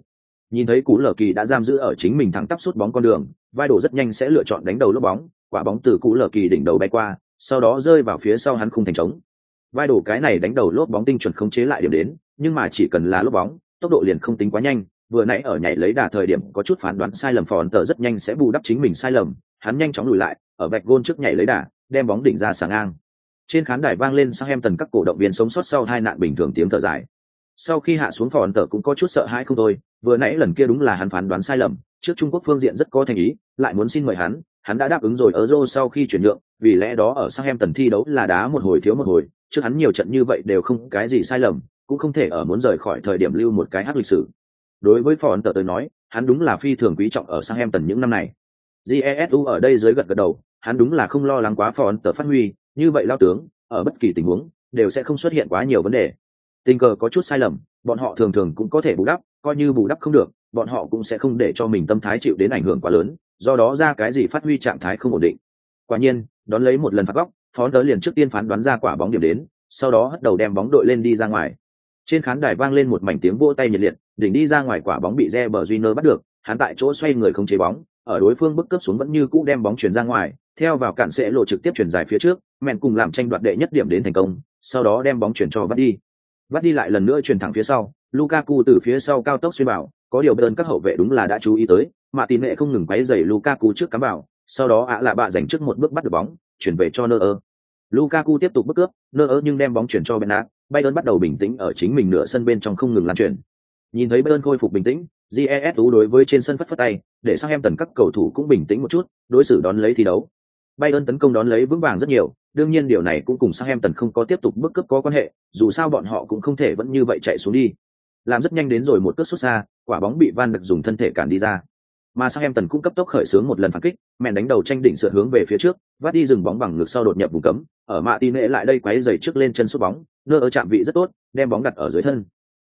Nhìn thấy cú lở kỳ đã giam giữ ở chính mình thẳng tắp suốt bóng con đường, vai đồ rất nhanh sẽ lựa chọn đánh đầu lốp bóng, quả bóng từ cú lở kỳ đỉnh đầu bay qua, sau đó rơi vào phía sau hắn khung thành trống. Vai đồ cái này đánh đầu lốp bóng tinh chuẩn không chế lại điểm đến, nhưng mà chỉ cần là lốp bóng, tốc độ liền không tính quá nhanh, vừa nãy ở nhảy lấy đà thời điểm có chút phán đoán sai lầm phòn tờ rất nhanh sẽ bù đắp chính mình sai lầm hắn nhanh chóng lùi lại ở vạch gôn trước nhảy lấy đà đem bóng đỉnh ra sàng ngang trên khán đài vang lên sang em tần các cổ động viên sống sót sau hai nạn bình thường tiếng thở dài sau khi hạ xuống phòn tờ cũng có chút sợ hãi không thôi vừa nãy lần kia đúng là hắn phán đoán sai lầm trước trung quốc phương diện rất có thành ý lại muốn xin mời hắn hắn đã đáp ứng rồi ở rô sau khi chuyển nhượng, vì lẽ đó ở sang em tần thi đấu là đá một hồi thiếu một hồi, trước hắn nhiều trận như vậy đều không cái gì sai lầm, cũng không thể ở muốn rời khỏi thời điểm lưu một cái hắc lịch sử. Đối với Phòn tờ tới nói, hắn đúng là phi thường quý trọng ở sang em tần những năm này. Jesu ở đây dưới gật gật đầu, hắn đúng là không lo lắng quá Phòn tờ phát huy, như vậy lao tướng, ở bất kỳ tình huống đều sẽ không xuất hiện quá nhiều vấn đề. Tình cờ có chút sai lầm, bọn họ thường thường cũng có thể bù đắp, coi như bù đắp không được, bọn họ cũng sẽ không để cho mình tâm thái chịu đến ảnh hưởng quá lớn, do đó ra cái gì phát huy trạng thái không ổn định quả nhiên đón lấy một lần phạt góc phó tớ liền trước tiên phán đoán ra quả bóng điểm đến sau đó hất đầu đem bóng đội lên đi ra ngoài trên khán đài vang lên một mảnh tiếng vỗ tay nhiệt liệt đỉnh đi ra ngoài quả bóng bị re bờ duy bắt được hắn tại chỗ xoay người không chế bóng ở đối phương bức cấp xuống vẫn như cũ đem bóng chuyển ra ngoài theo vào cản sẽ lộ trực tiếp chuyển dài phía trước mẹn cùng làm tranh đoạt đệ nhất điểm đến thành công sau đó đem bóng chuyển cho bắt đi bắt đi lại lần nữa chuyển thẳng phía sau lukaku từ phía sau cao tốc xuyên bảo có điều bên các hậu vệ đúng là đã chú ý tới mà tín lệ không ngừng quấy giày Lukaku trước cắm vào, sau đó ạ lạ bạ giành trước một bước bắt được bóng, chuyển về cho Neuer. Lukaku tiếp tục bước cướp, Neuer nhưng đem bóng chuyển cho Bernat, Bayern bắt đầu bình tĩnh ở chính mình nửa sân bên trong không ngừng lan truyền. Nhìn thấy Bayern khôi phục bình tĩnh, Jesu đối với trên sân phất phất tay, để sang em tần các cầu thủ cũng bình tĩnh một chút, đối xử đón lấy thi đấu. Bayern tấn công đón lấy vững vàng rất nhiều, đương nhiên điều này cũng cùng sang em tần không có tiếp tục bước cướp có quan hệ, dù sao bọn họ cũng không thể vẫn như vậy chạy xuống đi. Làm rất nhanh đến rồi một cước xuất xa, quả bóng bị Van Đực dùng thân thể cản đi ra mà sang em tần cũng cấp tốc khởi xướng một lần phản kích mẹn đánh đầu tranh đỉnh sượt hướng về phía trước vắt đi dừng bóng bằng ngực sau đột nhập vùng cấm ở mạ tin nệ lại đây quấy dày trước lên chân sút bóng nơ ở chạm vị rất tốt đem bóng đặt ở dưới thân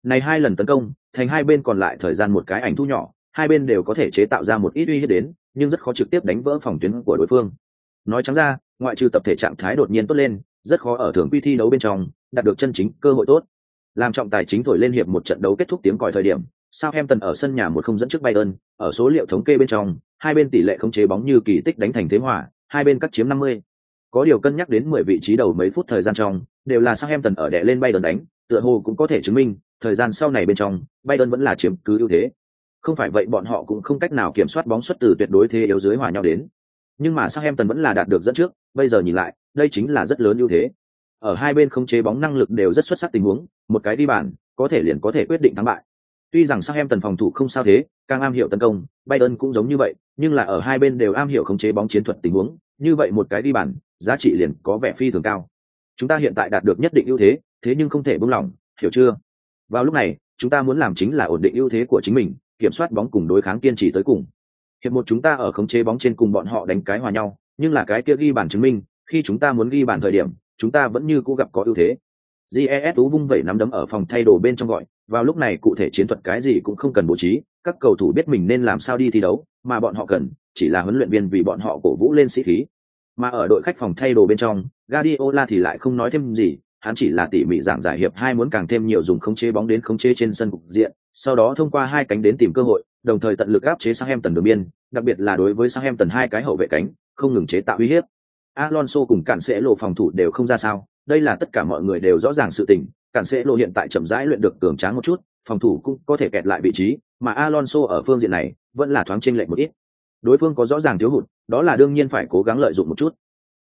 này hai lần tấn công thành hai bên còn lại thời gian một cái ảnh thu nhỏ hai bên đều có thể chế tạo ra một ít uy hiếp đến nhưng rất khó trực tiếp đánh vỡ phòng tuyến của đối phương nói trắng ra ngoại trừ tập thể trạng thái đột nhiên tốt lên rất khó ở thường quy thi đấu bên trong đạt được chân chính cơ hội tốt làm trọng tài chính thổi lên hiệp một trận đấu kết thúc tiếng còi thời điểm sao em tần ở sân nhà một không dẫn trước Bayern, ở số liệu thống kê bên trong, hai bên tỷ lệ khống chế bóng như kỳ tích đánh thành thế hòa, hai bên cắt chiếm 50. Có điều cân nhắc đến 10 vị trí đầu mấy phút thời gian trong, đều là sao em tần ở đẻ lên Bayern đánh, tựa hồ cũng có thể chứng minh, thời gian sau này bên trong, Bayern vẫn là chiếm cứ ưu thế. Không phải vậy bọn họ cũng không cách nào kiểm soát bóng xuất từ tuyệt đối thế yếu dưới hòa nhau đến. Nhưng mà Southampton vẫn là đạt được dẫn trước, bây giờ nhìn lại, đây chính là rất lớn ưu thế. Ở hai bên khống chế bóng năng lực đều rất xuất sắc tình huống, một cái đi bàn, có thể liền có thể quyết định thắng bại. Tuy rằng sang em tần phòng thủ không sao thế, càng am hiểu tấn công, Bayern cũng giống như vậy, nhưng là ở hai bên đều am hiểu khống chế bóng chiến thuật tình huống, như vậy một cái đi bàn, giá trị liền có vẻ phi thường cao. Chúng ta hiện tại đạt được nhất định ưu thế, thế nhưng không thể buông lỏng, hiểu chưa? Vào lúc này, chúng ta muốn làm chính là ổn định ưu thế của chính mình, kiểm soát bóng cùng đối kháng kiên trì tới cùng. Hiệp một chúng ta ở khống chế bóng trên cùng bọn họ đánh cái hòa nhau, nhưng là cái kia ghi bàn chứng minh, khi chúng ta muốn ghi bàn thời điểm, chúng ta vẫn như cũ gặp có ưu thế. GES tú vung vẩy nắm đấm ở phòng thay đồ bên trong gọi, vào lúc này cụ thể chiến thuật cái gì cũng không cần bố trí các cầu thủ biết mình nên làm sao đi thi đấu mà bọn họ cần chỉ là huấn luyện viên vì bọn họ cổ vũ lên sĩ khí mà ở đội khách phòng thay đồ bên trong Guardiola thì lại không nói thêm gì hắn chỉ là tỉ mỉ giảng giải hiệp hai muốn càng thêm nhiều dùng khống chế bóng đến khống chế trên sân cục diện, sau đó thông qua hai cánh đến tìm cơ hội, đồng thời tận lực áp chế sang em tần đường biên, đặc biệt là đối với sang em tần hai cái hậu vệ cánh, không ngừng chế tạo uy hiếp. Alonso cùng cản sẽ lộ phòng thủ đều không ra sao, đây là tất cả mọi người đều rõ ràng sự tình cản sẽ lộ hiện tại chậm rãi luyện được cường tráng một chút, phòng thủ cũng có thể kẹt lại vị trí, mà alonso ở phương diện này vẫn là thoáng chênh lệch một ít. Đối phương có rõ ràng thiếu hụt, đó là đương nhiên phải cố gắng lợi dụng một chút.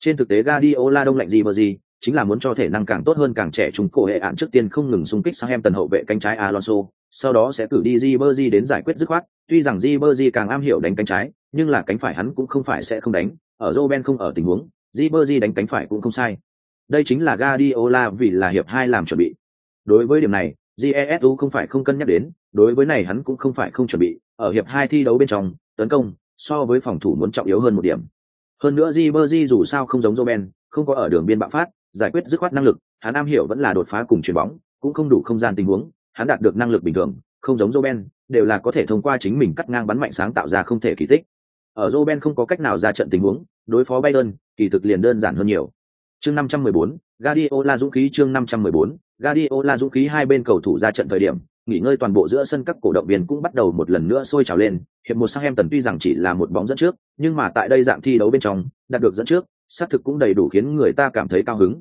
Trên thực tế Guardiola đông lạnh gì mà gì chính là muốn cho thể năng càng tốt hơn càng trẻ trung cổ hệ ạn trước tiên không ngừng xung kích sang em tần hậu vệ cánh trái Alonso, sau đó sẽ cử đi Ribery đến giải quyết dứt khoát, tuy rằng Ribery càng am hiểu đánh cánh trái, nhưng là cánh phải hắn cũng không phải sẽ không đánh, ở Roben không ở tình huống, Ribery đánh cánh phải cũng không sai. Đây chính là Guardiola vì là hiệp hai làm chuẩn bị. Đối với điểm này, Jesu không phải không cân nhắc đến, đối với này hắn cũng không phải không chuẩn bị, ở hiệp hai thi đấu bên trong, tấn công so với phòng thủ muốn trọng yếu hơn một điểm. Hơn nữa Ribery dù sao không giống Roben, không có ở đường biên bạo phát, giải quyết dứt khoát năng lực, hắn am hiểu vẫn là đột phá cùng chuyền bóng, cũng không đủ không gian tình huống, hắn đạt được năng lực bình thường, không giống Roben, đều là có thể thông qua chính mình cắt ngang bắn mạnh sáng tạo ra không thể kỳ tích. Ở Roben không có cách nào ra trận tình huống, đối phó Bayern, kỳ thực liền đơn giản hơn nhiều. Chương 514, Guardiola dũng khí chương 514, Guardiola dũng khí hai bên cầu thủ ra trận thời điểm, nghỉ ngơi toàn bộ giữa sân các cổ động viên cũng bắt đầu một lần nữa sôi trào lên. Hiệp một sang em tần tuy rằng chỉ là một bóng dẫn trước, nhưng mà tại đây dạng thi đấu bên trong, đạt được dẫn trước, xác thực cũng đầy đủ khiến người ta cảm thấy cao hứng.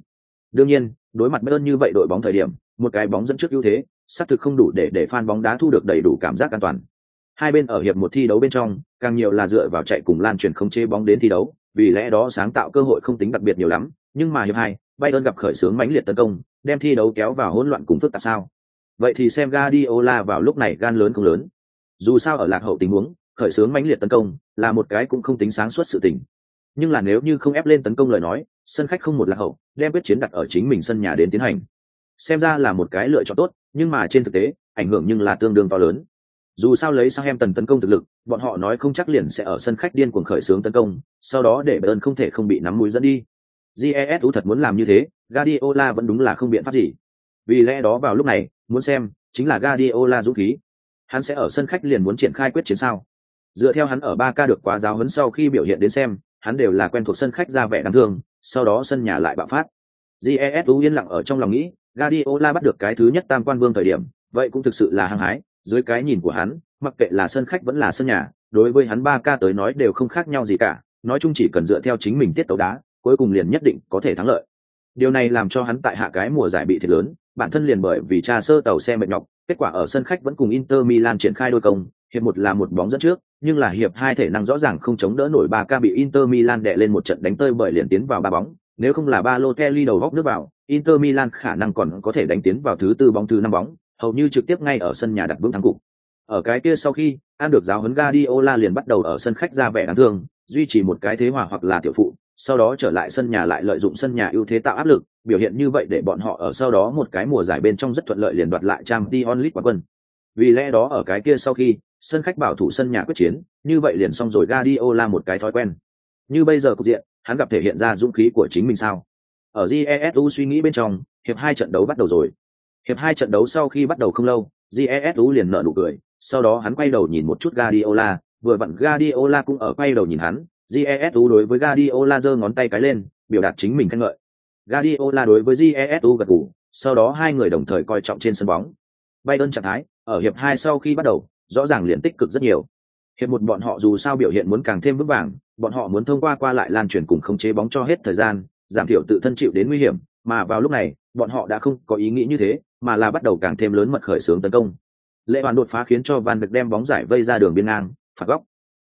Đương nhiên, đối mặt Bayern như vậy đội bóng thời điểm, một cái bóng dẫn trước ưu thế, xác thực không đủ để để fan bóng đá thu được đầy đủ cảm giác an toàn. Hai bên ở hiệp một thi đấu bên trong, càng nhiều là dựa vào chạy cùng lan truyền không chế bóng đến thi đấu, vì lẽ đó sáng tạo cơ hội không tính đặc biệt nhiều lắm, nhưng mà hiệp hai, Bayern gặp khởi sướng mãnh liệt tấn công, đem thi đấu kéo vào hỗn loạn cùng phức tạp sao? Vậy thì xem Guardiola vào lúc này gan lớn không lớn. Dù sao ở lạc hậu tình huống, khởi sướng mãnh liệt tấn công là một cái cũng không tính sáng suốt sự tình. Nhưng là nếu như không ép lên tấn công lời nói, sân khách không một lạc hậu, đem quyết chiến đặt ở chính mình sân nhà đến tiến hành. Xem ra là một cái lựa chọn tốt, nhưng mà trên thực tế, ảnh hưởng nhưng là tương đương to lớn. Dù sao lấy sang em tần tấn công thực lực, bọn họ nói không chắc liền sẽ ở sân khách điên cuồng khởi xướng tấn công, sau đó để Bayern không thể không bị nắm mũi dẫn đi. GESU thật muốn làm như thế, Guardiola vẫn đúng là không biện pháp gì. Vì lẽ đó vào lúc này, muốn xem, chính là Guardiola dũng khí. Hắn sẽ ở sân khách liền muốn triển khai quyết chiến sao? Dựa theo hắn ở ba ca được quá giáo huấn sau khi biểu hiện đến xem, hắn đều là quen thuộc sân khách ra vẻ đáng thương, sau đó sân nhà lại bạo phát. GESU yên lặng ở trong lòng nghĩ, Guardiola bắt được cái thứ nhất tam quan vương thời điểm, vậy cũng thực sự là hăng hái, dưới cái nhìn của hắn, mặc kệ là sân khách vẫn là sân nhà, đối với hắn 3K tới nói đều không khác nhau gì cả, nói chung chỉ cần dựa theo chính mình tiết tấu đá, cuối cùng liền nhất định có thể thắng lợi. Điều này làm cho hắn tại hạ cái mùa giải bị thiệt lớn, bản thân liền bởi vì tra sơ tàu xe mệt nhọc, kết quả ở sân khách vẫn cùng Inter Milan triển khai đôi công, hiệp một là một bóng dẫn trước, nhưng là hiệp hai thể năng rõ ràng không chống đỡ nổi ba ca bị Inter Milan đè lên một trận đánh tơi bởi liền tiến vào ba bóng, nếu không là Balotelli đầu góc nước vào, Inter Milan khả năng còn có thể đánh tiến vào thứ tư bóng thứ năm bóng, hầu như trực tiếp ngay ở sân nhà đặt vững thắng cục. Ở cái kia sau khi, ăn được giáo huấn Guardiola liền bắt đầu ở sân khách ra vẻ đáng thương, duy trì một cái thế hòa hoặc là tiểu phụ, sau đó trở lại sân nhà lại lợi dụng sân nhà ưu thế tạo áp lực, biểu hiện như vậy để bọn họ ở sau đó một cái mùa giải bên trong rất thuận lợi liền đoạt lại Champions League quán quân. Vì lẽ đó ở cái kia sau khi, sân khách bảo thủ sân nhà quyết chiến, như vậy liền xong rồi Guardiola một cái thói quen. Như bây giờ cục diện, hắn gặp thể hiện ra dũng khí của chính mình sao? Ở GESU suy nghĩ bên trong, hiệp hai trận đấu bắt đầu rồi. Hiệp hai trận đấu sau khi bắt đầu không lâu, GESU liền nở nụ cười, sau đó hắn quay đầu nhìn một chút Guardiola, vừa vặn Guardiola cũng ở quay đầu nhìn hắn, GESU đối với Guardiola giơ ngón tay cái lên, biểu đạt chính mình khen ngợi. Guardiola đối với GESU gật gù, sau đó hai người đồng thời coi trọng trên sân bóng. Bayern trạng thái, ở hiệp hai sau khi bắt đầu, rõ ràng liền tích cực rất nhiều. Hiệp một bọn họ dù sao biểu hiện muốn càng thêm vững vàng, bọn họ muốn thông qua qua lại lan truyền cùng khống chế bóng cho hết thời gian, giảm thiểu tự thân chịu đến nguy hiểm, mà vào lúc này, bọn họ đã không có ý nghĩ như thế, mà là bắt đầu càng thêm lớn mật khởi xướng tấn công. Lệ bàn đột phá khiến cho Van được đem bóng giải vây ra đường biên ngang, phạt góc.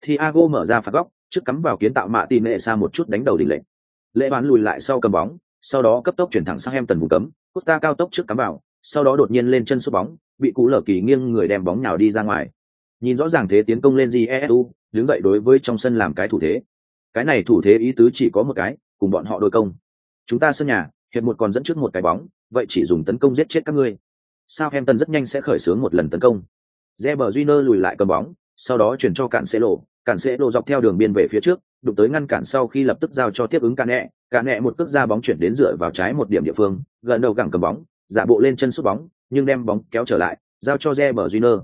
Thiago mở ra phạt góc, trước cắm vào kiến tạo mạ tin lệ xa một chút đánh đầu đỉnh lệ. Lệ bàn lùi lại sau cầm bóng, sau đó cấp tốc chuyển thẳng sang em tần vùng cấm, Costa cao tốc trước cắm vào, sau đó đột nhiên lên chân sút bóng, bị cú lở kỳ nghiêng người đem bóng nhào đi ra ngoài. Nhìn rõ ràng thế tiến công lên Jesu, đứng dậy đối với trong sân làm cái thủ thế. Cái này thủ thế ý tứ chỉ có một cái, cùng bọn họ đôi công. Chúng ta sân nhà, hiệp một còn dẫn trước một cái bóng, vậy chỉ dùng tấn công giết chết các ngươi. Sao em tân rất nhanh sẽ khởi xướng một lần tấn công. Reber Júnior lùi lại cầm bóng, sau đó chuyển cho cản sẽ lộ, cản sẽ lộ dọc theo đường biên về phía trước, đụng tới ngăn cản sau khi lập tức giao cho tiếp ứng cản nẹ, cản nẹ một cước ra bóng chuyển đến dựa vào trái một điểm địa phương, gần đầu gẳng cầm bóng, giả bộ lên chân sút bóng, nhưng đem bóng kéo trở lại, giao cho Reber Júnior.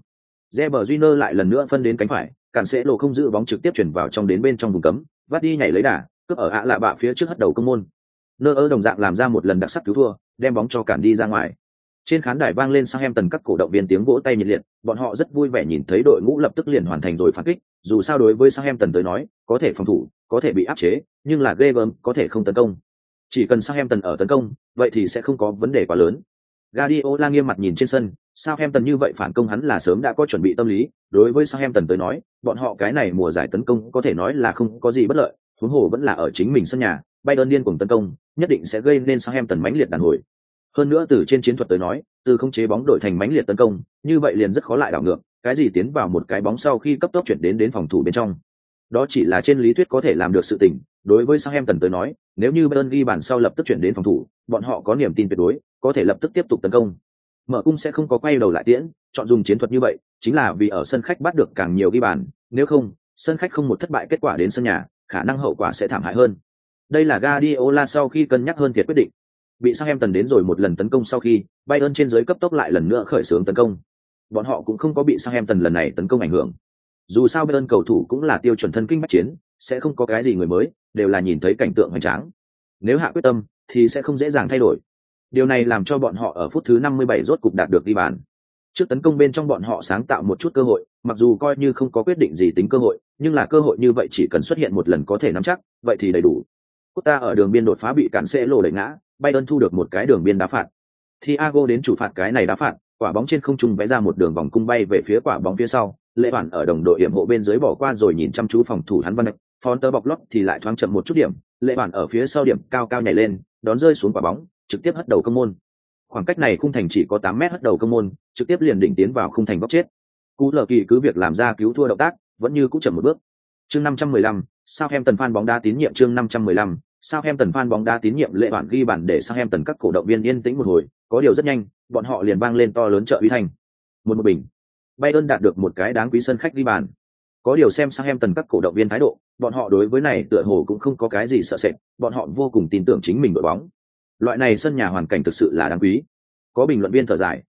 Reber Júnior lại lần nữa phân đến cánh phải, cản sẽ lộ không giữ bóng trực tiếp chuyển vào trong đến bên trong vùng cấm, vắt đi nhảy lấy đà, cướp ở ạ lạ bạ phía trước hất đầu công môn. Nơ ơ đồng dạng làm ra một lần đặc sắc cứu thua, đem bóng cho cản đi ra ngoài. Trên khán đài vang lên sang em tần các cổ động viên tiếng vỗ tay nhiệt liệt, bọn họ rất vui vẻ nhìn thấy đội ngũ lập tức liền hoàn thành rồi phản kích, dù sao đối với sang em tần tới nói, có thể phòng thủ, có thể bị áp chế, nhưng là ghê có thể không tấn công. Chỉ cần sang em tần ở tấn công, vậy thì sẽ không có vấn đề quá lớn. Guardiola nghiêm mặt nhìn trên sân, Southampton như vậy phản công hắn là sớm đã có chuẩn bị tâm lý, đối với Southampton tới nói, bọn họ cái này mùa giải tấn công có thể nói là không có gì bất lợi, huống hồ vẫn là ở chính mình sân nhà, Bayern điên cuồng tấn công, nhất định sẽ gây nên Southampton mãnh liệt đàn hồi. Hơn nữa từ trên chiến thuật tới nói, từ không chế bóng đổi thành mãnh liệt tấn công, như vậy liền rất khó lại đảo ngược, cái gì tiến vào một cái bóng sau khi cấp tốc chuyển đến đến phòng thủ bên trong. Đó chỉ là trên lý thuyết có thể làm được sự tình, đối với Southampton tới nói, nếu như Bayern ghi bàn sau lập tức chuyển đến phòng thủ, bọn họ có niềm tin tuyệt đối, có thể lập tức tiếp tục tấn công. Mở cung sẽ không có quay đầu lại tiễn, chọn dùng chiến thuật như vậy, chính là vì ở sân khách bắt được càng nhiều ghi bàn, nếu không, sân khách không một thất bại kết quả đến sân nhà, khả năng hậu quả sẽ thảm hại hơn. Đây là Guardiola sau khi cân nhắc hơn thiệt quyết định. Bị Southampton đến rồi một lần tấn công sau khi, Bayern trên dưới cấp tốc lại lần nữa khởi xướng tấn công. Bọn họ cũng không có bị Southampton lần này tấn công ảnh hưởng. Dù sao Bayern cầu thủ cũng là tiêu chuẩn thân kinh bách chiến, sẽ không có cái gì người mới, đều là nhìn thấy cảnh tượng hoành tráng. Nếu hạ quyết tâm, thì sẽ không dễ dàng thay đổi. Điều này làm cho bọn họ ở phút thứ 57 rốt cục đạt được đi bàn. Trước tấn công bên trong bọn họ sáng tạo một chút cơ hội, mặc dù coi như không có quyết định gì tính cơ hội, nhưng là cơ hội như vậy chỉ cần xuất hiện một lần có thể nắm chắc, vậy thì đầy đủ. Costa ở đường biên đột phá bị cản sẽ lộ đẩy ngã, Bayern thu được một cái đường biên đá phạt. Thiago đến chủ phạt cái này đá phạt, quả bóng trên không trung vẽ ra một đường vòng cung bay về phía quả bóng phía sau Lễ bản ở đồng đội hiểm hộ bên dưới bỏ qua rồi nhìn chăm chú phòng thủ hắn văn đạch phón tơ bọc lót thì lại thoáng chậm một chút điểm Lễ bản ở phía sau điểm cao cao nhảy lên đón rơi xuống quả bóng trực tiếp hất đầu công môn. Khoảng cách này khung thành chỉ có tám mét hất đầu công môn, trực tiếp liền đỉnh tiến vào khung thành góc chết. Cú lờ kỳ cứ việc làm ra cứu thua động tác, vẫn như cũng chậm một bước. Chương năm trăm mười lăm sao em tần phan bóng đá tín nhiệm chương năm trăm mười lăm sao em tần phan bóng đá tín nhiệm lệ bản ghi bản để sao em tần các cổ động viên yên tĩnh một hồi, có điều rất nhanh, bọn họ liền vang lên to lớn trợ uy thành một một bình. Bayern đạt được một cái đáng quý sân khách ghi bàn. Có điều xem sang em tần các cổ động viên thái độ, bọn họ đối với này tựa hồ cũng không có cái gì sợ sệt, bọn họ vô cùng tin tưởng chính mình đội bóng loại này sân nhà hoàn cảnh thực sự là đáng quý. Có bình luận viên thở dài.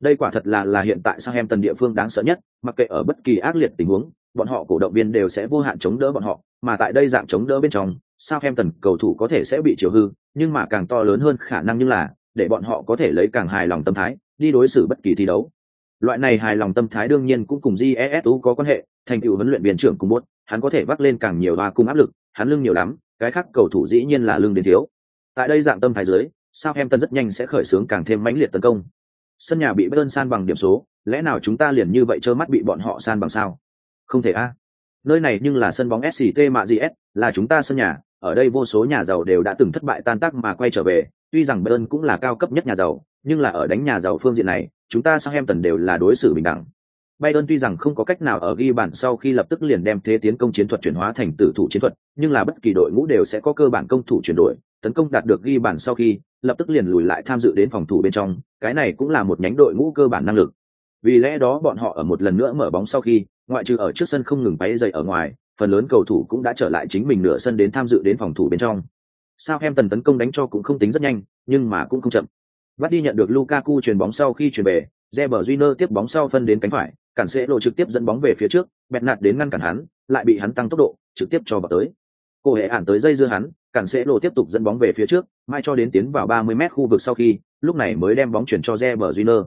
Đây quả thật là là hiện tại sang em tần địa phương đáng sợ nhất, mặc kệ ở bất kỳ ác liệt tình huống, bọn họ cổ động viên đều sẽ vô hạn chống đỡ bọn họ, mà tại đây dạng chống đỡ bên trong sao em tần cầu thủ có thể sẽ bị chiều hư, nhưng mà càng to lớn hơn khả năng như là, để bọn họ có thể lấy càng hài lòng tâm thái, đi đối xử bất kỳ thi đấu. Loại này hài lòng tâm thái đương nhiên cũng cùng jesu có quan hệ, thành tựu huấn luyện viên trưởng cùng muốn hắn có thể vác lên càng nhiều và cùng áp lực, hắn lưng nhiều lắm, cái khác cầu thủ dĩ nhiên là lưng đến thiếu tại đây dạng tâm thái dưới sao em tân rất nhanh sẽ khởi xướng càng thêm mãnh liệt tấn công. Sân nhà bị Bayern san bằng điểm số lẽ nào chúng ta liền như vậy trơ mắt bị bọn họ san bằng sao? Không thể a. Nơi này nhưng là sân bóng sct mạ gs là chúng ta sân nhà ở đây vô số nhà giàu đều đã từng thất bại tan tác mà quay trở về tuy rằng Bayern cũng là cao cấp nhất nhà giàu nhưng là ở đánh nhà giàu phương diện này chúng ta sang em tần đều là đối xử bình đẳng. Bayern tuy rằng không có cách nào ở ghi bàn sau khi lập tức liền đem thế tiến công chiến thuật chuyển hóa thành tử thủ chiến thuật, nhưng là bất kỳ đội ngũ đều sẽ có cơ bản công thủ chuyển đổi, tấn công đạt được ghi bàn sau khi, lập tức liền lùi lại tham dự đến phòng thủ bên trong, cái này cũng là một nhánh đội ngũ cơ bản năng lực. Vì lẽ đó bọn họ ở một lần nữa mở bóng sau khi, ngoại trừ ở trước sân không ngừng bay dậy ở ngoài, phần lớn cầu thủ cũng đã trở lại chính mình nửa sân đến tham dự đến phòng thủ bên trong. Sao em tần tấn công đánh cho cũng không tính rất nhanh, nhưng mà cũng không chậm. Bắt đi nhận được Lukaku chuyền bóng sau khi chuyển về, Reber Júnior tiếp bóng sau phân đến cánh phải, cản sẽ lộ trực tiếp dẫn bóng về phía trước, bẹt nạt đến ngăn cản hắn, lại bị hắn tăng tốc độ, trực tiếp cho vào tới. Cô hệ ản tới dây dưa hắn, cản sẽ lộ tiếp tục dẫn bóng về phía trước, mai cho đến tiến vào 30 mét khu vực sau khi, lúc này mới đem bóng chuyển cho Reber Júnior.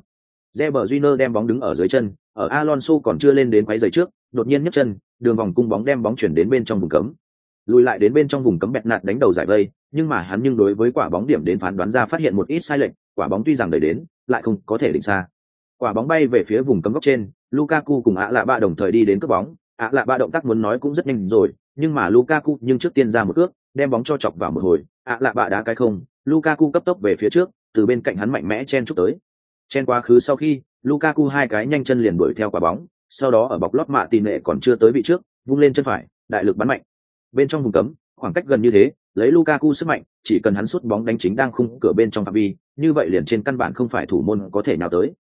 Reber Júnior đem bóng đứng ở dưới chân, ở Alonso còn chưa lên đến quấy giày trước, đột nhiên nhấc chân, đường vòng cung bóng đem bóng chuyển đến bên trong vùng cấm. Lùi lại đến bên trong vùng cấm bẹt nạt đánh đầu giải vây, nhưng mà hắn nhưng đối với quả bóng điểm đến phán đoán ra phát hiện một ít sai lệch, quả bóng tuy rằng đẩy đến, lại không có thể định xa. Quả bóng bay về phía vùng cấm góc trên, Lukaku cùng ạ lạ ba đồng thời đi đến cướp bóng, ạ lạ ba động tác muốn nói cũng rất nhanh rồi, nhưng mà Lukaku nhưng trước tiên ra một cước, đem bóng cho chọc vào một hồi, ạ lạ bạ đá cái không, Lukaku cấp tốc về phía trước, từ bên cạnh hắn mạnh mẽ chen chúc tới. Chen quá khứ sau khi, Lukaku hai cái nhanh chân liền đuổi theo quả bóng, sau đó ở bọc lót mạ tì nệ còn chưa tới vị trước, vung lên chân phải, đại lực bắn mạnh. Bên trong vùng cấm, khoảng cách gần như thế, lấy Lukaku sức mạnh, chỉ cần hắn sút bóng đánh chính đang khung cửa bên trong phạm vi, như vậy liền trên căn bản không phải thủ môn có thể nào tới.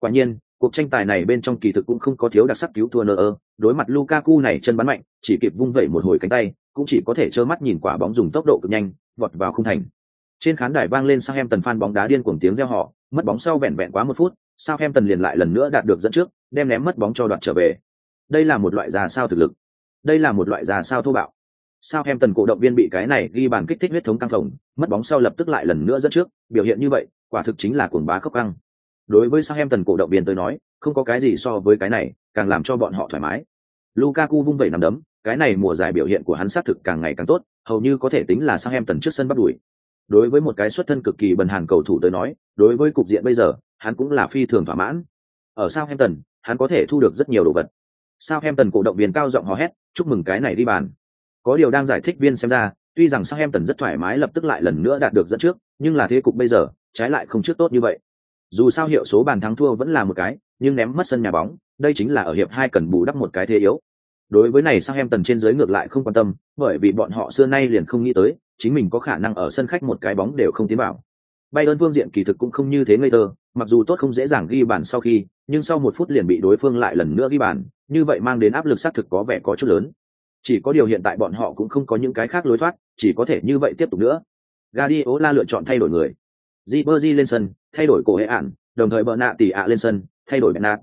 Quả nhiên, cuộc tranh tài này bên trong kỳ thực cũng không có thiếu đặc sắc cứu thua nơ ơ, đối mặt Lukaku này chân bắn mạnh, chỉ kịp vung vẩy một hồi cánh tay, cũng chỉ có thể trơ mắt nhìn quả bóng dùng tốc độ cực nhanh, vọt vào khung thành. Trên khán đài vang lên sao em tần fan bóng đá điên cuồng tiếng reo hò, mất bóng sau vẹn vẹn quá một phút, sao em tần liền lại lần nữa đạt được dẫn trước, đem ném mất bóng cho đoạt trở về. Đây là một loại già sao thực lực. Đây là một loại già sao thô bạo. Sao em tần cổ động viên bị cái này ghi bàn kích thích huyết thống căng phồng, mất bóng sau lập tức lại lần nữa dẫn trước, biểu hiện như vậy, quả thực chính là cuồng bá khốc căng đối với sao em tần cổ động viên tới nói không có cái gì so với cái này càng làm cho bọn họ thoải mái lukaku vung vẩy nằm đấm cái này mùa giải biểu hiện của hắn xác thực càng ngày càng tốt, hầu như có thể tính là sang em tần trước sân bắt đuổi. Đối với một cái xuất thân cực kỳ bần hàn cầu thủ tới nói, đối với cục diện bây giờ, hắn cũng là phi thường thỏa mãn. Ở sao em tần hắn có thể thu được rất nhiều đồ vật. Sao em tần cổ động viên cao giọng hò hét, chúc mừng cái này đi bàn. Có điều đang giải thích viên xem ra, tuy rằng sao em tần rất thoải mái lập tức lại lần nữa đạt được dẫn trước, nhưng là thế cục bây giờ, trái lại không trước tốt như vậy. Dù sao hiệu số bàn thắng thua vẫn là một cái, nhưng ném mất sân nhà bóng, đây chính là ở hiệp hai cần bù đắp một cái thế yếu đối với này sang em tần trên dưới ngược lại không quan tâm bởi vì bọn họ xưa nay liền không nghĩ tới chính mình có khả năng ở sân khách một cái bóng đều không tiến vào. Bay ơn phương diện kỳ thực cũng không như thế ngây thơ mặc dù tốt không dễ dàng ghi bàn sau khi nhưng sau một phút liền bị đối phương lại lần nữa ghi bàn như vậy mang đến áp lực xác thực có vẻ có chút lớn. Chỉ có điều hiện tại bọn họ cũng không có những cái khác lối thoát chỉ có thể như vậy tiếp tục nữa. Guardiola lựa chọn thay đổi người. Ribery lên sân, thay đổi cổ hệ ản, đồng thời bờ nạ tỷ ạ lên sân, thay đổi bẹt nạt.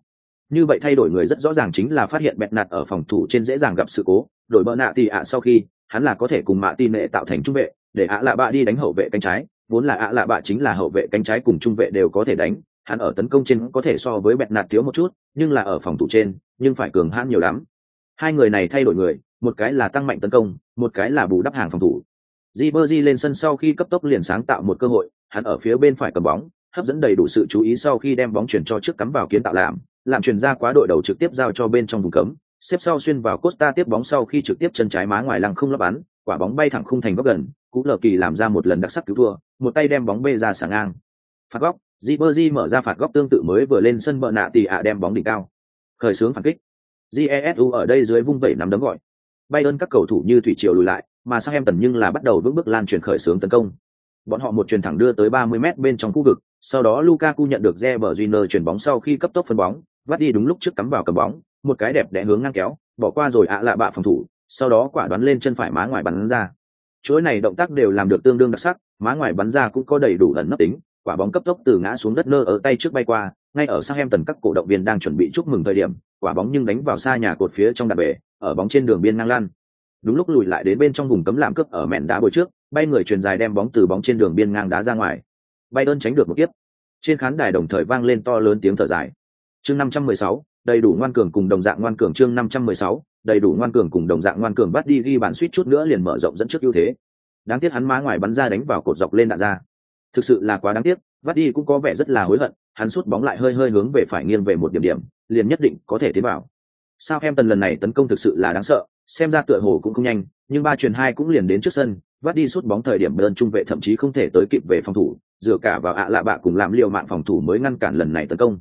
Như vậy thay đổi người rất rõ ràng chính là phát hiện bẹt nạt ở phòng thủ trên dễ dàng gặp sự cố, đổi bỡ nạ tì ạ sau khi, hắn là có thể cùng mạ tin nệ tạo thành trung vệ, để ạ lạ bạ đi đánh hậu vệ cánh trái, vốn là ạ lạ bạ chính là hậu vệ cánh trái cùng trung vệ đều có thể đánh, hắn ở tấn công trên có thể so với bẹt nạt thiếu một chút, nhưng là ở phòng thủ trên, nhưng phải cường hãn nhiều lắm. Hai người này thay đổi người, một cái là tăng mạnh tấn công, một cái là bù đắp hàng phòng thủ. Ribery lên sân sau khi cấp tốc liền sáng tạo một cơ hội, hắn ở phía bên phải cầm bóng, hấp dẫn đầy đủ sự chú ý sau khi đem bóng chuyển cho trước cắm vào kiến tạo làm, làm chuyển ra quá đội đầu trực tiếp giao cho bên trong vùng cấm, xếp sau xuyên vào Costa tiếp bóng sau khi trực tiếp chân trái má ngoài lăng không lấp bắn, quả bóng bay thẳng khung thành góc gần, cú lờ kỳ làm ra một lần đặc sắc cứu thua, một tay đem bóng bê ra sảng ngang. Phạt góc, Ribery mở ra phạt góc tương tự mới vừa lên sân bờ nạ tỷ ạ đem bóng đỉnh cao. Khởi sướng phản kích. Jesu ở đây dưới vung vẩy nắm đấm gọi. Bayern các cầu thủ như thủy triều lùi lại, mà sang em tần nhưng là bắt đầu vững bước lan truyền khởi sướng tấn công. Bọn họ một truyền thẳng đưa tới 30 mét bên trong khu vực, sau đó Lukaku nhận được Reber Júnior chuyển bóng sau khi cấp tốc phân bóng, vắt đi đúng lúc trước cắm vào cầm bóng, một cái đẹp đẽ hướng ngang kéo, bỏ qua rồi ạ lạ bạ phòng thủ, sau đó quả đoán lên chân phải má ngoài bắn ra. Chuỗi này động tác đều làm được tương đương đặc sắc, má ngoài bắn ra cũng có đầy đủ ẩn nấp tính, quả bóng cấp tốc từ ngã xuống đất nơ ở tay trước bay qua, ngay ở sang em tần các cổ động viên đang chuẩn bị chúc mừng thời điểm, quả bóng nhưng đánh vào xa nhà cột phía trong đạp bể, ở bóng trên đường biên ngang lan. Đúng lúc lùi lại đến bên trong vùng cấm làm cướp ở mẹn đá bồi trước, bay người truyền dài đem bóng từ bóng trên đường biên ngang đá ra ngoài. bay đơn tránh được một kiếp. Trên khán đài đồng thời vang lên to lớn tiếng thở dài. Chương 516, đầy đủ ngoan cường cùng đồng dạng ngoan cường chương 516, đầy đủ ngoan cường cùng đồng dạng ngoan cường bắt đi ghi bàn suýt chút nữa liền mở rộng dẫn trước ưu thế. Đáng tiếc hắn má ngoài bắn ra đánh vào cột dọc lên đạn ra. Thực sự là quá đáng tiếc, vắt đi cũng có vẻ rất là hối hận, hắn sút bóng lại hơi hơi hướng về phải nghiêng về một điểm điểm, liền nhất định có thể tiến vào. Sao em tần lần này tấn công thực sự là đáng sợ, xem ra tựa hồ cũng không nhanh, nhưng ba truyền hai cũng liền đến trước sân, vắt đi sút bóng thời điểm đơn trung vệ thậm chí không thể tới kịp về phòng thủ, dựa cả vào ạ lạ bạ cùng làm liều mạng phòng thủ mới ngăn cản lần này tấn công.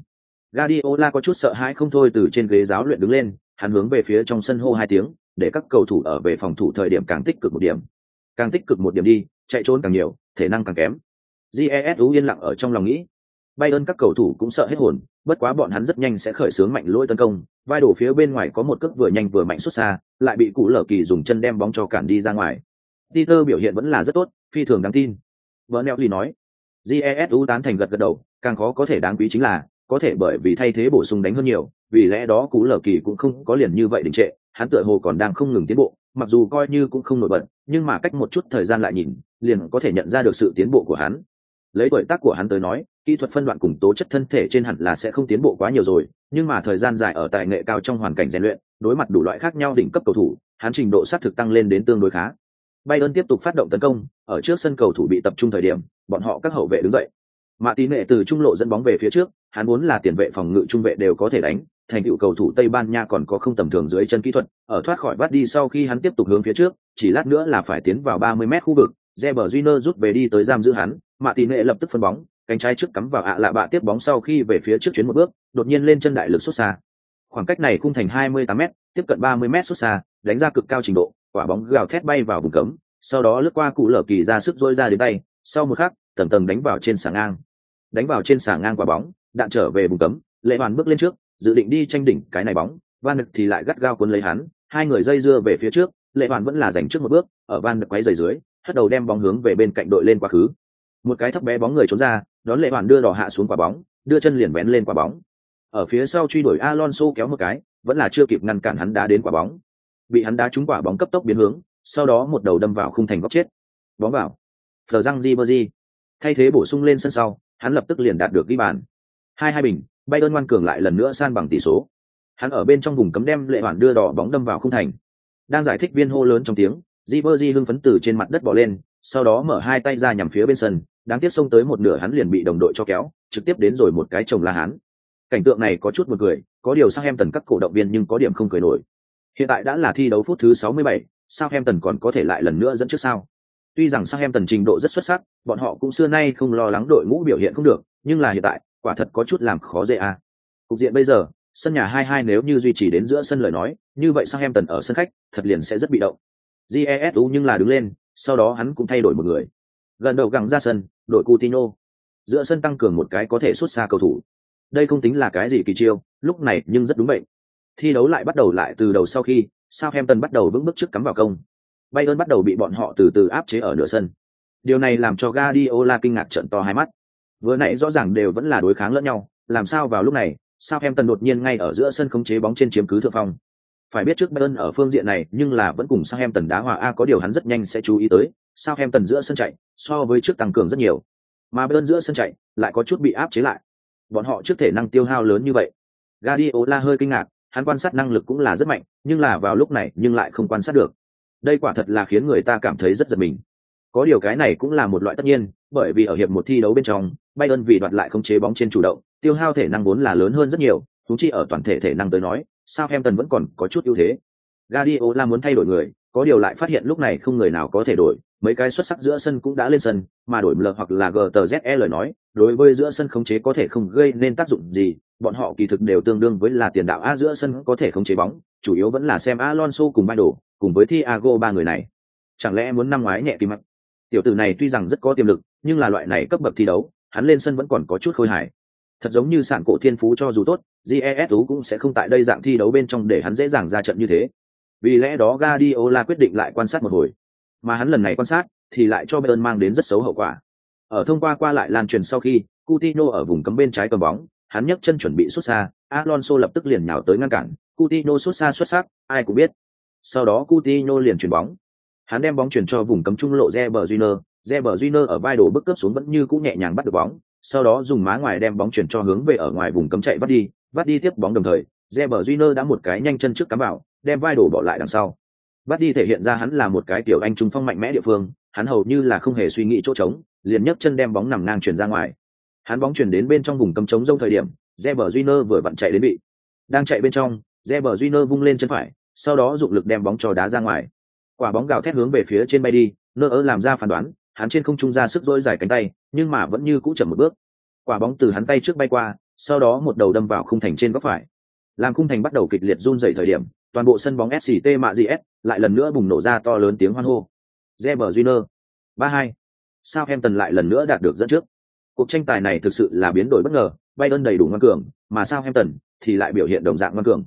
Guardiola có chút sợ hãi không thôi từ trên ghế giáo luyện đứng lên, hắn hướng về phía trong sân hô hai tiếng, để các cầu thủ ở về phòng thủ thời điểm càng tích cực một điểm. Càng tích cực một điểm đi, chạy trốn càng nhiều, thể năng càng kém. Jesu yên lặng ở trong lòng nghĩ. Bayern các cầu thủ cũng sợ hết hồn, bất quá bọn hắn rất nhanh sẽ khởi xướng mạnh lỗi tấn công, vai đổ phía bên ngoài có một cước vừa nhanh vừa mạnh xuất xa, lại bị cụ Lở Kỳ dùng chân đem bóng cho cản đi ra ngoài. Peter biểu hiện vẫn là rất tốt, phi thường đáng tin. Bernelli nói. Jesu tán thành gật gật đầu, càng khó có thể đáng quý chính là, có thể bởi vì thay thế bổ sung đánh hơn nhiều, vì lẽ đó Cú Lở Kỳ cũng không có liền như vậy đình trệ, hắn tựa hồ còn đang không ngừng tiến bộ, mặc dù coi như cũng không nổi bật, nhưng mà cách một chút thời gian lại nhìn, liền có thể nhận ra được sự tiến bộ của hắn. Lấy tuổi tác của hắn tới nói kỹ thuật phân đoạn cùng tố chất thân thể trên hẳn là sẽ không tiến bộ quá nhiều rồi nhưng mà thời gian dài ở tài nghệ cao trong hoàn cảnh rèn luyện đối mặt đủ loại khác nhau đỉnh cấp cầu thủ hắn trình độ sát thực tăng lên đến tương đối khá. Bayern tiếp tục phát động tấn công ở trước sân cầu thủ bị tập trung thời điểm bọn họ các hậu vệ đứng dậy. Mã tín Nghệ từ trung lộ dẫn bóng về phía trước hắn muốn là tiền vệ phòng ngự trung vệ đều có thể đánh thành tựu cầu thủ tây ban nha còn có không tầm thường dưới chân kỹ thuật ở thoát khỏi bắt đi sau khi hắn tiếp tục hướng phía trước chỉ lát nữa là phải tiến vào 30 mét khu vực Reber Júnior rút về đi tới giam giữ hắn, Mạ Tỷ Nệ lập tức phân bóng, cánh trái trước cắm vào ạ lạ bạ tiếp bóng sau khi về phía trước chuyến một bước, đột nhiên lên chân đại lực xuất xa. Khoảng cách này khung thành 28m, tiếp cận 30m xuất xa, đánh ra cực cao trình độ, quả bóng gào thét bay vào vùng cấm, sau đó lướt qua cụ lở kỳ ra sức dỗi ra đến tay, sau một khắc, tầng tầng đánh vào trên sàng ngang. Đánh vào trên sàng ngang quả bóng, đạn trở về vùng cấm, Lệ Hoàn bước lên trước, dự định đi tranh đỉnh cái này bóng, Van Nực thì lại gắt gao cuốn lấy hắn, hai người dây dưa về phía trước, Lệ Hoàn vẫn là giành trước một bước, ở Van Nực quay dày dưới, hất đầu đem bóng hướng về bên cạnh đội lên quá khứ. Một cái thấp bé bóng người trốn ra đón lệ hoàn đưa đỏ hạ xuống quả bóng đưa chân liền bén lên quả bóng. Ở phía sau truy đuổi alonso kéo một cái vẫn là chưa kịp ngăn cản hắn đá đến quả bóng. Bị hắn đá trúng quả bóng cấp tốc biến hướng sau đó một đầu đâm vào khung thành góc chết. Bóng vào. Phờ răng di bơ di thay thế bổ sung lên sân sau hắn lập tức liền đạt được ghi bàn hai hai bình bay ơn ngoan cường lại lần nữa san bằng tỷ số hắn ở bên trong vùng cấm đem lệ hoàn đưa đỏ bóng đâm vào khung thành đang giải thích viên hô lớn trong tiếng Di Verdi hưng phấn từ trên mặt đất bò lên, sau đó mở hai tay ra nhằm phía bên sân, đáng tiếc xông tới một nửa hắn liền bị đồng đội cho kéo, trực tiếp đến rồi một cái chồng la hán. Cảnh tượng này có chút một cười, có điều Sang Em Tần các cổ động viên nhưng có điểm không cười nổi. Hiện tại đã là thi đấu phút thứ 67, Southampton còn có thể lại lần nữa dẫn trước sao? Tuy rằng Southampton trình độ rất xuất sắc, bọn họ cũng xưa nay không lo lắng đội ngũ biểu hiện không được, nhưng là hiện tại, quả thật có chút làm khó dễ à. Cục diện bây giờ, sân nhà 2-2 nếu như duy trì đến giữa sân lời nói, như vậy sang em tần ở sân khách, thật liền sẽ rất bị động. Jesu nhưng là đứng lên sau đó hắn cũng thay đổi một người. Gần đầu gẳng ra sân đội Coutinho. Giữa sân tăng cường một cái có thể xuất xa cầu thủ. Đây không tính là cái gì kỳ chiêu lúc này nhưng rất đúng bệnh thi đấu lại bắt đầu lại từ đầu sau khi Southampton bắt đầu vững bước trước cắm vào công. Bayern bắt đầu bị bọn họ từ từ áp chế ở nửa sân. Điều này làm cho Guardiola kinh ngạc trận to hai mắt vừa nãy rõ ràng đều vẫn là đối kháng lẫn nhau làm sao vào lúc này Sao em tần đột nhiên ngay ở giữa sân khống chế bóng trên chiếm cứ thượng phong phải biết trước Bayern ở phương diện này, nhưng là vẫn cùng sang em tần đá hòa a có điều hắn rất nhanh sẽ chú ý tới, Sao em tần giữa sân chạy, so với trước tăng cường rất nhiều. Mà Bayern giữa sân chạy lại có chút bị áp chế lại. Bọn họ trước thể năng tiêu hao lớn như vậy. Guardiola hơi kinh ngạc, hắn quan sát năng lực cũng là rất mạnh, nhưng là vào lúc này nhưng lại không quan sát được. Đây quả thật là khiến người ta cảm thấy rất giật mình. Có điều cái này cũng là một loại tất nhiên, bởi vì ở hiệp một thi đấu bên trong, Bayern vì đoạt lại không chế bóng trên chủ động, tiêu hao thể năng vốn là lớn hơn rất nhiều, huống chi ở toàn thể thể năng tới nói, Southampton vẫn còn có chút ưu thế. Guardiola muốn thay đổi người, có điều lại phát hiện lúc này không người nào có thể đổi, mấy cái xuất sắc giữa sân cũng đã lên sân, mà đổi Ml hoặc là GTZE lời nói, đối với giữa sân khống chế có thể không gây nên tác dụng gì, bọn họ kỳ thực đều tương đương với là tiền đạo A giữa sân có thể khống chế bóng, chủ yếu vẫn là xem Alonso cùng Bayern, cùng với Thiago ba người này. Chẳng lẽ muốn năm ngoái nhẹ kim mặt? Tiểu tử này tuy rằng rất có tiềm lực, nhưng là loại này cấp bậc thi đấu, hắn lên sân vẫn còn có chút khôi hài. Thật giống như sản cổ thiên phú cho dù tốt, GESU cũng sẽ không tại đây dạng thi đấu bên trong để hắn dễ dàng ra trận như thế. Vì lẽ đó Guardiola quyết định lại quan sát một hồi. Mà hắn lần này quan sát thì lại cho Bayern mang đến rất xấu hậu quả. Ở thông qua qua lại lan truyền sau khi, Coutinho ở vùng cấm bên trái cầm bóng, hắn nhấc chân chuẩn bị xuất xa, Alonso lập tức liền nhào tới ngăn cản, Coutinho xuất xa xuất sắc, ai cũng biết. Sau đó Coutinho liền chuyển bóng. Hắn đem bóng chuyển cho vùng cấm trung lộ Reber Júnior, Reber Júnior ở vai đổ bước cướp xuống vẫn như cũ nhẹ nhàng bắt được bóng, sau đó dùng má ngoài đem bóng chuyển cho hướng về ở ngoài vùng cấm chạy bắt đi, bắt đi tiếp bóng đồng thời, Reber Júnior đã một cái nhanh chân trước cắm vào, đem vai đổ bỏ lại đằng sau. Bắt đi thể hiện ra hắn là một cái tiểu anh trung phong mạnh mẽ địa phương, hắn hầu như là không hề suy nghĩ chỗ trống, liền nhấc chân đem bóng nằm ngang chuyển ra ngoài. Hắn bóng chuyển đến bên trong vùng cấm trống rông thời điểm, Reber Júnior vừa vặn chạy đến bị. Đang chạy bên trong, Reber Júnior vung lên chân phải, sau đó dụng lực đem bóng cho đá ra ngoài. Quả bóng gào thét hướng về phía trên bay đi, nơ ớ làm ra phán đoán, hắn trên không trung ra sức dỗi dài cánh tay, nhưng mà vẫn như cũ chậm một bước. Quả bóng từ hắn tay trước bay qua, sau đó một đầu đâm vào khung thành trên góc phải. Làm khung thành bắt đầu kịch liệt run rẩy thời điểm, toàn bộ sân bóng SCT mạ GS lại lần nữa bùng nổ ra to lớn tiếng hoan hô. Reber Júnior, 3-2. Southampton lại lần nữa đạt được dẫn trước. Cuộc tranh tài này thực sự là biến đổi bất ngờ, Bayern đầy đủ ngoan cường, mà Southampton thì lại biểu hiện đồng dạng ngoan cường.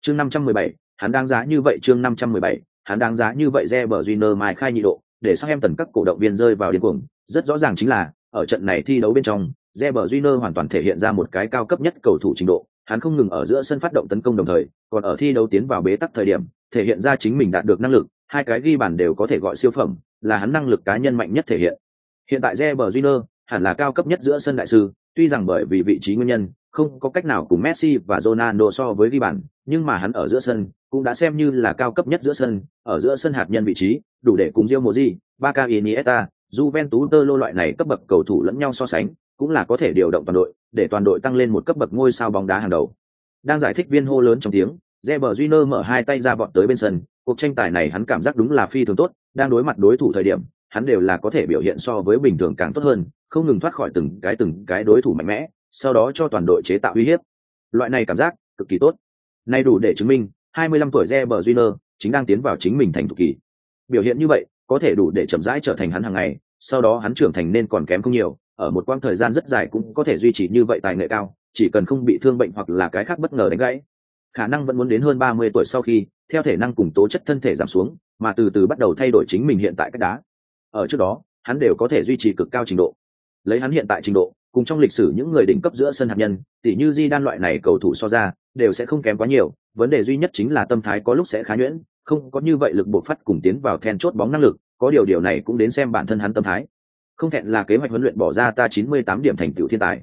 Chương 517, hắn đáng giá như vậy chương 517, hắn đáng giá như vậy Reber Junior mai khai nhị độ, để sang em tần các cổ động viên rơi vào điên cuồng, rất rõ ràng chính là ở trận này thi đấu bên trong, Reber Júnior hoàn toàn thể hiện ra một cái cao cấp nhất cầu thủ trình độ, hắn không ngừng ở giữa sân phát động tấn công đồng thời, còn ở thi đấu tiến vào bế tắc thời điểm, thể hiện ra chính mình đạt được năng lực, hai cái ghi bàn đều có thể gọi siêu phẩm, là hắn năng lực cá nhân mạnh nhất thể hiện. Hiện tại Reber Júnior hẳn là cao cấp nhất giữa sân đại sư, tuy rằng bởi vì vị trí nguyên nhân, không có cách nào cùng Messi và Ronaldo so với ghi bàn, nhưng mà hắn ở giữa sân cũng đã xem như là cao cấp nhất giữa sân, ở giữa sân hạt nhân vị trí, đủ để cùng Real Madrid, Barca Iniesta, Juventus Tơ lô loại này cấp bậc cầu thủ lẫn nhau so sánh, cũng là có thể điều động toàn đội, để toàn đội tăng lên một cấp bậc ngôi sao bóng đá hàng đầu. Đang giải thích viên hô lớn trong tiếng, Reber Júnior mở hai tay ra vọt tới bên sân, cuộc tranh tài này hắn cảm giác đúng là phi thường tốt, đang đối mặt đối thủ thời điểm, hắn đều là có thể biểu hiện so với bình thường càng tốt hơn, không ngừng thoát khỏi từng cái từng cái đối thủ mạnh mẽ, sau đó cho toàn đội chế tạo uy hiếp. Loại này cảm giác cực kỳ tốt. Nay đủ để chứng minh, 25 tuổi Reber Júnior chính đang tiến vào chính mình thành thủ kỳ. Biểu hiện như vậy, có thể đủ để chậm rãi trở thành hắn hàng ngày, sau đó hắn trưởng thành nên còn kém không nhiều, ở một quãng thời gian rất dài cũng có thể duy trì như vậy tài nghệ cao, chỉ cần không bị thương bệnh hoặc là cái khác bất ngờ đánh gãy. Khả năng vẫn muốn đến hơn 30 tuổi sau khi, theo thể năng cùng tố chất thân thể giảm xuống, mà từ từ bắt đầu thay đổi chính mình hiện tại cách đá. Ở trước đó, hắn đều có thể duy trì cực cao trình độ. Lấy hắn hiện tại trình độ, cùng trong lịch sử những người đỉnh cấp giữa sân hạt nhân, tỷ như Di Đan loại này cầu thủ so ra, đều sẽ không kém quá nhiều, vấn đề duy nhất chính là tâm thái có lúc sẽ khá nhuyễn, không có như vậy lực bộc phát cùng tiến vào then chốt bóng năng lực, có điều điều này cũng đến xem bản thân hắn tâm thái. Không thẹn là kế hoạch huấn luyện bỏ ra ta 98 điểm thành tựu thiên tài.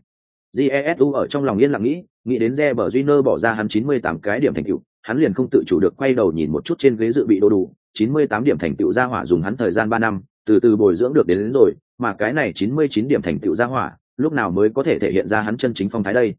Jesu ở trong lòng yên lặng nghĩ, nghĩ đến Reber Júnior bỏ ra hắn 98 cái điểm thành tựu, hắn liền không tự chủ được quay đầu nhìn một chút trên ghế dự bị đồ đủ, 98 điểm thành tựu ra hỏa dùng hắn thời gian 3 năm, từ từ bồi dưỡng được đến, đến rồi, mà cái này 99 điểm thành tựu ra hỏa, lúc nào mới có thể thể hiện ra hắn chân chính phong thái đây.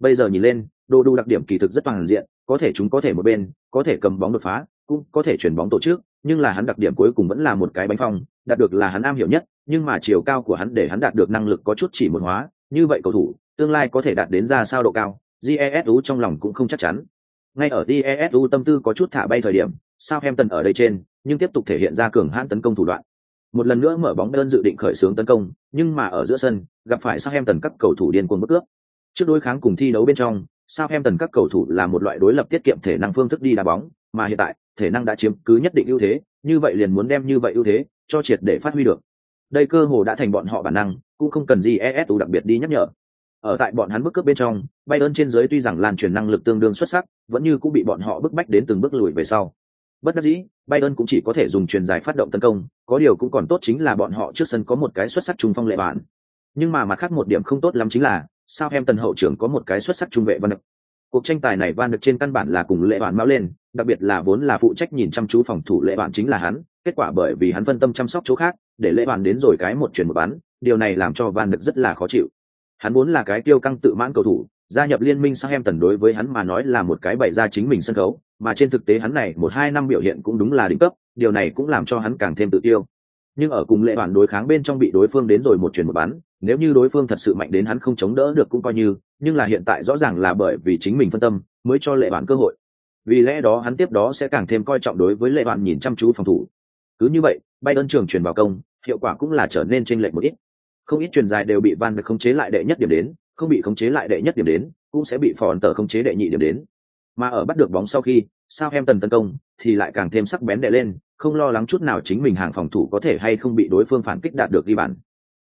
Bây giờ nhìn lên, đồ đủ đặc điểm kỳ thực rất toàn diện, có thể chúng có thể một bên, có thể cầm bóng đột phá, cũng có thể chuyển bóng tổ chức, nhưng là hắn đặc điểm cuối cùng vẫn là một cái bánh phong, đạt được là hắn am hiểu nhất, nhưng mà chiều cao của hắn để hắn đạt được năng lực có chút chỉ một hóa, như vậy cầu thủ, tương lai có thể đạt đến ra sao độ cao, Jesu trong lòng cũng không chắc chắn. Ngay ở Jesu tâm tư có chút thả bay thời điểm, Southampton ở đây trên, nhưng tiếp tục thể hiện ra cường hãn tấn công thủ đoạn. Một lần nữa mở bóng đơn dự định khởi xướng tấn công, nhưng mà ở giữa sân, gặp phải Southampton các cầu thủ điên cuồng bất cướp. Trước đối kháng cùng thi đấu bên trong, Southampton các cầu thủ là một loại đối lập tiết kiệm thể năng phương thức đi đá bóng, mà hiện tại, thể năng đã chiếm cứ nhất định ưu thế, như vậy liền muốn đem như vậy ưu thế cho triệt để phát huy được. Đây cơ hồ đã thành bọn họ bản năng, cũng không cần gì ESU đặc biệt đi nhắc nhở. Ở tại bọn hắn bước cướp bên trong, Bayern trên dưới tuy rằng lan truyền năng lực tương đương xuất sắc, vẫn như cũng bị bọn họ bức bách đến từng bước lùi về sau. Bất đắc dĩ, Bayern cũng chỉ có thể dùng truyền dài phát động tấn công, có điều cũng còn tốt chính là bọn họ trước sân có một cái xuất sắc trung phong lệ bản. Nhưng mà mặt khác một điểm không tốt lắm chính là, sao em tần hậu trưởng có một cái xuất sắc trung vệ văn Đực. Cuộc tranh tài này Van được trên căn bản là cùng lệ bản máu lên, đặc biệt là vốn là phụ trách nhìn chăm chú phòng thủ lệ bản chính là hắn, kết quả bởi vì hắn phân tâm chăm sóc chỗ khác, để lệ bản đến rồi cái một chuyển một bán, điều này làm cho Van được rất là khó chịu. Hắn vốn là cái tiêu căng tự mãn cầu thủ, gia nhập liên minh sang em tần đối với hắn mà nói là một cái bày ra chính mình sân khấu, mà trên thực tế hắn này một hai năm biểu hiện cũng đúng là đỉnh cấp, điều này cũng làm cho hắn càng thêm tự tiêu. Nhưng ở cùng lệ bản đối kháng bên trong bị đối phương đến rồi một chuyển một bán nếu như đối phương thật sự mạnh đến hắn không chống đỡ được cũng coi như, nhưng là hiện tại rõ ràng là bởi vì chính mình phân tâm, mới cho lệ bản cơ hội. Vì lẽ đó hắn tiếp đó sẽ càng thêm coi trọng đối với lệ bản nhìn chăm chú phòng thủ. Cứ như vậy, bay đơn trường chuyển vào công, hiệu quả cũng là trở nên chênh lệch một ít. Không ít truyền dài đều bị Van được khống chế lại đệ nhất điểm đến, không bị khống chế lại đệ nhất điểm đến, cũng sẽ bị phòn tờ khống chế đệ nhị điểm đến. Mà ở bắt được bóng sau khi, sao em tần tấn công thì lại càng thêm sắc bén đệ lên, không lo lắng chút nào chính mình hàng phòng thủ có thể hay không bị đối phương phản kích đạt được ghi bàn.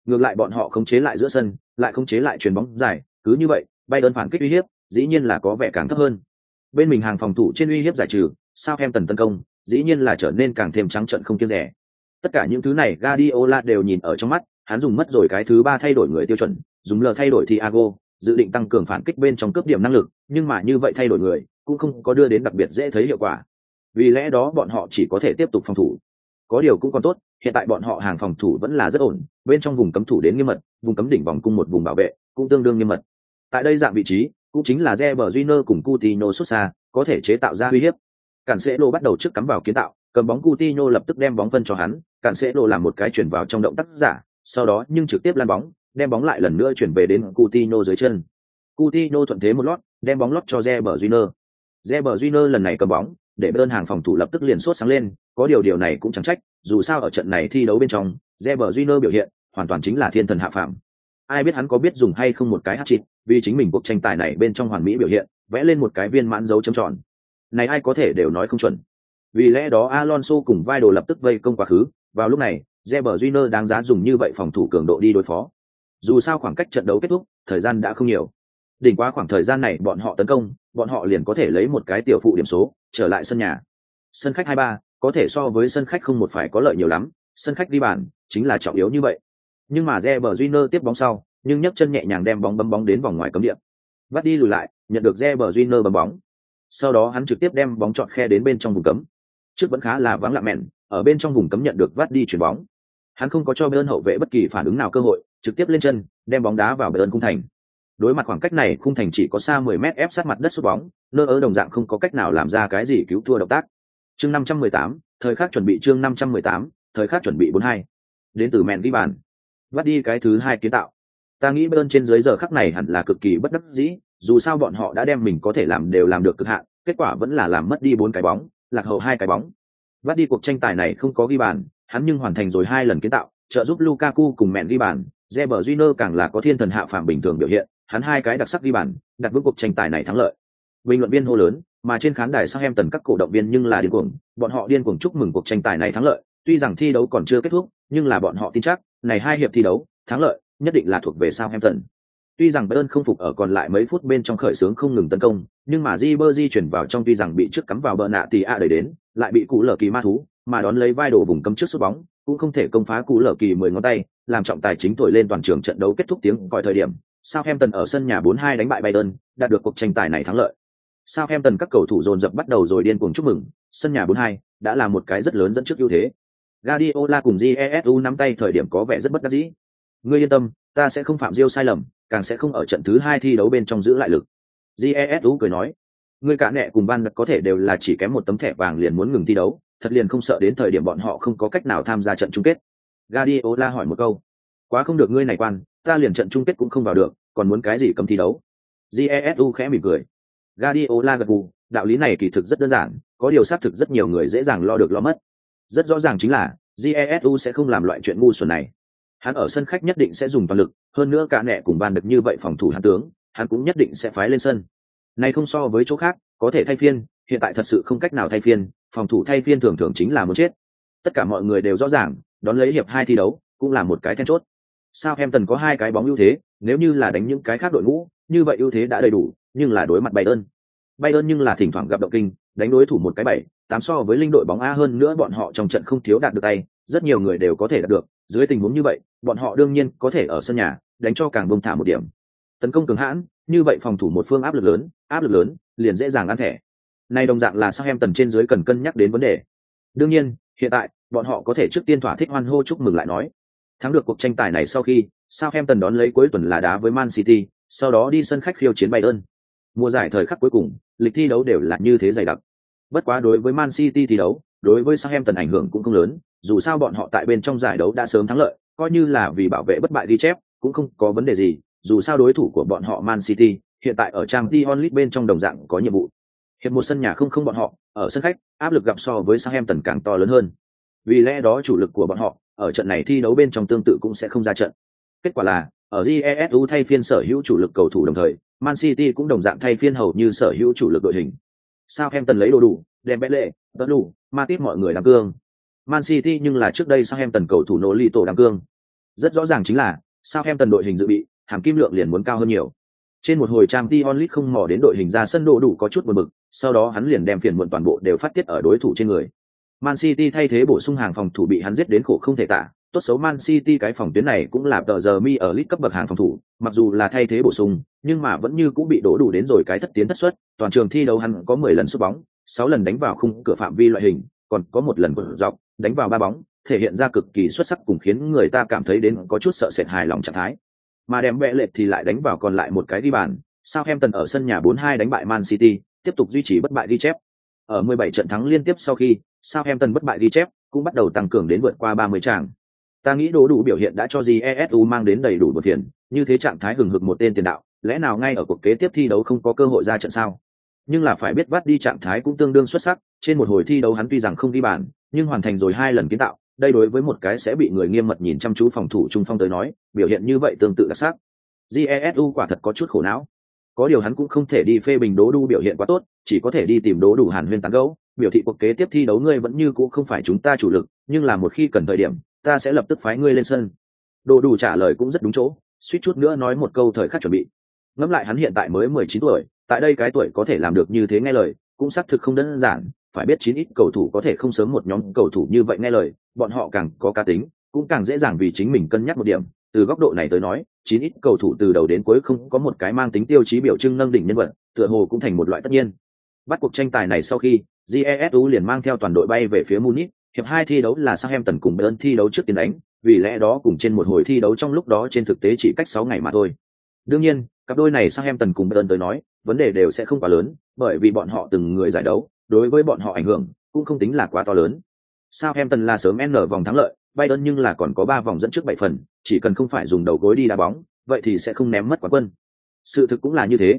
Ngược lại bọn họ khống chế lại giữa sân, lại khống chế lại chuyền bóng dài, cứ như vậy, Bayern phản kích uy hiếp, dĩ nhiên là có vẻ càng thấp hơn. Bên mình hàng phòng thủ trên uy hiếp giải trừ, Southampton tấn công, dĩ nhiên là trở nên càng thêm trắng trợn không kiêng rẻ. Tất cả những thứ này Guardiola đều nhìn ở trong mắt, hắn dùng mất rồi cái thứ ba thay đổi người tiêu chuẩn, dùng lờ thay đổi Thiago, dự định tăng cường phản kích bên trong cướp điểm năng lực, nhưng mà như vậy thay đổi người, cũng không có đưa đến đặc biệt dễ thấy hiệu quả. Vì lẽ đó bọn họ chỉ có thể tiếp tục phòng thủ. Có điều cũng còn tốt, hiện tại bọn họ hàng phòng thủ vẫn là rất ổn, bên trong vùng cấm thủ đến nghiêm mật, vùng cấm đỉnh vòng cung một vùng bảo vệ, cũng tương đương nghiêm mật. Tại đây dạng vị trí, cũng chính là Reber Júnior cùng Coutinho xuất xa, có thể chế tạo ra uy hiếp. Cản sẽ lô bắt đầu trước cắm vào kiến tạo, cầm bóng Coutinho lập tức đem bóng phân cho hắn, cản sẽ lô làm một cái chuyển vào trong động tác giả, sau đó nhưng trực tiếp lan bóng, đem bóng lại lần nữa chuyển về đến Coutinho dưới chân. Coutinho thuận thế một lót, đem bóng lót cho Reber Júnior. Reber Júnior lần này cầm bóng, để bên hàng phòng thủ lập tức liền sốt sáng lên, có điều điều này cũng chẳng trách, dù sao ở trận này thi đấu bên trong, Reber Júnior biểu hiện hoàn toàn chính là thiên thần hạ phàm. Ai biết hắn có biết dùng hay không một cái hát chịt vì chính mình cuộc tranh tài này bên trong hoàn mỹ biểu hiện, vẽ lên một cái viên mãn dấu chấm tròn. Này ai có thể đều nói không chuẩn. Vì lẽ đó Alonso cùng vai đồ lập tức vây công quá khứ, vào lúc này, Reber Júnior đáng giá dùng như vậy phòng thủ cường độ đi đối phó. Dù sao khoảng cách trận đấu kết thúc, thời gian đã không nhiều. Đỉnh quá khoảng thời gian này bọn họ tấn công, bọn họ liền có thể lấy một cái tiểu phụ điểm số, trở lại sân nhà. Sân khách 23, có thể so với sân khách không một phải có lợi nhiều lắm, sân khách đi bàn, chính là trọng yếu như vậy. Nhưng mà Reber Júnior tiếp bóng sau, nhưng nhấc chân nhẹ nhàng đem bóng bấm bóng đến vòng ngoài cấm địa. Vắt đi lùi lại, nhận được Reber Júnior bấm bóng. Sau đó hắn trực tiếp đem bóng chọn khe đến bên trong vùng cấm. Trước vẫn khá là vắng lặng mẹn, ở bên trong vùng cấm nhận được vắt đi chuyển bóng. Hắn không có cho bên hậu vệ bất kỳ phản ứng nào cơ hội, trực tiếp lên chân, đem bóng đá vào bên cung thành. Đối mặt khoảng cách này, khung thành chỉ có xa 10 mét ép sát mặt đất sút bóng, nơ ở đồng dạng không có cách nào làm ra cái gì cứu thua động tác. Chương 518, thời khắc chuẩn bị chương 518, thời khắc chuẩn bị 42. Đến từ mẹn ghi bàn. Vắt đi cái thứ hai kiến tạo. Ta nghĩ Bayern trên dưới giờ khắc này hẳn là cực kỳ bất đắc dĩ, dù sao bọn họ đã đem mình có thể làm đều làm được cực hạn, kết quả vẫn là làm mất đi bốn cái bóng, lạc hậu hai cái bóng. Vắt đi cuộc tranh tài này không có ghi bàn, hắn nhưng hoàn thành rồi hai lần kiến tạo, trợ giúp Lukaku cùng mẹn ghi bàn, Reber Júnior càng là có thiên thần hạ phàm bình thường biểu hiện, hắn hai cái đặc sắc ghi bàn, đặt vững cuộc tranh tài này thắng lợi. Bình luận viên hô lớn, mà trên khán đài Southampton các cổ động viên nhưng là điên cuồng, bọn họ điên cuồng chúc mừng cuộc tranh tài này thắng lợi, tuy rằng thi đấu còn chưa kết thúc, nhưng là bọn họ tin chắc, này hai hiệp thi đấu, thắng lợi nhất định là thuộc về Southampton. Tuy rằng Bayern không phục ở còn lại mấy phút bên trong khởi xướng không ngừng tấn công, nhưng mà Ribery chuyển vào trong tuy rằng bị trước cắm vào bờ nạ thì a đẩy đến, lại bị cụ lở kỳ ma thú, mà đón lấy vai đổ vùng cấm trước sút bóng, cũng không thể công phá cụ lở kỳ mười ngón tay, làm trọng tài chính thổi lên toàn trường trận đấu kết thúc tiếng còi thời điểm. Southampton ở sân nhà 4-2 đánh bại Bayern, đạt được cuộc tranh tài này thắng lợi. Southampton các cầu thủ dồn dập bắt đầu rồi điên cuồng chúc mừng, sân nhà 4-2 đã là một cái rất lớn dẫn trước ưu thế. Guardiola cùng Jesu nắm tay thời điểm có vẻ rất bất đắc dĩ. Ngươi yên tâm, ta sẽ không phạm diêu sai lầm, càng sẽ không ở trận thứ hai thi đấu bên trong giữ lại lực. Jesu cười nói, ngươi cả nẹ cùng ban có thể đều là chỉ kém một tấm thẻ vàng liền muốn ngừng thi đấu, thật liền không sợ đến thời điểm bọn họ không có cách nào tham gia trận chung kết. Guardiola hỏi một câu, quá không được ngươi này quan, ta liền trận chung kết cũng không vào được, còn muốn cái gì cấm thi đấu? Jesu khẽ mỉm cười. Guardiola gật gù, đạo lý này kỳ thực rất đơn giản, có điều xác thực rất nhiều người dễ dàng lo được lo mất. Rất rõ ràng chính là, Jesu sẽ không làm loại chuyện ngu xuẩn này. Hắn ở sân khách nhất định sẽ dùng toàn lực, hơn nữa cả nẹ cùng ban được như vậy phòng thủ hắn tướng, hắn cũng nhất định sẽ phái lên sân. Này không so với chỗ khác, có thể thay phiên, hiện tại thật sự không cách nào thay phiên, phòng thủ thay phiên thường thường chính là muốn chết. Tất cả mọi người đều rõ ràng, đón lấy hiệp hai thi đấu, cũng là một cái then chốt. Sao em tần có hai cái bóng ưu thế, nếu như là đánh những cái khác đội ngũ, như vậy ưu thế đã đầy đủ, nhưng là đối mặt Bayern. Bayern nhưng là thỉnh thoảng gặp động kinh, đánh đối thủ một cái bảy, tám so với linh đội bóng A hơn nữa bọn họ trong trận không thiếu đạt được tay, rất nhiều người đều có thể đạt được, dưới tình huống như vậy, bọn họ đương nhiên có thể ở sân nhà, đánh cho càng bông thả một điểm. Tấn công cường hãn, như vậy phòng thủ một phương áp lực lớn, áp lực lớn, liền dễ dàng ăn thẻ. Nay đồng dạng là Southampton trên dưới cần cân nhắc đến vấn đề. Đương nhiên, hiện tại, bọn họ có thể trước tiên thỏa thích hoan hô chúc mừng lại nói. Thắng được cuộc tranh tài này sau khi, Southampton đón lấy cuối tuần là đá với Man City, sau đó đi sân khách khiêu chiến Bayern. Mùa giải thời khắc cuối cùng, lịch thi đấu đều là như thế dày đặc. Bất quá đối với Man City thi đấu, đối với Southampton ảnh hưởng cũng không lớn, dù sao bọn họ tại bên trong giải đấu đã sớm thắng lợi, coi như là vì bảo vệ bất bại đi chép, cũng không có vấn đề gì, dù sao đối thủ của bọn họ Man City, hiện tại ở Champions League bên trong đồng dạng có nhiệm vụ. Hiệp một sân nhà không không bọn họ, ở sân khách, áp lực gặp so với Southampton càng to lớn hơn. Vì lẽ đó chủ lực của bọn họ, ở trận này thi đấu bên trong tương tự cũng sẽ không ra trận. Kết quả là, ở GESU thay phiên sở hữu chủ lực cầu thủ đồng thời, Man City cũng đồng dạng thay phiên hầu như sở hữu chủ lực đội hình. Southampton lấy đồ đủ, Dembele, đủ, Matip mọi người làm cương. Man City nhưng là trước đây Southampton cầu thủ nỗ ly tổ làm cương. Rất rõ ràng chính là, Southampton đội hình dự bị, hàm kim lượng liền muốn cao hơn nhiều. Trên một hồi trang Dion Lit không mò đến đội hình ra sân đồ đủ có chút buồn bực, sau đó hắn liền đem phiền muộn toàn bộ đều phát tiết ở đối thủ trên người. Man City thay thế bổ sung hàng phòng thủ bị hắn giết đến khổ không thể tả, tốt xấu Man City cái phòng tuyến này cũng là tờ giờ mi ở lít cấp bậc hàng phòng thủ, mặc dù là thay thế bổ sung, nhưng mà vẫn như cũng bị đổ đủ đến rồi cái thất tiến thất xuất, toàn trường thi đấu hắn có 10 lần sút bóng, 6 lần đánh vào khung cửa phạm vi loại hình, còn có một lần vượt dọc, đánh vào ba bóng, thể hiện ra cực kỳ xuất sắc cùng khiến người ta cảm thấy đến có chút sợ sệt hài lòng trạng thái. Mà đem bệ lệch thì lại đánh vào còn lại một cái đi bàn, Southampton ở sân nhà 4-2 đánh bại Man City, tiếp tục duy trì bất bại ghi chép. Ở 17 trận thắng liên tiếp sau khi, Southampton bất bại ghi chép, cũng bắt đầu tăng cường đến vượt qua 30 tràng. Ta nghĩ đố đủ biểu hiện đã cho Jesu mang đến đầy đủ một tiền, như thế trạng thái hừng hực một tên tiền đạo, lẽ nào ngay ở cuộc kế tiếp thi đấu không có cơ hội ra trận sao? Nhưng là phải biết vắt đi trạng thái cũng tương đương xuất sắc, trên một hồi thi đấu hắn tuy rằng không ghi bàn, nhưng hoàn thành rồi hai lần kiến tạo, đây đối với một cái sẽ bị người nghiêm mật nhìn chăm chú phòng thủ trung phong tới nói, biểu hiện như vậy tương tự đặc sắc. Jesu quả thật có chút khổ não. Có điều hắn cũng không thể đi phê bình đố Đủ biểu hiện quá tốt, chỉ có thể đi tìm đố Đủ Hàn Huyên tán gẫu, biểu thị cuộc kế tiếp thi đấu ngươi vẫn như cũ không phải chúng ta chủ lực, nhưng là một khi cần thời điểm, ta sẽ lập tức phái ngươi lên sân. đồ Đủ trả lời cũng rất đúng chỗ, suýt chút nữa nói một câu thời khắc chuẩn bị. Ngẫm lại hắn hiện tại mới mười chín tuổi, tại đây cái tuổi có thể làm được như thế nghe lời, cũng xác thực không đơn giản, phải biết chín ít cầu thủ có thể không sớm một nhóm cầu thủ như vậy nghe lời, bọn họ càng có cá tính, cũng càng dễ dàng vì chính mình cân nhắc một điểm. Từ góc độ này tới nói, chín ít cầu thủ từ đầu đến cuối không có một cái mang tính tiêu chí biểu trưng nâng đỉnh nhân vật, tựa hồ cũng thành một loại tất nhiên. Bắt cuộc tranh tài này sau khi, jesu liền mang theo toàn đội bay về phía Munich, hiệp hai thi đấu là sang em tần cùng Bayern thi đấu trước tiền đánh, vì lẽ đó cùng trên một hồi thi đấu trong lúc đó trên thực tế chỉ cách sáu ngày mà thôi. Đương nhiên, cặp đôi này sang em tần cùng Bayern tới nói, vấn đề đều sẽ không quá lớn, bởi vì bọn họ từng người giải đấu, đối với bọn họ ảnh hưởng cũng không tính là quá to lớn. sao em tần là sớm N vòng thắng lợi, Bayern nhưng là còn có ba vòng dẫn trước bảy phần, chỉ cần không phải dùng đầu gối đi đá bóng, vậy thì sẽ không ném mất quán quân. Sự thực cũng là như thế.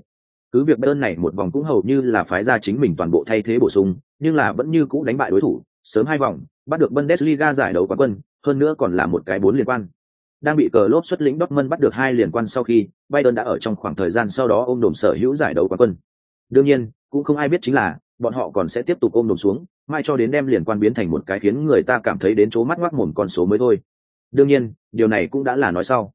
Cứ việc Bayern này một vòng cũng hầu như là phái ra chính mình toàn bộ thay thế bổ sung, nhưng là vẫn như cũ đánh bại đối thủ, sớm hai vòng, bắt được Bundesliga giải đấu quán quân, hơn nữa còn là một cái bốn liên quan. Đang bị cờ lốp xuất lĩnh Dortmund bắt được hai liên quan sau khi, Bayern đã ở trong khoảng thời gian sau đó ôm đồm sở hữu giải đấu quán quân. Đương nhiên, cũng không ai biết chính là, bọn họ còn sẽ tiếp tục ôm đồm xuống, mai cho đến đem liên quan biến thành một cái khiến người ta cảm thấy đến chố mắt ngoác mồm con số mới thôi. Đương nhiên, điều này cũng đã là nói sau.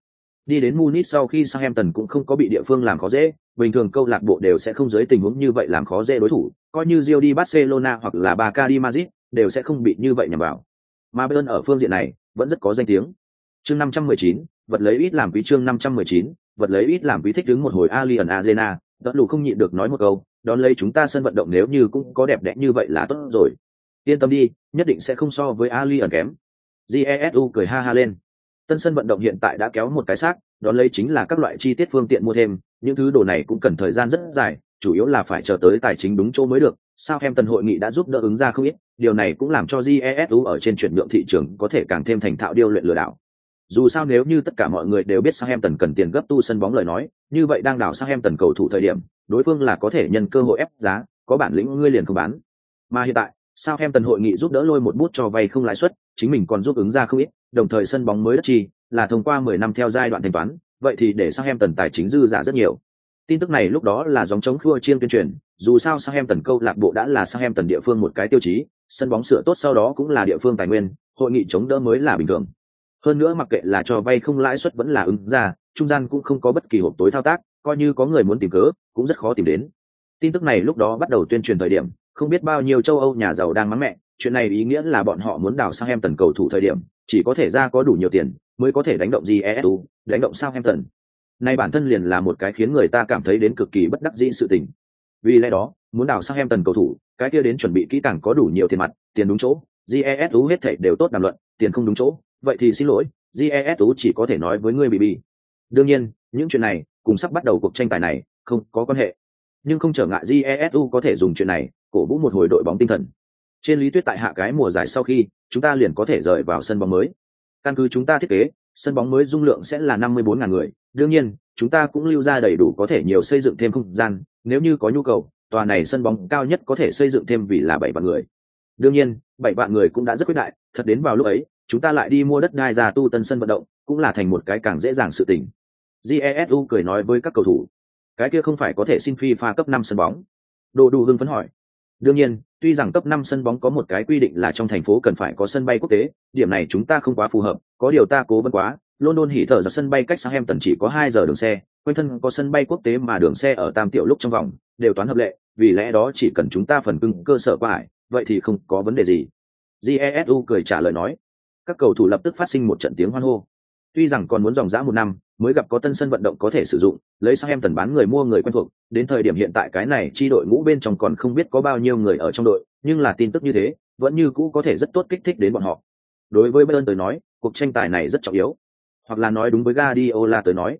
Đi đến Munich sau khi Southampton cũng không có bị địa phương làm khó dễ, bình thường câu lạc bộ đều sẽ không dưới tình huống như vậy làm khó dễ đối thủ, coi như Real đi Barcelona hoặc là Barca đi Madrid, đều sẽ không bị như vậy nhằm vào. Mà Bayern ở phương diện này vẫn rất có danh tiếng. Chương 519, vật lấy ít làm quý chương 519, vật lấy ít làm quý thích đứng một hồi Alien Arena, đợt lù không nhịn được nói một câu, đón lấy chúng ta sân vận động nếu như cũng có đẹp đẽ như vậy là tốt rồi. Yên tâm đi, nhất định sẽ không so với Alien kém. Jesu cười ha ha lên. Tân sân vận động hiện tại đã kéo một cái xác, đón lấy chính là các loại chi tiết phương tiện mua thêm, những thứ đồ này cũng cần thời gian rất dài, chủ yếu là phải chờ tới tài chính đúng chỗ mới được. Sao em tần hội nghị đã giúp đỡ ứng ra không ít, điều này cũng làm cho jesu ở trên chuyển nhượng thị trường có thể càng thêm thành thạo điêu luyện lừa đảo dù sao nếu như tất cả mọi người đều biết Southampton cần tiền gấp tu sân bóng lời nói, như vậy đang đảo Tần cầu thủ thời điểm, đối phương là có thể nhân cơ hội ép giá, có bản lĩnh ngươi liền không bán. Mà hiện tại, Sao Hem Tần hội nghị giúp đỡ lôi một bút cho vay không lãi suất, chính mình còn giúp ứng ra không ít, đồng thời sân bóng mới đất chi, là thông qua 10 năm theo giai đoạn thanh toán, vậy thì để Southampton tài chính dư giả rất nhiều. Tin tức này lúc đó là dòng chống khua chiên tuyên truyền, dù sao Southampton câu lạc bộ đã là Southampton địa phương một cái tiêu chí, sân bóng sửa tốt sau đó cũng là địa phương tài nguyên, hội nghị chống đỡ mới là bình thường. Hơn nữa mặc kệ là cho vay không lãi suất vẫn là ứng ra, trung gian cũng không có bất kỳ hộp tối thao tác, coi như có người muốn tìm cớ, cũng rất khó tìm đến. Tin tức này lúc đó bắt đầu tuyên truyền thời điểm, không biết bao nhiêu châu Âu nhà giàu đang mắng mẹ, chuyện này ý nghĩa là bọn họ muốn đào sang em tần cầu thủ thời điểm, chỉ có thể ra có đủ nhiều tiền, mới có thể đánh động GESU, đánh động sao em tần nay bản thân liền là một cái khiến người ta cảm thấy đến cực kỳ bất đắc dĩ sự tình. Vì lẽ đó, muốn đào sang em tần cầu thủ, cái kia đến chuẩn bị kỹ càng có đủ nhiều tiền mặt, tiền đúng chỗ, Jesu hết thảy đều tốt đàm luận, tiền không đúng chỗ, vậy thì xin lỗi jesu chỉ có thể nói với ngươi bị bị đương nhiên những chuyện này cùng sắp bắt đầu cuộc tranh tài này không có quan hệ. Nhưng không trở ngại jesu có thể dùng chuyện này cổ vũ một hồi đội bóng tinh thần. Trên lý thuyết tại hạ cái mùa giải sau khi chúng ta liền có thể rời vào sân bóng mới. Căn cứ chúng ta thiết kế sân bóng mới dung lượng sẽ là năm mươi bốn ngàn người đương nhiên, chúng ta cũng lưu ra đầy đủ có thể nhiều xây dựng thêm không gian, nếu như có nhu cầu, tòa này sân bóng cao nhất có thể xây dựng thêm vì là bảy vạn người. Đương nhiên, bảy vạn người cũng đã rất quyết đại, thật đến vào lúc ấy, chúng ta lại đi mua đất đai ra tu tân sân vận động, cũng là thành một cái càng dễ dàng sự tình. Jesu cười nói với các cầu thủ, cái kia không phải có thể xin phi pha cấp năm sân bóng? Đồ đủ hưng phấn hỏi. Đương nhiên, tuy rằng cấp năm sân bóng có một cái quy định là trong thành phố cần phải có sân bay quốc tế, điểm này chúng ta không quá phù hợp, có điều ta cố vấn quá london hỉ thở ra sân bay cách sang em chỉ có hai giờ đường xe, quanh thân có sân bay quốc tế mà đường xe ở tam tiểu lúc trong vòng, đều toán hợp lệ, vì lẽ đó chỉ cần chúng ta phần cưng cơ sở qua hải vậy thì không có vấn đề gì. Jesu cười trả lời nói. Các cầu thủ lập tức phát sinh một trận tiếng hoan hô. Tuy rằng còn muốn dòng dã một năm, mới gặp có tân sân vận động có thể sử dụng, lấy sang em tần bán người mua người quen thuộc, đến thời điểm hiện tại cái này chi đội ngũ bên trong còn không biết có bao nhiêu người ở trong đội, nhưng là tin tức như thế, vẫn như cũ có thể rất tốt kích thích đến bọn họ. Đối với bayern tới nói, cuộc tranh tài này rất trọng yếu hoặc là nói đúng với Guardiola tới nói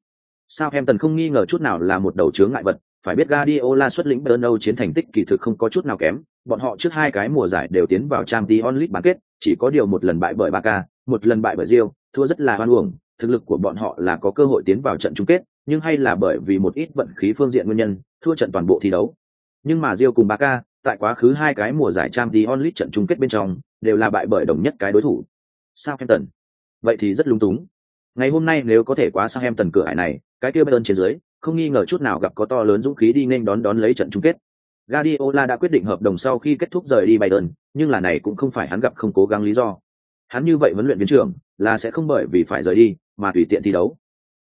sao em tần không nghi ngờ chút nào là một đầu chướng ngại vật phải biết Guardiola xuất lĩnh Bayern chiến thành tích kỳ thực không có chút nào kém bọn họ trước hai cái mùa giải đều tiến vào Champions League bán kết chỉ có điều một lần bại bởi Barca một lần bại bởi Real thua rất là hoan uổng thực lực của bọn họ là có cơ hội tiến vào trận chung kết, nhưng hay là bởi vì một ít vận khí phương diện nguyên nhân, thua trận toàn bộ thi đấu. Nhưng mà Real cùng Barca, tại quá khứ hai cái mùa giải Champions League trận chung kết bên trong, đều là bại bởi đồng nhất cái đối thủ. Southampton. Vậy thì rất lung túng. Ngày hôm nay nếu có thể quá sang em tần cửa hải này, cái kia Bayern trên dưới, không nghi ngờ chút nào gặp có to lớn dũng khí đi nên đón đón lấy trận chung kết. Guardiola đã quyết định hợp đồng sau khi kết thúc rời đi Bayern, nhưng là này cũng không phải hắn gặp không cố gắng lý do. Hắn như vậy huấn luyện viên trưởng là sẽ không bởi vì phải rời đi, mà tùy tiện thi đấu.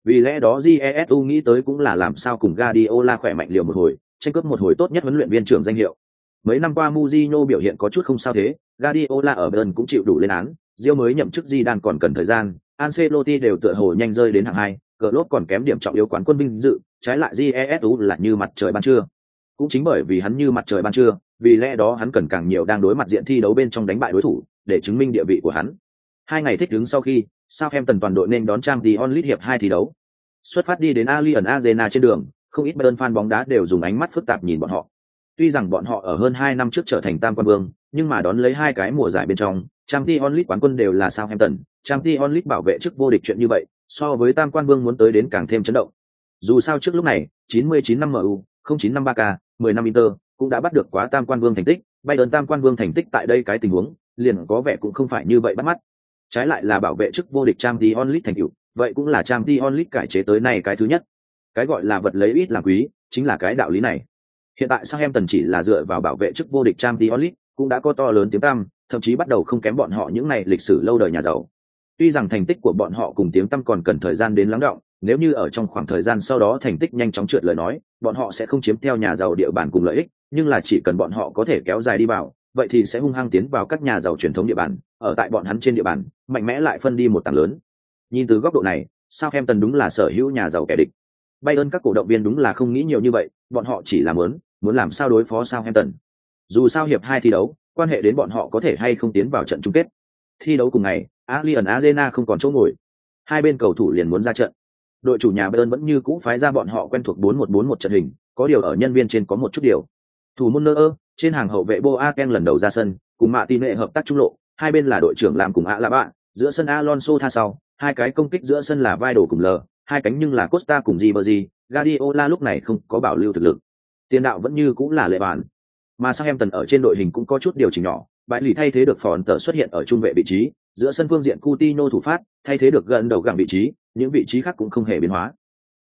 Vì lẽ đó Jesu nghĩ tới cũng là làm sao cùng Guardiola khỏe mạnh liều một hồi, tranh cướp một hồi tốt nhất huấn luyện viên trưởng danh hiệu. Mấy năm qua Mourinho biểu hiện có chút không sao thế, Guardiola ở Bayern cũng chịu đủ lên án, Rio mới nhậm chức Zidane còn cần thời gian, Ancelotti đều tựa hồ nhanh rơi đến hạng hai, Klopp còn kém điểm trọng yếu quán quân binh dự, trái lại Jesu là như mặt trời ban trưa. Cũng chính bởi vì hắn như mặt trời ban trưa, vì lẽ đó hắn cần càng nhiều đang đối mặt diện thi đấu bên trong đánh bại đối thủ, để chứng minh địa vị của hắn. Hai ngày thích ứng sau khi, Southampton toàn đội nên đón trang The Only hiệp hai thi đấu. Xuất phát đi đến Allianz Arena trên đường, không ít Bayern fan bóng đá đều dùng ánh mắt phức tạp nhìn bọn họ. Tuy rằng bọn họ ở hơn hai năm trước trở thành tam quan vương, nhưng mà đón lấy hai cái mùa giải bên trong, Champions League quán quân đều là Southampton, Champions League bảo vệ chức vô địch chuyện như vậy, so với tam quan vương muốn tới đến càng thêm chấn động. Dù sao trước lúc này, 99 năm MU, 09 năm 10 năm Inter, cũng đã bắt được quá tam quan vương thành tích, Bayern tam quan vương thành tích tại đây cái tình huống, liền có vẻ cũng không phải như vậy bắt mắt. Trái lại là bảo vệ chức vô địch trang t onlit thành cựu vậy cũng là trang t onlit cải chế tới này cái thứ nhất. Cái gọi là vật lấy ít làm quý chính là cái đạo lý này. Hiện tại sao em tần chỉ là dựa vào bảo vệ chức vô địch trang t onlit cũng đã có to lớn tiếng tăm, thậm chí bắt đầu không kém bọn họ những này lịch sử lâu đời nhà giàu. Tuy rằng thành tích của bọn họ cùng tiếng tăm còn cần thời gian đến lắng động, nếu như ở trong khoảng thời gian sau đó thành tích nhanh chóng trượt lời nói, bọn họ sẽ không chiếm theo nhà giàu địa bàn cùng lợi ích, nhưng là chỉ cần bọn họ có thể kéo dài đi vào, vậy thì sẽ hung hăng tiến vào các nhà giàu truyền thống địa bàn, ở tại bọn hắn trên địa bàn, mạnh mẽ lại phân đi một tảng lớn. Nhìn từ góc độ này sao em tần đúng là sở hữu nhà giàu kẻ địch. Bay ơn các cổ động viên đúng là không nghĩ nhiều như vậy, bọn họ chỉ làm muốn muốn làm sao đối phó sao em tần dù sao hiệp hai thi đấu, quan hệ đến bọn họ có thể hay không tiến vào trận chung kết. Thi đấu cùng ngày alien arena không còn chỗ ngồi. Hai bên cầu thủ liền muốn ra trận. Đội chủ nhà bayern vẫn như cũ phái ra bọn họ quen thuộc bốn một bốn một trận hình, có điều ở nhân viên trên có một chút điều. Thủ môn nơ ơ trên hàng hậu vệ boaken lần đầu ra sân, cùng mạ tin nệ hợp tác trung lộ, hai bên là đội trưởng làm cùng ạ là bạn, giữa sân alonso tha sau, hai cái công kích giữa sân là vai đồ cùng l hai cánh nhưng là costa cùng Di Marzio. Guardiola lúc này không có bảo lưu thực lực. Tiền đạo vẫn như cũng là lệ bản mà sang em tần ở trên đội hình cũng có chút điều chỉnh nhỏ, bãi lì thay thế được phòn tờ xuất hiện ở trung vệ vị trí, giữa sân phương diện Coutinho thủ phát, thay thế được gần đầu gẳng vị trí, những vị trí khác cũng không hề biến hóa.